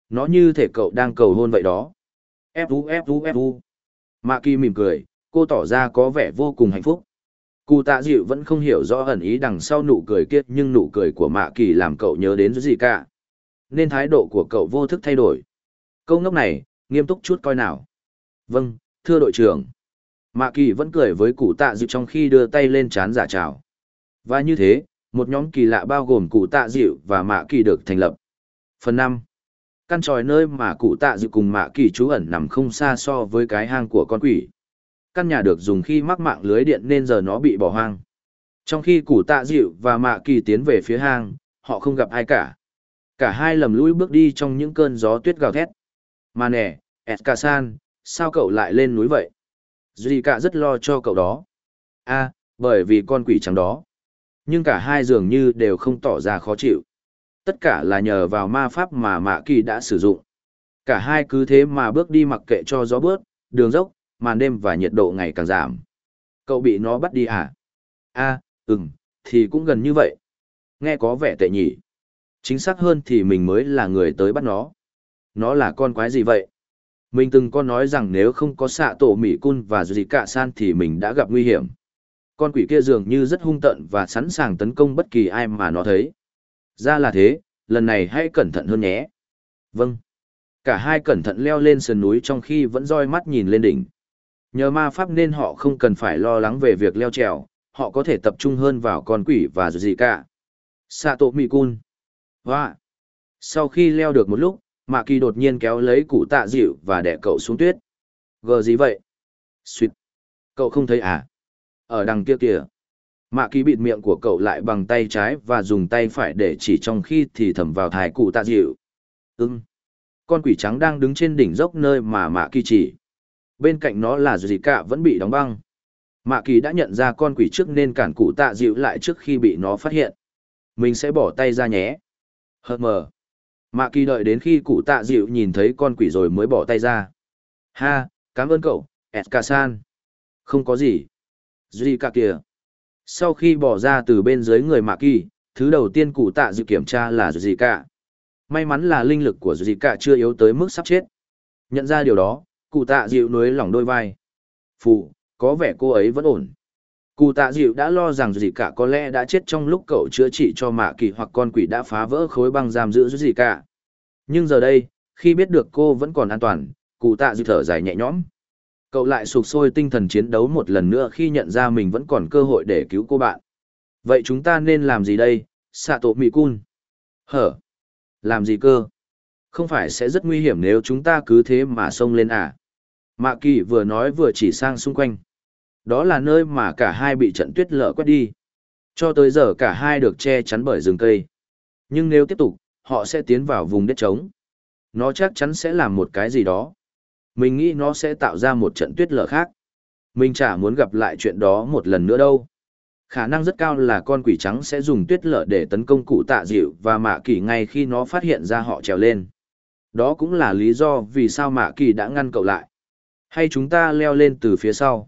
Nó như thể cậu đang cầu hôn vậy đó. Fu fu fu. Mạ kỳ mỉm cười, cô tỏ ra có vẻ vô cùng hạnh phúc. Cụ tạ dịu vẫn không hiểu rõ ẩn ý đằng sau nụ cười kia nhưng nụ cười của mạ kỳ làm cậu nhớ đến gì cả. Nên thái độ của cậu vô thức thay đổi. Câu ngốc này, nghiêm túc chút coi nào. Vâng, thưa đội trưởng. Mạ kỳ vẫn cười với cụ tạ dịu trong khi đưa tay lên chán giả chào. Và như thế, một nhóm kỳ lạ bao gồm cụ tạ dịu và mạ kỳ được thành lập. Phần năm, Căn tròi nơi mà cụ tạ dự cùng mạ kỳ trú ẩn nằm không xa so với cái hang của con quỷ. Căn nhà được dùng khi mắc mạng lưới điện nên giờ nó bị bỏ hoang. Trong khi cụ tạ dịu và mạ kỳ tiến về phía hang, họ không gặp ai cả. Cả hai lầm lũi bước đi trong những cơn gió tuyết gào thét. Mà nè, Eskasan, sao cậu lại lên núi vậy? Duy cả rất lo cho cậu đó. a à, bởi vì con quỷ trắng đó. Nhưng cả hai dường như đều không tỏ ra khó chịu. Tất cả là nhờ vào ma pháp mà Mạ Kỳ đã sử dụng. Cả hai cứ thế mà bước đi mặc kệ cho gió bớt, đường dốc, màn đêm và nhiệt độ ngày càng giảm. Cậu bị nó bắt đi à? a à, ừm, thì cũng gần như vậy. Nghe có vẻ tệ nhỉ. Chính xác hơn thì mình mới là người tới bắt nó. Nó là con quái gì vậy? Mình từng có nói rằng nếu không có xạ tổ Mỹ Cun và gì cả san thì mình đã gặp nguy hiểm. Con quỷ kia dường như rất hung tợn và sẵn sàng tấn công bất kỳ ai mà nó thấy. Ra là thế, lần này hãy cẩn thận hơn nhé. Vâng. Cả hai cẩn thận leo lên sườn núi trong khi vẫn roi mắt nhìn lên đỉnh. Nhờ ma pháp nên họ không cần phải lo lắng về việc leo trèo, họ có thể tập trung hơn vào con quỷ và gì cả. Sato Mikun. Hoa. Sau khi leo được một lúc, Mạ Kỳ đột nhiên kéo lấy cụ tạ dịu và đẻ cậu xuống tuyết. Gờ gì vậy? Xuyệt. Cậu không thấy à? Ở đằng kia kìa. Mạ Kỳ bịt miệng của cậu lại bằng tay trái và dùng tay phải để chỉ trong khi thì thầm vào thai cụ tạ dịu. Ừm. Con quỷ trắng đang đứng trên đỉnh dốc nơi mà Mạ Kỳ chỉ. Bên cạnh nó là gì cả vẫn bị đóng băng. Mạ Kỳ đã nhận ra con quỷ trước nên cản cụ tạ dịu lại trước khi bị nó phát hiện. Mình sẽ bỏ tay ra nhé. Hờ mờ. Mạ Kỳ đợi đến khi cụ tạ dịu nhìn thấy con quỷ rồi mới bỏ tay ra. Ha, cảm ơn cậu, Eskasan. Không có gì. Duy cả kìa. Sau khi bỏ ra từ bên dưới người Mạ Kỳ, thứ đầu tiên cụ tạ dự kiểm tra là gì cả. May mắn là linh lực của gì cả chưa yếu tới mức sắp chết. Nhận ra điều đó, cụ tạ dịu nuối lỏng đôi vai. Phù, có vẻ cô ấy vẫn ổn. Cụ tạ dịu đã lo rằng gì cả có lẽ đã chết trong lúc cậu chữa trị cho mạ kỳ hoặc con quỷ đã phá vỡ khối băng giam giữ gì cả. Nhưng giờ đây, khi biết được cô vẫn còn an toàn, cụ tạ dịu thở dài nhẹ nhõm. Cậu lại sụp sôi tinh thần chiến đấu một lần nữa khi nhận ra mình vẫn còn cơ hội để cứu cô bạn. Vậy chúng ta nên làm gì đây, Sato cun. Hở? Làm gì cơ? Không phải sẽ rất nguy hiểm nếu chúng ta cứ thế mà xông lên à? Mạ kỳ vừa nói vừa chỉ sang xung quanh. Đó là nơi mà cả hai bị trận tuyết lở quét đi. Cho tới giờ cả hai được che chắn bởi rừng cây. Nhưng nếu tiếp tục, họ sẽ tiến vào vùng đất trống. Nó chắc chắn sẽ làm một cái gì đó. Mình nghĩ nó sẽ tạo ra một trận tuyết lở khác. Mình chả muốn gặp lại chuyện đó một lần nữa đâu. Khả năng rất cao là con quỷ trắng sẽ dùng tuyết lở để tấn công cụ tạ dịu và mạ kỳ ngay khi nó phát hiện ra họ trèo lên. Đó cũng là lý do vì sao mạ kỳ đã ngăn cậu lại. Hay chúng ta leo lên từ phía sau?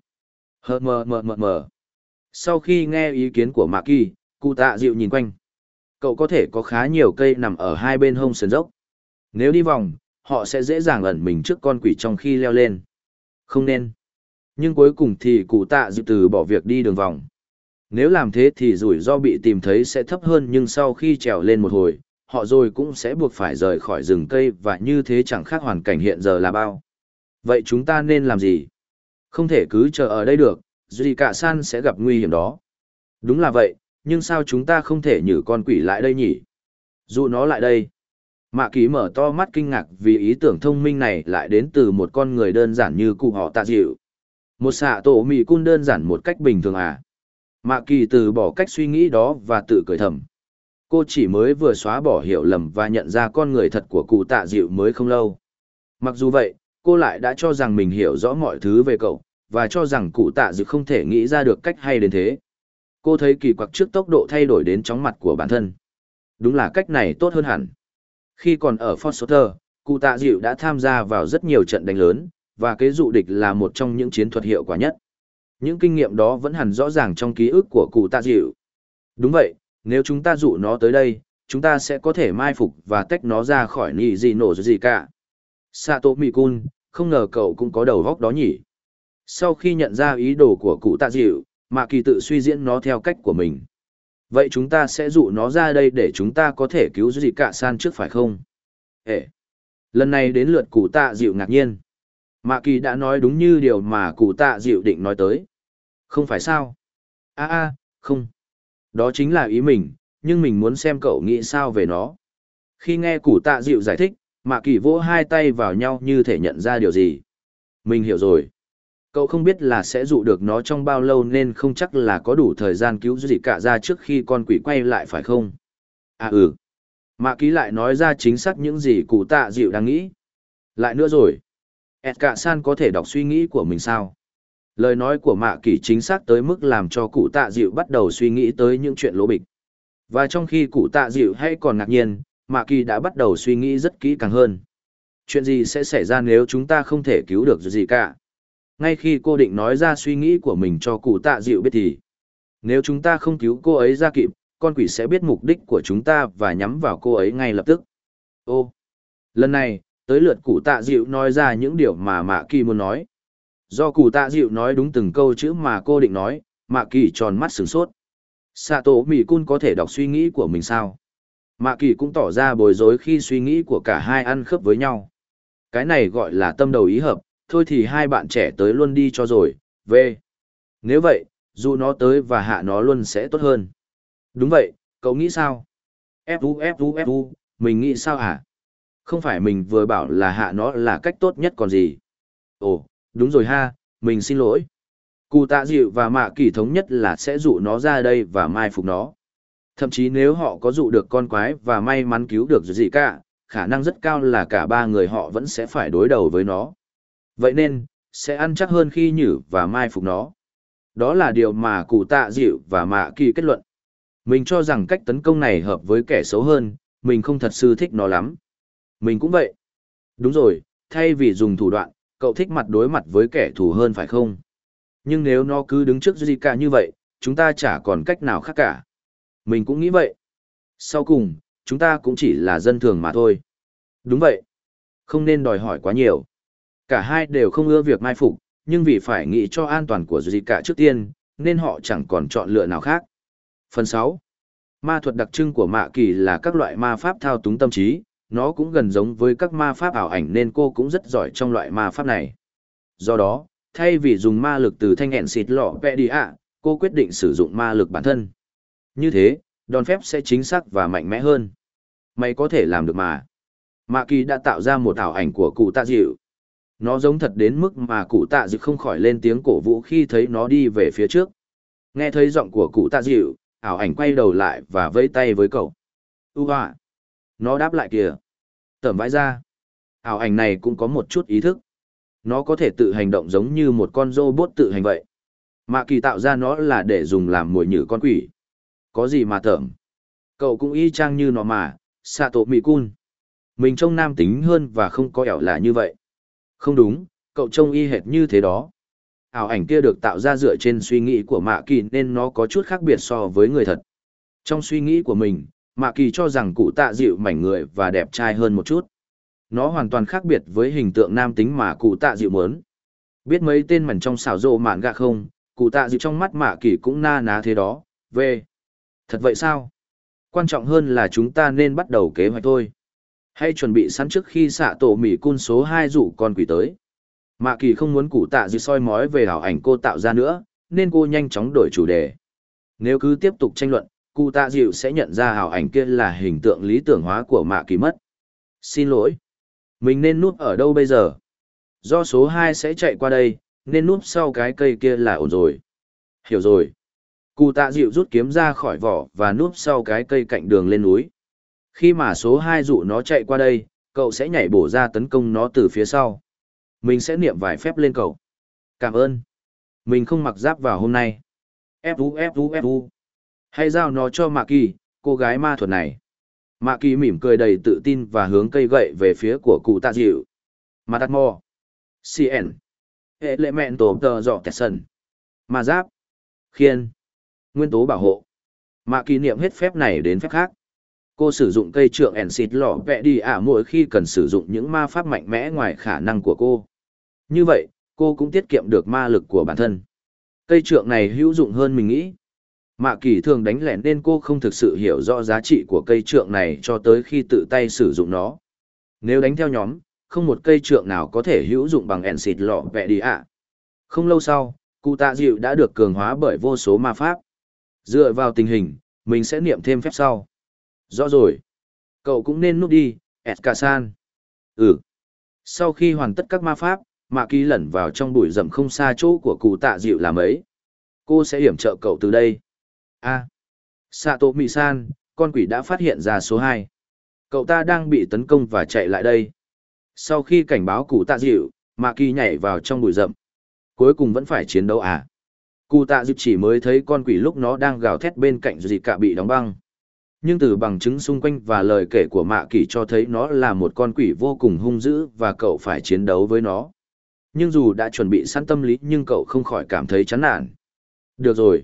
Hờ mờ mờ mờ mờ. Sau khi nghe ý kiến của mạ kỳ, cụ tạ dịu nhìn quanh. Cậu có thể có khá nhiều cây nằm ở hai bên hông sườn dốc. Nếu đi vòng, họ sẽ dễ dàng ẩn mình trước con quỷ trong khi leo lên. Không nên. Nhưng cuối cùng thì cụ tạ dự từ bỏ việc đi đường vòng. Nếu làm thế thì rủi ro bị tìm thấy sẽ thấp hơn nhưng sau khi trèo lên một hồi, họ rồi cũng sẽ buộc phải rời khỏi rừng cây và như thế chẳng khác hoàn cảnh hiện giờ là bao. Vậy chúng ta nên làm gì? Không thể cứ chờ ở đây được, dù cả san sẽ gặp nguy hiểm đó. Đúng là vậy, nhưng sao chúng ta không thể nhử con quỷ lại đây nhỉ? dụ nó lại đây. Mạ Kỳ mở to mắt kinh ngạc vì ý tưởng thông minh này lại đến từ một con người đơn giản như cụ họ tạ dịu. Một xạ tổ mì cun đơn giản một cách bình thường à. Mạ kỳ từ bỏ cách suy nghĩ đó và tự cười thầm. Cô chỉ mới vừa xóa bỏ hiểu lầm và nhận ra con người thật của cụ tạ dịu mới không lâu. Mặc dù vậy, cô lại đã cho rằng mình hiểu rõ mọi thứ về cậu, và cho rằng cụ tạ dịu không thể nghĩ ra được cách hay đến thế. Cô thấy kỳ quặc trước tốc độ thay đổi đến chóng mặt của bản thân. Đúng là cách này tốt hơn hẳn. Khi còn ở Foster, cụ tạ dịu đã tham gia vào rất nhiều trận đánh lớn, và kế dụ địch là một trong những chiến thuật hiệu quả nhất. Những kinh nghiệm đó vẫn hẳn rõ ràng trong ký ức của cụ tạ dịu. Đúng vậy, nếu chúng ta dụ nó tới đây, chúng ta sẽ có thể mai phục và tách nó ra khỏi nì gì nổ gì cả. Sato Mikun, không ngờ cậu cũng có đầu góc đó nhỉ. Sau khi nhận ra ý đồ của cụ tạ dịu, Mạ Kỳ tự suy diễn nó theo cách của mình. Vậy chúng ta sẽ dụ nó ra đây để chúng ta có thể cứu gì cả san trước phải không? Ê! Lần này đến lượt cụ tạ dịu ngạc nhiên. Mạ Kỳ đã nói đúng như điều mà cụ tạ dịu định nói tới. Không phải sao? a a không. Đó chính là ý mình, nhưng mình muốn xem cậu nghĩ sao về nó. Khi nghe cụ tạ dịu giải thích, Mạ Kỳ vỗ hai tay vào nhau như thể nhận ra điều gì. Mình hiểu rồi. Cậu không biết là sẽ dụ được nó trong bao lâu nên không chắc là có đủ thời gian cứu gì cả ra trước khi con quỷ quay lại phải không? À ừ. Mạ ký lại nói ra chính xác những gì cụ tạ dịu đang nghĩ. Lại nữa rồi. Edgar San có thể đọc suy nghĩ của mình sao? Lời nói của Mạ Kỳ chính xác tới mức làm cho cụ tạ dịu bắt đầu suy nghĩ tới những chuyện lỗ bịch. Và trong khi cụ tạ dịu hay còn ngạc nhiên, Mạ Kỳ đã bắt đầu suy nghĩ rất kỹ càng hơn. Chuyện gì sẽ xảy ra nếu chúng ta không thể cứu được gì cả? Ngay khi cô định nói ra suy nghĩ của mình cho cụ tạ dịu biết thì, nếu chúng ta không cứu cô ấy ra kịp, con quỷ sẽ biết mục đích của chúng ta và nhắm vào cô ấy ngay lập tức. Ô, lần này, tới lượt cụ tạ dịu nói ra những điều mà Mạ Kỳ muốn nói. Do cụ tạ dịu nói đúng từng câu chữ mà cô định nói, Mạ Kỳ tròn mắt sửng sốt. xạ tổ mỹ Cun có thể đọc suy nghĩ của mình sao? Mạ Kỳ cũng tỏ ra bối rối khi suy nghĩ của cả hai ăn khớp với nhau. Cái này gọi là tâm đầu ý hợp, thôi thì hai bạn trẻ tới luôn đi cho rồi, về. Nếu vậy, dù nó tới và hạ nó luôn sẽ tốt hơn. Đúng vậy, cậu nghĩ sao? Fu Fu Fu, mình nghĩ sao hả? Không phải mình vừa bảo là hạ nó là cách tốt nhất còn gì. Ồ, đúng rồi ha, mình xin lỗi. Cụ tạ dịu và mạ kỳ thống nhất là sẽ dụ nó ra đây và mai phục nó. Thậm chí nếu họ có dụ được con quái và may mắn cứu được gì cả, khả năng rất cao là cả ba người họ vẫn sẽ phải đối đầu với nó. Vậy nên, sẽ ăn chắc hơn khi nhử và mai phục nó. Đó là điều mà cụ tạ dịu và mạ kỳ kết luận. Mình cho rằng cách tấn công này hợp với kẻ xấu hơn, mình không thật sự thích nó lắm. Mình cũng vậy. Đúng rồi, thay vì dùng thủ đoạn, cậu thích mặt đối mặt với kẻ thù hơn phải không? Nhưng nếu nó cứ đứng trước Zika như vậy, chúng ta chả còn cách nào khác cả. Mình cũng nghĩ vậy. Sau cùng, chúng ta cũng chỉ là dân thường mà thôi. Đúng vậy. Không nên đòi hỏi quá nhiều. Cả hai đều không ưa việc mai phục, nhưng vì phải nghĩ cho an toàn của Zika trước tiên, nên họ chẳng còn chọn lựa nào khác. Phần 6. Ma thuật đặc trưng của Mạ Kỳ là các loại ma pháp thao túng tâm trí, nó cũng gần giống với các ma pháp ảo ảnh nên cô cũng rất giỏi trong loại ma pháp này. Do đó, thay vì dùng ma lực từ thanh hẹn xịt lọ vẹ đi ạ, cô quyết định sử dụng ma lực bản thân. Như thế, đòn phép sẽ chính xác và mạnh mẽ hơn. Mày có thể làm được mà. Mạ kỳ đã tạo ra một ảo ảnh của cụ tạ dịu. Nó giống thật đến mức mà cụ tạ dịu không khỏi lên tiếng cổ vũ khi thấy nó đi về phía trước. Nghe thấy giọng của cụ tạ dịu, ảo ảnh quay đầu lại và vẫy tay với cậu. Ú hoa! Nó đáp lại kìa. Tẩm vãi ra. Ảo ảnh này cũng có một chút ý thức. Nó có thể tự hành động giống như một con robot tự hành vậy. Mạ kỳ tạo ra nó là để dùng làm mồi nhử con quỷ. Có gì mà tởm. Cậu cũng y chang như nó mà, Sato Mikun. Mình trông nam tính hơn và không có ẻo là như vậy. Không đúng, cậu trông y hệt như thế đó. Ảo ảnh kia được tạo ra dựa trên suy nghĩ của Mạ Kỳ nên nó có chút khác biệt so với người thật. Trong suy nghĩ của mình, Mạ Kỳ cho rằng cụ tạ dịu mảnh người và đẹp trai hơn một chút. Nó hoàn toàn khác biệt với hình tượng nam tính mà cụ tạ dịu muốn. Biết mấy tên mảnh trong xảo rộ mạn gạ không, cụ tạ dịu trong mắt Mạ Kỳ cũng na ná thế đó, về. Thật vậy sao? Quan trọng hơn là chúng ta nên bắt đầu kế hoạch thôi. Hay chuẩn bị sẵn trước khi xạ tổ mỉ cun số 2 rủ con quỷ tới. Mạ kỳ không muốn cụ tạ dư soi mói về hảo ảnh cô tạo ra nữa, nên cô nhanh chóng đổi chủ đề. Nếu cứ tiếp tục tranh luận, cụ tạ dịu sẽ nhận ra hảo ảnh kia là hình tượng lý tưởng hóa của mạ kỳ mất. Xin lỗi. Mình nên núp ở đâu bây giờ? Do số 2 sẽ chạy qua đây, nên núp sau cái cây kia là ổn rồi. Hiểu rồi. Cụ tạ dịu rút kiếm ra khỏi vỏ và núp sau cái cây cạnh đường lên núi. Khi mà số 2 dụ nó chạy qua đây, cậu sẽ nhảy bổ ra tấn công nó từ phía sau. Mình sẽ niệm vài phép lên cậu. Cảm ơn. Mình không mặc giáp vào hôm nay. Fu Fu Fu. Hay giao nó cho Mạ Kỳ, cô gái ma thuật này. Mạ Kỳ mỉm cười đầy tự tin và hướng cây gậy về phía của cụ tạ dịu. Mà đặt mò. CN. tổ tờ dọ tẹt sần. Ma giáp. Khiên. Nguyên tố bảo hộ. Mạ Kỳ niệm hết phép này đến phép khác cô sử dụng cây trượng ẻn xịt lỏ vẹ đi ả mỗi khi cần sử dụng những ma pháp mạnh mẽ ngoài khả năng của cô. Như vậy, cô cũng tiết kiệm được ma lực của bản thân. Cây trượng này hữu dụng hơn mình nghĩ. Mạ kỳ thường đánh lẻn nên cô không thực sự hiểu rõ giá trị của cây trượng này cho tới khi tự tay sử dụng nó. Nếu đánh theo nhóm, không một cây trượng nào có thể hữu dụng bằng ẻn xịt lọ vẹ đi ạ. Không lâu sau, cụ tạ dịu đã được cường hóa bởi vô số ma pháp. Dựa vào tình hình, mình sẽ niệm thêm phép sau. Rõ rồi. Cậu cũng nên núp đi, Eskasan. Ừ. Sau khi hoàn tất các ma pháp, Mạ Kỳ lẩn vào trong bụi rậm không xa chỗ của cụ tạ dịu làm ấy. Cô sẽ hiểm trợ cậu từ đây. A. À. Sato Mị-san, con quỷ đã phát hiện ra số hai. Cậu ta đang bị tấn công và chạy lại đây. Sau khi cảnh báo cụ tạ dịu, Mạ Kỳ nhảy vào trong bụi rậm. Cuối cùng vẫn phải chiến đấu à? Cụ tạ dịu chỉ mới thấy con quỷ lúc nó đang gào thét bên cạnh gì cả bị đóng băng. Nhưng từ bằng chứng xung quanh và lời kể của Mạ Kỳ cho thấy nó là một con quỷ vô cùng hung dữ và cậu phải chiến đấu với nó. Nhưng dù đã chuẩn bị sẵn tâm lý nhưng cậu không khỏi cảm thấy chán nản. Được rồi.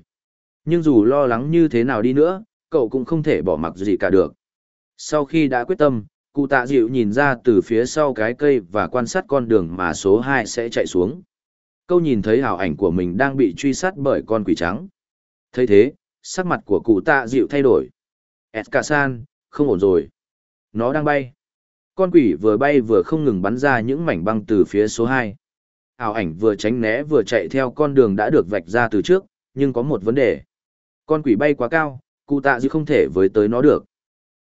Nhưng dù lo lắng như thế nào đi nữa, cậu cũng không thể bỏ mặc gì cả được. Sau khi đã quyết tâm, cụ tạ dịu nhìn ra từ phía sau cái cây và quan sát con đường mà số 2 sẽ chạy xuống. Câu nhìn thấy hào ảnh của mình đang bị truy sát bởi con quỷ trắng. thấy thế, sắc mặt của cụ tạ dịu thay đổi. Eskasan, không ổn rồi. Nó đang bay. Con quỷ vừa bay vừa không ngừng bắn ra những mảnh băng từ phía số 2. Ảo ảnh vừa tránh né vừa chạy theo con đường đã được vạch ra từ trước, nhưng có một vấn đề. Con quỷ bay quá cao, cụ tạ dư không thể với tới nó được.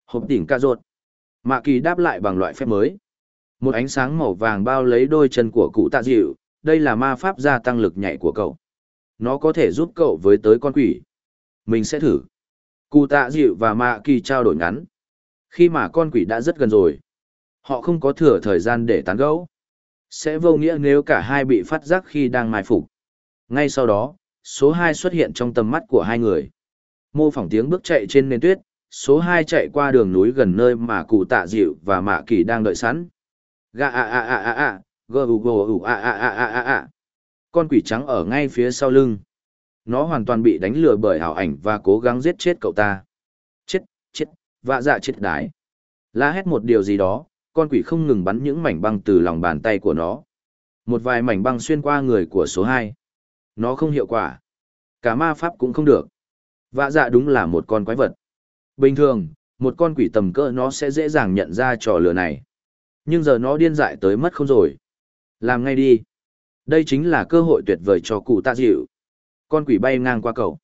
Hộp tỉnh ca ruột. Mạ kỳ đáp lại bằng loại phép mới. Một ánh sáng màu vàng bao lấy đôi chân của cụ tạ dịu, đây là ma pháp gia tăng lực nhảy của cậu. Nó có thể giúp cậu với tới con quỷ. Mình sẽ thử. Cụ tạ dịu và mạ kỳ trao đổi ngắn. Khi mà con quỷ đã rất gần rồi, họ không có thừa thời gian để tán gẫu. Sẽ vô nghĩa nếu cả hai bị phát giác khi đang mai phục. Ngay sau đó, số hai xuất hiện trong tầm mắt của hai người. Mô phỏng tiếng bước chạy trên nền tuyết, số hai chạy qua đường núi gần nơi mà cụ tạ dịu và mạ kỳ đang đợi sẵn. Gà a a a a a, gờ u gờ u a a a a a a. Con quỷ trắng ở ngay phía sau lưng. Nó hoàn toàn bị đánh lừa bởi ảo ảnh và cố gắng giết chết cậu ta. Chết, chết, vạ dạ chết đái. La hét một điều gì đó, con quỷ không ngừng bắn những mảnh băng từ lòng bàn tay của nó. Một vài mảnh băng xuyên qua người của số 2. Nó không hiệu quả. Cả ma pháp cũng không được. Vạ dạ đúng là một con quái vật. Bình thường, một con quỷ tầm cỡ nó sẽ dễ dàng nhận ra trò lừa này. Nhưng giờ nó điên dại tới mất không rồi. Làm ngay đi. Đây chính là cơ hội tuyệt vời cho cụ tạ dịu. Con quỷ bay ngang qua cậu.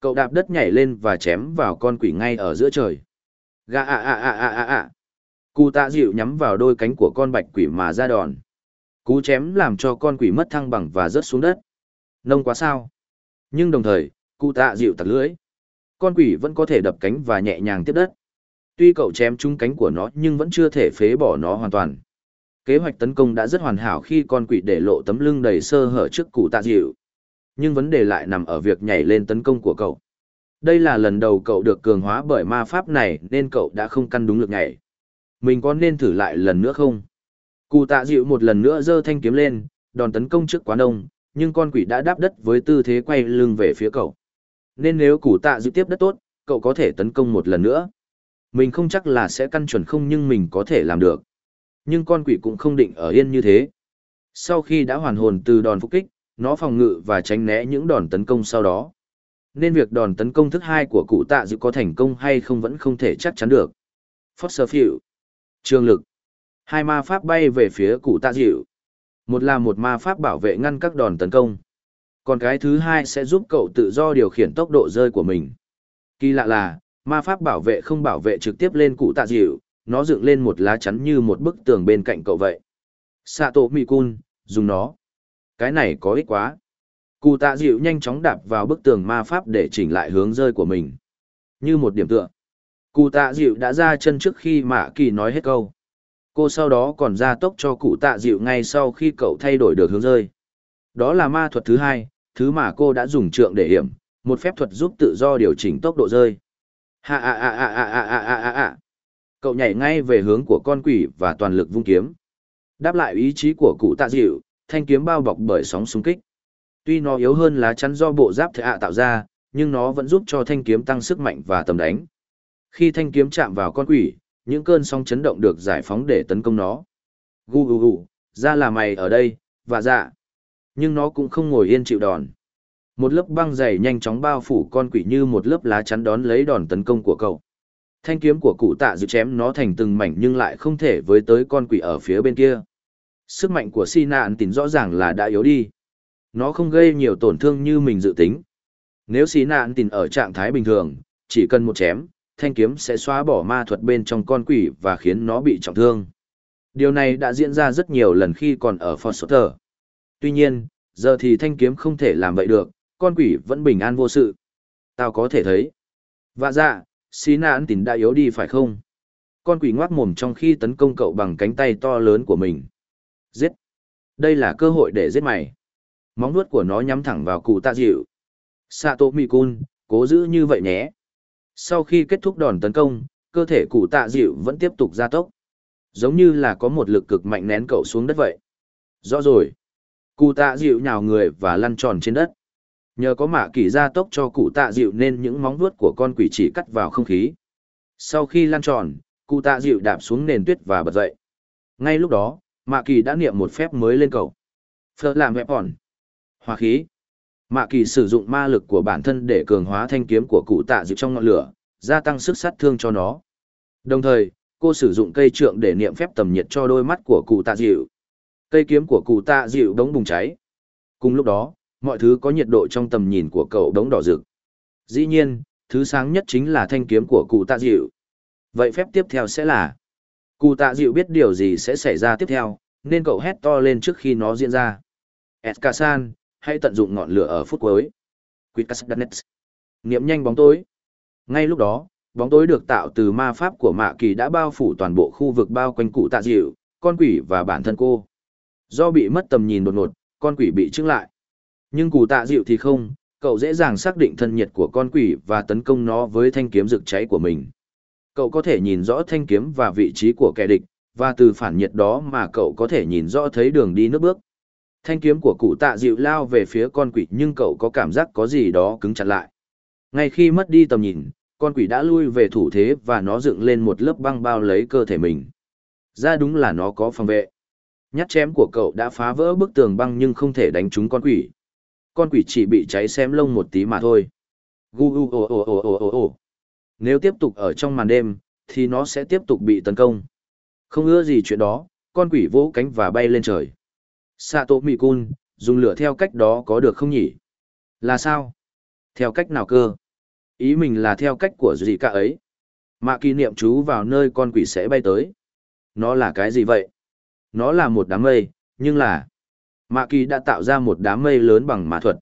Cậu đạp đất nhảy lên và chém vào con quỷ ngay ở giữa trời. Gà ạ ạ ạ ạ ạ ạ. Cụ tạ dịu nhắm vào đôi cánh của con bạch quỷ mà ra đòn. Cú chém làm cho con quỷ mất thăng bằng và rớt xuống đất. Nông quá sao. Nhưng đồng thời, cụ tạ dịu tặc lưỡi. Con quỷ vẫn có thể đập cánh và nhẹ nhàng tiếp đất. Tuy cậu chém trúng cánh của nó nhưng vẫn chưa thể phế bỏ nó hoàn toàn. Kế hoạch tấn công đã rất hoàn hảo khi con quỷ để lộ tấm lưng đầy sơ hở trước cụ tạ dịu. Nhưng vấn đề lại nằm ở việc nhảy lên tấn công của cậu. Đây là lần đầu cậu được cường hóa bởi ma pháp này nên cậu đã không căn đúng lực nhảy. Mình có nên thử lại lần nữa không? Cụ tạ dịu một lần nữa giơ thanh kiếm lên, đòn tấn công trước quán đông, nhưng con quỷ đã đáp đất với tư thế quay lưng về phía cậu. Nên nếu cụ tạ dịu tiếp đất tốt, cậu có thể tấn công một lần nữa. Mình không chắc là sẽ căn chuẩn không nhưng mình có thể làm được. Nhưng con quỷ cũng không định ở yên như thế. Sau khi đã hoàn hồn từ đòn phục kích, nó phòng ngự và tránh né những đòn tấn công sau đó. Nên việc đòn tấn công thứ hai của cụ tạ dự có thành công hay không vẫn không thể chắc chắn được. Foster Field. Trường lực. Hai ma pháp bay về phía cụ tạ dịu. Một là một ma pháp bảo vệ ngăn các đòn tấn công. Còn cái thứ hai sẽ giúp cậu tự do điều khiển tốc độ rơi của mình. Kỳ lạ là, ma pháp bảo vệ không bảo vệ trực tiếp lên cụ tạ dịu, nó dựng lên một lá chắn như một bức tường bên cạnh cậu vậy. Sato Mikun, dùng nó. Cái này có ích quá. Cụ tạ dịu nhanh chóng đạp vào bức tường ma pháp để chỉnh lại hướng rơi của mình. Như một điểm tựa. Cụ tạ dịu đã ra chân trước khi mạ kỳ nói hết câu. Cô sau đó còn ra tốc cho cụ tạ dịu ngay sau khi cậu thay đổi được hướng rơi. Đó là ma thuật thứ hai, thứ mà cô đã dùng trượng để hiểm, một phép thuật giúp tự do điều chỉnh tốc độ rơi. Ha ha ha ha ha ha ha ha ha. Cậu nhảy ngay về hướng của con quỷ và toàn lực vung kiếm. Đáp lại ý chí của cụ tạ dịu, thanh kiếm bao bọc bởi sóng xung kích. Tuy nó yếu hơn lá chắn do bộ giáp thể hạ tạo ra, nhưng nó vẫn giúp cho thanh kiếm tăng sức mạnh và tầm đánh. Khi thanh kiếm chạm vào con quỷ, những cơn sóng chấn động được giải phóng để tấn công nó. Gu gu gu, ra là mày ở đây, và dạ. Nhưng nó cũng không ngồi yên chịu đòn. Một lớp băng dày nhanh chóng bao phủ con quỷ như một lớp lá chắn đón lấy đòn tấn công của cậu. Thanh kiếm của cụ tạ dự chém nó thành từng mảnh nhưng lại không thể với tới con quỷ ở phía bên kia. Sức mạnh của si nạn tín rõ ràng là đã yếu đi. Nó không gây nhiều tổn thương như mình dự tính. Nếu si nạn tín ở trạng thái bình thường, chỉ cần một chém, thanh kiếm sẽ xóa bỏ ma thuật bên trong con quỷ và khiến nó bị trọng thương. Điều này đã diễn ra rất nhiều lần khi còn ở Foster. Tuy nhiên, giờ thì thanh kiếm không thể làm vậy được, con quỷ vẫn bình an vô sự. Tao có thể thấy. Vạ dạ, xí nạn tín đã yếu đi phải không? Con quỷ ngoác mồm trong khi tấn công cậu bằng cánh tay to lớn của mình. Giết! Đây là cơ hội để giết mày. Móng vuốt của nó nhắm thẳng vào cụ tạ dịu. Sato Mikun, cố giữ như vậy nhé. Sau khi kết thúc đòn tấn công, cơ thể cụ tạ dịu vẫn tiếp tục gia tốc. Giống như là có một lực cực mạnh nén cậu xuống đất vậy. Rõ rồi. Cụ tạ dịu nhào người và lăn tròn trên đất. Nhờ có mạ kỳ gia tốc cho cụ tạ dịu nên những móng vuốt của con quỷ chỉ cắt vào không khí. Sau khi lăn tròn, cụ tạ dịu đạp xuống nền tuyết và bật dậy. Ngay lúc đó, mạ kỳ đã niệm một phép mới lên cầu, Phở làm vẹp hòn. Hòa khí. Mạ kỳ sử dụng ma lực của bản thân để cường hóa thanh kiếm của cụ tạ dịu trong ngọn lửa, gia tăng sức sát thương cho nó. Đồng thời, cô sử dụng cây trượng để niệm phép tầm nhiệt cho đôi mắt của cụ tạ dịu. Cây kiếm của cụ tạ dịu đống bùng cháy. Cùng lúc đó, mọi thứ có nhiệt độ trong tầm nhìn của cậu đống đỏ rực. Dĩ nhiên, thứ sáng nhất chính là thanh kiếm của cụ tạ dịu. Vậy phép tiếp theo sẽ là... Cụ tạ dịu biết điều gì sẽ xảy ra tiếp theo, nên cậu hét to lên trước khi nó diễn ra. Eskasan, hãy tận dụng ngọn lửa ở phút cuối. Quitcasdanet. Niệm nhanh bóng tối. Ngay lúc đó, bóng tối được tạo từ ma pháp của mạ kỳ đã bao phủ toàn bộ khu vực bao quanh cụ tạ dịu, con quỷ và bản thân cô. Do bị mất tầm nhìn đột ngột, con quỷ bị trưng lại. Nhưng cụ tạ dịu thì không, cậu dễ dàng xác định thân nhiệt của con quỷ và tấn công nó với thanh kiếm rực cháy của mình. Cậu có thể nhìn rõ thanh kiếm và vị trí của kẻ địch, và từ phản nhiệt đó mà cậu có thể nhìn rõ thấy đường đi nước bước. Thanh kiếm của cụ tạ dịu lao về phía con quỷ nhưng cậu có cảm giác có gì đó cứng chặt lại. Ngay khi mất đi tầm nhìn, con quỷ đã lui về thủ thế và nó dựng lên một lớp băng bao lấy cơ thể mình. Ra đúng là nó có phòng vệ. Nhát chém của cậu đã phá vỡ bức tường băng nhưng không thể đánh trúng con quỷ. Con quỷ chỉ bị cháy xém lông một tí mà thôi. Gu gu ồ ồ ồ ồ ồ ồ. Nếu tiếp tục ở trong màn đêm, thì nó sẽ tiếp tục bị tấn công. Không ưa gì chuyện đó, con quỷ vỗ cánh và bay lên trời. Sato Mikun, dùng lửa theo cách đó có được không nhỉ? Là sao? Theo cách nào cơ? Ý mình là theo cách của gì cả ấy. Mạ kỷ niệm chú vào nơi con quỷ sẽ bay tới. nó là cái gì vậy? Nó là một đám mây, nhưng là... Mạ kỳ đã tạo ra một đám mây lớn bằng mã thuật.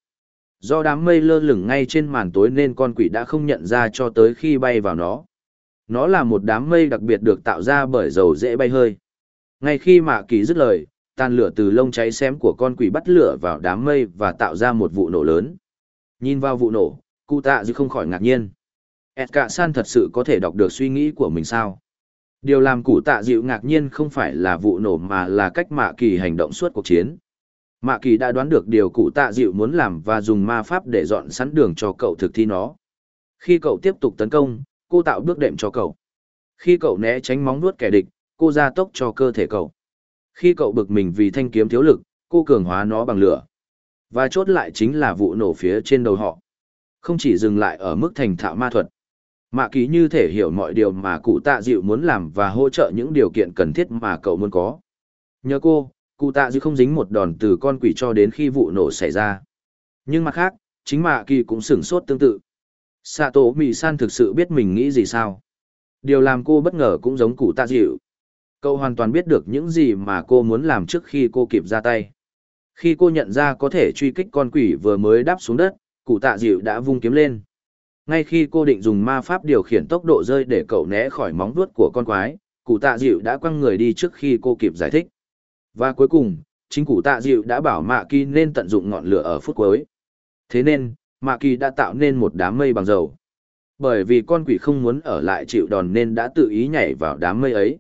Do đám mây lơ lửng ngay trên màn tối nên con quỷ đã không nhận ra cho tới khi bay vào nó. Nó là một đám mây đặc biệt được tạo ra bởi dầu dễ bay hơi. Ngay khi mạ kỳ dứt lời, tàn lửa từ lông cháy xém của con quỷ bắt lửa vào đám mây và tạo ra một vụ nổ lớn. Nhìn vào vụ nổ, cụ tạ dư không khỏi ngạc nhiên. Edka San thật sự có thể đọc được suy nghĩ của mình sao? Điều làm cụ tạ dịu ngạc nhiên không phải là vụ nổ mà là cách mạ kỳ hành động suốt cuộc chiến. Mạ kỳ đã đoán được điều cụ tạ dịu muốn làm và dùng ma pháp để dọn sẵn đường cho cậu thực thi nó. Khi cậu tiếp tục tấn công, cô tạo bước đệm cho cậu. Khi cậu né tránh móng nuốt kẻ địch, cô ra tốc cho cơ thể cậu. Khi cậu bực mình vì thanh kiếm thiếu lực, cô cường hóa nó bằng lửa. Và chốt lại chính là vụ nổ phía trên đầu họ. Không chỉ dừng lại ở mức thành thạo ma thuật. Mạ Kỳ như thể hiểu mọi điều mà cụ tạ dịu muốn làm và hỗ trợ những điều kiện cần thiết mà cậu muốn có. Nhờ cô, cụ tạ dư không dính một đòn từ con quỷ cho đến khi vụ nổ xảy ra. Nhưng mặt khác, chính mạ kỳ cũng sửng sốt tương tự. Sato Mị San thực sự biết mình nghĩ gì sao? Điều làm cô bất ngờ cũng giống cụ tạ dịu. Cậu hoàn toàn biết được những gì mà cô muốn làm trước khi cô kịp ra tay. Khi cô nhận ra có thể truy kích con quỷ vừa mới đáp xuống đất, cụ tạ dịu đã vung kiếm lên. Ngay khi cô định dùng ma pháp điều khiển tốc độ rơi để cậu né khỏi móng vuốt của con quái, cụ tạ dịu đã quăng người đi trước khi cô kịp giải thích. Và cuối cùng, chính cụ tạ dịu đã bảo Mạ Kỳ nên tận dụng ngọn lửa ở phút cuối. Thế nên, Mạ Kỳ đã tạo nên một đám mây bằng dầu. Bởi vì con quỷ không muốn ở lại chịu đòn nên đã tự ý nhảy vào đám mây ấy.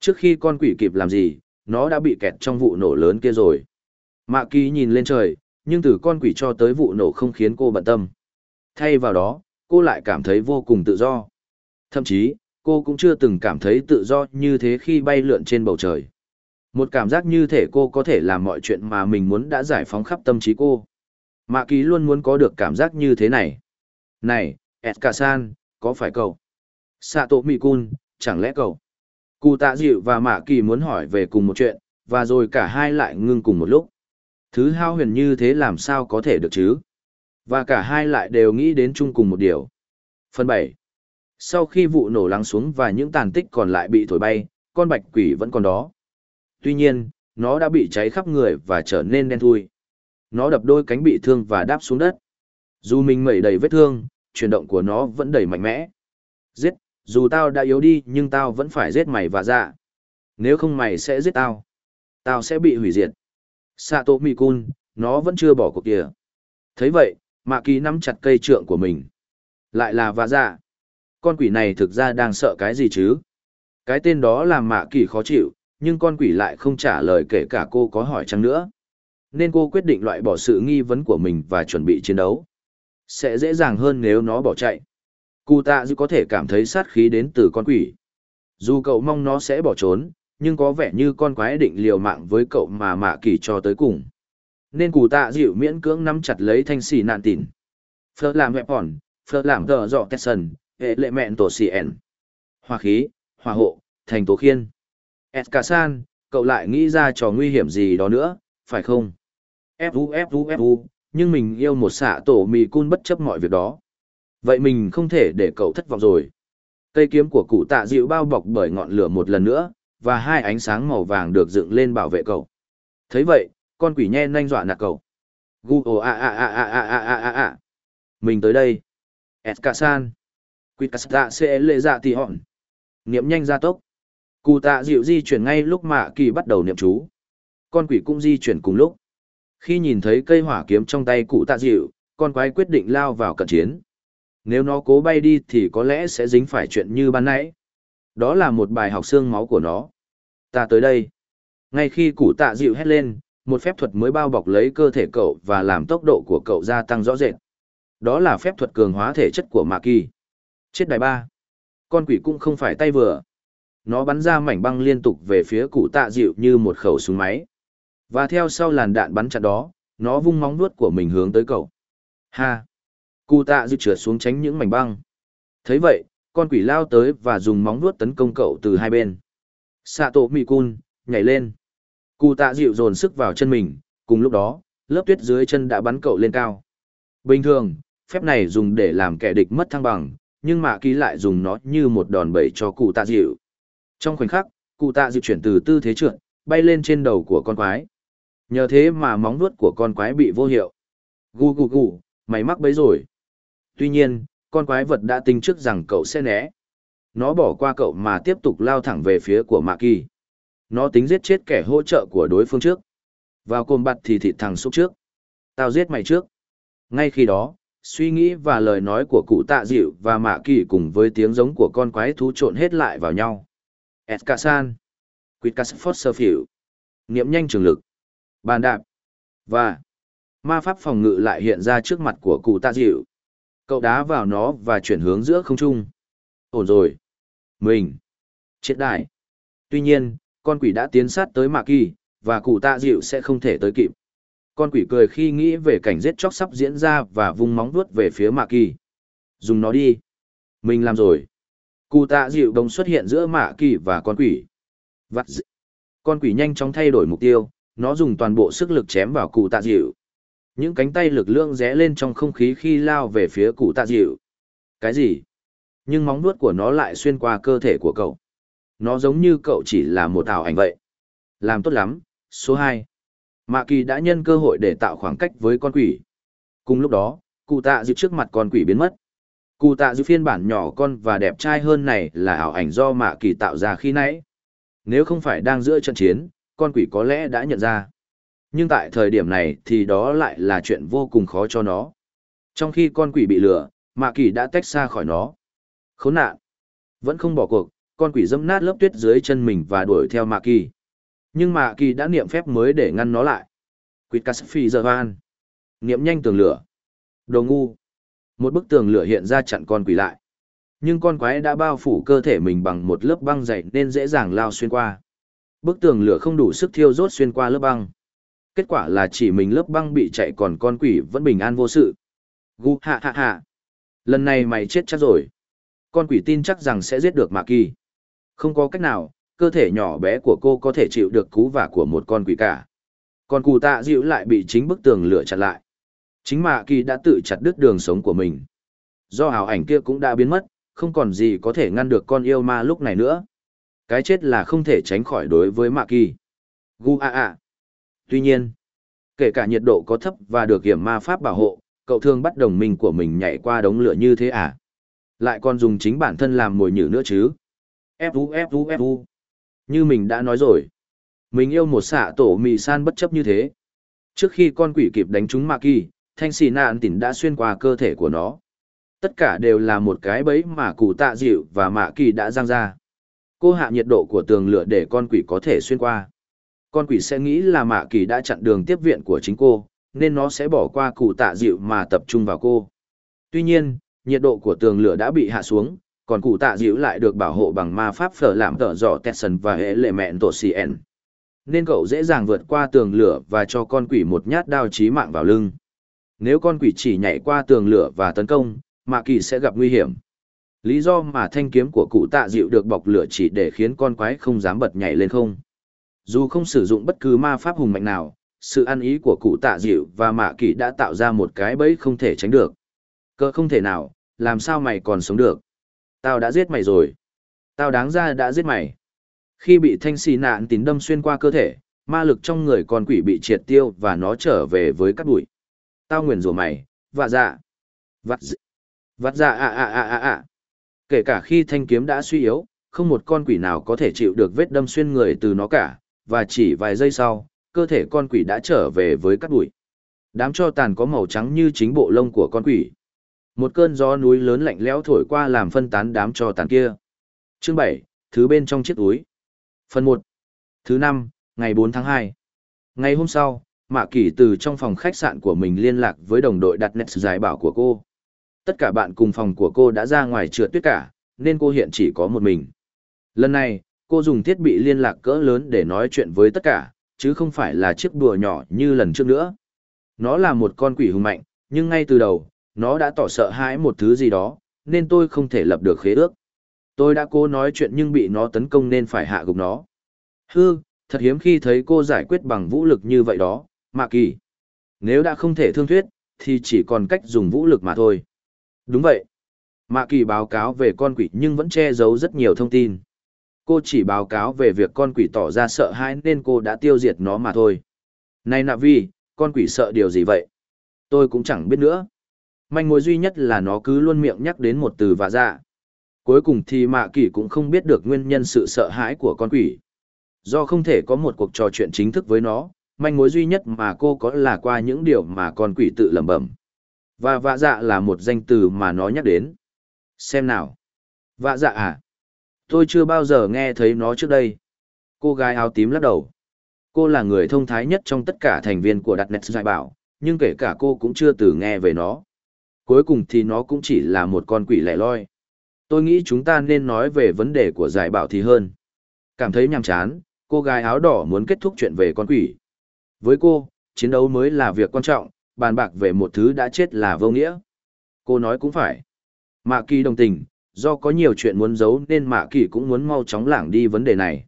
Trước khi con quỷ kịp làm gì, nó đã bị kẹt trong vụ nổ lớn kia rồi. Mạ Kỳ nhìn lên trời, nhưng từ con quỷ cho tới vụ nổ không khiến cô bận tâm. Thay vào đó, cô lại cảm thấy vô cùng tự do. Thậm chí, cô cũng chưa từng cảm thấy tự do như thế khi bay lượn trên bầu trời. Một cảm giác như thể cô có thể làm mọi chuyện mà mình muốn đã giải phóng khắp tâm trí cô. Mạ Kỳ luôn muốn có được cảm giác như thế này. Này, Eska-san, có phải cậu? Sato Mikun, chẳng lẽ cậu? Cụ tạ dịu và Mạ Kỳ muốn hỏi về cùng một chuyện, và rồi cả hai lại ngưng cùng một lúc. Thứ hao huyền như thế làm sao có thể được chứ? Và cả hai lại đều nghĩ đến chung cùng một điều. Phần 7. Sau khi vụ nổ lắng xuống và những tàn tích còn lại bị thổi bay, con bạch quỷ vẫn còn đó. Tuy nhiên, nó đã bị cháy khắp người và trở nên đen thui. Nó đập đôi cánh bị thương và đáp xuống đất. Dù mình mẩy đầy vết thương, chuyển động của nó vẫn đầy mạnh mẽ. Giết, dù tao đã yếu đi nhưng tao vẫn phải giết mày và dạ. Nếu không mày sẽ giết tao. Tao sẽ bị hủy diệt. Sato Mikun, nó vẫn chưa bỏ cuộc kìa. thấy vậy, Mạ Kỳ nắm chặt cây trượng của mình. Lại là và dạ. Con quỷ này thực ra đang sợ cái gì chứ? Cái tên đó làm Mạ Kỳ khó chịu, nhưng con quỷ lại không trả lời kể cả cô có hỏi chăng nữa. Nên cô quyết định loại bỏ sự nghi vấn của mình và chuẩn bị chiến đấu. Sẽ dễ dàng hơn nếu nó bỏ chạy. Cụ tạ dư có thể cảm thấy sát khí đến từ con quỷ. Dù cậu mong nó sẽ bỏ trốn, nhưng có vẻ như con quái định liều mạng với cậu mà mạ kỳ cho tới cùng. Nên cụ tạ dịu miễn cưỡng nắm chặt lấy thanh xì nạn tỉn. Phở làm hẹp hòn, phở làm tờ dọ tẹt sần, hệ lệ mẹn tổ xì ẻn. Hòa khí, hòa hộ, thành tố khiên. Eskasan, cậu lại nghĩ ra trò nguy hiểm gì đó nữa, phải không? Fu Fu Fu, nhưng mình yêu một xạ tổ mì cun bất chấp mọi việc đó. Vậy mình không thể để cậu thất vọng rồi. Cây kiếm của cụ tạ dịu bao bọc bởi ngọn lửa một lần nữa, và hai ánh sáng màu vàng được dựng lên bảo vệ cậu. thấy vậy, con quỷ nhe nanh dọa nạt cậu. Gu ồ a a a a a a a a a. Mình tới đây. Eskasan. Quýt dạ sẽ lệ dạ tì hòn. Niệm nhanh ra tốc. Cụ tạ dịu di chuyển ngay lúc mạ kỳ bắt đầu niệm chú. Con quỷ cũng di chuyển cùng lúc. Khi nhìn thấy cây hỏa kiếm trong tay cụ tạ dịu, con quái quyết định lao vào cận chiến. Nếu nó cố bay đi thì có lẽ sẽ dính phải chuyện như ban nãy. Đó là một bài học xương máu của nó. Ta tới đây. Ngay khi cụ tạ dịu hét lên, một phép thuật mới bao bọc lấy cơ thể cậu và làm tốc độ của cậu gia tăng rõ rệt. Đó là phép thuật cường hóa thể chất của Mạ Kỳ. Chết đài ba. Con quỷ cũng không phải tay vừa. Nó bắn ra mảnh băng liên tục về phía cụ tạ dịu như một khẩu súng máy. Và theo sau làn đạn bắn chặt đó, nó vung móng vuốt của mình hướng tới cậu. Ha! Cụ tạ dịu trượt xuống tránh những mảnh băng. thấy vậy, con quỷ lao tới và dùng móng vuốt tấn công cậu từ hai bên. Sato Mikun, nhảy lên. Cụ tạ dịu dồn sức vào chân mình, cùng lúc đó, lớp tuyết dưới chân đã bắn cậu lên cao. Bình thường, phép này dùng để làm kẻ địch mất thăng bằng, nhưng mạ ký lại dùng nó như một đòn bẩy cho cụ tạ dịu. Trong khoảnh khắc, Cụ tạ dịu chuyển từ tư thế trượt, bay lên trên đầu của con quái. Nhờ thế mà móng vuốt của con quái bị vô hiệu. Gu gu gu, mày mắc bấy rồi. Tuy nhiên, con quái vật đã tính trước rằng cậu sẽ né. Nó bỏ qua cậu mà tiếp tục lao thẳng về phía của Mạ Kỳ. Nó tính giết chết kẻ hỗ trợ của đối phương trước. Vào cồn bặt thì thịt thằng xúc trước. Tao giết mày trước. Ngay khi đó, suy nghĩ và lời nói của cụ tạ dịu và Mạ Kỳ cùng với tiếng giống của con quái thú trộn hết lại vào nhau. Eskasan. sơ Fosterfield. Niệm nhanh trường lực. Bàn đạp. Và ma pháp phòng ngự lại hiện ra trước mặt của cụ tạ dịu. Cậu đá vào nó và chuyển hướng giữa không trung. Ổn rồi. Mình. Chết đại. Tuy nhiên, con quỷ đã tiến sát tới Mạc Kỳ, và cụ tạ dịu sẽ không thể tới kịp. Con quỷ cười khi nghĩ về cảnh giết chóc sắp diễn ra và vung móng vuốt về phía Mạc Kỳ. Dùng nó đi. Mình làm rồi. Cụ tạ dịu đồng xuất hiện giữa Mạ Kỳ và con quỷ. Vắt dị. Con quỷ nhanh chóng thay đổi mục tiêu, nó dùng toàn bộ sức lực chém vào cụ tạ dịu. Những cánh tay lực lượng rẽ lên trong không khí khi lao về phía cụ tạ dịu. Cái gì? Nhưng móng vuốt của nó lại xuyên qua cơ thể của cậu. Nó giống như cậu chỉ là một ảo ảnh vậy. Làm tốt lắm. Số hai. Mạ kỳ đã nhân cơ hội để tạo khoảng cách với con quỷ. Cùng lúc đó, cụ tạ dịu trước mặt con quỷ biến mất. Cụ tạ dư phiên bản nhỏ con và đẹp trai hơn này là ảo ảnh do mạ kỳ tạo ra khi nãy. Nếu không phải đang giữa trận chiến, con quỷ có lẽ đã nhận ra. Nhưng tại thời điểm này thì đó lại là chuyện vô cùng khó cho nó. Trong khi con quỷ bị lừa, Mạ Kỳ đã tách xa khỏi nó. Khốn nạn! Vẫn không bỏ cuộc, con quỷ dẫm nát lớp tuyết dưới chân mình và đuổi theo Mạ Kỳ. Nhưng Mạ Kỳ đã niệm phép mới để ngăn nó lại. Quýt cà phi giờ van. Niệm nhanh tường lửa. Đồ ngu! Một bức tường lửa hiện ra chặn con quỷ lại. Nhưng con quái đã bao phủ cơ thể mình bằng một lớp băng dày nên dễ dàng lao xuyên qua. Bức tường lửa không đủ sức thiêu rốt xuyên qua lớp băng. Kết quả là chỉ mình lớp băng bị chạy còn con quỷ vẫn bình an vô sự. Gu hạ hạ hạ. Lần này mày chết chắc rồi. Con quỷ tin chắc rằng sẽ giết được Mạc Kỳ. Không có cách nào, cơ thể nhỏ bé của cô có thể chịu được cú vả của một con quỷ cả. Còn cụ tạ dịu lại bị chính bức tường lửa chặn lại. Chính Mạc Kỳ đã tự chặt đứt đường sống của mình. Do ảo ảnh kia cũng đã biến mất, không còn gì có thể ngăn được con yêu ma lúc này nữa. Cái chết là không thể tránh khỏi đối với Mạc Kỳ. Gu a a. Tuy nhiên, kể cả nhiệt độ có thấp và được hiểm ma pháp bảo hộ, cậu thương bắt đồng minh của mình nhảy qua đống lửa như thế à? Lại còn dùng chính bản thân làm mồi nhử nữa chứ? Fu Fu Fu. Như mình đã nói rồi, mình yêu một xạ tổ mì san bất chấp như thế. Trước khi con quỷ kịp đánh trúng Mạc Kỳ, thanh xì nạn tỉnh đã xuyên qua cơ thể của nó. Tất cả đều là một cái bẫy mà cụ tạ dịu và Mạ Kỳ đã giang ra. Cô hạ nhiệt độ của tường lửa để con quỷ có thể xuyên qua. Con quỷ sẽ nghĩ là Mạ Kỳ đã chặn đường tiếp viện của chính cô, nên nó sẽ bỏ qua cụ tạ dịu mà tập trung vào cô. Tuy nhiên, nhiệt độ của tường lửa đã bị hạ xuống, còn cụ tạ dịu lại được bảo hộ bằng ma pháp phở làm tở dọ Tetson và hệ lệ mẹn tổ CN. Nên cậu dễ dàng vượt qua tường lửa và cho con quỷ một nhát đao chí mạng vào lưng. Nếu con quỷ chỉ nhảy qua tường lửa và tấn công, Mạ Kỳ sẽ gặp nguy hiểm. Lý do mà thanh kiếm của cụ tạ dịu được bọc lửa chỉ để khiến con quái không dám bật nhảy lên không. Dù không sử dụng bất cứ ma pháp hùng mạnh nào, sự ăn ý của cụ tạ dịu và mạ kỳ đã tạo ra một cái bẫy không thể tránh được. Cơ không thể nào, làm sao mày còn sống được? Tao đã giết mày rồi. Tao đáng ra đã giết mày. Khi bị thanh xì nạn tín đâm xuyên qua cơ thể, ma lực trong người con quỷ bị triệt tiêu và nó trở về với cát bụi. Tao nguyền rủa mày, vạ dạ. Vặt dạ. Vặt dạ à à à à à. Kể cả khi thanh kiếm đã suy yếu, không một con quỷ nào có thể chịu được vết đâm xuyên người từ nó cả, và chỉ vài giây sau, cơ thể con quỷ đã trở về với cát bụi. Đám cho tàn có màu trắng như chính bộ lông của con quỷ. Một cơn gió núi lớn lạnh lẽo thổi qua làm phân tán đám cho tàn kia. Chương 7, thứ bên trong chiếc túi. Phần 1. Thứ 5, ngày 4 tháng 2. Ngày hôm sau, Mạ Kỳ từ trong phòng khách sạn của mình liên lạc với đồng đội đặt nét giải bảo của cô. Tất cả bạn cùng phòng của cô đã ra ngoài trượt tuyết cả, nên cô hiện chỉ có một mình. Lần này, cô dùng thiết bị liên lạc cỡ lớn để nói chuyện với tất cả, chứ không phải là chiếc đùa nhỏ như lần trước nữa. Nó là một con quỷ hùng mạnh, nhưng ngay từ đầu, nó đã tỏ sợ hãi một thứ gì đó, nên tôi không thể lập được khế ước. Tôi đã cố nói chuyện nhưng bị nó tấn công nên phải hạ gục nó. Hư, thật hiếm khi thấy cô giải quyết bằng vũ lực như vậy đó, Mạ Kỳ. Nếu đã không thể thương thuyết, thì chỉ còn cách dùng vũ lực mà thôi. Đúng vậy. Mạ Kỳ báo cáo về con quỷ nhưng vẫn che giấu rất nhiều thông tin. Cô chỉ báo cáo về việc con quỷ tỏ ra sợ hãi nên cô đã tiêu diệt nó mà thôi. Này nạ vi, con quỷ sợ điều gì vậy? Tôi cũng chẳng biết nữa. Manh mối duy nhất là nó cứ luôn miệng nhắc đến một từ và dạ. Cuối cùng thì mạ kỳ cũng không biết được nguyên nhân sự sợ hãi của con quỷ. Do không thể có một cuộc trò chuyện chính thức với nó, manh mối duy nhất mà cô có là qua những điều mà con quỷ tự lẩm bẩm. Và vạ dạ là một danh từ mà nó nhắc đến. Xem nào. Vạ dạ à? Tôi chưa bao giờ nghe thấy nó trước đây. Cô gái áo tím lắc đầu. Cô là người thông thái nhất trong tất cả thành viên của Đặt Nets Giải Bảo, nhưng kể cả cô cũng chưa từ nghe về nó. Cuối cùng thì nó cũng chỉ là một con quỷ lẻ loi. Tôi nghĩ chúng ta nên nói về vấn đề của Giải Bảo thì hơn. Cảm thấy nhàm chán, cô gái áo đỏ muốn kết thúc chuyện về con quỷ. Với cô, chiến đấu mới là việc quan trọng, bàn bạc về một thứ đã chết là vô nghĩa. Cô nói cũng phải. Mạ kỳ đồng tình, do có nhiều chuyện muốn giấu nên Mạ kỳ cũng muốn mau chóng lảng đi vấn đề này.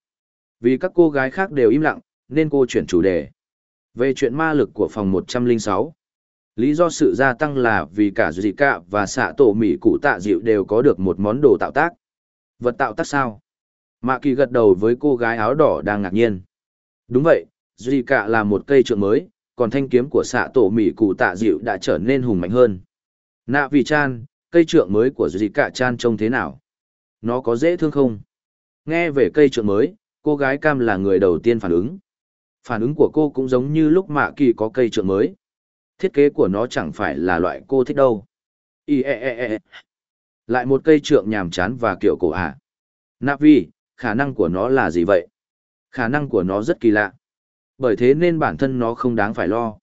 Vì các cô gái khác đều im lặng, nên cô chuyển chủ đề. Về chuyện ma lực của phòng 106. Lý do sự gia tăng là vì cả Zika và xạ tổ Mỹ cụ tạ dịu đều có được một món đồ tạo tác. Vật tạo tác sao? Mạ kỳ gật đầu với cô gái áo đỏ đang ngạc nhiên. Đúng vậy, Zika là một cây trượng mới, còn thanh kiếm của xạ tổ Mỹ cụ tạ dịu đã trở nên hùng mạnh hơn. Nạ vì chan, cây trượng mới của Zika chan trông thế nào? Nó có dễ thương không? Nghe về cây trượng mới, cô gái cam là người đầu tiên phản ứng. Phản ứng của cô cũng giống như lúc mạ kỳ có cây trượng mới. Thiết kế của nó chẳng phải là loại cô thích đâu. Ý e e e. e. Lại một cây trượng nhàm chán và kiểu cổ ạ. À. Navi, khả năng của nó là gì vậy? Khả năng của nó rất kỳ lạ. Bởi thế nên bản thân nó không đáng phải lo.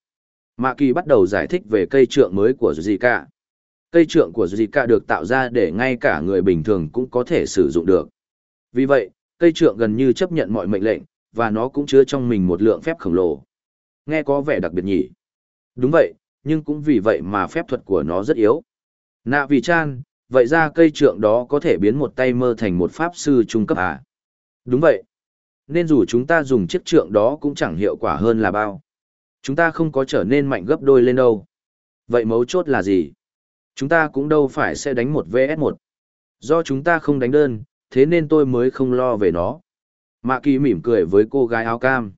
Mạ kỳ bắt đầu giải thích về cây trượng mới của Zika. Cây trượng của Zika được tạo ra để ngay cả người bình thường cũng có thể sử dụng được. Vì vậy, cây trượng gần như chấp nhận mọi mệnh lệnh, và nó cũng chứa trong mình một lượng phép khổng lồ. Nghe có vẻ đặc biệt nhỉ? Đúng vậy, nhưng cũng vì vậy mà phép thuật của nó rất yếu. Nạ vì chan, vậy ra cây trượng đó có thể biến một tay mơ thành một pháp sư trung cấp à? Đúng vậy. Nên dù chúng ta dùng chiếc trượng đó cũng chẳng hiệu quả hơn là bao. Chúng ta không có trở nên mạnh gấp đôi lên đâu. Vậy mấu chốt là gì? Chúng ta cũng đâu phải sẽ đánh một vs một. Do chúng ta không đánh đơn, thế nên tôi mới không lo về nó. Mạ kỳ mỉm cười với cô gái áo cam.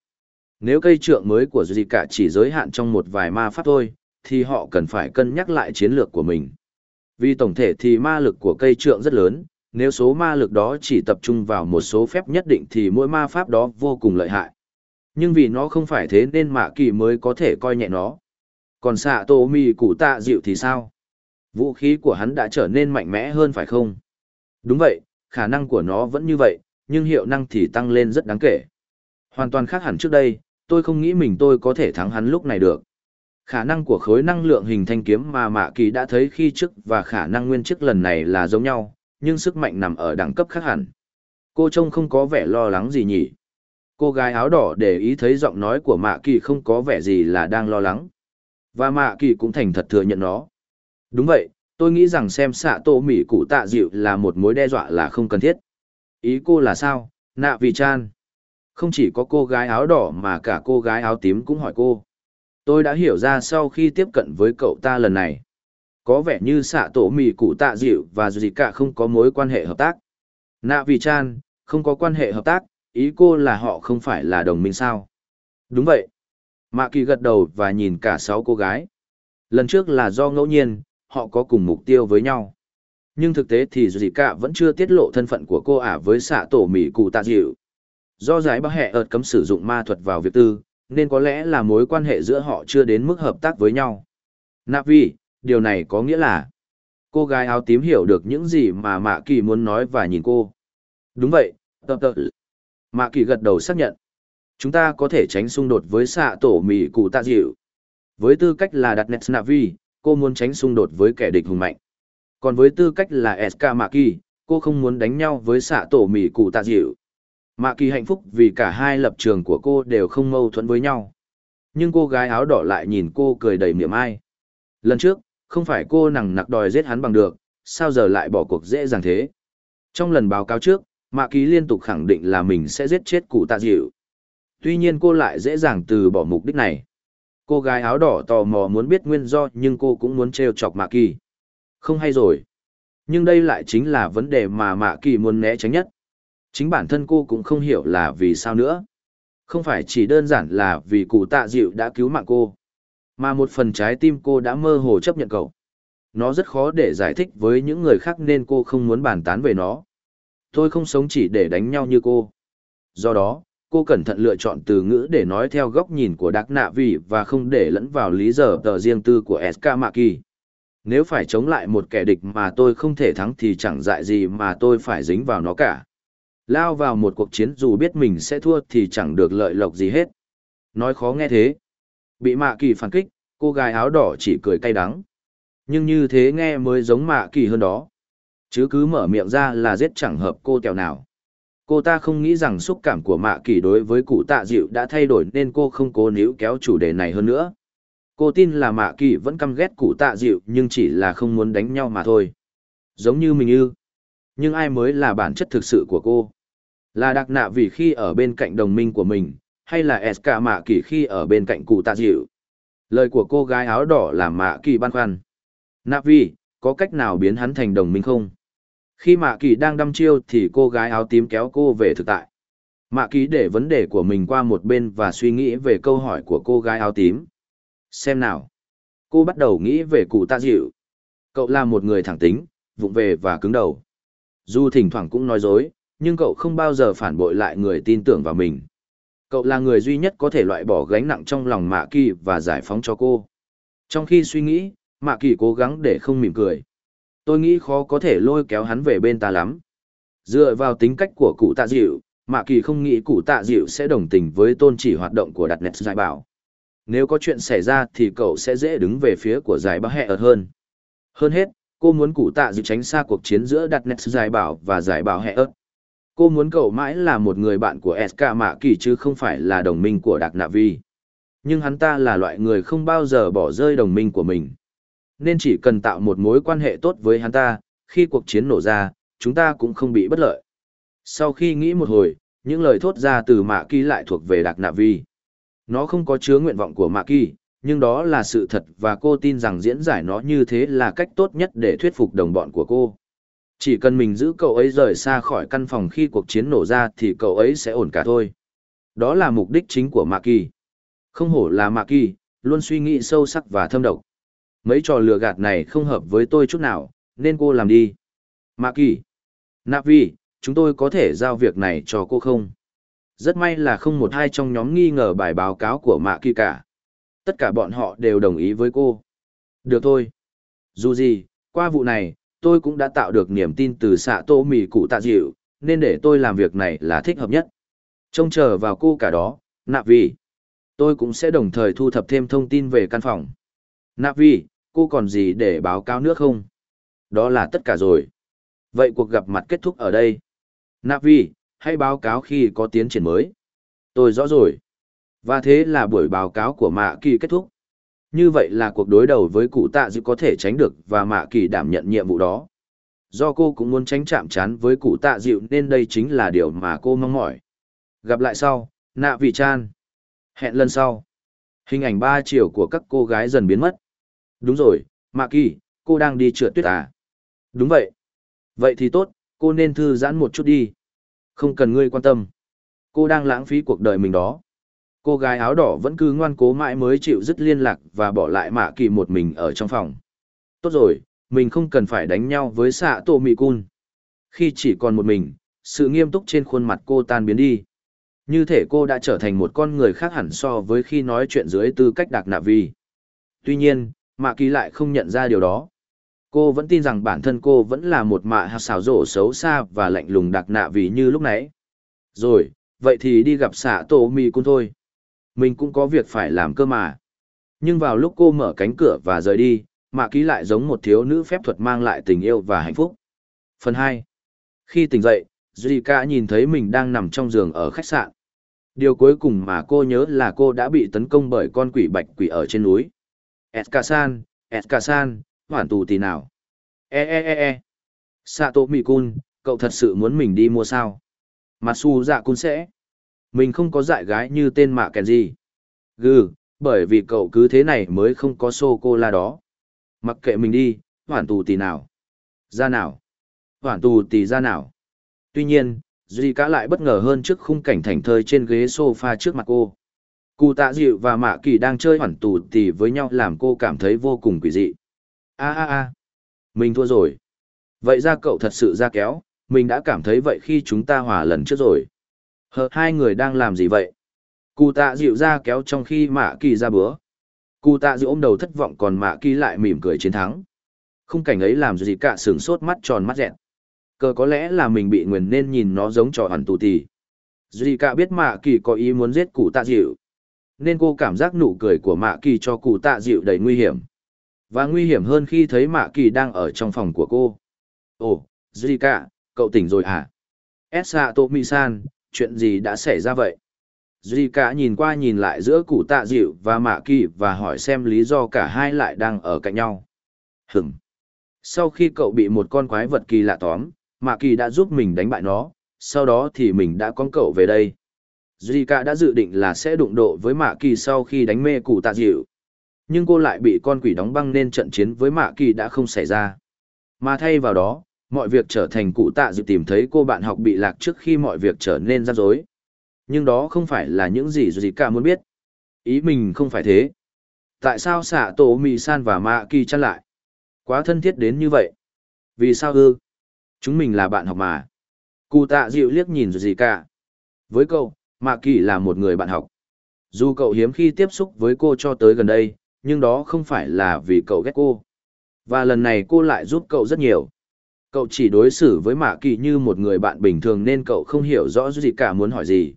Nếu cây trượng mới của Duy cả chỉ giới hạn trong một vài ma pháp thôi, thì họ cần phải cân nhắc lại chiến lược của mình. Vì tổng thể thì ma lực của cây trượng rất lớn, nếu số ma lực đó chỉ tập trung vào một số phép nhất định thì mỗi ma pháp đó vô cùng lợi hại. Nhưng vì nó không phải thế nên mạ kỳ mới có thể coi nhẹ nó. Còn xạ tổ mì cụ tạ dịu thì sao? Vũ khí của hắn đã trở nên mạnh mẽ hơn phải không? Đúng vậy, khả năng của nó vẫn như vậy, nhưng hiệu năng thì tăng lên rất đáng kể. Hoàn toàn khác hẳn trước đây, tôi không nghĩ mình tôi có thể thắng hắn lúc này được. Khả năng của khối năng lượng hình thanh kiếm mà Mạ Kỳ đã thấy khi trước và khả năng nguyên chức lần này là giống nhau, nhưng sức mạnh nằm ở đẳng cấp khác hẳn. Cô trông không có vẻ lo lắng gì nhỉ? Cô gái áo đỏ để ý thấy giọng nói của Mạ Kỳ không có vẻ gì là đang lo lắng. Và Mạ Kỳ cũng thành thật thừa nhận nó. Đúng vậy, tôi nghĩ rằng xem xạ tô mỉ cụ tạ dịu là một mối đe dọa là không cần thiết. Ý cô là sao, nạ vì chan? Không chỉ có cô gái áo đỏ mà cả cô gái áo tím cũng hỏi cô. Tôi đã hiểu ra sau khi tiếp cận với cậu ta lần này. Có vẻ như xạ tổ mì cụ tạ dịu và dù gì cả không có mối quan hệ hợp tác. Nạ vì chan, không có quan hệ hợp tác, ý cô là họ không phải là đồng minh sao. Đúng vậy. Mạ kỳ gật đầu và nhìn cả sáu cô gái. Lần trước là do ngẫu nhiên, họ có cùng mục tiêu với nhau. Nhưng thực tế thì dù gì cả vẫn chưa tiết lộ thân phận của cô ả với xạ tổ mì cụ tạ dịu. Do giải bác hệ ợt cấm sử dụng ma thuật vào việc tư, nên có lẽ là mối quan hệ giữa họ chưa đến mức hợp tác với nhau. Nạ vi, điều này có nghĩa là cô gái áo tím hiểu được những gì mà Mạ Kỳ muốn nói và nhìn cô. Đúng vậy, tập tập. Mạ Kỳ gật đầu xác nhận. Chúng ta có thể tránh xung đột với xạ tổ mì cụ tạ dịu. Với tư cách là đặt net Navi, cô muốn tránh xung đột với kẻ địch hùng mạnh. Còn với tư cách là SK Mạ Kỳ, cô không muốn đánh nhau với xạ tổ mì cụ tạ dịu. Mạ Kỳ hạnh phúc vì cả hai lập trường của cô đều không mâu thuẫn với nhau. Nhưng cô gái áo đỏ lại nhìn cô cười đầy miệng ai. Lần trước, không phải cô nằng nặc đòi giết hắn bằng được, sao giờ lại bỏ cuộc dễ dàng thế. Trong lần báo cáo trước, Mạ Kỳ liên tục khẳng định là mình sẽ giết chết cụ tạ dịu. Tuy nhiên cô lại dễ dàng từ bỏ mục đích này. Cô gái áo đỏ tò mò muốn biết nguyên do nhưng cô cũng muốn trêu chọc Mạ Kỳ. Không hay rồi. Nhưng đây lại chính là vấn đề mà Mạ Kỳ muốn né tránh nhất. Chính bản thân cô cũng không hiểu là vì sao nữa. Không phải chỉ đơn giản là vì cụ tạ dịu đã cứu mạng cô, mà một phần trái tim cô đã mơ hồ chấp nhận cậu. Nó rất khó để giải thích với những người khác nên cô không muốn bàn tán về nó. Tôi không sống chỉ để đánh nhau như cô. Do đó, cô cẩn thận lựa chọn từ ngữ để nói theo góc nhìn của Đắc Nạ Vị và không để lẫn vào lý giờ tờ riêng tư của SK Mạ Kỳ. Nếu phải chống lại một kẻ địch mà tôi không thể thắng thì chẳng dại gì mà tôi phải dính vào nó cả. Lao vào một cuộc chiến dù biết mình sẽ thua thì chẳng được lợi lộc gì hết. Nói khó nghe thế. Bị Mạ Kỳ phản kích, cô gái áo đỏ chỉ cười cay đắng. Nhưng như thế nghe mới giống Mạ Kỳ hơn đó. Chứ cứ mở miệng ra là giết chẳng hợp cô tèo nào. Cô ta không nghĩ rằng xúc cảm của mạ kỳ đối với cụ tạ dịu đã thay đổi nên cô không cố níu kéo chủ đề này hơn nữa. Cô tin là mạ kỳ vẫn căm ghét cụ tạ dịu nhưng chỉ là không muốn đánh nhau mà thôi. Giống như mình ư. Nhưng ai mới là bản chất thực sự của cô? Là đặc nạ vì khi ở bên cạnh đồng minh của mình hay là sk mạ kỳ khi ở bên cạnh cụ tạ dịu? Lời của cô gái áo đỏ làm mạ kỳ băn khoăn. Nạ có cách nào biến hắn thành đồng minh không? Khi mạ kỳ đang đăm chiêu thì cô gái áo tím kéo cô về thực tại. Mạ kỳ để vấn đề của mình qua một bên và suy nghĩ về câu hỏi của cô gái áo tím. Xem nào. Cô bắt đầu nghĩ về cụ tạ dịu. Cậu là một người thẳng tính, vụng về và cứng đầu. Dù thỉnh thoảng cũng nói dối, nhưng cậu không bao giờ phản bội lại người tin tưởng vào mình cậu là người duy nhất có thể loại bỏ gánh nặng trong lòng mạ kỳ và giải phóng cho cô trong khi suy nghĩ mạ kỳ cố gắng để không mỉm cười Tôi nghĩ khó có thể lôi kéo hắn về bên ta lắm. Dựa vào tính cách của cụ tạ dịu, Mạ Kỳ không nghĩ cụ tạ dịu sẽ đồng tình với tôn chỉ hoạt động của đặt nét giải bảo. Nếu có chuyện xảy ra thì cậu sẽ dễ đứng về phía của giải bảo hẹ hơn. Hơn hết, cô muốn cụ tạ dịu tránh xa cuộc chiến giữa đặt nét giải bảo và giải bảo hẹ ớt. Cô muốn cậu mãi là một người bạn của SK Mạ Kỳ chứ không phải là đồng minh của Đạc Nạ Vi. Nhưng hắn ta là loại người không bao giờ bỏ rơi đồng minh của mình nên chỉ cần tạo một mối quan hệ tốt với hắn ta, khi cuộc chiến nổ ra, chúng ta cũng không bị bất lợi. Sau khi nghĩ một hồi, những lời thốt ra từ Mạ Kỳ lại thuộc về Đạc Nạ Vi. Nó không có chứa nguyện vọng của Mạ Kỳ, nhưng đó là sự thật và cô tin rằng diễn giải nó như thế là cách tốt nhất để thuyết phục đồng bọn của cô. Chỉ cần mình giữ cậu ấy rời xa khỏi căn phòng khi cuộc chiến nổ ra thì cậu ấy sẽ ổn cả thôi. Đó là mục đích chính của Mạ Kỳ. Không hổ là Mạ Kỳ, luôn suy nghĩ sâu sắc và thâm độc. Mấy trò lừa gạt này không hợp với tôi chút nào, nên cô làm đi. Mạ kỳ. Nạp vi, chúng tôi có thể giao việc này cho cô không? Rất may là không một ai trong nhóm nghi ngờ bài báo cáo của Mạ kỳ cả. Tất cả bọn họ đều đồng ý với cô. Được thôi. Dù gì, qua vụ này, tôi cũng đã tạo được niềm tin từ xạ tô mì cụ tạ dịu, nên để tôi làm việc này là thích hợp nhất. Trông chờ vào cô cả đó, nạp vì. Tôi cũng sẽ đồng thời thu thập thêm thông tin về căn phòng. Nạp vì, cô còn gì để báo cáo nữa không? Đó là tất cả rồi. Vậy cuộc gặp mặt kết thúc ở đây. Nạp vi, hãy báo cáo khi có tiến triển mới. Tôi rõ rồi. Và thế là buổi báo cáo của Mạ Kỳ kết thúc. Như vậy là cuộc đối đầu với cụ tạ dịu có thể tránh được và Mạ Kỳ đảm nhận nhiệm vụ đó. Do cô cũng muốn tránh chạm chán với cụ tạ dịu nên đây chính là điều mà cô mong mỏi. Gặp lại sau, nạ vị chan. Hẹn lần sau. Hình ảnh ba chiều của các cô gái dần biến mất. Đúng rồi, Mạ Kỳ, cô đang đi trượt tuyết à? Đúng vậy. Vậy thì tốt, cô nên thư giãn một chút đi. Không cần ngươi quan tâm. Cô đang lãng phí cuộc đời mình đó. Cô gái áo đỏ vẫn cứ ngoan cố mãi mới chịu dứt liên lạc và bỏ lại Mạ Kỳ một mình ở trong phòng. Tốt rồi, mình không cần phải đánh nhau với xạ tổ mị cun. Khi chỉ còn một mình, sự nghiêm túc trên khuôn mặt cô tan biến đi. Như thể cô đã trở thành một con người khác hẳn so với khi nói chuyện dưới tư cách đặc nạ vi. Tuy nhiên, mạ kỳ lại không nhận ra điều đó cô vẫn tin rằng bản thân cô vẫn là một mạ hạt xảo rổ xấu xa và lạnh lùng đặc nạ vì như lúc nãy rồi vậy thì đi gặp xạ tổ mì cun thôi mình cũng có việc phải làm cơ mà nhưng vào lúc cô mở cánh cửa và rời đi mạ ký lại giống một thiếu nữ phép thuật mang lại tình yêu và hạnh phúc phần hai khi tỉnh dậy Zika nhìn thấy mình đang nằm trong giường ở khách sạn điều cuối cùng mà cô nhớ là cô đã bị tấn công bởi con quỷ bạch quỷ ở trên núi Eskasan, Eskasan, hoàn tù tì nào. E e e e. Sato Mikun, cậu thật sự muốn mình đi mua sao? Matsu dạ cũng sẽ. Mình không có dại gái như tên mạ kèn gì. Gừ, bởi vì cậu cứ thế này mới không có sô-cô-la đó. Mặc kệ mình đi, hoàn tù tì nào. Ra nào. Hoàn tù tì ra nào. Tuy nhiên, Duy cả lại bất ngờ hơn trước khung cảnh thành thơi trên ghế sofa trước mặt cô. Cụ tạ dịu và mạ kỳ đang chơi hoàn tù tì với nhau làm cô cảm thấy vô cùng quỷ dị. a a a mình thua rồi. Vậy ra cậu thật sự ra kéo, mình đã cảm thấy vậy khi chúng ta hòa lần trước rồi. Hờ hai người đang làm gì vậy? Cụ tạ dịu ra kéo trong khi mạ kỳ ra bữa. Cụ tạ dịu ôm đầu thất vọng còn mạ kỳ lại mỉm cười chiến thắng. Khung cảnh ấy làm gì cả sừng sốt mắt tròn mắt dẹn. Cờ có lẽ là mình bị nguyền nên nhìn nó giống trò hẳn tù tì. dì cả biết mạ kỳ có ý muốn giết cụ tạ dịu. Nên cô cảm giác nụ cười của mạ kỳ cho cụ tạ dịu đầy nguy hiểm. Và nguy hiểm hơn khi thấy mạ kỳ đang ở trong phòng của cô. Ồ, dì cả, cậu tỉnh rồi à? Esa Tomi-san, chuyện gì đã xảy ra vậy? Duy cả nhìn qua nhìn lại giữa cụ tạ dịu và mạ kỳ và hỏi xem lý do cả hai lại đang ở cạnh nhau. Hửm. Sau khi cậu bị một con quái vật kỳ lạ tóm, Mạ Kỳ đã giúp mình đánh bại nó, sau đó thì mình đã con cậu về đây. Zika đã dự định là sẽ đụng độ với Mạ Kỳ sau khi đánh mê cụ tạ dịu. Nhưng cô lại bị con quỷ đóng băng nên trận chiến với Mạ Kỳ đã không xảy ra. Mà thay vào đó, mọi việc trở thành cụ tạ dịu tìm thấy cô bạn học bị lạc trước khi mọi việc trở nên rắc rối. Nhưng đó không phải là những gì gì cả muốn biết. Ý mình không phải thế. Tại sao xạ tổ mì san và Mạ Kỳ chăn lại? Quá thân thiết đến như vậy. Vì sao ư? Chúng mình là bạn học mà. Cụ tạ dịu liếc nhìn gì cả. Với cậu, Mạ Kỳ là một người bạn học. Dù cậu hiếm khi tiếp xúc với cô cho tới gần đây, nhưng đó không phải là vì cậu ghét cô. Và lần này cô lại giúp cậu rất nhiều. Cậu chỉ đối xử với Mạ Kỳ như một người bạn bình thường nên cậu không hiểu rõ gì cả muốn hỏi gì.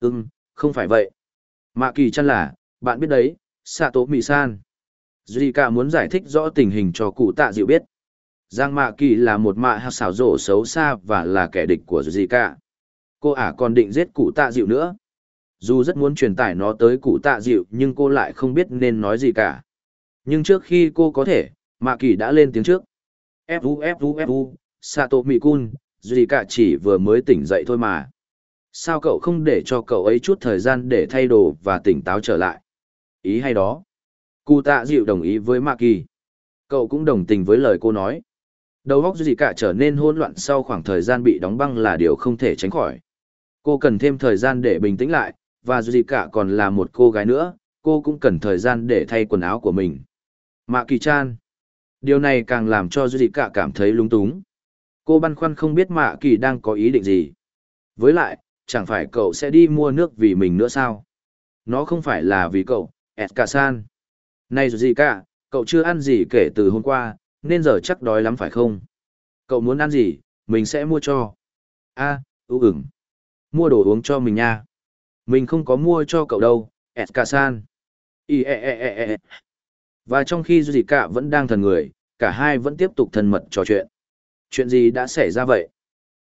Ừm, không phải vậy. Mạ Kỳ chăn là, bạn biết đấy, Sato Mì San. Zika muốn giải thích rõ tình hình cho cụ tạ dịu biết. Giang Mạ Kỳ là một mạ hạt xảo rổ xấu xa và là kẻ địch của Zika. Cô ả còn định giết cụ tạ dịu nữa. Dù rất muốn truyền tải nó tới cụ tạ dịu nhưng cô lại không biết nên nói gì cả. Nhưng trước khi cô có thể, Mạ Kỳ đã lên tiếng trước. Fu Fu Fu, Sato Mikun, Zika chỉ vừa mới tỉnh dậy thôi mà. Sao cậu không để cho cậu ấy chút thời gian để thay đồ và tỉnh táo trở lại? Ý hay đó. Cụ tạ dịu đồng ý với Mạ Kỳ. Cậu cũng đồng tình với lời cô nói. Đầu óc duy cả trở nên hỗn loạn sau khoảng thời gian bị đóng băng là điều không thể tránh khỏi. Cô cần thêm thời gian để bình tĩnh lại, và duy cả còn là một cô gái nữa, cô cũng cần thời gian để thay quần áo của mình. Mạ Kỳ Chan. Điều này càng làm cho Duy cả cảm thấy lung túng. Cô băn khoăn không biết Mạ Kỳ đang có ý định gì. Với lại, chẳng phải cậu sẽ đi mua nước vì mình nữa sao? Nó không phải là vì cậu, Edka-san. Này Duy cả, cậu chưa ăn gì kể từ hôm qua, nên giờ chắc đói lắm phải không? Cậu muốn ăn gì, mình sẽ mua cho. a à, ưu ửng. Mua đồ uống cho mình nha. Mình không có mua cho cậu đâu, Edka-san. E e e e e. Và trong khi Duy Cạ vẫn đang thần người, cả hai vẫn tiếp tục thân mật trò chuyện. Chuyện gì đã xảy ra vậy?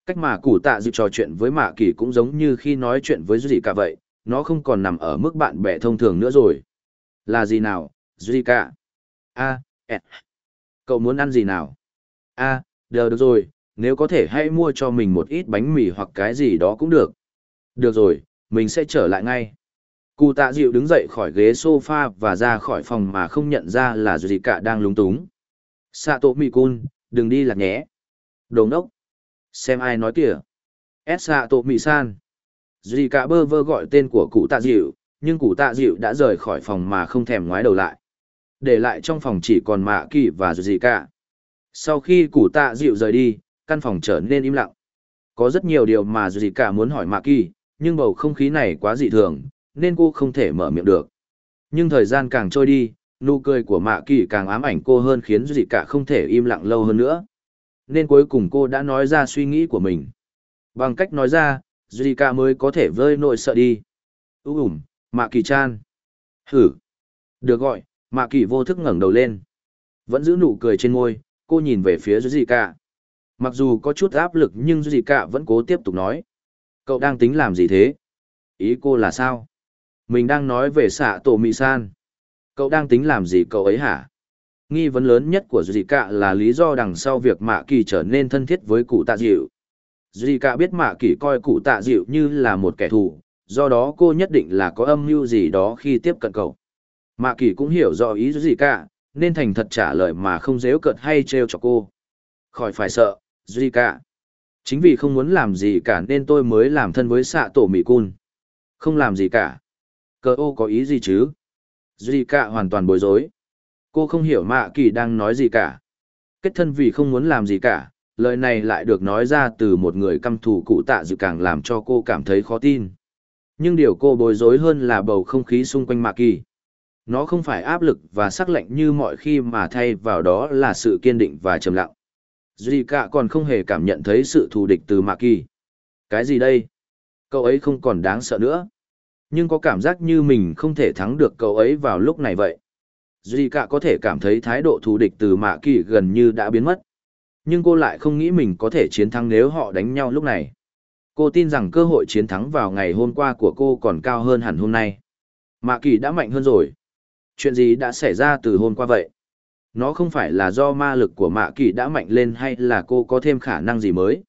Cách mà củ tạ duy trò chuyện với Mạ Kỳ cũng giống như khi nói chuyện với Duy Cạ vậy, nó không còn nằm ở mức bạn bè thông thường nữa rồi. Là gì nào, Duy Cạ? A, ẹt. Cậu muốn ăn gì nào? A, à, được rồi, nếu có thể hãy mua cho mình một ít bánh mì hoặc cái gì đó cũng được. Được rồi, mình sẽ trở lại ngay. Cụ tạ dịu đứng dậy khỏi ghế sofa và ra khỏi phòng mà không nhận ra là gì cả đang lúng túng. Sato Mikun, đừng đi lạc nhé. Đồ ốc. Xem ai nói kìa. S Sato Misan. Dì cả bơ vơ gọi tên của cụ tạ dịu, nhưng cụ tạ dịu đã rời khỏi phòng mà không thèm ngoái đầu lại. Để lại trong phòng chỉ còn mạ kỳ và dì cả. Sau khi cụ tạ dịu rời đi, căn phòng trở nên im lặng. Có rất nhiều điều mà dì cả muốn hỏi mạ kỳ, nhưng bầu không khí này quá dị thường, nên cô không thể mở miệng được. Nhưng thời gian càng trôi đi, nụ cười của mạ kỳ càng ám ảnh cô hơn khiến Dị cả không thể im lặng lâu hơn nữa. Nên cuối cùng cô đã nói ra suy nghĩ của mình. Bằng cách nói ra, Dị cả mới có thể vơi nỗi sợ đi. Ú ủm, mạ kỳ chan. Hử. Được gọi, mạ kỳ vô thức ngẩng đầu lên. Vẫn giữ nụ cười trên môi, cô nhìn về phía Dị cả. Mặc dù có chút áp lực nhưng Dị cả vẫn cố tiếp tục nói. Cậu đang tính làm gì thế? Ý cô là sao? Mình đang nói về xạ tổ mị san. Cậu đang tính làm gì cậu ấy hả? Nghi vấn lớn nhất của dì cạ là lý do đằng sau việc mạ kỳ trở nên thân thiết với cụ tạ dịu. Dì cạ biết mạ kỳ coi cụ tạ dịu như là một kẻ thù, do đó cô nhất định là có âm mưu gì đó khi tiếp cận cậu. Mạ kỳ cũng hiểu rõ ý dì cạ nên thành thật trả lời mà không dễ cợt hay trêu cho cô. Khỏi phải sợ, dì cạ Chính vì không muốn làm gì cả nên tôi mới làm thân với xạ tổ mỹ cun. Không làm gì cả. Cờ ô có ý gì chứ? Duy cả hoàn toàn bối rối. Cô không hiểu mạ kỳ đang nói gì cả. Kết thân vì không muốn làm gì cả, lời này lại được nói ra từ một người căm thù cụ tạ dự càng làm cho cô cảm thấy khó tin. Nhưng điều cô bối rối hơn là bầu không khí xung quanh mạ kỳ. Nó không phải áp lực và sắc lạnh như mọi khi mà thay vào đó là sự kiên định và trầm lặng. Duy cả còn không hề cảm nhận thấy sự thù địch từ mạ kỳ. Cái gì đây? Cậu ấy không còn đáng sợ nữa. Nhưng có cảm giác như mình không thể thắng được cậu ấy vào lúc này vậy. Duy cả có thể cảm thấy thái độ thù địch từ mạ kỳ gần như đã biến mất. Nhưng cô lại không nghĩ mình có thể chiến thắng nếu họ đánh nhau lúc này. Cô tin rằng cơ hội chiến thắng vào ngày hôm qua của cô còn cao hơn hẳn hôm nay. Mạ kỳ đã mạnh hơn rồi. Chuyện gì đã xảy ra từ hôm qua vậy? Nó không phải là do ma lực của mạ kỳ đã mạnh lên hay là cô có thêm khả năng gì mới.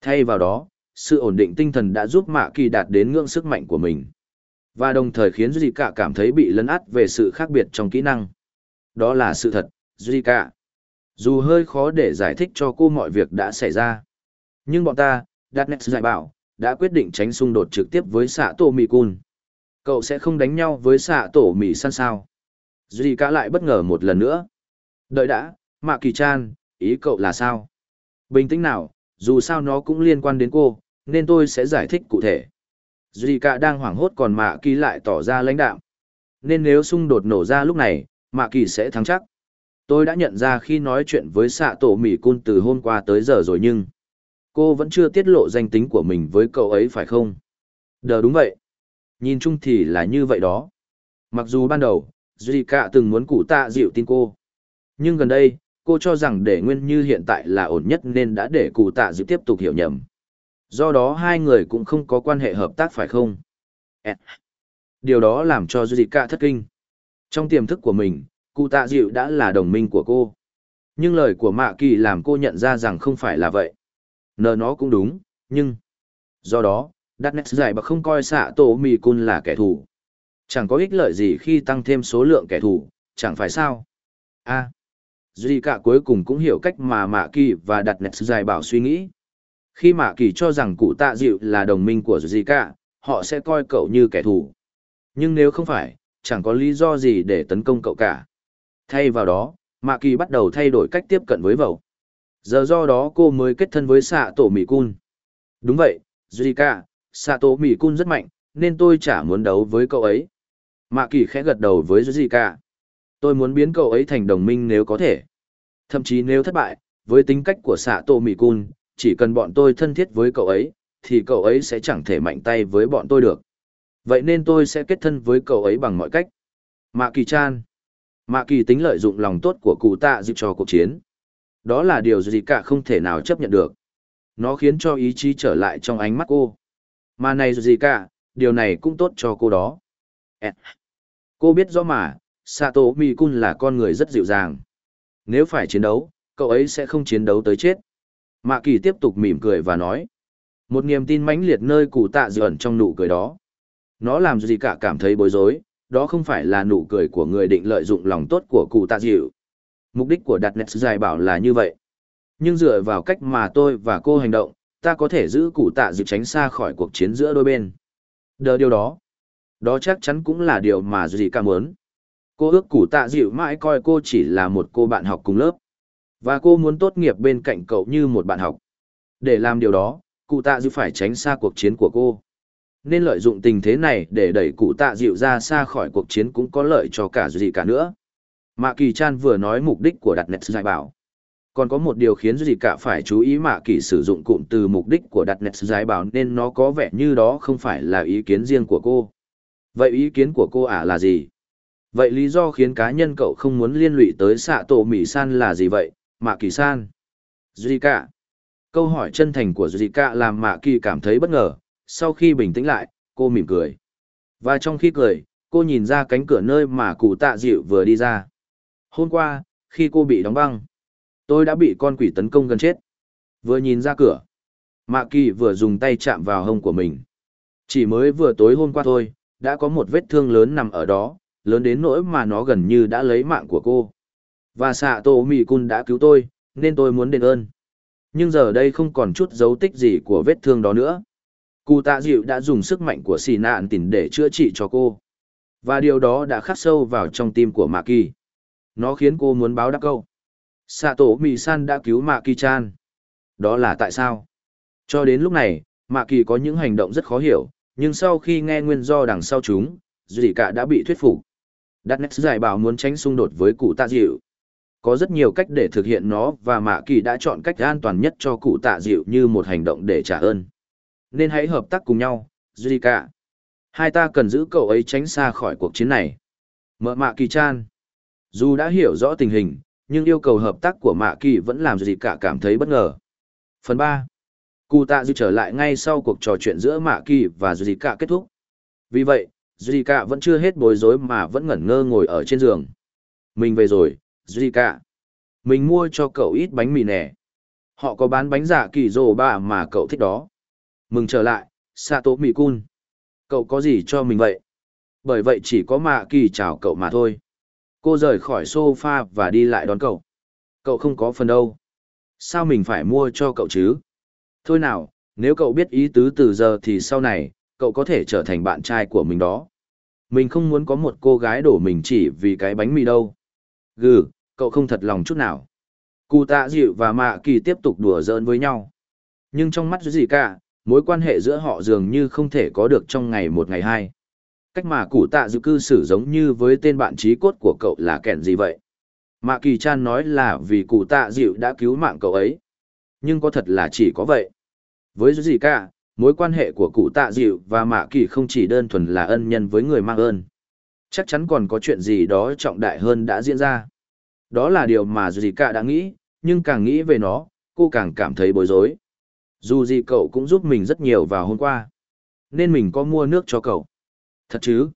Thay vào đó, sự ổn định tinh thần đã giúp mạ kỳ đạt đến ngưỡng sức mạnh của mình. Và đồng thời khiến Duy cảm thấy bị lấn át về sự khác biệt trong kỹ năng. Đó là sự thật, Duy Dù hơi khó để giải thích cho cô mọi việc đã xảy ra. Nhưng bọn ta, Darknet giải bảo, đã quyết định tránh xung đột trực tiếp với xạ tổ mì cun. Cậu sẽ không đánh nhau với xạ tổ mì săn sao. Duy lại bất ngờ một lần nữa. Đợi đã, Mạ Kỳ Chan, ý cậu là sao? Bình tĩnh nào, dù sao nó cũng liên quan đến cô, nên tôi sẽ giải thích cụ thể. Duy cả đang hoảng hốt còn Mạ Kỳ lại tỏ ra lãnh đạm. Nên nếu xung đột nổ ra lúc này, Mạ Kỳ sẽ thắng chắc. Tôi đã nhận ra khi nói chuyện với xạ tổ Mỹ Cun từ hôm qua tới giờ rồi nhưng... Cô vẫn chưa tiết lộ danh tính của mình với cậu ấy phải không? Đờ đúng vậy. Nhìn chung thì là như vậy đó. Mặc dù ban đầu, Duy cả từng muốn cụ tạ dịu tin cô. Nhưng gần đây, cô cho rằng để nguyên như hiện tại là ổn nhất nên đã để cụ tạ dịu tiếp tục hiểu nhầm. Do đó hai người cũng không có quan hệ hợp tác phải không? Điều đó làm cho Zika thất kinh. Trong tiềm thức của mình, cụ tạ dịu đã là đồng minh của cô. Nhưng lời của Mạ Kỳ làm cô nhận ra rằng không phải là vậy. Nờ nó cũng đúng, nhưng... Do đó, Darknet giải bậc không coi xạ tổ mì cun là kẻ thù. Chẳng có ích lợi gì khi tăng thêm số lượng kẻ thù, chẳng phải sao? a Duy cả cuối cùng cũng hiểu cách mà Mạ Kỳ và đặt nét dài bảo suy nghĩ. Khi Mạ Kỳ cho rằng cụ tạ dịu là đồng minh của Duy cả, họ sẽ coi cậu như kẻ thù. Nhưng nếu không phải, chẳng có lý do gì để tấn công cậu cả. Thay vào đó, Mạ Kỳ bắt đầu thay đổi cách tiếp cận với vầu. Giờ do đó cô mới kết thân với xạ tổ Mỹ Cun. Đúng vậy, Duy cả, xạ tổ Mỹ Cun rất mạnh, nên tôi chả muốn đấu với cậu ấy. Mạ Kỳ khẽ gật đầu với Duy cả. Tôi muốn biến cậu ấy thành đồng minh nếu có thể. Thậm chí nếu thất bại, với tính cách của xạ tổ Mỹ Cun, chỉ cần bọn tôi thân thiết với cậu ấy, thì cậu ấy sẽ chẳng thể mạnh tay với bọn tôi được. Vậy nên tôi sẽ kết thân với cậu ấy bằng mọi cách. Mạ Kỳ Chan. Mạ Kỳ tính lợi dụng lòng tốt của cụ tạ dịp cho cuộc chiến. Đó là điều gì cả không thể nào chấp nhận được. Nó khiến cho ý chí trở lại trong ánh mắt cô. Mà này gì cả, điều này cũng tốt cho cô đó. Cô biết rõ mà, Sato Mikun là con người rất dịu dàng. Nếu phải chiến đấu, cậu ấy sẽ không chiến đấu tới chết. Mạ Kỳ tiếp tục mỉm cười và nói. Một niềm tin mãnh liệt nơi cụ tạ dự ẩn trong nụ cười đó. Nó làm gì cả cảm thấy bối rối, đó không phải là nụ cười của người định lợi dụng lòng tốt của cụ tạ dịu. Mục đích của đặt nét dài bảo là như vậy. Nhưng dựa vào cách mà tôi và cô hành động, ta có thể giữ cụ tạ dịu tránh xa khỏi cuộc chiến giữa đôi bên. Đờ điều đó. Đó chắc chắn cũng là điều mà gì cả muốn. Cô ước Cụ tạ dịu mãi coi cô chỉ là một cô bạn học cùng lớp. Và cô muốn tốt nghiệp bên cạnh cậu như một bạn học. Để làm điều đó, cụ tạ dịu phải tránh xa cuộc chiến của cô. Nên lợi dụng tình thế này để đẩy cụ tạ dịu ra xa khỏi cuộc chiến cũng có lợi cho cả gì cả nữa. Mạ Kỳ Chan vừa nói mục đích của đặt nét giải bảo. Còn có một điều khiến gì cả phải chú ý Mạ Kỳ sử dụng cụm từ mục đích của đặt nét giải bảo nên nó có vẻ như đó không phải là ý kiến riêng của cô. Vậy ý kiến của cô ả à là gì? Vậy lý do khiến cá nhân cậu không muốn liên lụy tới xạ tổ Mỹ San là gì vậy, Mạ Kỳ San? Zika. Câu hỏi chân thành của Zika làm Mạ Kỳ cảm thấy bất ngờ, sau khi bình tĩnh lại, cô mỉm cười. Và trong khi cười, cô nhìn ra cánh cửa nơi mà cụ tạ dịu vừa đi ra. Hôm qua, khi cô bị đóng băng, tôi đã bị con quỷ tấn công gần chết. Vừa nhìn ra cửa, Mạ Kỳ vừa dùng tay chạm vào hông của mình. Chỉ mới vừa tối hôm qua thôi, đã có một vết thương lớn nằm ở đó, lớn đến nỗi mà nó gần như đã lấy mạng của cô. Và xạ tổ mì cun đã cứu tôi, nên tôi muốn đền ơn. Nhưng giờ đây không còn chút dấu tích gì của vết thương đó nữa. Cụ tạ dịu đã dùng sức mạnh của xì nạn tỉn để chữa trị cho cô. Và điều đó đã khắc sâu vào trong tim của Mạ Kỳ. Nó khiến cô muốn báo đáp câu. Sato Mì-san đã cứu Mạ Kỳ-chan. Đó là tại sao? Cho đến lúc này, Mạ Kỳ có những hành động rất khó hiểu, nhưng sau khi nghe nguyên do đằng sau chúng, Duy cả đã bị thuyết phục. Darkness giải bảo muốn tránh xung đột với cụ tạ dịu. Có rất nhiều cách để thực hiện nó và Mạ Kỳ đã chọn cách an toàn nhất cho cụ tạ dịu như một hành động để trả ơn. Nên hãy hợp tác cùng nhau, jica cả. Hai ta cần giữ cậu ấy tránh xa khỏi cuộc chiến này. Mợ Mạ Kỳ chan. Dù đã hiểu rõ tình hình, nhưng yêu cầu hợp tác của Mạ Kỳ vẫn làm gì cả cảm thấy bất ngờ. Phần ba, Cụ tạ dịu trở lại ngay sau cuộc trò chuyện giữa Mạ Kỳ và gì Cả kết thúc. Vì vậy, gì Cả vẫn chưa hết bối rối mà vẫn ngẩn ngơ ngồi ở trên giường. Mình về rồi, Duy Cả. Mình mua cho cậu ít bánh mì nè. Họ có bán bánh giả kỳ rồ bà mà cậu thích đó. Mừng trở lại, Sato cun. Cậu có gì cho mình vậy? Bởi vậy chỉ có Mạ Kỳ chào cậu mà thôi. Cô rời khỏi sofa và đi lại đón cậu. Cậu không có phần đâu. Sao mình phải mua cho cậu chứ? Thôi nào, nếu cậu biết ý tứ từ giờ thì sau này, cậu có thể trở thành bạn trai của mình đó. Mình không muốn có một cô gái đổ mình chỉ vì cái bánh mì đâu. Gừ, cậu không thật lòng chút nào. Cụ tạ dịu và mạ kỳ tiếp tục đùa giỡn với nhau. Nhưng trong mắt gì cả, mối quan hệ giữa họ dường như không thể có được trong ngày một ngày hai. Cách mà cụ tạ dịu cư xử giống như với tên bạn trí cốt của cậu là kẻn gì vậy? Mạ kỳ chan nói là vì cụ tạ dịu đã cứu mạng cậu ấy. Nhưng có thật là chỉ có vậy. Với gì cả, mối quan hệ của cụ tạ dịu và mạ kỳ không chỉ đơn thuần là ân nhân với người mang ơn. Chắc chắn còn có chuyện gì đó trọng đại hơn đã diễn ra. Đó là điều mà gì cả đã nghĩ, nhưng càng nghĩ về nó, cô càng cảm thấy bối rối. Dù gì cậu cũng giúp mình rất nhiều vào hôm qua. Nên mình có mua nước cho cậu. Thật chứ?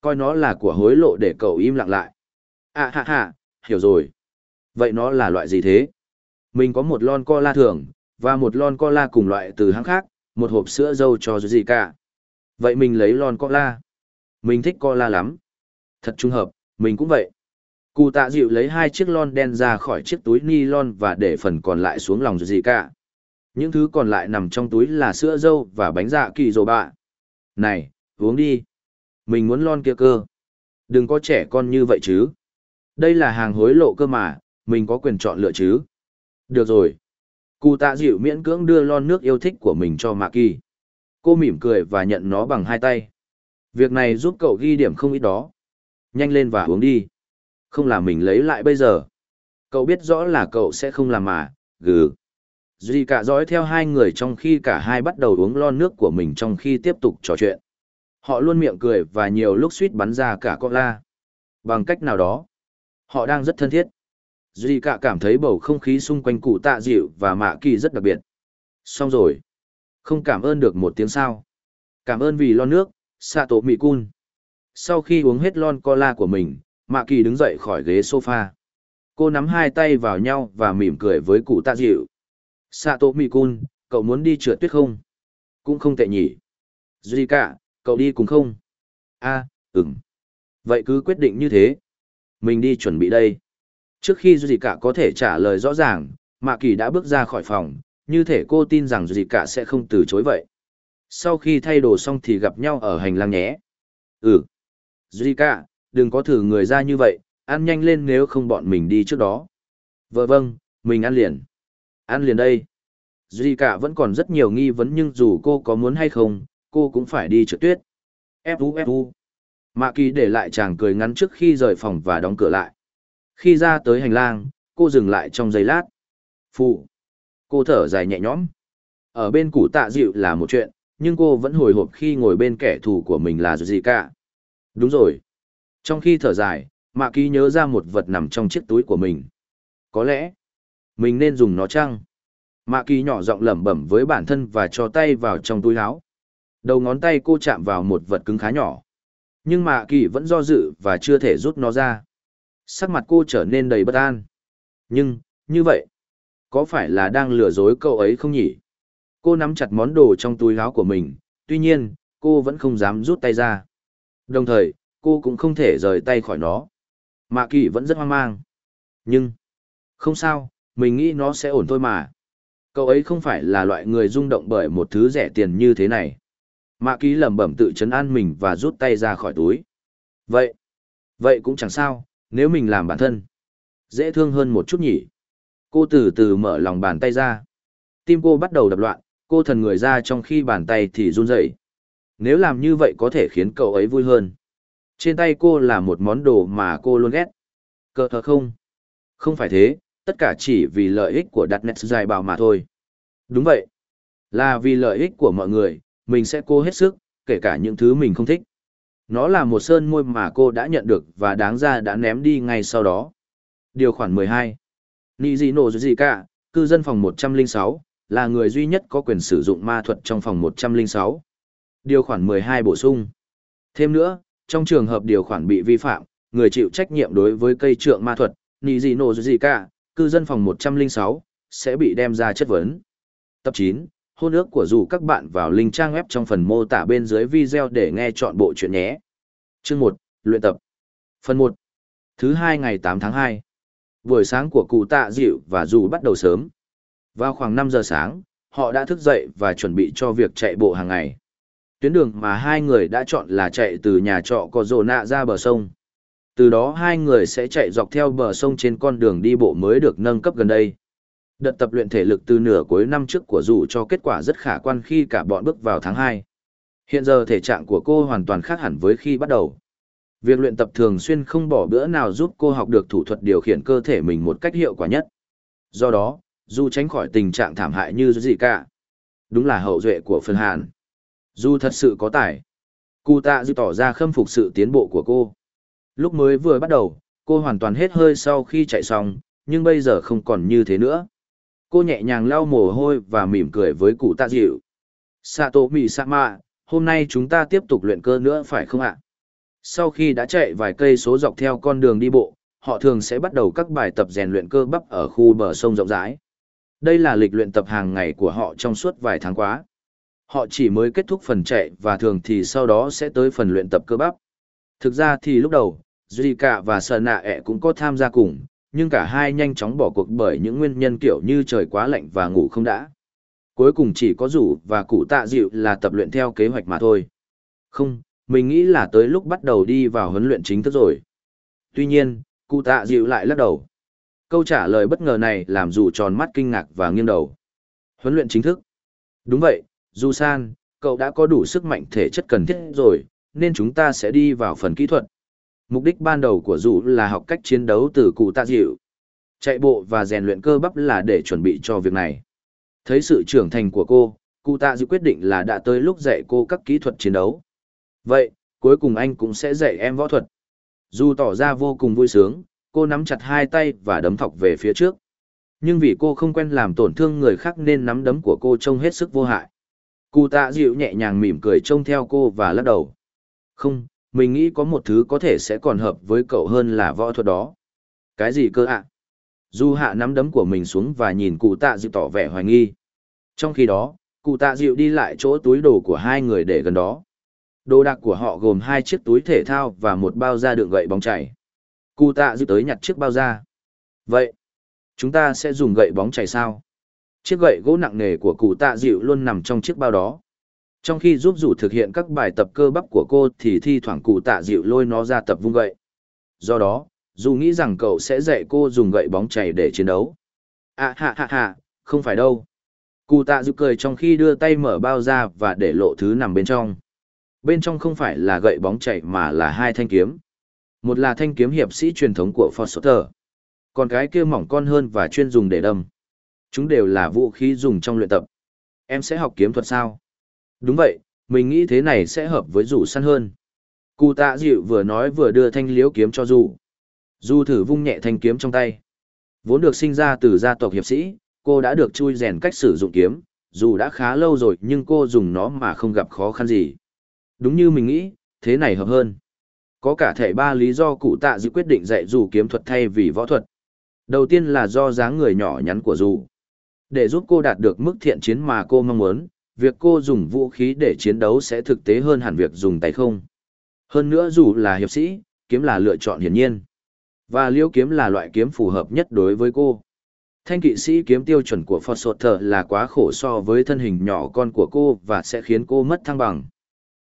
Coi nó là của hối lộ để cậu im lặng lại. À ha ha, hiểu rồi. Vậy nó là loại gì thế? Mình có một lon cola thường, và một lon cola cùng loại từ hãng khác, một hộp sữa dâu cho gì cả. Vậy mình lấy lon cola. Mình thích cola lắm. Thật trung hợp, mình cũng vậy. Cụ tạ dịu lấy hai chiếc lon đen ra khỏi chiếc túi ni lon và để phần còn lại xuống lòng gì cả. Những thứ còn lại nằm trong túi là sữa dâu và bánh dạ kỳ rồi bạ. Này, uống đi. Mình muốn lon kia cơ. Đừng có trẻ con như vậy chứ. Đây là hàng hối lộ cơ mà, mình có quyền chọn lựa chứ. Được rồi. Cụ tạ dịu miễn cưỡng đưa lon nước yêu thích của mình cho Mạ Kỳ. Cô mỉm cười và nhận nó bằng hai tay. Việc này giúp cậu ghi điểm không ít đó. Nhanh lên và uống đi. Không là mình lấy lại bây giờ. Cậu biết rõ là cậu sẽ không làm mà, gừ. Duy cả dõi theo hai người trong khi cả hai bắt đầu uống lon nước của mình trong khi tiếp tục trò chuyện. Họ luôn miệng cười và nhiều lúc suýt bắn ra cả con la. Bằng cách nào đó, họ đang rất thân thiết. Duy cả cảm thấy bầu không khí xung quanh cụ tạ dịu và mạ kỳ rất đặc biệt. Xong rồi. Không cảm ơn được một tiếng sao. Cảm ơn vì lon nước, Sato Mikun. Sau khi uống hết lon cola của mình, mạ kỳ đứng dậy khỏi ghế sofa. Cô nắm hai tay vào nhau và mỉm cười với cụ tạ dịu. Sato Mikun, cậu muốn đi trượt tuyết không? Cũng không tệ nhỉ. Zika, cả, cậu đi cùng không? a à, ừm. Vậy cứ quyết định như thế. Mình đi chuẩn bị đây. Trước khi Zika Cả có thể trả lời rõ ràng, Mạ Kỳ đã bước ra khỏi phòng, như thể cô tin rằng Zika Cả sẽ không từ chối vậy. Sau khi thay đồ xong thì gặp nhau ở hành lang nhé. Ừ. Zika, đừng có thử người ra như vậy, ăn nhanh lên nếu không bọn mình đi trước đó. Vợ vâng, mình ăn liền. Ăn liền đây. Zika vẫn còn rất nhiều nghi vấn nhưng dù cô có muốn hay không, cô cũng phải đi trượt tuyết. Fu Fu. Mạ Kỳ để lại chàng cười ngắn trước khi rời phòng và đóng cửa lại. Khi ra tới hành lang, cô dừng lại trong giây lát. Phụ. Cô thở dài nhẹ nhõm. Ở bên củ tạ dịu là một chuyện, nhưng cô vẫn hồi hộp khi ngồi bên kẻ thù của mình là Zika. Đúng rồi. Trong khi thở dài, Mạ Kỳ nhớ ra một vật nằm trong chiếc túi của mình. Có lẽ, mình nên dùng nó chăng? Mạ Kỳ nhỏ giọng lẩm bẩm với bản thân và cho tay vào trong túi áo. Đầu ngón tay cô chạm vào một vật cứng khá nhỏ. Nhưng Mạ Kỳ vẫn do dự và chưa thể rút nó ra sắc mặt cô trở nên đầy bất an. Nhưng, như vậy, có phải là đang lừa dối cậu ấy không nhỉ? Cô nắm chặt món đồ trong túi áo của mình, tuy nhiên, cô vẫn không dám rút tay ra. Đồng thời, cô cũng không thể rời tay khỏi nó. Mạ kỳ vẫn rất hoang mang. Nhưng, không sao, mình nghĩ nó sẽ ổn thôi mà. Cậu ấy không phải là loại người rung động bởi một thứ rẻ tiền như thế này. Mạ kỳ lẩm bẩm tự chấn an mình và rút tay ra khỏi túi. Vậy, vậy cũng chẳng sao, nếu mình làm bản thân. Dễ thương hơn một chút nhỉ. Cô từ từ mở lòng bàn tay ra. Tim cô bắt đầu đập loạn, cô thần người ra trong khi bàn tay thì run rẩy. Nếu làm như vậy có thể khiến cậu ấy vui hơn. Trên tay cô là một món đồ mà cô luôn ghét. cơ thật không? Không phải thế, tất cả chỉ vì lợi ích của đặt nét dài bào mà thôi. Đúng vậy. Là vì lợi ích của mọi người, mình sẽ cố hết sức, kể cả những thứ mình không thích. Nó là một sơn môi mà cô đã nhận được và đáng ra đã ném đi ngay sau đó. Điều khoản 12. nị gì nổ gì cả, cư dân phòng 106, là người duy nhất có quyền sử dụng ma thuật trong phòng 106. Điều khoản 12 bổ sung. Thêm nữa, trong trường hợp điều khoản bị vi phạm, người chịu trách nhiệm đối với cây trượng ma thuật, nì gì nổ gì cả, cư dân phòng 106, sẽ bị đem ra chất vấn. Tập 9, hôn ước của dù các bạn vào link trang web trong phần mô tả bên dưới video để nghe chọn bộ chuyện nhé. Chương 1, luyện tập. Phần 1. Thứ hai ngày 8 tháng 2. Buổi sáng của cụ tạ dịu và dù bắt đầu sớm. Vào khoảng 5 giờ sáng, họ đã thức dậy và chuẩn bị cho việc chạy bộ hàng ngày. Tuyến đường mà hai người đã chọn là chạy từ nhà trọ có rồ nạ ra bờ sông. Từ đó hai người sẽ chạy dọc theo bờ sông trên con đường đi bộ mới được nâng cấp gần đây. Đợt tập luyện thể lực từ nửa cuối năm trước của dù cho kết quả rất khả quan khi cả bọn bước vào tháng 2. Hiện giờ thể trạng của cô hoàn toàn khác hẳn với khi bắt đầu. Việc luyện tập thường xuyên không bỏ bữa nào giúp cô học được thủ thuật điều khiển cơ thể mình một cách hiệu quả nhất. Do đó, dù tránh khỏi tình trạng thảm hại như gì cả. Đúng là hậu duệ của phần Hàn. Dù thật sự có tài. Cụ tạ dư tỏ ra khâm phục sự tiến bộ của cô. Lúc mới vừa bắt đầu, cô hoàn toàn hết hơi sau khi chạy xong, nhưng bây giờ không còn như thế nữa. Cô nhẹ nhàng lau mồ hôi và mỉm cười với cụ tạ dịu. Sato Mì Sama, hôm nay chúng ta tiếp tục luyện cơ nữa phải không ạ? Sau khi đã chạy vài cây số dọc theo con đường đi bộ, họ thường sẽ bắt đầu các bài tập rèn luyện cơ bắp ở khu bờ sông rộng rãi. Đây là lịch luyện tập hàng ngày của họ trong suốt vài tháng quá. Họ chỉ mới kết thúc phần chạy và thường thì sau đó sẽ tới phần luyện tập cơ bắp. Thực ra thì lúc đầu, Zika và Sơn Nạ e ẹ cũng có tham gia cùng, nhưng cả hai nhanh chóng bỏ cuộc bởi những nguyên nhân kiểu như trời quá lạnh và ngủ không đã. Cuối cùng chỉ có rủ và cụ tạ dịu là tập luyện theo kế hoạch mà thôi. Không, mình nghĩ là tới lúc bắt đầu đi vào huấn luyện chính thức rồi. Tuy nhiên, cụ tạ dịu lại lắc đầu. Câu trả lời bất ngờ này làm dù tròn mắt kinh ngạc và nghiêng đầu. Huấn luyện chính thức. Đúng vậy, Du San, cậu đã có đủ sức mạnh thể chất cần thiết rồi, nên chúng ta sẽ đi vào phần kỹ thuật. Mục đích ban đầu của dù là học cách chiến đấu từ cụ tạ dịu. Chạy bộ và rèn luyện cơ bắp là để chuẩn bị cho việc này. Thấy sự trưởng thành của cô, cụ tạ dịu quyết định là đã tới lúc dạy cô các kỹ thuật chiến đấu. Vậy, cuối cùng anh cũng sẽ dạy em võ thuật. Dù tỏ ra vô cùng vui sướng, cô nắm chặt hai tay và đấm thọc về phía trước. Nhưng vì cô không quen làm tổn thương người khác nên nắm đấm của cô trông hết sức vô hại. Cụ tạ dịu nhẹ nhàng mỉm cười trông theo cô và lắc đầu. Không, mình nghĩ có một thứ có thể sẽ còn hợp với cậu hơn là võ thuật đó. Cái gì cơ ạ? À? Du hạ nắm đấm của mình xuống và nhìn cụ tạ dịu tỏ vẻ hoài nghi. Trong khi đó, cụ tạ dịu đi lại chỗ túi đồ của hai người để gần đó. Đồ đạc của họ gồm hai chiếc túi thể thao và một bao da đựng gậy bóng chảy. Cụ tạ dịu tới nhặt chiếc bao da. Vậy, chúng ta sẽ dùng gậy bóng chảy sao? Chiếc gậy gỗ nặng nề của cụ tạ dịu luôn nằm trong chiếc bao đó. Trong khi giúp rủ thực hiện các bài tập cơ bắp của cô thì thi thoảng cụ tạ dịu lôi nó ra tập vung gậy. Do đó, dù nghĩ rằng cậu sẽ dạy cô dùng gậy bóng chảy để chiến đấu. À ha ha ha, không phải đâu. Cụ tạ dịu cười trong khi đưa tay mở bao ra và để lộ thứ nằm bên trong. Bên trong không phải là gậy bóng chảy mà là hai thanh kiếm. Một là thanh kiếm hiệp sĩ truyền thống của Foster. Còn cái kia mỏng con hơn và chuyên dùng để đâm. Chúng đều là vũ khí dùng trong luyện tập. Em sẽ học kiếm thuật sao? Đúng vậy, mình nghĩ thế này sẽ hợp với rủ săn hơn. Cụ tạ dịu vừa nói vừa đưa thanh liếu kiếm cho dù. Du thử vung nhẹ thanh kiếm trong tay. Vốn được sinh ra từ gia tộc hiệp sĩ, cô đã được chui rèn cách sử dụng kiếm, dù đã khá lâu rồi nhưng cô dùng nó mà không gặp khó khăn gì. Đúng như mình nghĩ, thế này hợp hơn. Có cả thể ba lý do cụ tạ dịu quyết định dạy dù kiếm thuật thay vì võ thuật. Đầu tiên là do dáng người nhỏ nhắn của dù. Để giúp cô đạt được mức thiện chiến mà cô mong muốn, việc cô dùng vũ khí để chiến đấu sẽ thực tế hơn hẳn việc dùng tay không. Hơn nữa dù là hiệp sĩ, kiếm là lựa chọn hiển nhiên. Và liêu kiếm là loại kiếm phù hợp nhất đối với cô. Thanh kỵ sĩ kiếm tiêu chuẩn của Phật Sột Thở là quá khổ so với thân hình nhỏ con của cô và sẽ khiến cô mất thăng bằng.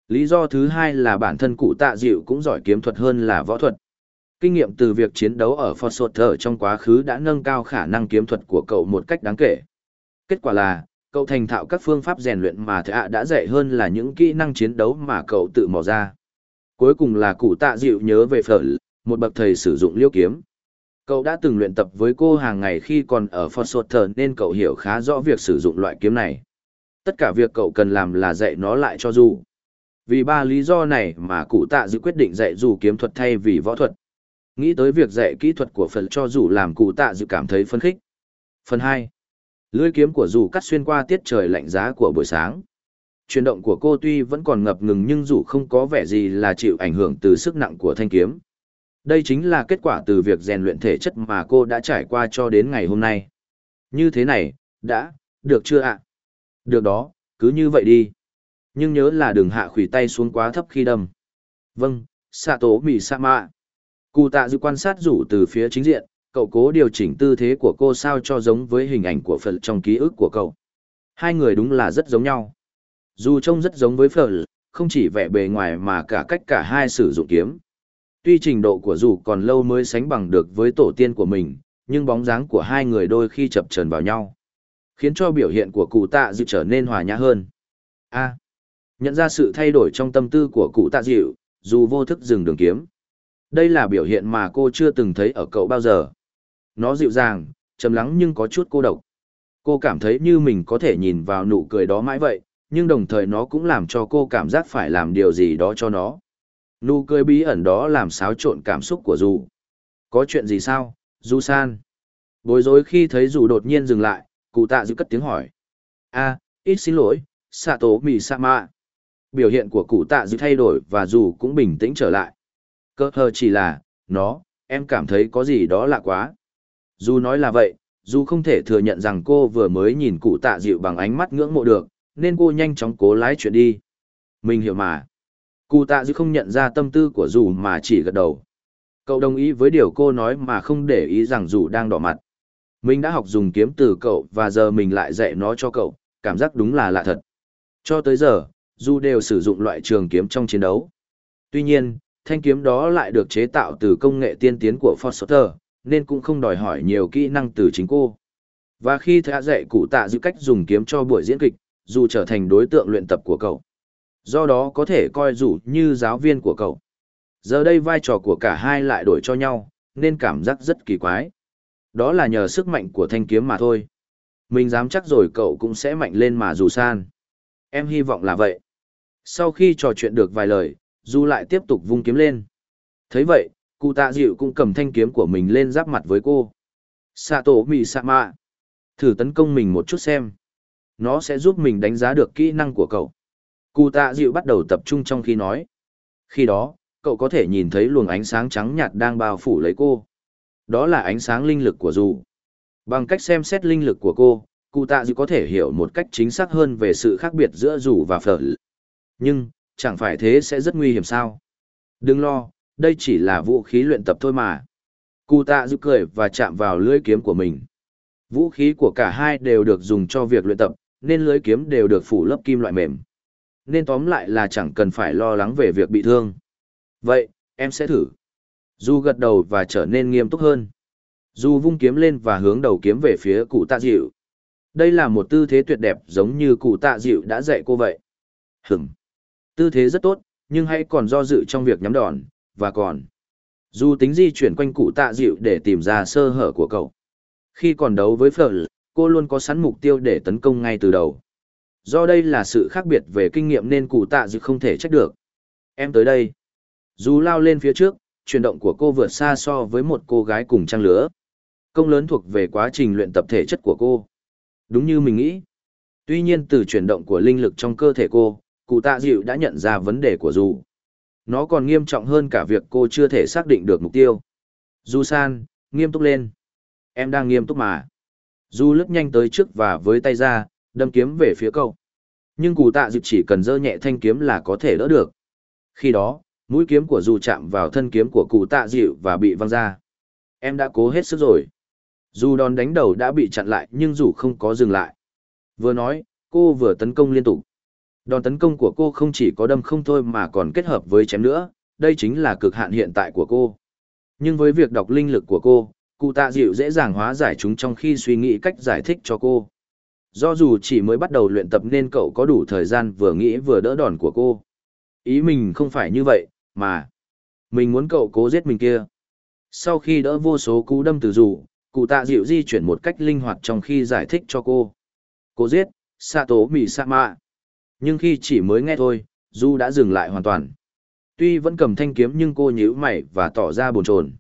Lý do thứ hai là bản thân cụ tạ dịu cũng giỏi kiếm thuật hơn là võ thuật. Kinh nghiệm từ việc chiến đấu ở Phật Sột Thở trong quá khứ đã nâng cao khả năng kiếm thuật của cậu một cách đáng kể. Kết quả là, cậu thành thạo các phương pháp rèn luyện mà thạ đã dạy hơn là những kỹ năng chiến đấu mà cậu tự mò ra. Cuối cùng là cụ tạ dịu nhớ về phở, một bậc thầy sử dụng liêu kiếm. Cậu đã từng luyện tập với cô hàng ngày khi còn ở Phật Sột Thở nên cậu hiểu khá rõ việc sử dụng loại kiếm này. Tất cả việc cậu cần làm là dạy nó lại cho dù. Vì ba lý do này mà cụ tạ dịu quyết định dạy dù kiếm thuật thay vì võ thuật. Nghĩ tới việc dạy kỹ thuật của Phật cho dù làm cụ tạ dịu cảm thấy phấn khích. Phần 2. Lưỡi kiếm của dù cắt xuyên qua tiết trời lạnh giá của buổi sáng. Chuyển động của cô tuy vẫn còn ngập ngừng nhưng dù không có vẻ gì là chịu ảnh hưởng từ sức nặng của thanh kiếm. Đây chính là kết quả từ việc rèn luyện thể chất mà cô đã trải qua cho đến ngày hôm nay. Như thế này, đã, được chưa ạ? Được đó, cứ như vậy đi. Nhưng nhớ là đừng hạ khủy tay xuống quá thấp khi đâm. Vâng, xạ tố mì sa mạ. Cụ tạ dự quan sát rủ từ phía chính diện, cậu cố điều chỉnh tư thế của cô sao cho giống với hình ảnh của Phật trong ký ức của cậu. Hai người đúng là rất giống nhau. Dù trông rất giống với Phật, không chỉ vẻ bề ngoài mà cả cách cả hai sử dụng kiếm. Tuy trình độ của dù còn lâu mới sánh bằng được với tổ tiên của mình, nhưng bóng dáng của hai người đôi khi chập chờn vào nhau, khiến cho biểu hiện của cụ tạ dịu trở nên hòa nhã hơn. A. nhận ra sự thay đổi trong tâm tư của cụ tạ dịu, dù vô thức dừng đường kiếm. Đây là biểu hiện mà cô chưa từng thấy ở cậu bao giờ. Nó dịu dàng, trầm lắng nhưng có chút cô độc. Cô cảm thấy như mình có thể nhìn vào nụ cười đó mãi vậy, nhưng đồng thời nó cũng làm cho cô cảm giác phải làm điều gì đó cho nó. Nụ cười bí ẩn đó làm xáo trộn cảm xúc của dù. Có chuyện gì sao, Du San? Bối rối khi thấy dù đột nhiên dừng lại, cụ tạ giữ cất tiếng hỏi. a ít xin lỗi, xạ tố mì sa mạ. Biểu hiện của cụ tạ giữ thay đổi và dù cũng bình tĩnh trở lại. Cơ hờ chỉ là, nó, em cảm thấy có gì đó lạ quá. Dù nói là vậy, dù không thể thừa nhận rằng cô vừa mới nhìn cụ tạ dịu bằng ánh mắt ngưỡng mộ được, nên cô nhanh chóng cố lái chuyện đi. Mình hiểu mà. Cụ tạ dịu không nhận ra tâm tư của dù mà chỉ gật đầu. Cậu đồng ý với điều cô nói mà không để ý rằng dù đang đỏ mặt. Mình đã học dùng kiếm từ cậu và giờ mình lại dạy nó cho cậu, cảm giác đúng là lạ thật. Cho tới giờ, dù đều sử dụng loại trường kiếm trong chiến đấu. Tuy nhiên, thanh kiếm đó lại được chế tạo từ công nghệ tiên tiến của Foster, nên cũng không đòi hỏi nhiều kỹ năng từ chính cô. Và khi thạ dạy cụ tạ giữ cách dùng kiếm cho buổi diễn kịch, dù trở thành đối tượng luyện tập của cậu. Do đó có thể coi dù như giáo viên của cậu. Giờ đây vai trò của cả hai lại đổi cho nhau, nên cảm giác rất kỳ quái. Đó là nhờ sức mạnh của thanh kiếm mà thôi. Mình dám chắc rồi cậu cũng sẽ mạnh lên mà dù san. Em hy vọng là vậy. Sau khi trò chuyện được vài lời, Du lại tiếp tục vung kiếm lên. thấy vậy, cụ tạ dịu cũng cầm thanh kiếm của mình lên giáp mặt với cô. Sạ tổ mì sạ mạ. Thử tấn công mình một chút xem. Nó sẽ giúp mình đánh giá được kỹ năng của cậu. Cụ tạ dịu bắt đầu tập trung trong khi nói. Khi đó, cậu có thể nhìn thấy luồng ánh sáng trắng nhạt đang bao phủ lấy cô. Đó là ánh sáng linh lực của dù. Bằng cách xem xét linh lực của cô, cụ tạ dịu có thể hiểu một cách chính xác hơn về sự khác biệt giữa dù và phở. Nhưng, chẳng phải thế sẽ rất nguy hiểm sao? Đừng lo, đây chỉ là vũ khí luyện tập thôi mà. Cụ tạ dịu cười và chạm vào lưỡi kiếm của mình. Vũ khí của cả hai đều được dùng cho việc luyện tập, nên lưỡi kiếm đều được phủ lớp kim loại mềm. Nên tóm lại là chẳng cần phải lo lắng về việc bị thương. Vậy, em sẽ thử. Du gật đầu và trở nên nghiêm túc hơn. Du vung kiếm lên và hướng đầu kiếm về phía cụ tạ dịu. Đây là một tư thế tuyệt đẹp giống như cụ tạ dịu đã dạy cô vậy. Hửm. Tư thế rất tốt, nhưng hãy còn do dự trong việc nhắm đòn, và còn. dù tính di chuyển quanh cụ tạ dịu để tìm ra sơ hở của cậu. Khi còn đấu với Phở, cô luôn có sẵn mục tiêu để tấn công ngay từ đầu. Do đây là sự khác biệt về kinh nghiệm nên cụ tạ dịu không thể trách được. Em tới đây. dù lao lên phía trước, chuyển động của cô vượt xa so với một cô gái cùng trang lứa. Công lớn thuộc về quá trình luyện tập thể chất của cô. Đúng như mình nghĩ. Tuy nhiên từ chuyển động của linh lực trong cơ thể cô, cụ tạ dịu đã nhận ra vấn đề của dù. Nó còn nghiêm trọng hơn cả việc cô chưa thể xác định được mục tiêu. Du san, nghiêm túc lên. Em đang nghiêm túc mà. Du lướt nhanh tới trước và với tay ra, đâm kiếm về phía cậu. Nhưng cụ tạ dịp chỉ cần dơ nhẹ thanh kiếm là có thể đỡ được. Khi đó, mũi kiếm của Du chạm vào thân kiếm của cụ tạ dịu và bị văng ra. Em đã cố hết sức rồi. Du đòn đánh đầu đã bị chặn lại nhưng dù không có dừng lại. Vừa nói, cô vừa tấn công liên tục. Đòn tấn công của cô không chỉ có đâm không thôi mà còn kết hợp với chém nữa, đây chính là cực hạn hiện tại của cô. Nhưng với việc đọc linh lực của cô, cụ tạ dịu dễ dàng hóa giải chúng trong khi suy nghĩ cách giải thích cho cô. Do dù chỉ mới bắt đầu luyện tập nên cậu có đủ thời gian vừa nghĩ vừa đỡ đòn của cô. Ý mình không phải như vậy, mà mình muốn cậu cố giết mình kia. Sau khi đỡ vô số cú đâm từ dù, cụ tạ dịu di chuyển một cách linh hoạt trong khi giải thích cho cô. Cố giết, Sato Misama. Nhưng khi chỉ mới nghe thôi, Du đã dừng lại hoàn toàn. Tuy vẫn cầm thanh kiếm nhưng cô nhíu mày và tỏ ra buồn chồn.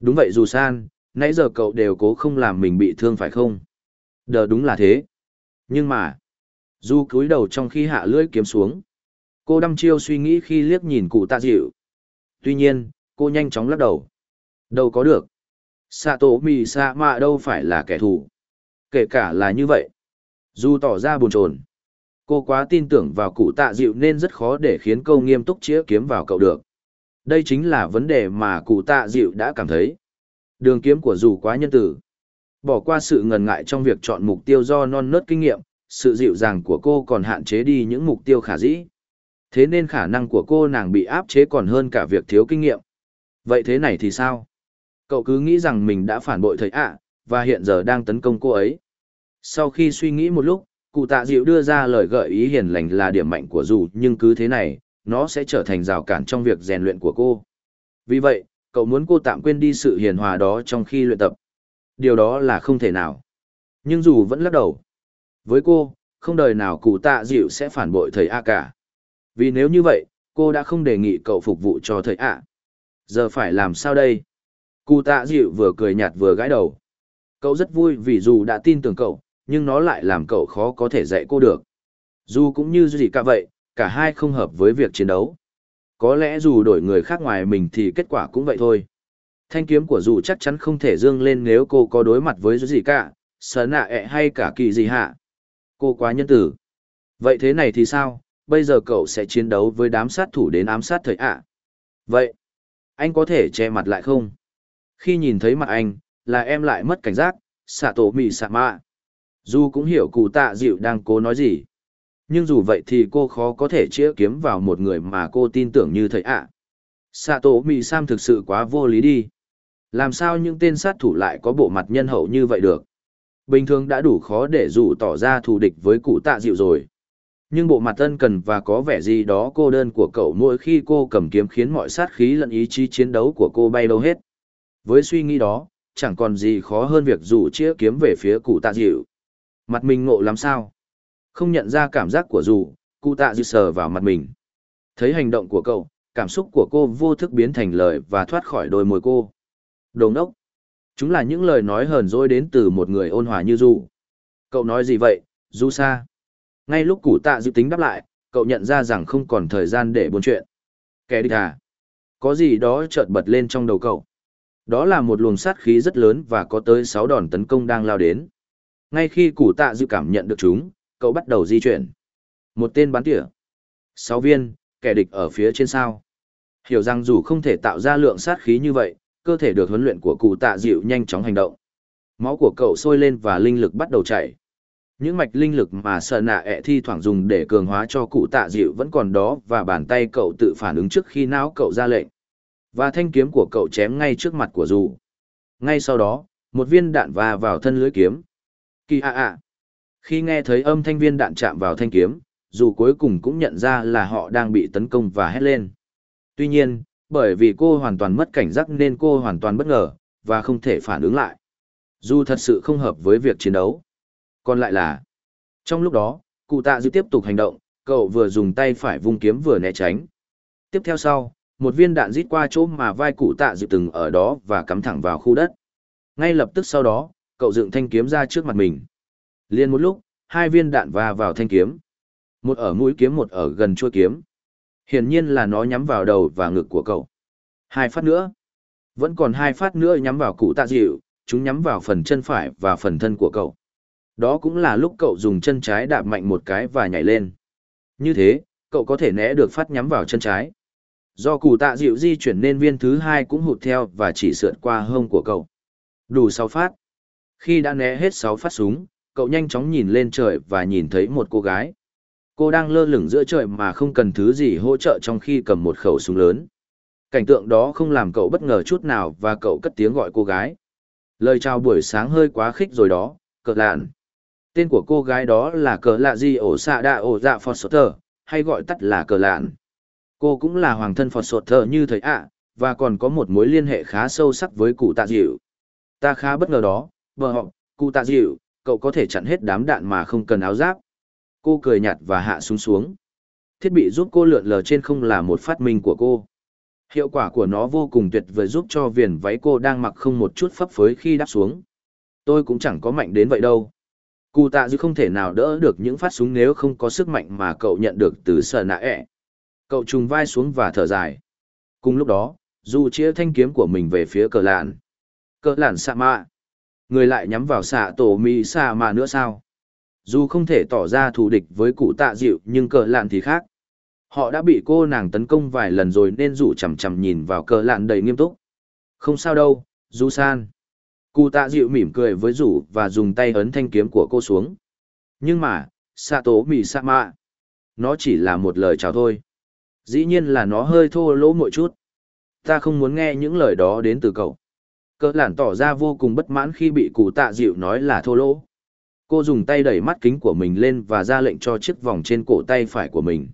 Đúng vậy dù san, nãy giờ cậu đều cố không làm mình bị thương phải không? Đờ đúng là thế. Nhưng mà, Du cúi đầu trong khi hạ lưỡi kiếm xuống. Cô đăm chiêu suy nghĩ khi liếc nhìn cụ tạ dịu. Tuy nhiên, cô nhanh chóng lắc đầu. Đâu có được. Sato mạ đâu phải là kẻ thù. Kể cả là như vậy. Du tỏ ra buồn chồn. Cô quá tin tưởng vào cụ tạ dịu nên rất khó để khiến câu nghiêm túc chĩa kiếm vào cậu được. Đây chính là vấn đề mà cụ tạ dịu đã cảm thấy. Đường kiếm của dù quá nhân tử. Bỏ qua sự ngần ngại trong việc chọn mục tiêu do non nớt kinh nghiệm, sự dịu dàng của cô còn hạn chế đi những mục tiêu khả dĩ. Thế nên khả năng của cô nàng bị áp chế còn hơn cả việc thiếu kinh nghiệm. Vậy thế này thì sao? Cậu cứ nghĩ rằng mình đã phản bội thầy ạ, và hiện giờ đang tấn công cô ấy. Sau khi suy nghĩ một lúc, cụ tạ dịu đưa ra lời gợi ý hiền lành là điểm mạnh của dù nhưng cứ thế này, nó sẽ trở thành rào cản trong việc rèn luyện của cô. Vì vậy, cậu muốn cô tạm quên đi sự hiền hòa đó trong khi luyện tập. Điều đó là không thể nào. Nhưng dù vẫn lắc đầu. Với cô, không đời nào cụ tạ dịu sẽ phản bội thầy A cả. Vì nếu như vậy, cô đã không đề nghị cậu phục vụ cho thầy A. Giờ phải làm sao đây? Cụ tạ dịu vừa cười nhạt vừa gãi đầu. Cậu rất vui vì dù đã tin tưởng cậu, nhưng nó lại làm cậu khó có thể dạy cô được. Dù cũng như gì cả vậy, cả hai không hợp với việc chiến đấu. Có lẽ dù đổi người khác ngoài mình thì kết quả cũng vậy thôi. Thanh kiếm của dù chắc chắn không thể dương lên nếu cô có đối mặt với gì cả, sở nạ ẹ hay cả kỳ gì hạ. Cô quá nhân tử. Vậy thế này thì sao, bây giờ cậu sẽ chiến đấu với đám sát thủ đến ám sát thời ạ. Vậy, anh có thể che mặt lại không? Khi nhìn thấy mặt anh, là em lại mất cảnh giác, xạ tổ mì xạ mạ. Dù cũng hiểu cụ tạ dịu đang cố nói gì. Nhưng dù vậy thì cô khó có thể chĩa kiếm vào một người mà cô tin tưởng như thầy ạ. À. Xạ tổ mì sam thực sự quá vô lý đi. Làm sao những tên sát thủ lại có bộ mặt nhân hậu như vậy được? Bình thường đã đủ khó để dù tỏ ra thù địch với cụ tạ dịu rồi. Nhưng bộ mặt tân cần và có vẻ gì đó cô đơn của cậu mỗi khi cô cầm kiếm khiến mọi sát khí lẫn ý chí chiến đấu của cô bay đâu hết. Với suy nghĩ đó, chẳng còn gì khó hơn việc rủ chĩa kiếm về phía cụ tạ dịu. Mặt mình ngộ lắm sao? Không nhận ra cảm giác của dù, cụ tạ dư sờ vào mặt mình. Thấy hành động của cậu, cảm xúc của cô vô thức biến thành lời và thoát khỏi đôi môi cô. Đồ ngốc! Chúng là những lời nói hờn dỗi đến từ một người ôn hòa như dù. Cậu nói gì vậy, dù sa? Ngay lúc cụ tạ dịu tính đáp lại, cậu nhận ra rằng không còn thời gian để buôn chuyện. Kẻ địch à? Có gì đó chợt bật lên trong đầu cậu. Đó là một luồng sát khí rất lớn và có tới 6 đòn tấn công đang lao đến. Ngay khi củ tạ dự cảm nhận được chúng, cậu bắt đầu di chuyển. Một tên bắn tỉa. Sáu viên, kẻ địch ở phía trên sao. Hiểu rằng dù không thể tạo ra lượng sát khí như vậy, cơ thể được huấn luyện của cụ tạ dịu nhanh chóng hành động. Máu của cậu sôi lên và linh lực bắt đầu chảy. Những mạch linh lực mà sợ nạ ẹ thi thoảng dùng để cường hóa cho cụ tạ dịu vẫn còn đó và bàn tay cậu tự phản ứng trước khi não cậu ra lệnh. Và thanh kiếm của cậu chém ngay trước mặt của dù. Ngay sau đó, một viên đạn va vào thân lưới kiếm. Kỳ ạ ạ. Khi nghe thấy âm thanh viên đạn chạm vào thanh kiếm, dù cuối cùng cũng nhận ra là họ đang bị tấn công và hét lên. Tuy nhiên, bởi vì cô hoàn toàn mất cảnh giác nên cô hoàn toàn bất ngờ, và không thể phản ứng lại. Dù thật sự không hợp với việc chiến đấu. Còn lại là, trong lúc đó, cụ tạ dư tiếp tục hành động, cậu vừa dùng tay phải vung kiếm vừa né tránh. Tiếp theo sau, một viên đạn rít qua chỗ mà vai cụ tạ dịu từng ở đó và cắm thẳng vào khu đất. Ngay lập tức sau đó, cậu dựng thanh kiếm ra trước mặt mình. Liên một lúc, hai viên đạn va vào thanh kiếm. Một ở mũi kiếm một ở gần chuôi kiếm. Hiển nhiên là nó nhắm vào đầu và ngực của cậu. Hai phát nữa. Vẫn còn hai phát nữa nhắm vào cụ tạ dịu, chúng nhắm vào phần chân phải và phần thân của cậu. Đó cũng là lúc cậu dùng chân trái đạp mạnh một cái và nhảy lên. Như thế, cậu có thể né được phát nhắm vào chân trái. Do cụ tạ dịu di chuyển nên viên thứ hai cũng hụt theo và chỉ sượt qua hông của cậu. Đủ sáu phát. Khi đã né hết sáu phát súng, cậu nhanh chóng nhìn lên trời và nhìn thấy một cô gái. Cô đang lơ lửng giữa trời mà không cần thứ gì hỗ trợ trong khi cầm một khẩu súng lớn. Cảnh tượng đó không làm cậu bất ngờ chút nào và cậu cất tiếng gọi cô gái. Lời chào buổi sáng hơi quá khích rồi đó, cờ lạn. Tên của cô gái đó là cờ lạ gì ổ xạ đạ ổ dạ phọt sốt thờ, hay gọi tắt là cờ lạn. Cô cũng là hoàng thân phọt sốt thờ như thầy ạ, và còn có một mối liên hệ khá sâu sắc với cụ tạ dịu. Ta khá bất ngờ đó, bờ họ, cụ tạ dịu, cậu có thể chặn hết đám đạn mà không cần áo giáp. Cô cười nhạt và hạ xuống xuống. Thiết bị giúp cô lượn lờ trên không là một phát minh của cô. Hiệu quả của nó vô cùng tuyệt vời giúp cho viền váy cô đang mặc không một chút phấp phới khi đáp xuống. Tôi cũng chẳng có mạnh đến vậy đâu. Cụ tạ dư không thể nào đỡ được những phát súng nếu không có sức mạnh mà cậu nhận được từ sở nạ ẹ. Cậu trùng vai xuống và thở dài. Cùng lúc đó, dù chia thanh kiếm của mình về phía cờ lạn. Cờ lạn xạ mạ. Người lại nhắm vào xạ tổ mỹ xạ mà nữa sao? Dù không thể tỏ ra thù địch với cụ tạ dịu nhưng cờ lạn thì khác. Họ đã bị cô nàng tấn công vài lần rồi nên rủ chằm chằm nhìn vào cờ lạn đầy nghiêm túc. Không sao đâu, Du San. Cụ tạ dịu mỉm cười với rủ và dùng tay ấn thanh kiếm của cô xuống. Nhưng mà, xạ tổ mỹ xạ mạ. Nó chỉ là một lời chào thôi. Dĩ nhiên là nó hơi thô lỗ mỗi chút. Ta không muốn nghe những lời đó đến từ cậu. Cỡ lản tỏ ra vô cùng bất mãn khi bị cụ tạ dịu nói là thô lỗ. Cô dùng tay đẩy mắt kính của mình lên và ra lệnh cho chiếc vòng trên cổ tay phải của mình.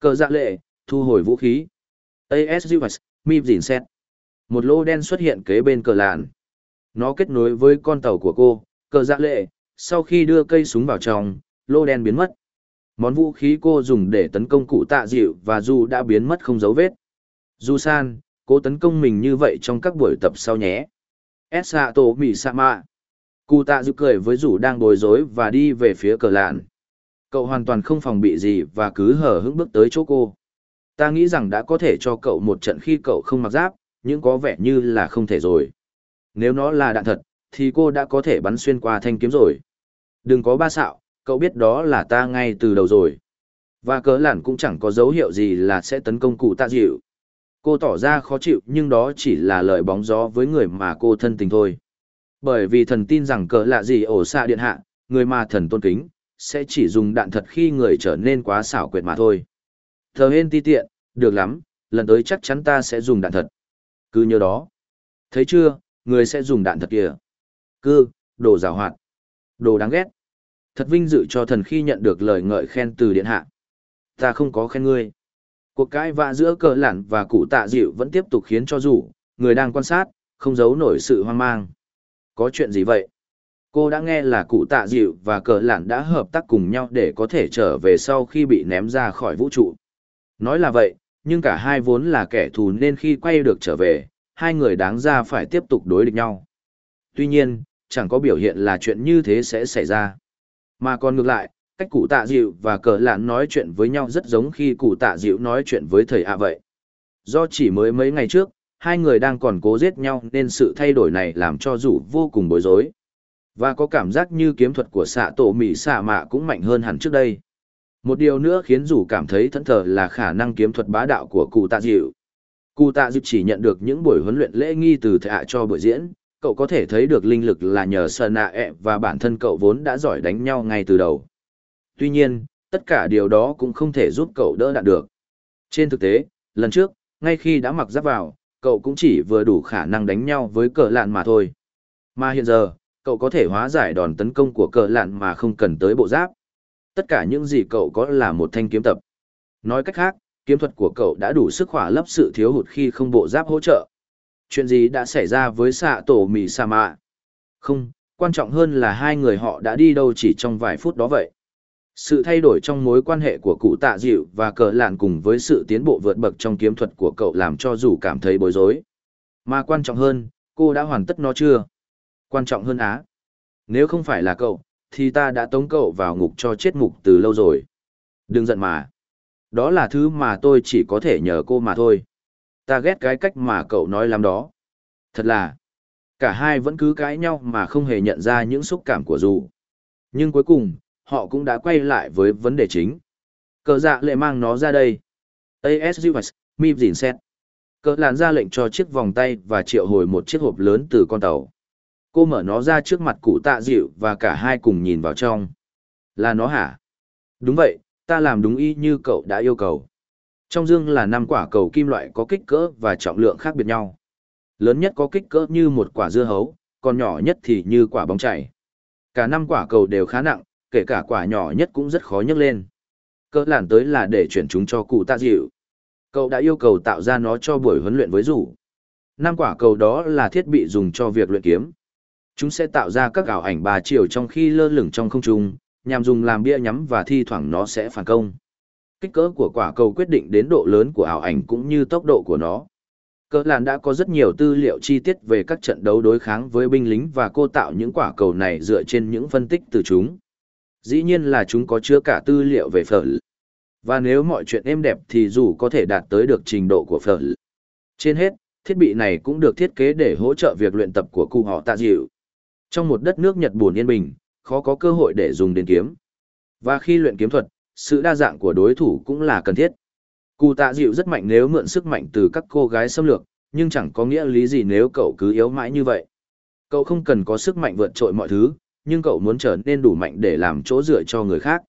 Cờ dạ lệ, thu hồi vũ khí. ASUS, MIP dìn xét. Một lô đen xuất hiện kế bên cờ lạn. Nó kết nối với con tàu của cô, cờ dạ lệ. Sau khi đưa cây súng vào trong, lô đen biến mất. Món vũ khí cô dùng để tấn công cụ tạ dịu và dù đã biến mất không dấu vết. Du san, cố tấn công mình như vậy trong các buổi tập sau nhé. Sato Misama. Cụ tạ dự cười với rủ đang bối rối và đi về phía cờ lạn. Cậu hoàn toàn không phòng bị gì và cứ hở hững bước tới chỗ cô. Ta nghĩ rằng đã có thể cho cậu một trận khi cậu không mặc giáp, nhưng có vẻ như là không thể rồi. Nếu nó là đạn thật, thì cô đã có thể bắn xuyên qua thanh kiếm rồi. Đừng có ba xạo, cậu biết đó là ta ngay từ đầu rồi. Và cớ lản cũng chẳng có dấu hiệu gì là sẽ tấn công cụ tạ dịu. Cô tỏ ra khó chịu nhưng đó chỉ là lời bóng gió với người mà cô thân tình thôi. Bởi vì thần tin rằng cỡ lạ gì ổ xạ điện hạ, người mà thần tôn kính, sẽ chỉ dùng đạn thật khi người trở nên quá xảo quyệt mà thôi. Thờ hên ti tiện, được lắm, lần tới chắc chắn ta sẽ dùng đạn thật. Cứ nhớ đó. Thấy chưa, người sẽ dùng đạn thật kìa. Cư, đồ rào hoạt. Đồ đáng ghét. Thật vinh dự cho thần khi nhận được lời ngợi khen từ điện hạ. Ta không có khen ngươi. Cuộc cãi vã giữa cờ lản và cụ tạ dịu vẫn tiếp tục khiến cho rủ, người đang quan sát, không giấu nổi sự hoang mang. Có chuyện gì vậy? Cô đã nghe là cụ tạ dịu và cờ lản đã hợp tác cùng nhau để có thể trở về sau khi bị ném ra khỏi vũ trụ. Nói là vậy, nhưng cả hai vốn là kẻ thù nên khi quay được trở về, hai người đáng ra phải tiếp tục đối địch nhau. Tuy nhiên, chẳng có biểu hiện là chuyện như thế sẽ xảy ra. Mà còn ngược lại, cách cụ tạ dịu và cờ lạn nói chuyện với nhau rất giống khi cụ tạ dịu nói chuyện với thầy ạ vậy. Do chỉ mới mấy ngày trước, hai người đang còn cố giết nhau nên sự thay đổi này làm cho rủ vô cùng bối rối. Và có cảm giác như kiếm thuật của xạ tổ mỉ xạ mạ cũng mạnh hơn hẳn trước đây. Một điều nữa khiến rủ cảm thấy thẫn thờ là khả năng kiếm thuật bá đạo của cụ tạ dịu. Cụ tạ dịu chỉ nhận được những buổi huấn luyện lễ nghi từ thạ cho buổi diễn, cậu có thể thấy được linh lực là nhờ sờ nạ ẹ e và bản thân cậu vốn đã giỏi đánh nhau ngay từ đầu. Tuy nhiên, tất cả điều đó cũng không thể giúp cậu đỡ đạn được. Trên thực tế, lần trước, ngay khi đã mặc giáp vào, cậu cũng chỉ vừa đủ khả năng đánh nhau với cờ lạn mà thôi. Mà hiện giờ, cậu có thể hóa giải đòn tấn công của cờ lạn mà không cần tới bộ giáp. Tất cả những gì cậu có là một thanh kiếm tập. Nói cách khác, kiếm thuật của cậu đã đủ sức khỏa lấp sự thiếu hụt khi không bộ giáp hỗ trợ. Chuyện gì đã xảy ra với xạ tổ mì sa mạ? Không, quan trọng hơn là hai người họ đã đi đâu chỉ trong vài phút đó vậy. Sự thay đổi trong mối quan hệ của cụ tạ dịu và cờ lạn cùng với sự tiến bộ vượt bậc trong kiếm thuật của cậu làm cho dù cảm thấy bối rối. Mà quan trọng hơn, cô đã hoàn tất nó chưa? Quan trọng hơn á. Nếu không phải là cậu, thì ta đã tống cậu vào ngục cho chết mục từ lâu rồi. Đừng giận mà. Đó là thứ mà tôi chỉ có thể nhờ cô mà thôi. Ta ghét cái cách mà cậu nói lắm đó. Thật là, cả hai vẫn cứ cãi nhau mà không hề nhận ra những xúc cảm của dù. Nhưng cuối cùng, họ cũng đã quay lại với vấn đề chính. Cờ dạ lệ mang nó ra đây. ASUS, MIP dìn xét. Cờ làn ra lệnh cho chiếc vòng tay và triệu hồi một chiếc hộp lớn từ con tàu. Cô mở nó ra trước mặt cụ tạ dịu và cả hai cùng nhìn vào trong. Là nó hả? Đúng vậy, ta làm đúng y như cậu đã yêu cầu. Trong dương là năm quả cầu kim loại có kích cỡ và trọng lượng khác biệt nhau. Lớn nhất có kích cỡ như một quả dưa hấu, còn nhỏ nhất thì như quả bóng chảy. Cả năm quả cầu đều khá nặng, kể cả quả nhỏ nhất cũng rất khó nhấc lên. Cỡ làn tới là để chuyển chúng cho cụ tạ dịu. Cậu đã yêu cầu tạo ra nó cho buổi huấn luyện với rủ. Năm quả cầu đó là thiết bị dùng cho việc luyện kiếm. Chúng sẽ tạo ra các ảo ảnh ba chiều trong khi lơ lửng trong không trung, nhằm dùng làm bia nhắm và thi thoảng nó sẽ phản công. Kích cỡ của quả cầu quyết định đến độ lớn của ảo ảnh cũng như tốc độ của nó. Cỡ làn đã có rất nhiều tư liệu chi tiết về các trận đấu đối kháng với binh lính và cô tạo những quả cầu này dựa trên những phân tích từ chúng. Dĩ nhiên là chúng có chứa cả tư liệu về phở. Và nếu mọi chuyện êm đẹp thì dù có thể đạt tới được trình độ của phở. Trên hết, thiết bị này cũng được thiết kế để hỗ trợ việc luyện tập của cụ họ tạ dịu. Trong một đất nước Nhật buồn yên bình, khó có cơ hội để dùng đến kiếm. Và khi luyện kiếm thuật, sự đa dạng của đối thủ cũng là cần thiết. Cụ tạ dịu rất mạnh nếu mượn sức mạnh từ các cô gái xâm lược, nhưng chẳng có nghĩa lý gì nếu cậu cứ yếu mãi như vậy. Cậu không cần có sức mạnh vượt trội mọi thứ, nhưng cậu muốn trở nên đủ mạnh để làm chỗ dựa cho người khác.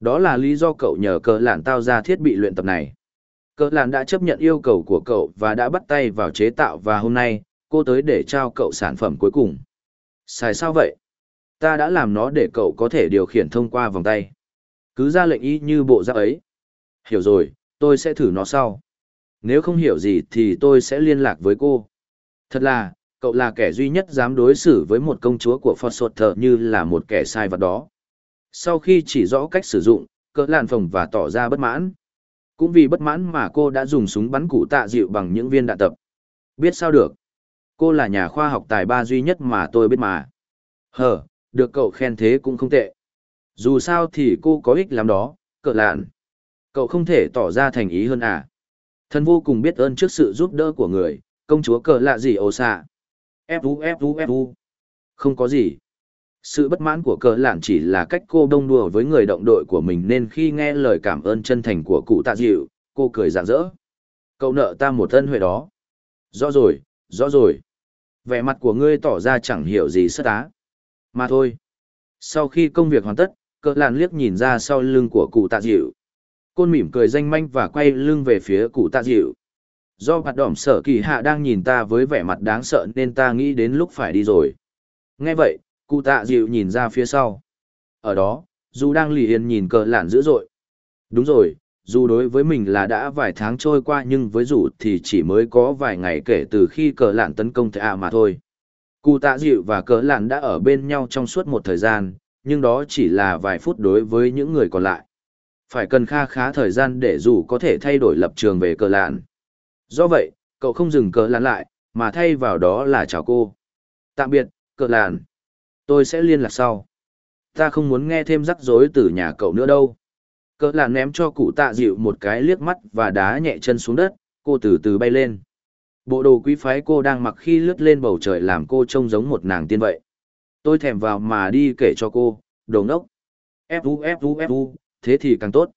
Đó là lý do cậu nhờ cờ lạn tao ra thiết bị luyện tập này. Cờ lạn đã chấp nhận yêu cầu của cậu và đã bắt tay vào chế tạo và hôm nay, cô tới để trao cậu sản phẩm cuối cùng. Xài sao vậy? Ta đã làm nó để cậu có thể điều khiển thông qua vòng tay. Cứ ra lệnh y như bộ giáp ấy. Hiểu rồi, tôi sẽ thử nó sau. Nếu không hiểu gì thì tôi sẽ liên lạc với cô. Thật là, cậu là kẻ duy nhất dám đối xử với một công chúa của Phật Sột Thờ như là một kẻ sai vật đó. Sau khi chỉ rõ cách sử dụng, cỡ làn phồng và tỏ ra bất mãn. Cũng vì bất mãn mà cô đã dùng súng bắn cụ tạ dịu bằng những viên đạn tập. Biết sao được. Cô là nhà khoa học tài ba duy nhất mà tôi biết mà. Hờ, được cậu khen thế cũng không tệ. Dù sao thì cô có ích lắm đó, cỡ lạn. Cậu không thể tỏ ra thành ý hơn à. Thân vô cùng biết ơn trước sự giúp đỡ của người, công chúa cờ lạ gì ồ xạ. Fu fu fu. Không có gì. Sự bất mãn của cờ lạn chỉ là cách cô đông đùa với người động đội của mình nên khi nghe lời cảm ơn chân thành của cụ tạ dịu, cô cười rạng rỡ. Cậu nợ ta một thân huệ đó. Rõ rồi, rõ rồi. Vẻ mặt của ngươi tỏ ra chẳng hiểu gì sất á. Mà thôi. Sau khi công việc hoàn tất, cờ lạn liếc nhìn ra sau lưng của cụ tạ dịu. Côn mỉm cười danh manh và quay lưng về phía cụ tạ dịu. Do mặt đỏm sở kỳ hạ đang nhìn ta với vẻ mặt đáng sợ nên ta nghĩ đến lúc phải đi rồi. Nghe vậy, cụ tạ dịu nhìn ra phía sau. Ở đó, dù đang lì yên nhìn cờ lạn dữ dội. Đúng rồi, dù đối với mình là đã vài tháng trôi qua nhưng với dù thì chỉ mới có vài ngày kể từ khi cờ lạn tấn công thệ ạ mà thôi. Cụ tạ dịu và cờ lạn đã ở bên nhau trong suốt một thời gian, nhưng đó chỉ là vài phút đối với những người còn lại. Phải cần kha khá thời gian để dù có thể thay đổi lập trường về cờ lạn. Do vậy, cậu không dừng cờ lạn lại, mà thay vào đó là chào cô. Tạm biệt, cờ lạn. Tôi sẽ liên lạc sau. Ta không muốn nghe thêm rắc rối từ nhà cậu nữa đâu. Cỡ lạn ném cho cụ tạ dịu một cái liếc mắt và đá nhẹ chân xuống đất, cô từ từ bay lên. Bộ đồ quý phái cô đang mặc khi lướt lên bầu trời làm cô trông giống một nàng tiên vậy. Tôi thèm vào mà đi kể cho cô, đồ ngốc. Fu fu fu, thế thì càng tốt.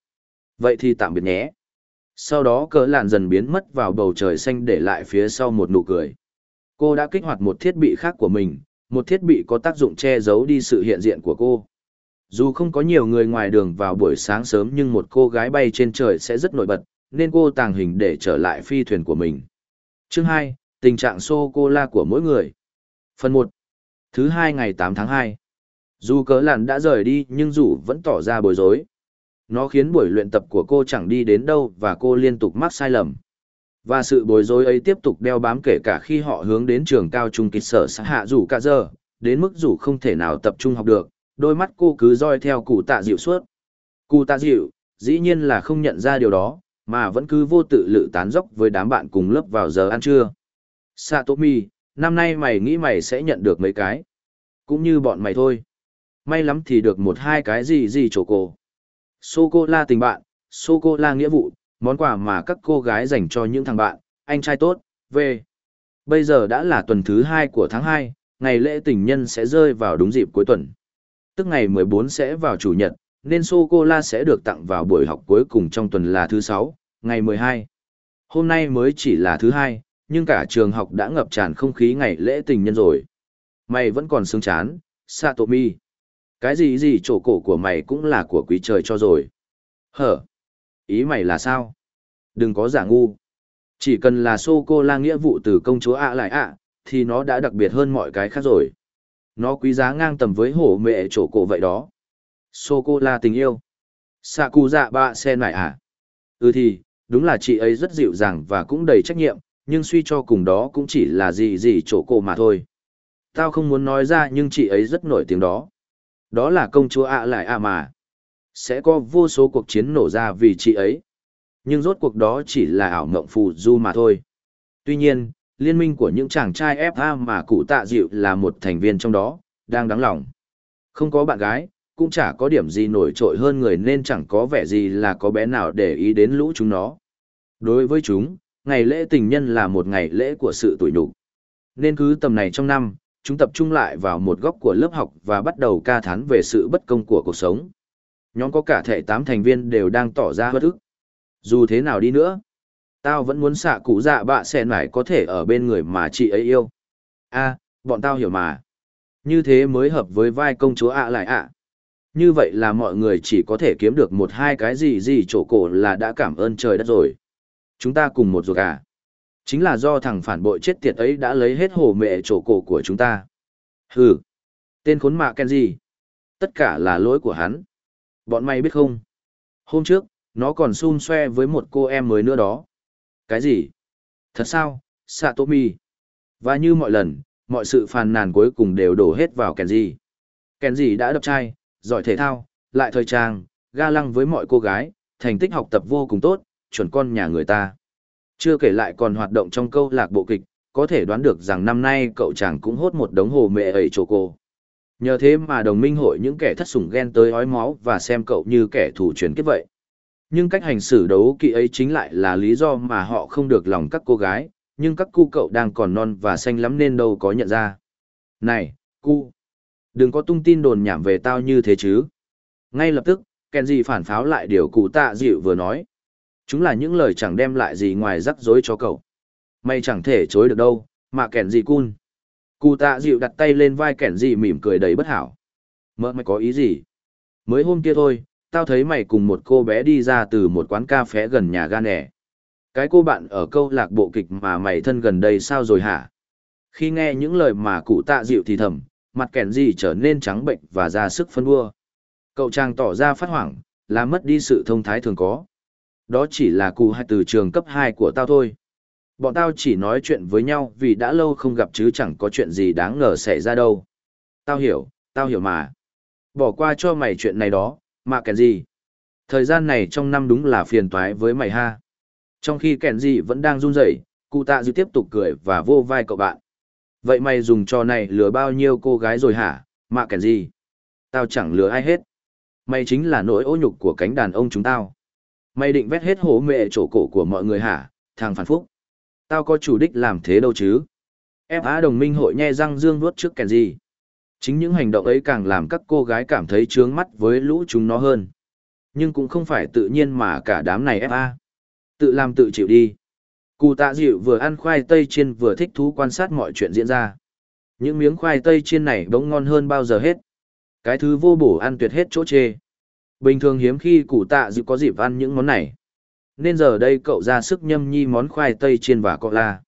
Vậy thì tạm biệt nhé. Sau đó cỡ lạn dần biến mất vào bầu trời xanh để lại phía sau một nụ cười. Cô đã kích hoạt một thiết bị khác của mình, một thiết bị có tác dụng che giấu đi sự hiện diện của cô. Dù không có nhiều người ngoài đường vào buổi sáng sớm nhưng một cô gái bay trên trời sẽ rất nổi bật, nên cô tàng hình để trở lại phi thuyền của mình. Chương 2, tình trạng sô-cô-la của mỗi người. Phần 1. Thứ hai ngày 8 tháng 2. Dù cớ lặn đã rời đi nhưng dù vẫn tỏ ra bối rối. Nó khiến buổi luyện tập của cô chẳng đi đến đâu và cô liên tục mắc sai lầm. Và sự bối rối ấy tiếp tục đeo bám kể cả khi họ hướng đến trường cao trung kịch sở xã hạ rủ cả giờ, đến mức rủ không thể nào tập trung học được, đôi mắt cô cứ roi theo cụ tạ dịu suốt. Cụ tạ dịu, dĩ nhiên là không nhận ra điều đó, mà vẫn cứ vô tự lự tán dốc với đám bạn cùng lớp vào giờ ăn trưa. Satomi, năm nay mày nghĩ mày sẽ nhận được mấy cái. Cũng như bọn mày thôi. May lắm thì được một hai cái gì gì chỗ cổ. Sô-cô-la tình bạn, sô-cô-la nghĩa vụ, món quà mà các cô gái dành cho những thằng bạn, anh trai tốt, về. Bây giờ đã là tuần thứ hai của tháng hai, ngày lễ tình nhân sẽ rơi vào đúng dịp cuối tuần. Tức ngày 14 sẽ vào chủ nhật, nên sô-cô-la sẽ được tặng vào buổi học cuối cùng trong tuần là thứ sáu, ngày 12. Hôm nay mới chỉ là thứ hai, nhưng cả trường học đã ngập tràn không khí ngày lễ tình nhân rồi. Mày vẫn còn sướng chán, Satomi. Cái gì gì chỗ cổ của mày cũng là của quý trời cho rồi. Hở? Ý mày là sao? Đừng có giả ngu. Chỉ cần là sô-cô-la nghĩa vụ từ công chúa ạ lại ạ, thì nó đã đặc biệt hơn mọi cái khác rồi. Nó quý giá ngang tầm với hổ mẹ chỗ cổ vậy đó. Sô-cô-la tình yêu. Sạ cụ dạ bạ sen lại à? Ừ thì, đúng là chị ấy rất dịu dàng và cũng đầy trách nhiệm, nhưng suy cho cùng đó cũng chỉ là gì gì chỗ cổ mà thôi. Tao không muốn nói ra nhưng chị ấy rất nổi tiếng đó. Đó là công chúa ạ lại ạ mà. Sẽ có vô số cuộc chiến nổ ra vì chị ấy. Nhưng rốt cuộc đó chỉ là ảo mộng phù du mà thôi. Tuy nhiên, liên minh của những chàng trai FA mà cụ tạ dịu là một thành viên trong đó, đang đáng lòng. Không có bạn gái, cũng chả có điểm gì nổi trội hơn người nên chẳng có vẻ gì là có bé nào để ý đến lũ chúng nó. Đối với chúng, ngày lễ tình nhân là một ngày lễ của sự tuổi nhục. Nên cứ tầm này trong năm, chúng tập trung lại vào một góc của lớp học và bắt đầu ca thán về sự bất công của cuộc sống. Nhóm có cả thể tám thành viên đều đang tỏ ra bất ức. Dù thế nào đi nữa, tao vẫn muốn xạ cụ dạ bạ sen mải có thể ở bên người mà chị ấy yêu. a bọn tao hiểu mà. Như thế mới hợp với vai công chúa ạ lại ạ. Như vậy là mọi người chỉ có thể kiếm được một hai cái gì gì chỗ cổ là đã cảm ơn trời đất rồi. Chúng ta cùng một ruột à. Chính là do thằng phản bội chết tiệt ấy đã lấy hết hồ mẹ chỗ cổ của chúng ta. Hừ. Tên khốn mạ Kenji. Tất cả là lỗi của hắn. Bọn mày biết không? Hôm trước, nó còn xun xoe với một cô em mới nữa đó. Cái gì? Thật sao, Satomi? Và như mọi lần, mọi sự phàn nàn cuối cùng đều đổ hết vào Kenji. Kenji đã đập trai, giỏi thể thao, lại thời trang, ga lăng với mọi cô gái, thành tích học tập vô cùng tốt, chuẩn con nhà người ta. Chưa kể lại còn hoạt động trong câu lạc bộ kịch, có thể đoán được rằng năm nay cậu chàng cũng hốt một đống hồ mẹ ấy chỗ cô. Nhờ thế mà đồng minh hội những kẻ thất sủng ghen tới ói máu và xem cậu như kẻ thù truyền kiếp vậy. Nhưng cách hành xử đấu kỵ ấy chính lại là lý do mà họ không được lòng các cô gái, nhưng các cu cậu đang còn non và xanh lắm nên đâu có nhận ra. Này, cu, đừng có tung tin đồn nhảm về tao như thế chứ. Ngay lập tức, Kenji phản pháo lại điều cụ tạ dịu vừa nói. Chúng là những lời chẳng đem lại gì ngoài rắc rối cho cậu. Mày chẳng thể chối được đâu, mà Kenji cun. Cụ tạ dịu đặt tay lên vai Kenji mỉm cười đầy bất hảo. Mơ mày có ý gì? Mới hôm kia thôi, tao thấy mày cùng một cô bé đi ra từ một quán cà phé gần nhà ga nẻ. Cái cô bạn ở câu lạc bộ kịch mà mày thân gần đây sao rồi hả? Khi nghe những lời mà cụ tạ dịu thì thầm, mặt kẻn gì trở nên trắng bệnh và ra sức phân vua. Cậu chàng tỏ ra phát hoảng, làm mất đi sự thông thái thường có. Đó chỉ là cụ hai từ trường cấp 2 của tao thôi. Bọn tao chỉ nói chuyện với nhau vì đã lâu không gặp chứ chẳng có chuyện gì đáng ngờ xảy ra đâu. Tao hiểu, tao hiểu mà. Bỏ qua cho mày chuyện này đó, mà kèn gì. Thời gian này trong năm đúng là phiền toái với mày ha. Trong khi kèn gì vẫn đang run rẩy, cụ tạ dư tiếp tục cười và vô vai cậu bạn. Vậy mày dùng trò này lừa bao nhiêu cô gái rồi hả, mà kèn gì? Tao chẳng lừa ai hết. Mày chính là nỗi ô nhục của cánh đàn ông chúng tao. Mày định vét hết hố mẹ chỗ cổ của mọi người hả, thằng phản phúc. Tao có chủ đích làm thế đâu chứ. FA đồng minh hội nhe răng dương vuốt trước kèn gì. Chính những hành động ấy càng làm các cô gái cảm thấy trướng mắt với lũ chúng nó hơn. Nhưng cũng không phải tự nhiên mà cả đám này FA. Tự làm tự chịu đi. Cụ tạ dịu vừa ăn khoai tây chiên vừa thích thú quan sát mọi chuyện diễn ra. Những miếng khoai tây chiên này bỗng ngon hơn bao giờ hết. Cái thứ vô bổ ăn tuyệt hết chỗ chê. Bình thường hiếm khi cụ tạ dịu có dịp ăn những món này. Nên giờ đây cậu ra sức nhâm nhi món khoai tây chiên và cọ la.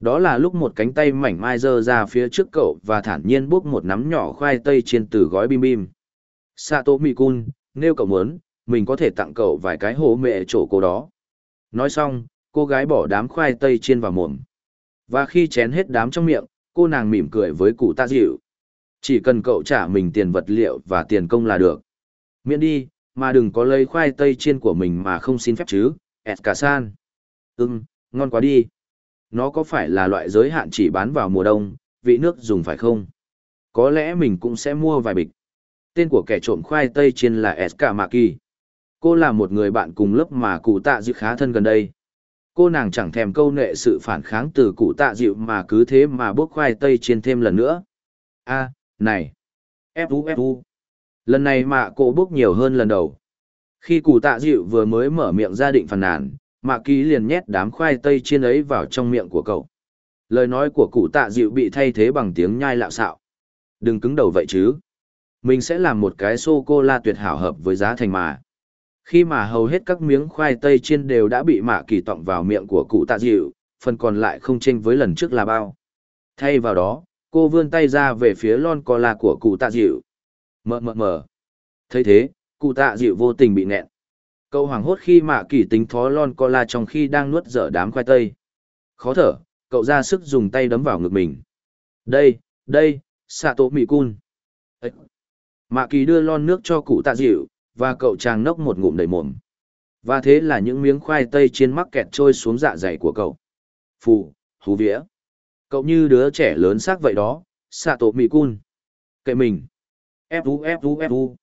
Đó là lúc một cánh tay mảnh mai dơ ra phía trước cậu và thản nhiên bốc một nắm nhỏ khoai tây chiên từ gói bim bim. Sato Mikun, nếu cậu muốn, mình có thể tặng cậu vài cái hố mẹ chỗ cô đó. Nói xong, cô gái bỏ đám khoai tây chiên vào mồm. Và khi chén hết đám trong miệng, cô nàng mỉm cười với cụ tạ dịu. Chỉ cần cậu trả mình tiền vật liệu và tiền công là được. Miễn đi, mà đừng có lấy khoai tây chiên của mình mà không xin phép chứ, Eskasan. Ừm, ngon quá đi. Nó có phải là loại giới hạn chỉ bán vào mùa đông, vị nước dùng phải không? Có lẽ mình cũng sẽ mua vài bịch. Tên của kẻ trộm khoai tây chiên là Eskamaki. Cô là một người bạn cùng lớp mà cụ tạ dịu khá thân gần đây. Cô nàng chẳng thèm câu nệ sự phản kháng từ cụ tạ dịu mà cứ thế mà bốc khoai tây chiên thêm lần nữa. a này. Fu fu. Lần này mạ cô bốc nhiều hơn lần đầu. Khi cụ tạ dịu vừa mới mở miệng ra định phàn nàn, mạ ký liền nhét đám khoai tây chiên ấy vào trong miệng của cậu lời nói của cụ tạ dịu bị thay thế bằng tiếng nhai lạo xạo Đừng cứng đầu vậy chứ. Mình sẽ làm một cái sô-cô-la tuyệt hảo hợp với giá thành mà. Khi mà hầu hết các miếng khoai tây chiên đều đã bị mạ kỳ tọng vào miệng của cụ tạ dịu, phần còn lại không chênh với lần trước là bao. Thay vào đó, cô vươn tay ra về phía lon cola của cụ tạ dịu. Mờ mờ mờ. thấy thế, cụ tạ dịu vô tình bị nghẹn. Cậu hoảng hốt khi mạ kỳ tính thó lon cola trong khi đang nuốt dở đám khoai tây. Khó thở, cậu ra sức dùng tay đấm vào ngực mình. Đây, đây, xạ tổ mì cun. Mạ kỳ đưa lon nước cho cụ tạ dịu, và cậu chàng nốc một ngụm đầy mồm. Và thế là những miếng khoai tây trên mắc kẹt trôi xuống dạ dày của cậu. Phù, hú vía. Cậu như đứa trẻ lớn xác vậy đó, xạ tổ mì cun. Kệ mình. Fu fu fu.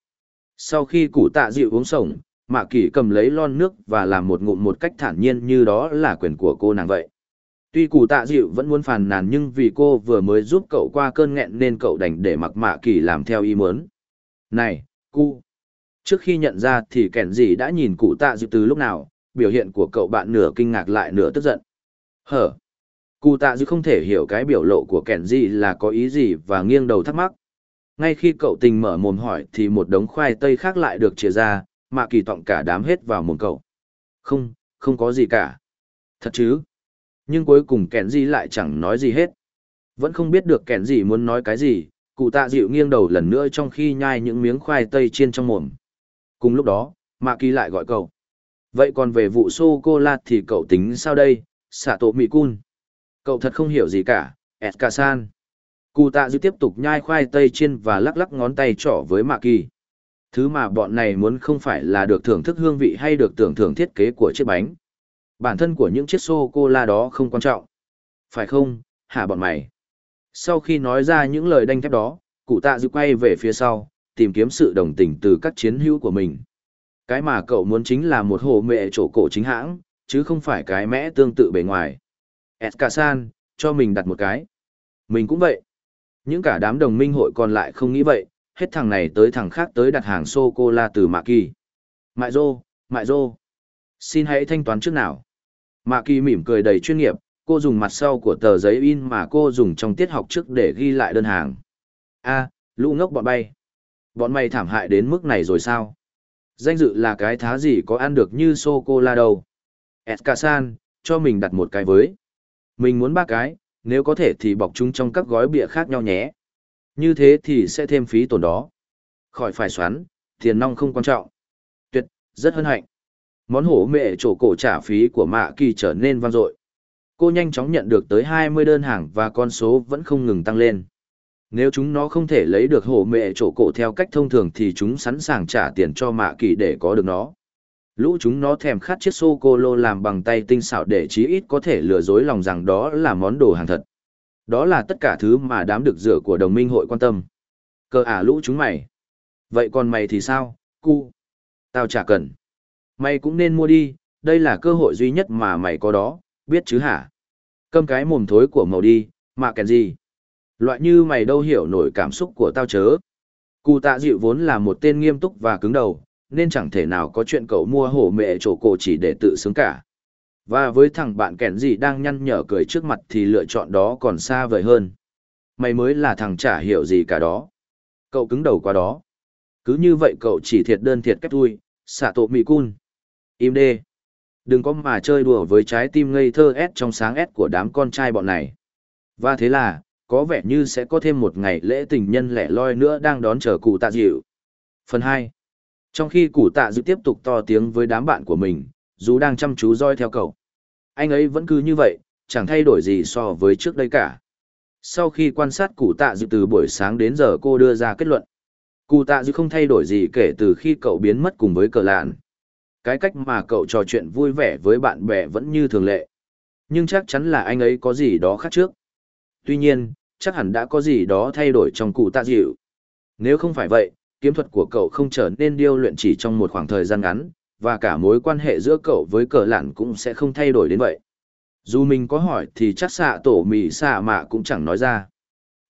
Sau khi cụ tạ dịu uống sổng, Mạ Kỳ cầm lấy lon nước và làm một ngụm một cách thản nhiên như đó là quyền của cô nàng vậy. Tuy cụ tạ dịu vẫn muốn phàn nàn nhưng vì cô vừa mới giúp cậu qua cơn nghẹn nên cậu đành để mặc Mạ Kỳ làm theo ý muốn. Này, cu! Trước khi nhận ra thì kẻn gì đã nhìn cụ tạ dịu từ lúc nào, biểu hiện của cậu bạn nửa kinh ngạc lại nửa tức giận. Hở! Cụ tạ dịu không thể hiểu cái biểu lộ của kẻn gì là có ý gì và nghiêng đầu thắc mắc. Ngay khi cậu tình mở mồm hỏi thì một đống khoai tây khác lại được chia ra, mạ kỳ tọng cả đám hết vào mồm cậu. Không, không có gì cả. Thật chứ? Nhưng cuối cùng kẻn gì lại chẳng nói gì hết. Vẫn không biết được kẻn gì muốn nói cái gì, cụ tạ dịu nghiêng đầu lần nữa trong khi nhai những miếng khoai tây chiên trong mồm. Cùng lúc đó, mạ kỳ lại gọi cậu. Vậy còn về vụ sô-cô-la thì cậu tính sao đây, xạ tổ mị cun? Cậu thật không hiểu gì cả, Eska-san. Cụ tạ dư tiếp tục nhai khoai tây chiên và lắc lắc ngón tay trỏ với mạ kỳ. Thứ mà bọn này muốn không phải là được thưởng thức hương vị hay được tưởng thưởng thiết kế của chiếc bánh. Bản thân của những chiếc sô-cô-la đó không quan trọng. Phải không, hả bọn mày? Sau khi nói ra những lời đanh thép đó, cụ tạ dư quay về phía sau, tìm kiếm sự đồng tình từ các chiến hữu của mình. Cái mà cậu muốn chính là một hồ mẹ chỗ cổ chính hãng, chứ không phải cái mẽ tương tự bề ngoài. Eskasan, cho mình đặt một cái. Mình cũng vậy. Những cả đám đồng minh hội còn lại không nghĩ vậy, hết thằng này tới thằng khác tới đặt hàng sô-cô-la từ Mạ Kỳ. Mại Dô, Mại Dô. Xin hãy thanh toán trước nào. Mạ Kỳ mỉm cười đầy chuyên nghiệp, cô dùng mặt sau của tờ giấy in mà cô dùng trong tiết học trước để ghi lại đơn hàng. a lũ ngốc bọn bay. Bọn mày thảm hại đến mức này rồi sao? Danh dự là cái thá gì có ăn được như sô-cô-la đâu. Eskasan, cho mình đặt một cái với. Mình muốn ba cái, nếu có thể thì bọc chúng trong các gói bịa khác nhau nhé. Như thế thì sẽ thêm phí tổn đó. Khỏi phải xoắn, tiền nong không quan trọng. Tuyệt, rất hân hạnh. Món hổ mẹ chỗ cổ trả phí của mạ kỳ trở nên vang dội. Cô nhanh chóng nhận được tới 20 đơn hàng và con số vẫn không ngừng tăng lên. Nếu chúng nó không thể lấy được hổ mẹ chỗ cổ theo cách thông thường thì chúng sẵn sàng trả tiền cho mạ kỳ để có được nó. Lũ chúng nó thèm khát chiếc sô-cô-lô làm bằng tay tinh xảo để chí ít có thể lừa dối lòng rằng đó là món đồ hàng thật. Đó là tất cả thứ mà đám được rửa của đồng minh hội quan tâm. Cờ ả lũ chúng mày. Vậy còn mày thì sao, cu? Tao chả cần. Mày cũng nên mua đi, đây là cơ hội duy nhất mà mày có đó, biết chứ hả? Câm cái mồm thối của màu đi, mà kèn gì? Loại như mày đâu hiểu nổi cảm xúc của tao chớ. Cụ tạ dịu vốn là một tên nghiêm túc và cứng đầu, nên chẳng thể nào có chuyện cậu mua hổ mẹ chỗ cổ chỉ để tự sướng cả. Và với thằng bạn kẻn gì đang nhăn nhở cười trước mặt thì lựa chọn đó còn xa vời hơn. Mày mới là thằng chả hiểu gì cả đó. Cậu cứng đầu qua đó. Cứ như vậy cậu chỉ thiệt đơn thiệt kép thôi xả tổ mì cun. Im đê. Đừng có mà chơi đùa với trái tim ngây thơ S trong sáng S của đám con trai bọn này. Và thế là, có vẻ như sẽ có thêm một ngày lễ tình nhân lẻ loi nữa đang đón chờ cụ tạ dịu. Phần 2. Trong khi Củ tạ dự tiếp tục to tiếng với đám bạn của mình, dù đang chăm chú roi theo cậu. Anh ấy vẫn cứ như vậy, chẳng thay đổi gì so với trước đây cả. Sau khi quan sát cụ tạ dự từ buổi sáng đến giờ cô đưa ra kết luận. Cụ tạ dự không thay đổi gì kể từ khi cậu biến mất cùng với cờ lạn. Cái cách mà cậu trò chuyện vui vẻ với bạn bè vẫn như thường lệ. Nhưng chắc chắn là anh ấy có gì đó khác trước. Tuy nhiên, chắc hẳn đã có gì đó thay đổi trong cụ tạ dịu. Nếu không phải vậy, kiếm thuật của cậu không trở nên điêu luyện chỉ trong một khoảng thời gian ngắn, và cả mối quan hệ giữa cậu với cờ lạn cũng sẽ không thay đổi đến vậy. Dù mình có hỏi thì chắc xạ tổ mì xạ mạ cũng chẳng nói ra.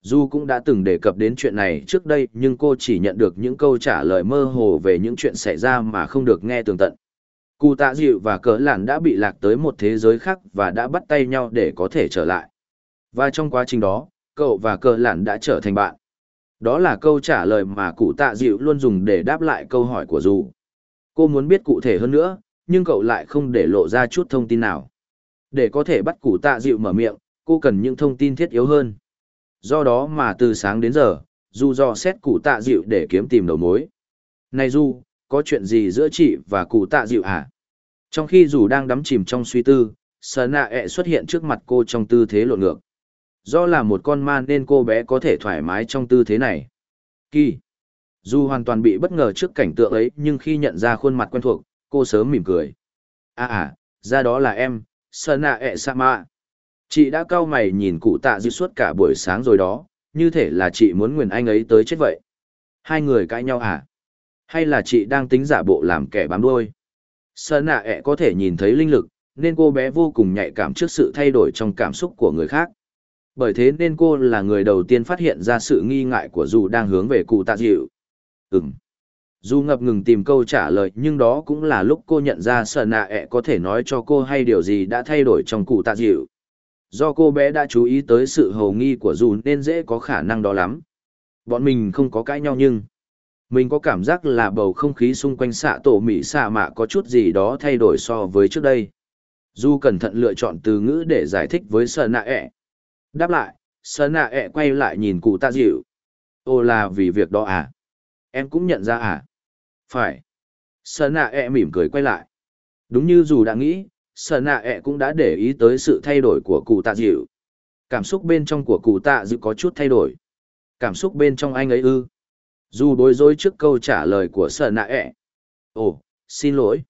Dù cũng đã từng đề cập đến chuyện này trước đây nhưng cô chỉ nhận được những câu trả lời mơ hồ về những chuyện xảy ra mà không được nghe tường tận. Cụ tạ dịu và cờ lạn đã bị lạc tới một thế giới khác và đã bắt tay nhau để có thể trở lại. Và trong quá trình đó, cậu và cờ lạn đã trở thành bạn. Đó là câu trả lời mà cụ tạ dịu luôn dùng để đáp lại câu hỏi của dù. Cô muốn biết cụ thể hơn nữa, nhưng cậu lại không để lộ ra chút thông tin nào. Để có thể bắt cụ tạ dịu mở miệng, cô cần những thông tin thiết yếu hơn. Do đó mà từ sáng đến giờ, dù dò xét cụ tạ dịu để kiếm tìm đầu mối. Này Du, có chuyện gì giữa chị và cụ tạ dịu hả? Trong khi dù đang đắm chìm trong suy tư, Sơn nạ ẹ xuất hiện trước mặt cô trong tư thế lộn ngược. Do là một con ma nên cô bé có thể thoải mái trong tư thế này. Kỳ. Dù hoàn toàn bị bất ngờ trước cảnh tượng ấy nhưng khi nhận ra khuôn mặt quen thuộc, cô sớm mỉm cười. À à, ra đó là em, sờ nạ ẹ sa. Chị đã cau mày nhìn cụ tạ dư suốt cả buổi sáng rồi đó, như thể là chị muốn nguyền anh ấy tới chết vậy. Hai người cãi nhau à? Hay là chị đang tính giả bộ làm kẻ bám đuôi? Sơn nạ e ẹ có thể nhìn thấy linh lực, nên cô bé vô cùng nhạy cảm trước sự thay đổi trong cảm xúc của người khác. Bởi thế nên cô là người đầu tiên phát hiện ra sự nghi ngại của dù đang hướng về cụ tạ dịu. ừng Dù ngập ngừng tìm câu trả lời, nhưng đó cũng là lúc cô nhận ra sợ nạ ẹ có thể nói cho cô hay điều gì đã thay đổi trong cụ tạ dịu. Do cô bé đã chú ý tới sự hầu nghi của dù nên dễ có khả năng đó lắm. Bọn mình không có cãi nhau nhưng... Mình có cảm giác là bầu không khí xung quanh xạ tổ mỹ xạ mạ có chút gì đó thay đổi so với trước đây. Du cẩn thận lựa chọn từ ngữ để giải thích với sợ nạ ẹ. Đáp lại, sơ nạ ẹ quay lại nhìn cụ tạ dịu. ô là vì việc đó à? Em cũng nhận ra à? Phải. Sơ nạ ẹ mỉm cười quay lại. Đúng như dù đã nghĩ, sơ nạ ẹ cũng đã để ý tới sự thay đổi của cụ tạ dịu. Cảm xúc bên trong của cụ tạ dịu có chút thay đổi. Cảm xúc bên trong anh ấy ư. Dù bối rối trước câu trả lời của sơ nạ ẹ. Ồ, xin lỗi.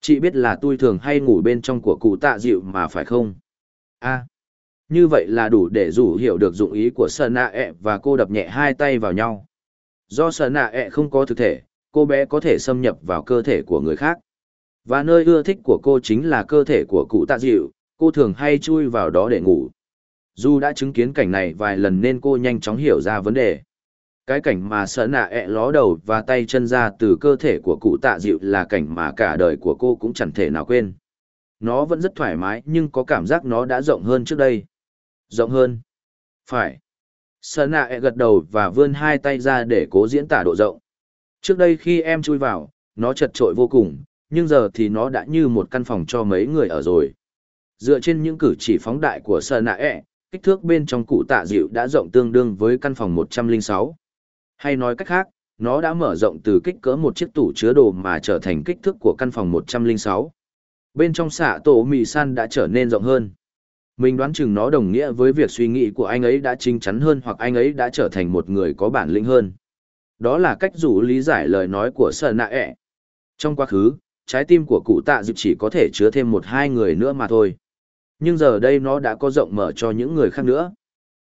Chị biết là tôi thường hay ngủ bên trong của cụ tạ dịu mà phải không? a như vậy là đủ để rủ hiểu được dụng ý của Sơn nạ ẹ và cô đập nhẹ hai tay vào nhau. Do Sơn nạ ẹ không có thực thể, cô bé có thể xâm nhập vào cơ thể của người khác. Và nơi ưa thích của cô chính là cơ thể của cụ tạ dịu, cô thường hay chui vào đó để ngủ. Dù đã chứng kiến cảnh này vài lần nên cô nhanh chóng hiểu ra vấn đề. Cái cảnh mà sợ nạ ẹ ló đầu và tay chân ra từ cơ thể của cụ tạ dịu là cảnh mà cả đời của cô cũng chẳng thể nào quên. Nó vẫn rất thoải mái nhưng có cảm giác nó đã rộng hơn trước đây. Rộng hơn. Phải. Sở nạ e gật đầu và vươn hai tay ra để cố diễn tả độ rộng. Trước đây khi em chui vào, nó chật trội vô cùng, nhưng giờ thì nó đã như một căn phòng cho mấy người ở rồi. Dựa trên những cử chỉ phóng đại của Sở nạ e, kích thước bên trong cụ tạ dịu đã rộng tương đương với căn phòng 106. Hay nói cách khác, nó đã mở rộng từ kích cỡ một chiếc tủ chứa đồ mà trở thành kích thước của căn phòng 106. Bên trong xạ tổ mì san đã trở nên rộng hơn. Mình đoán chừng nó đồng nghĩa với việc suy nghĩ của anh ấy đã chính chắn hơn hoặc anh ấy đã trở thành một người có bản lĩnh hơn. Đó là cách rủ lý giải lời nói của Sở Nạ ẹ. Trong quá khứ, trái tim của cụ tạ dịp chỉ có thể chứa thêm một hai người nữa mà thôi. Nhưng giờ đây nó đã có rộng mở cho những người khác nữa.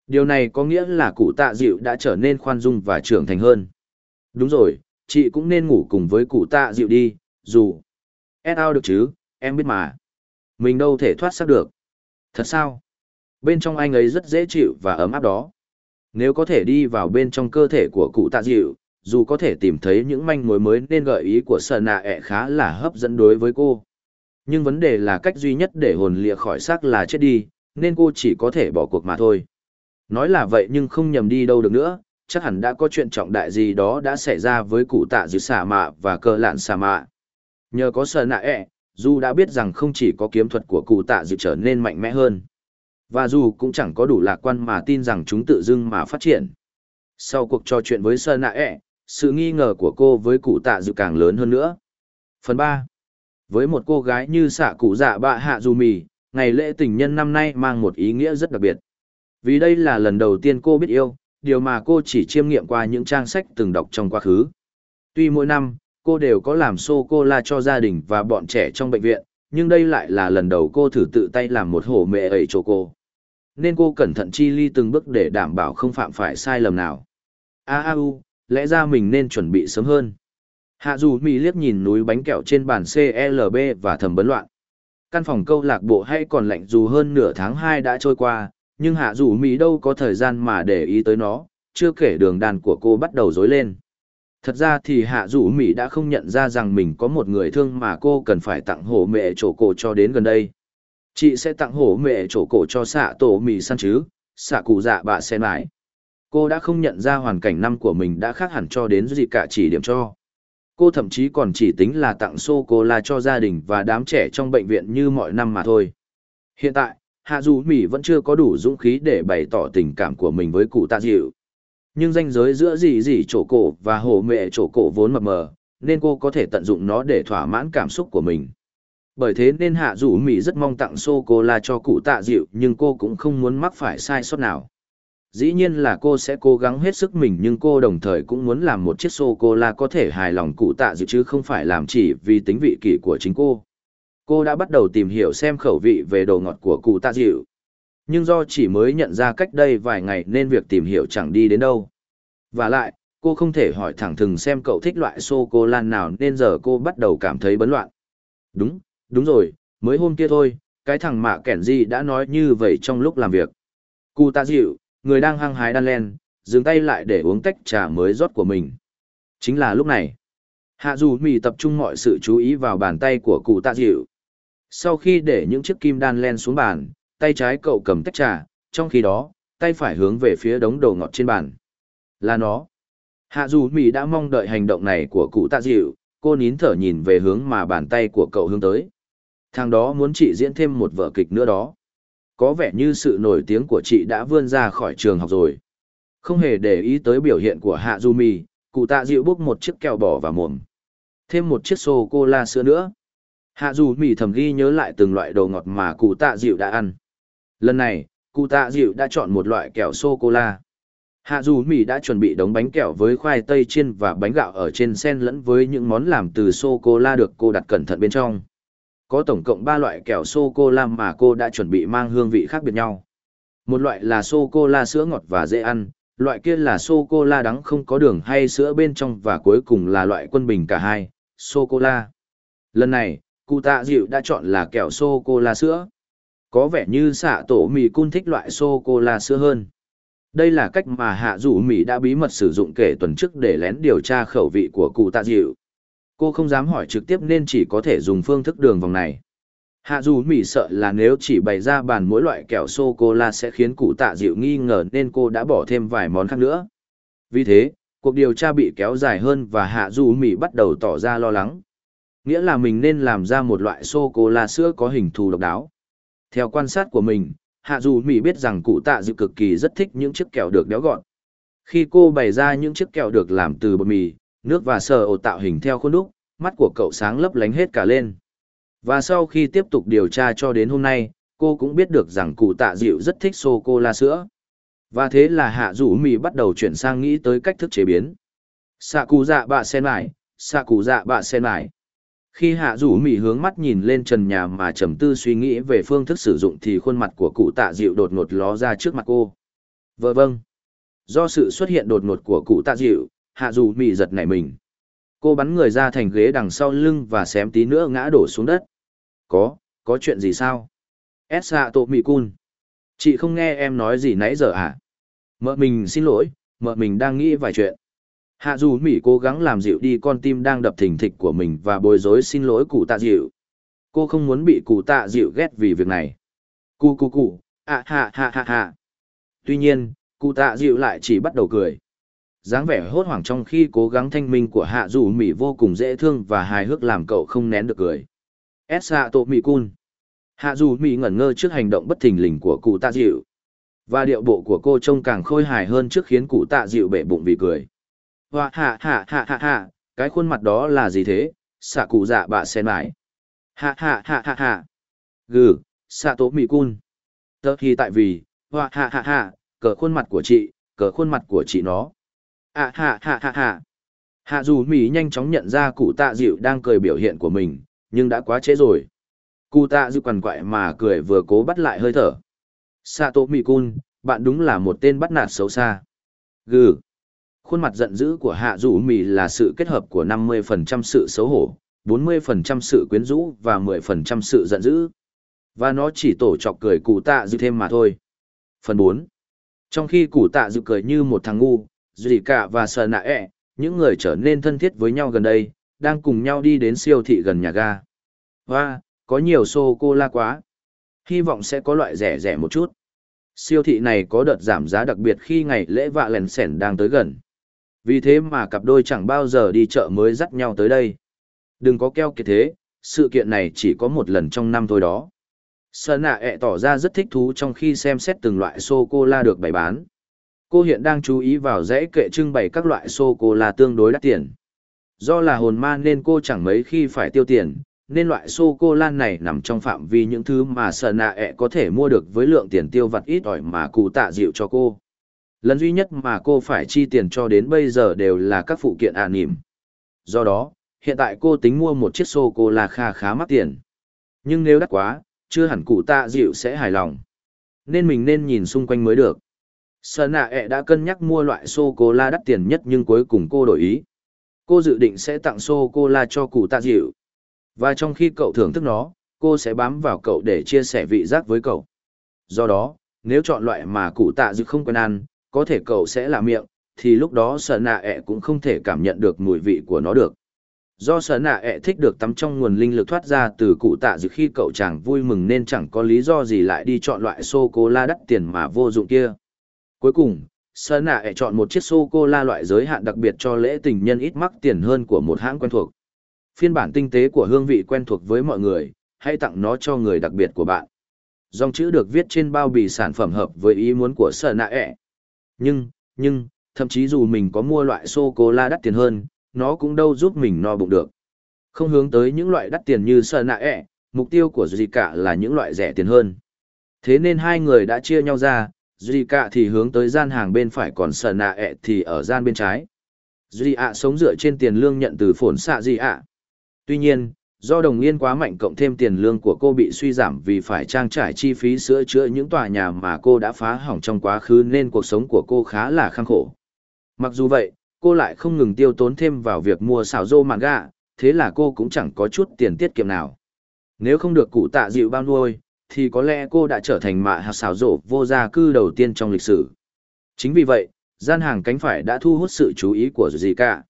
Điều này có nghĩa là cụ tạ dịu đã trở nên khoan dung và trưởng thành hơn. Đúng rồi, chị cũng nên ngủ cùng với cụ tạ dịu đi, dù... Ed ao được chứ, em biết mà. Mình đâu thể thoát xác được. Thật sao? Bên trong anh ấy rất dễ chịu và ấm áp đó. Nếu có thể đi vào bên trong cơ thể của cụ tạ dịu, dù có thể tìm thấy những manh mối mới nên gợi ý của sợ nạ ẹ khá là hấp dẫn đối với cô. Nhưng vấn đề là cách duy nhất để hồn lìa khỏi xác là chết đi, nên cô chỉ có thể bỏ cuộc mà thôi. Nói là vậy nhưng không nhầm đi đâu được nữa, chắc hẳn đã có chuyện trọng đại gì đó đã xảy ra với cụ tạ dịu xà mạ và cơ lạn xà mạ. Nhờ có sợ nạ ẹ, dù đã biết rằng không chỉ có kiếm thuật của cụ tạ dịu trở nên mạnh mẽ hơn. Và dù cũng chẳng có đủ lạc quan mà tin rằng chúng tự dưng mà phát triển. Sau cuộc trò chuyện với Sơn Nạ ẹ, sự nghi ngờ của cô với cụ tạ dịu càng lớn hơn nữa. Phần ba Với một cô gái như xạ cụ dạ bạ hạ dù mì, ngày lễ tình nhân năm nay mang một ý nghĩa rất đặc biệt. Vì đây là lần đầu tiên cô biết yêu, điều mà cô chỉ chiêm nghiệm qua những trang sách từng đọc trong quá khứ. Tuy mỗi năm, cô đều có làm sô-cô-la cho gia đình và bọn trẻ trong bệnh viện, nhưng đây lại là lần đầu cô thử tự tay làm một hổ mẹ ẩy cho cô. Nên cô cẩn thận chi ly từng bước để đảm bảo không phạm phải sai lầm nào. A a u, lẽ ra mình nên chuẩn bị sớm hơn. Hạ dù mỹ liếc nhìn núi bánh kẹo trên bàn CLB và thầm bấn loạn. Căn phòng câu lạc bộ hay còn lạnh dù hơn nửa tháng 2 đã trôi qua, nhưng hạ dù mỹ đâu có thời gian mà để ý tới nó, chưa kể đường đàn của cô bắt đầu rối lên. Thật ra thì hạ dù mỹ đã không nhận ra rằng mình có một người thương mà cô cần phải tặng hổ mẹ chỗ cổ cho đến gần đây. Chị sẽ tặng hổ mẹ chỗ cổ cho xạ tổ Mỹ săn chứ, xạ cụ dạ bà sen mãi. Cô đã không nhận ra hoàn cảnh năm của mình đã khác hẳn cho đến gì cả chỉ điểm cho. Cô thậm chí còn chỉ tính là tặng sô-cô-la cho gia đình và đám trẻ trong bệnh viện như mọi năm mà thôi. Hiện tại, Hạ Dù Mỹ vẫn chưa có đủ dũng khí để bày tỏ tình cảm của mình với cụ tạ dịu. Nhưng ranh giới giữa gì gì chỗ cổ và hồ mẹ chỗ cổ vốn mập mờ, nên cô có thể tận dụng nó để thỏa mãn cảm xúc của mình. Bởi thế nên Hạ rủ Mỹ rất mong tặng sô-cô-la cho cụ tạ dịu nhưng cô cũng không muốn mắc phải sai sót nào. Dĩ nhiên là cô sẽ cố gắng hết sức mình nhưng cô đồng thời cũng muốn làm một chiếc sô cô la có thể hài lòng cụ tạ dịu chứ không phải làm chỉ vì tính vị kỷ của chính cô. Cô đã bắt đầu tìm hiểu xem khẩu vị về đồ ngọt của cụ tạ dịu nhưng do chỉ mới nhận ra cách đây vài ngày nên việc tìm hiểu chẳng đi đến đâu và lại cô không thể hỏi thẳng thừng xem cậu thích loại sô cô la nào nên giờ cô bắt đầu cảm thấy bấn loạn đúng đúng rồi mới hôm kia thôi cái thằng mạ kẻn gì đã nói như vậy trong lúc làm việc cụ ta dịu người đang hăng hái đan len, dừng tay lại để uống tách trà mới rót của mình. Chính là lúc này, hạ dù mì tập trung mọi sự chú ý vào bàn tay của cụ tạ dịu. Sau khi để những chiếc kim đan len xuống bàn, tay trái cậu cầm tách trà, trong khi đó, tay phải hướng về phía đống đồ ngọt trên bàn. Là nó. Hạ dù mì đã mong đợi hành động này của cụ tạ dịu, cô nín thở nhìn về hướng mà bàn tay của cậu hướng tới. Thằng đó muốn chị diễn thêm một vở kịch nữa đó có vẻ như sự nổi tiếng của chị đã vươn ra khỏi trường học rồi. Không hề để ý tới biểu hiện của Hạ Du Mì, cụ tạ dịu bốc một chiếc kẹo bỏ vào mồm. Thêm một chiếc sô-cô-la sữa nữa. Hạ Du Mì thầm ghi nhớ lại từng loại đồ ngọt mà cụ tạ dịu đã ăn. Lần này, cụ tạ dịu đã chọn một loại kẹo sô-cô-la. Hạ dù Mì đã chuẩn bị đống bánh kẹo với khoai tây chiên và bánh gạo ở trên sen lẫn với những món làm từ sô-cô-la được cô đặt cẩn thận bên trong có tổng cộng 3 loại kẹo sô-cô-la mà cô đã chuẩn bị mang hương vị khác biệt nhau. Một loại là sô-cô-la sữa ngọt và dễ ăn, loại kia là sô-cô-la đắng không có đường hay sữa bên trong và cuối cùng là loại quân bình cả hai, sô-cô-la. Lần này, cụ tạ dịu đã chọn là kẹo sô-cô-la sữa. Có vẻ như xạ tổ mì cun thích loại sô-cô-la sữa hơn. Đây là cách mà hạ dụ mì đã bí mật sử dụng kể tuần trước để lén điều tra khẩu vị của cụ tạ dịu. Cô không dám hỏi trực tiếp nên chỉ có thể dùng phương thức đường vòng này. Hạ dù mỉ sợ là nếu chỉ bày ra bàn mỗi loại kẹo sô-cô-la sẽ khiến cụ tạ dịu nghi ngờ nên cô đã bỏ thêm vài món khác nữa. Vì thế, cuộc điều tra bị kéo dài hơn và hạ dù mỉ bắt đầu tỏ ra lo lắng. Nghĩa là mình nên làm ra một loại sô-cô-la sữa có hình thù độc đáo. Theo quan sát của mình, hạ dù Mỹ biết rằng cụ tạ dịu cực kỳ rất thích những chiếc kẹo được béo gọn. Khi cô bày ra những chiếc kẹo được làm từ bột mì, nước và sờ ổ tạo hình theo khuôn đúc, mắt của cậu sáng lấp lánh hết cả lên. Và sau khi tiếp tục điều tra cho đến hôm nay, cô cũng biết được rằng cụ tạ dịu rất thích sô-cô-la sữa. Và thế là hạ rủ mì bắt đầu chuyển sang nghĩ tới cách thức chế biến. Sạ cụ dạ bạ sen mải, sạ cụ dạ bạ sen mải. Khi hạ rủ Mị hướng mắt nhìn lên trần nhà mà trầm tư suy nghĩ về phương thức sử dụng thì khuôn mặt của cụ tạ dịu đột ngột ló ra trước mặt cô. Vợ vâng. Do sự xuất hiện đột ngột của cụ tạ dịu, hạ dù Mị giật nảy mình. Cô bắn người ra thành ghế đằng sau lưng và xém tí nữa ngã đổ xuống đất. Có có chuyện gì sao? Ed xạ tội mì cun. Chị không nghe em nói gì nãy giờ à? Mợ mình xin lỗi mợ mình đang nghĩ vài chuyện hạ dù mỹ cố gắng làm dịu đi con tim đang đập thình thịch của mình và bối rối xin lỗi cụ tạ dịu. Cô không muốn bị cụ tạ dịu ghét vì việc này. Cụ cụ cụ ạ hạ hạ hạ hạ tuy nhiên, cụ tạ dịu lại chỉ bắt đầu cười. Dáng vẻ hốt hoảng trong khi cố gắng thanh minh của hạ dù mỹ vô cùng dễ thương và hài hước làm cậu không nén được cười. S hạ tổ mỹ cun. Hạ dù mỹ ngẩn ngơ trước hành động bất thình lình của cụ tạ dịu. Và điệu bộ của cô trông càng khôi hài hơn trước khiến cụ tạ dịu bể bụng vì cười hoa hạ hạ hạ hạ hạ cái khuôn mặt đó là gì thế xạ cụ dạ bạ sen mãi hạ hạ hạ hạ hạ gừ xạ tố mỹ cun tớ thì tại vì hoa hạ hạ hạ cờ khuôn mặt của chị cờ khuôn mặt của chị nó À hạ hạ hạ hạ. Hạ dù Mỹ nhanh chóng nhận ra cụ tạ dịu đang cười biểu hiện của mình, nhưng đã quá trễ rồi. Cụ tạ dịu quằn quại mà cười vừa cố bắt lại hơi thở. Sato Mỹ Cun, bạn đúng là một tên bắt nạt xấu xa. Gừ. Khuôn mặt giận dữ của hạ Dũ Mì là sự kết hợp của 50% sự xấu hổ, 40% sự quyến rũ và 10% sự giận dữ. Và nó chỉ tổ chọc cười cụ tạ dư thêm mà thôi. Phần 4. Trong khi cụ tạ dư cười như một thằng ngu, dì cả và sờ nạ ẹ, những người trở nên thân thiết với nhau gần đây, đang cùng nhau đi đến siêu thị gần nhà ga. Và, có nhiều sô-cô-la quá. Hy vọng sẽ có loại rẻ rẻ một chút. Siêu thị này có đợt giảm giá đặc biệt khi ngày lễ vạ lèn sẻn đang tới gần. Vì thế mà cặp đôi chẳng bao giờ đi chợ mới dắt nhau tới đây. Đừng có keo kiệt thế, sự kiện này chỉ có một lần trong năm thôi đó. Sở nạ ẹ tỏ ra rất thích thú trong khi xem xét từng loại sô-cô-la được bày bán. Cô hiện đang chú ý vào dãy kệ trưng bày các loại sô-cô-la tương đối đắt tiền. Do là hồn ma nên cô chẳng mấy khi phải tiêu tiền, nên loại sô-cô-la này nằm trong phạm vi những thứ mà sở nạ ẹ có thể mua được với lượng tiền tiêu vặt ít ỏi mà cụ tạ dịu cho cô. Lần duy nhất mà cô phải chi tiền cho đến bây giờ đều là các phụ kiện ả nỉm. Do đó, hiện tại cô tính mua một chiếc sô-cô-la khá khá mắc tiền. Nhưng nếu đắt quá, chưa hẳn cụ tạ dịu sẽ hài lòng. Nên mình nên nhìn xung quanh mới được. Sơn nạ ẹ đã cân nhắc mua loại sô-cô-la đắt tiền nhất nhưng cuối cùng cô đổi ý. Cô dự định sẽ tặng sô-cô-la cho cụ tạ dịu. Và trong khi cậu thưởng thức nó, cô sẽ bám vào cậu để chia sẻ vị giác với cậu. Do đó, nếu chọn loại mà cụ tạ dịu không quen ăn, có thể cậu sẽ là miệng, thì lúc đó sở nạ ẹ cũng không thể cảm nhận được mùi vị của nó được. Do sở nạ ẹ thích được tắm trong nguồn linh lực thoát ra từ cụ tạ dự khi cậu chàng vui mừng nên chẳng có lý do gì lại đi chọn loại sô-cô-la đắt tiền mà vô dụng kia. Cuối cùng, sở nạ ẹ chọn một chiếc sô-cô-la loại giới hạn đặc biệt cho lễ tình nhân ít mắc tiền hơn của một hãng quen thuộc. Phiên bản tinh tế của hương vị quen thuộc với mọi người, hãy tặng nó cho người đặc biệt của bạn. Dòng chữ được viết trên bao bì sản phẩm hợp với ý muốn của sở nạ ẹ. Nhưng, nhưng, thậm chí dù mình có mua loại sô-cô-la đắt tiền hơn, nó cũng đâu giúp mình no bụng được. Không hướng tới những loại đắt tiền như sơ nạ ẹ, mục tiêu của Zika là những loại rẻ tiền hơn. Thế nên hai người đã chia nhau ra, Zika thì hướng tới gian hàng bên phải còn sơ nạ ẹ thì ở gian bên trái. Zika sống dựa trên tiền lương nhận từ phổn xạ ạ Tuy nhiên, do đồng yên quá mạnh cộng thêm tiền lương của cô bị suy giảm vì phải trang trải chi phí sửa chữa những tòa nhà mà cô đã phá hỏng trong quá khứ nên cuộc sống của cô khá là khăng khổ. Mặc dù vậy, cô lại không ngừng tiêu tốn thêm vào việc mua xào rô mạn gà, thế là cô cũng chẳng có chút tiền tiết kiệm nào. Nếu không được cụ tạ dịu bao nuôi, thì có lẽ cô đã trở thành mạ hạt xào rộ vô gia cư đầu tiên trong lịch sử. Chính vì vậy, gian hàng cánh phải đã thu hút sự chú ý của gì cả.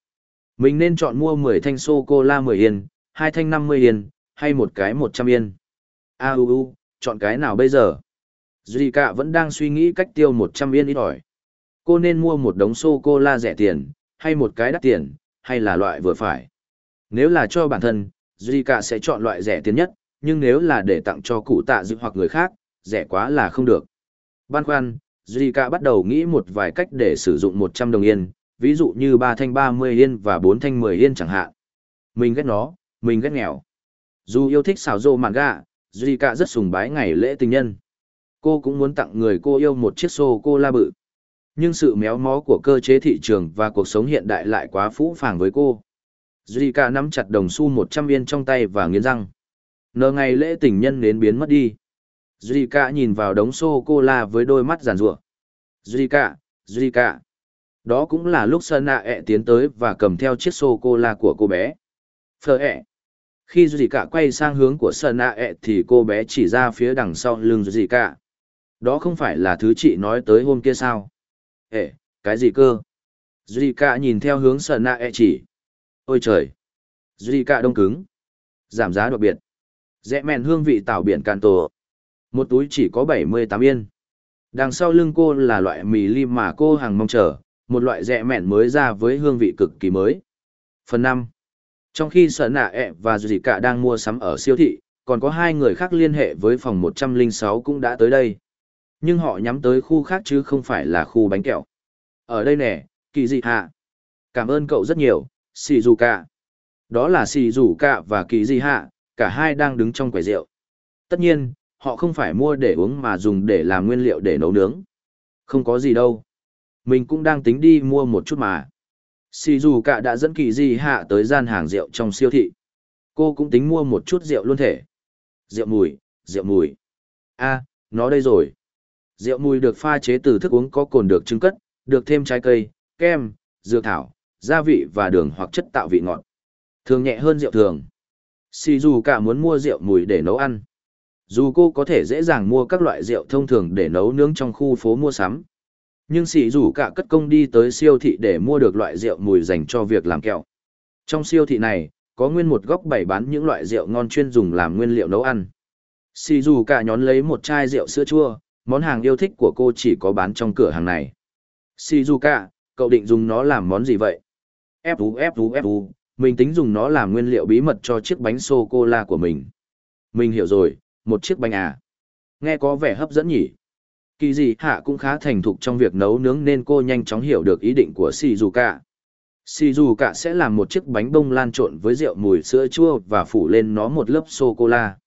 Mình nên chọn mua 10 thanh sô-cô-la 10 yên, hai thanh 50 yên, hay một cái 100 yên. A u u, chọn cái nào bây giờ? Duy Zika vẫn đang suy nghĩ cách tiêu 100 yên ít ỏi. Cô nên mua một đống sô-cô-la rẻ tiền, hay một cái đắt tiền, hay là loại vừa phải. Nếu là cho bản thân, Duy Zika sẽ chọn loại rẻ tiền nhất, nhưng nếu là để tặng cho cụ tạ dự hoặc người khác, rẻ quá là không được. Ban khoăn, Zika bắt đầu nghĩ một vài cách để sử dụng 100 đồng yên, ví dụ như 3 thanh 30 yên và 4 thanh 10 yên chẳng hạn. Mình ghét nó, mình ghét nghèo. Dù yêu thích xào rô manga, Zika rất sùng bái ngày lễ tình nhân. Cô cũng muốn tặng người cô yêu một chiếc xô cô la bự. Nhưng sự méo mó của cơ chế thị trường và cuộc sống hiện đại lại quá phũ phàng với cô. Zika nắm chặt đồng xu 100 yên trong tay và nghiến răng. Nờ ngày lễ tình nhân đến biến mất đi. Zika nhìn vào đống sô-cô-la với đôi mắt giàn rủa. duy cả Đó cũng là lúc Sơn Nạ ẹ tiến tới và cầm theo chiếc sô-cô-la của cô bé. Phờ ẹ. Khi Zika quay sang hướng của Sơn Nạ e ẹ thì cô bé chỉ ra phía đằng sau lưng Zika. Đó không phải là thứ chị nói tới hôm kia sao? Ê, cái gì cơ? Zika nhìn theo hướng sợ nạ e chỉ. Ôi trời! Zika đông cứng. Giảm giá đặc biệt. Rẽ mèn hương vị tảo biển càn tổ. Một túi chỉ có 78 yên. Đằng sau lưng cô là loại mì lim mà cô hàng mong chờ, một loại rẽ mẹn mới ra với hương vị cực kỳ mới. Phần 5. Trong khi sợ nạ ẹ và Zika đang mua sắm ở siêu thị, còn có hai người khác liên hệ với phòng 106 cũng đã tới đây. Nhưng họ nhắm tới khu khác chứ không phải là khu bánh kẹo. Ở đây nè, kỳ dị hạ. Cảm ơn cậu rất nhiều, xì. Đó là xì và kỳ dị hạ, cả hai đang đứng trong quầy rượu. Tất nhiên, họ không phải mua để uống mà dùng để làm nguyên liệu để nấu nướng. Không có gì đâu. Mình cũng đang tính đi mua một chút mà. Sì dù cả đã dẫn kỳ di hạ tới gian hàng rượu trong siêu thị. Cô cũng tính mua một chút rượu luôn thể. Rượu mùi, rượu mùi. a nó đây rồi. Rượu mùi được pha chế từ thức uống có cồn được trưng cất, được thêm trái cây, kem, dược thảo, gia vị và đường hoặc chất tạo vị ngọt. Thường nhẹ hơn rượu thường. Sì dù cả muốn mua rượu mùi để nấu ăn. Dù cô có thể dễ dàng mua các loại rượu thông thường để nấu nướng trong khu phố mua sắm. Nhưng xì rủ cả cất công đi tới siêu thị để mua được loại rượu mùi dành cho việc làm kẹo. Trong siêu thị này, có nguyên một góc bày bán những loại rượu ngon chuyên dùng làm nguyên liệu nấu ăn. Xì rủ cả nhón lấy một chai rượu sữa chua, món hàng yêu thích của cô chỉ có bán trong cửa hàng này. Shizuka, cậu định dùng nó làm món gì vậy? Fu Fu Fu, mình tính dùng nó làm nguyên liệu bí mật cho chiếc bánh sô-cô-la của mình. Mình hiểu rồi, một chiếc bánh à. Nghe có vẻ hấp dẫn nhỉ. Kỳ gì hạ cũng khá thành thục trong việc nấu nướng nên cô nhanh chóng hiểu được ý định của Shizuka. Shizuka sẽ làm một chiếc bánh bông lan trộn với rượu mùi sữa chua và phủ lên nó một lớp sô-cô-la.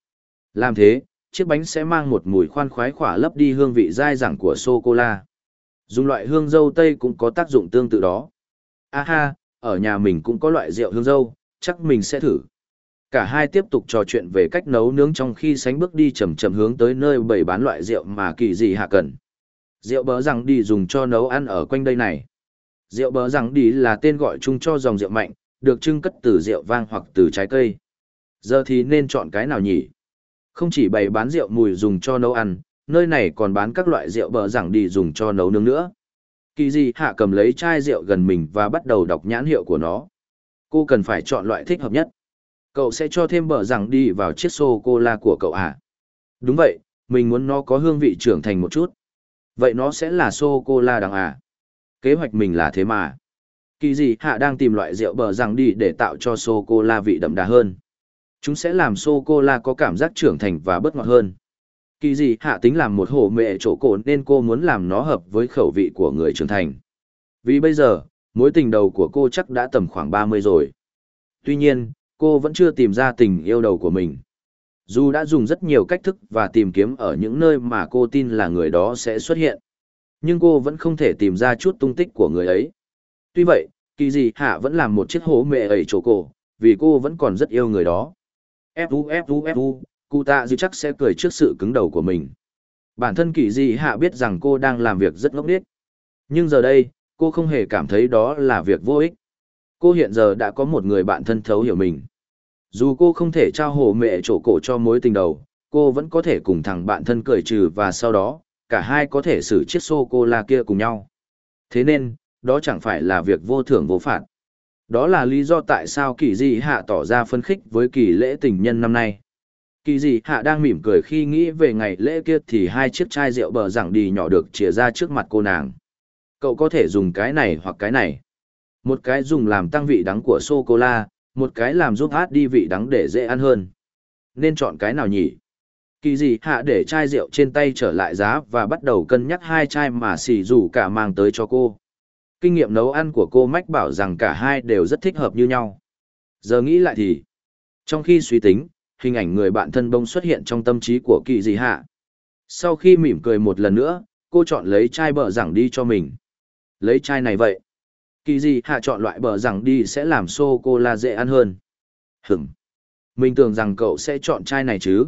Làm thế, chiếc bánh sẽ mang một mùi khoan khoái khỏa lấp đi hương vị dai dẳng của sô-cô-la. Dùng loại hương dâu tây cũng có tác dụng tương tự đó. Aha, ở nhà mình cũng có loại rượu hương dâu, chắc mình sẽ thử. Cả hai tiếp tục trò chuyện về cách nấu nướng trong khi sánh bước đi chậm chậm hướng tới nơi bày bán loại rượu mà kỳ Dị hạ cần. Rượu bỡ rằng đi dùng cho nấu ăn ở quanh đây này. Rượu bỡ rằng đi là tên gọi chung cho dòng rượu mạnh, được trưng cất từ rượu vang hoặc từ trái cây. Giờ thì nên chọn cái nào nhỉ? Không chỉ bày bán rượu mùi dùng cho nấu ăn, nơi này còn bán các loại rượu bỡ rằng đi dùng cho nấu nướng nữa. Kỳ Dị hạ cầm lấy chai rượu gần mình và bắt đầu đọc nhãn hiệu của nó. Cô cần phải chọn loại thích hợp nhất. Cậu sẽ cho thêm bờ rằng đi vào chiếc sô-cô-la của cậu à? Đúng vậy, mình muốn nó có hương vị trưởng thành một chút. Vậy nó sẽ là sô-cô-la đằng à? Kế hoạch mình là thế mà. Kỳ gì hạ đang tìm loại rượu bờ rằng đi để tạo cho sô-cô-la vị đậm đà hơn. Chúng sẽ làm sô-cô-la có cảm giác trưởng thành và bớt ngọt hơn. Kỳ gì hạ tính làm một hổ mẹ chỗ cổ nên cô muốn làm nó hợp với khẩu vị của người trưởng thành. Vì bây giờ, mối tình đầu của cô chắc đã tầm khoảng 30 rồi. Tuy nhiên, cô vẫn chưa tìm ra tình yêu đầu của mình. Dù đã dùng rất nhiều cách thức và tìm kiếm ở những nơi mà cô tin là người đó sẽ xuất hiện. Nhưng cô vẫn không thể tìm ra chút tung tích của người ấy. Tuy vậy, kỳ gì hạ vẫn làm một chiếc hố mẹ ấy chỗ cổ, vì cô vẫn còn rất yêu người đó. Fu Fu Fu, cụ tạ dư chắc sẽ cười trước sự cứng đầu của mình. Bản thân kỳ gì hạ biết rằng cô đang làm việc rất ngốc nghếch. Nhưng giờ đây, cô không hề cảm thấy đó là việc vô ích. Cô hiện giờ đã có một người bạn thân thấu hiểu mình. Dù cô không thể trao hồ mẹ chỗ cổ cho mối tình đầu, cô vẫn có thể cùng thằng bạn thân cười trừ và sau đó, cả hai có thể xử chiếc sô-cô-la kia cùng nhau. Thế nên, đó chẳng phải là việc vô thưởng vô phạt. Đó là lý do tại sao kỳ dị hạ tỏ ra phân khích với kỳ lễ tình nhân năm nay. Kỳ dị hạ đang mỉm cười khi nghĩ về ngày lễ kia thì hai chiếc chai rượu bờ rằng đi nhỏ được chìa ra trước mặt cô nàng. Cậu có thể dùng cái này hoặc cái này. Một cái dùng làm tăng vị đắng của sô-cô-la, một cái làm giúp hát đi vị đắng để dễ ăn hơn. Nên chọn cái nào nhỉ? Kỳ dị hạ để chai rượu trên tay trở lại giá và bắt đầu cân nhắc hai chai mà xì rủ cả mang tới cho cô. Kinh nghiệm nấu ăn của cô Mách bảo rằng cả hai đều rất thích hợp như nhau. Giờ nghĩ lại thì, trong khi suy tính, hình ảnh người bạn thân bông xuất hiện trong tâm trí của kỳ dị hạ. Sau khi mỉm cười một lần nữa, cô chọn lấy chai bờ rằng đi cho mình. Lấy chai này vậy. Kỳ gì hạ chọn loại bờ rằng đi sẽ làm sô-cô-la dễ ăn hơn. Hửm. Mình tưởng rằng cậu sẽ chọn chai này chứ.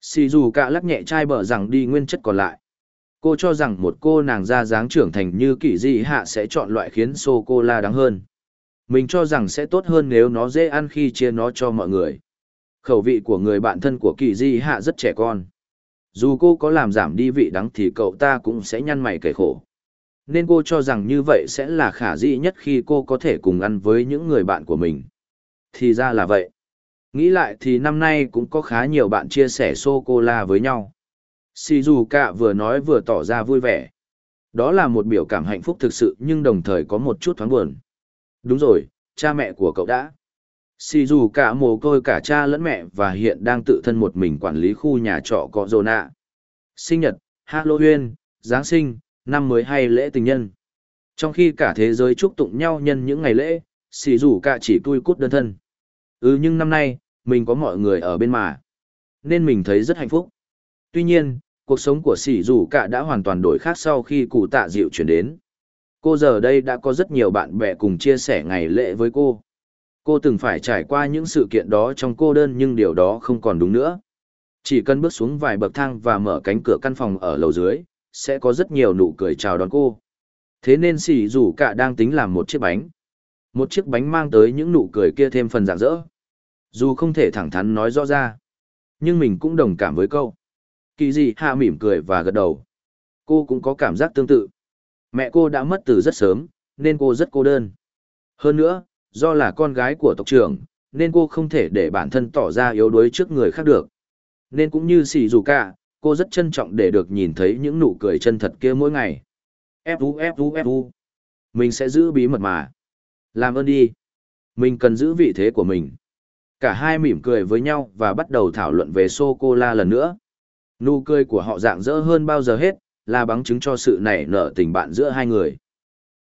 Xì dù cả lắc nhẹ chai bờ rằng đi nguyên chất còn lại. Cô cho rằng một cô nàng da dáng trưởng thành như kỳ dị hạ sẽ chọn loại khiến sô-cô-la đáng hơn. Mình cho rằng sẽ tốt hơn nếu nó dễ ăn khi chia nó cho mọi người. Khẩu vị của người bạn thân của kỳ dị hạ rất trẻ con. Dù cô có làm giảm đi vị đắng thì cậu ta cũng sẽ nhăn mày kể khổ nên cô cho rằng như vậy sẽ là khả dĩ nhất khi cô có thể cùng ăn với những người bạn của mình. Thì ra là vậy. Nghĩ lại thì năm nay cũng có khá nhiều bạn chia sẻ sô-cô-la với nhau. Shizuka vừa nói vừa tỏ ra vui vẻ. Đó là một biểu cảm hạnh phúc thực sự nhưng đồng thời có một chút thoáng buồn. Đúng rồi, cha mẹ của cậu đã. Shizuka mồ côi cả cha lẫn mẹ và hiện đang tự thân một mình quản lý khu nhà trọ có Zona. Sinh nhật, Halloween, Giáng sinh, năm mới hay lễ tình nhân. Trong khi cả thế giới chúc tụng nhau nhân những ngày lễ, xì rủ cả chỉ tui cút đơn thân. Ừ nhưng năm nay, mình có mọi người ở bên mà. Nên mình thấy rất hạnh phúc. Tuy nhiên, cuộc sống của xì rủ cả đã hoàn toàn đổi khác sau khi cụ tạ dịu chuyển đến. Cô giờ đây đã có rất nhiều bạn bè cùng chia sẻ ngày lễ với cô. Cô từng phải trải qua những sự kiện đó trong cô đơn nhưng điều đó không còn đúng nữa. Chỉ cần bước xuống vài bậc thang và mở cánh cửa căn phòng ở lầu dưới, sẽ có rất nhiều nụ cười chào đón cô. Thế nên xỉ rủ cả đang tính làm một chiếc bánh. Một chiếc bánh mang tới những nụ cười kia thêm phần rạng rỡ. Dù không thể thẳng thắn nói rõ ra, nhưng mình cũng đồng cảm với câu. Kỳ gì hạ mỉm cười và gật đầu. Cô cũng có cảm giác tương tự. Mẹ cô đã mất từ rất sớm, nên cô rất cô đơn. Hơn nữa, do là con gái của tộc trưởng, nên cô không thể để bản thân tỏ ra yếu đuối trước người khác được. Nên cũng như xì dù cả, cô rất trân trọng để được nhìn thấy những nụ cười chân thật kia mỗi ngày. Fu Fu Fu. Mình sẽ giữ bí mật mà. Làm ơn đi. Mình cần giữ vị thế của mình. Cả hai mỉm cười với nhau và bắt đầu thảo luận về sô-cô-la lần nữa. Nụ cười của họ dạng dỡ hơn bao giờ hết, là bằng chứng cho sự nảy nở tình bạn giữa hai người.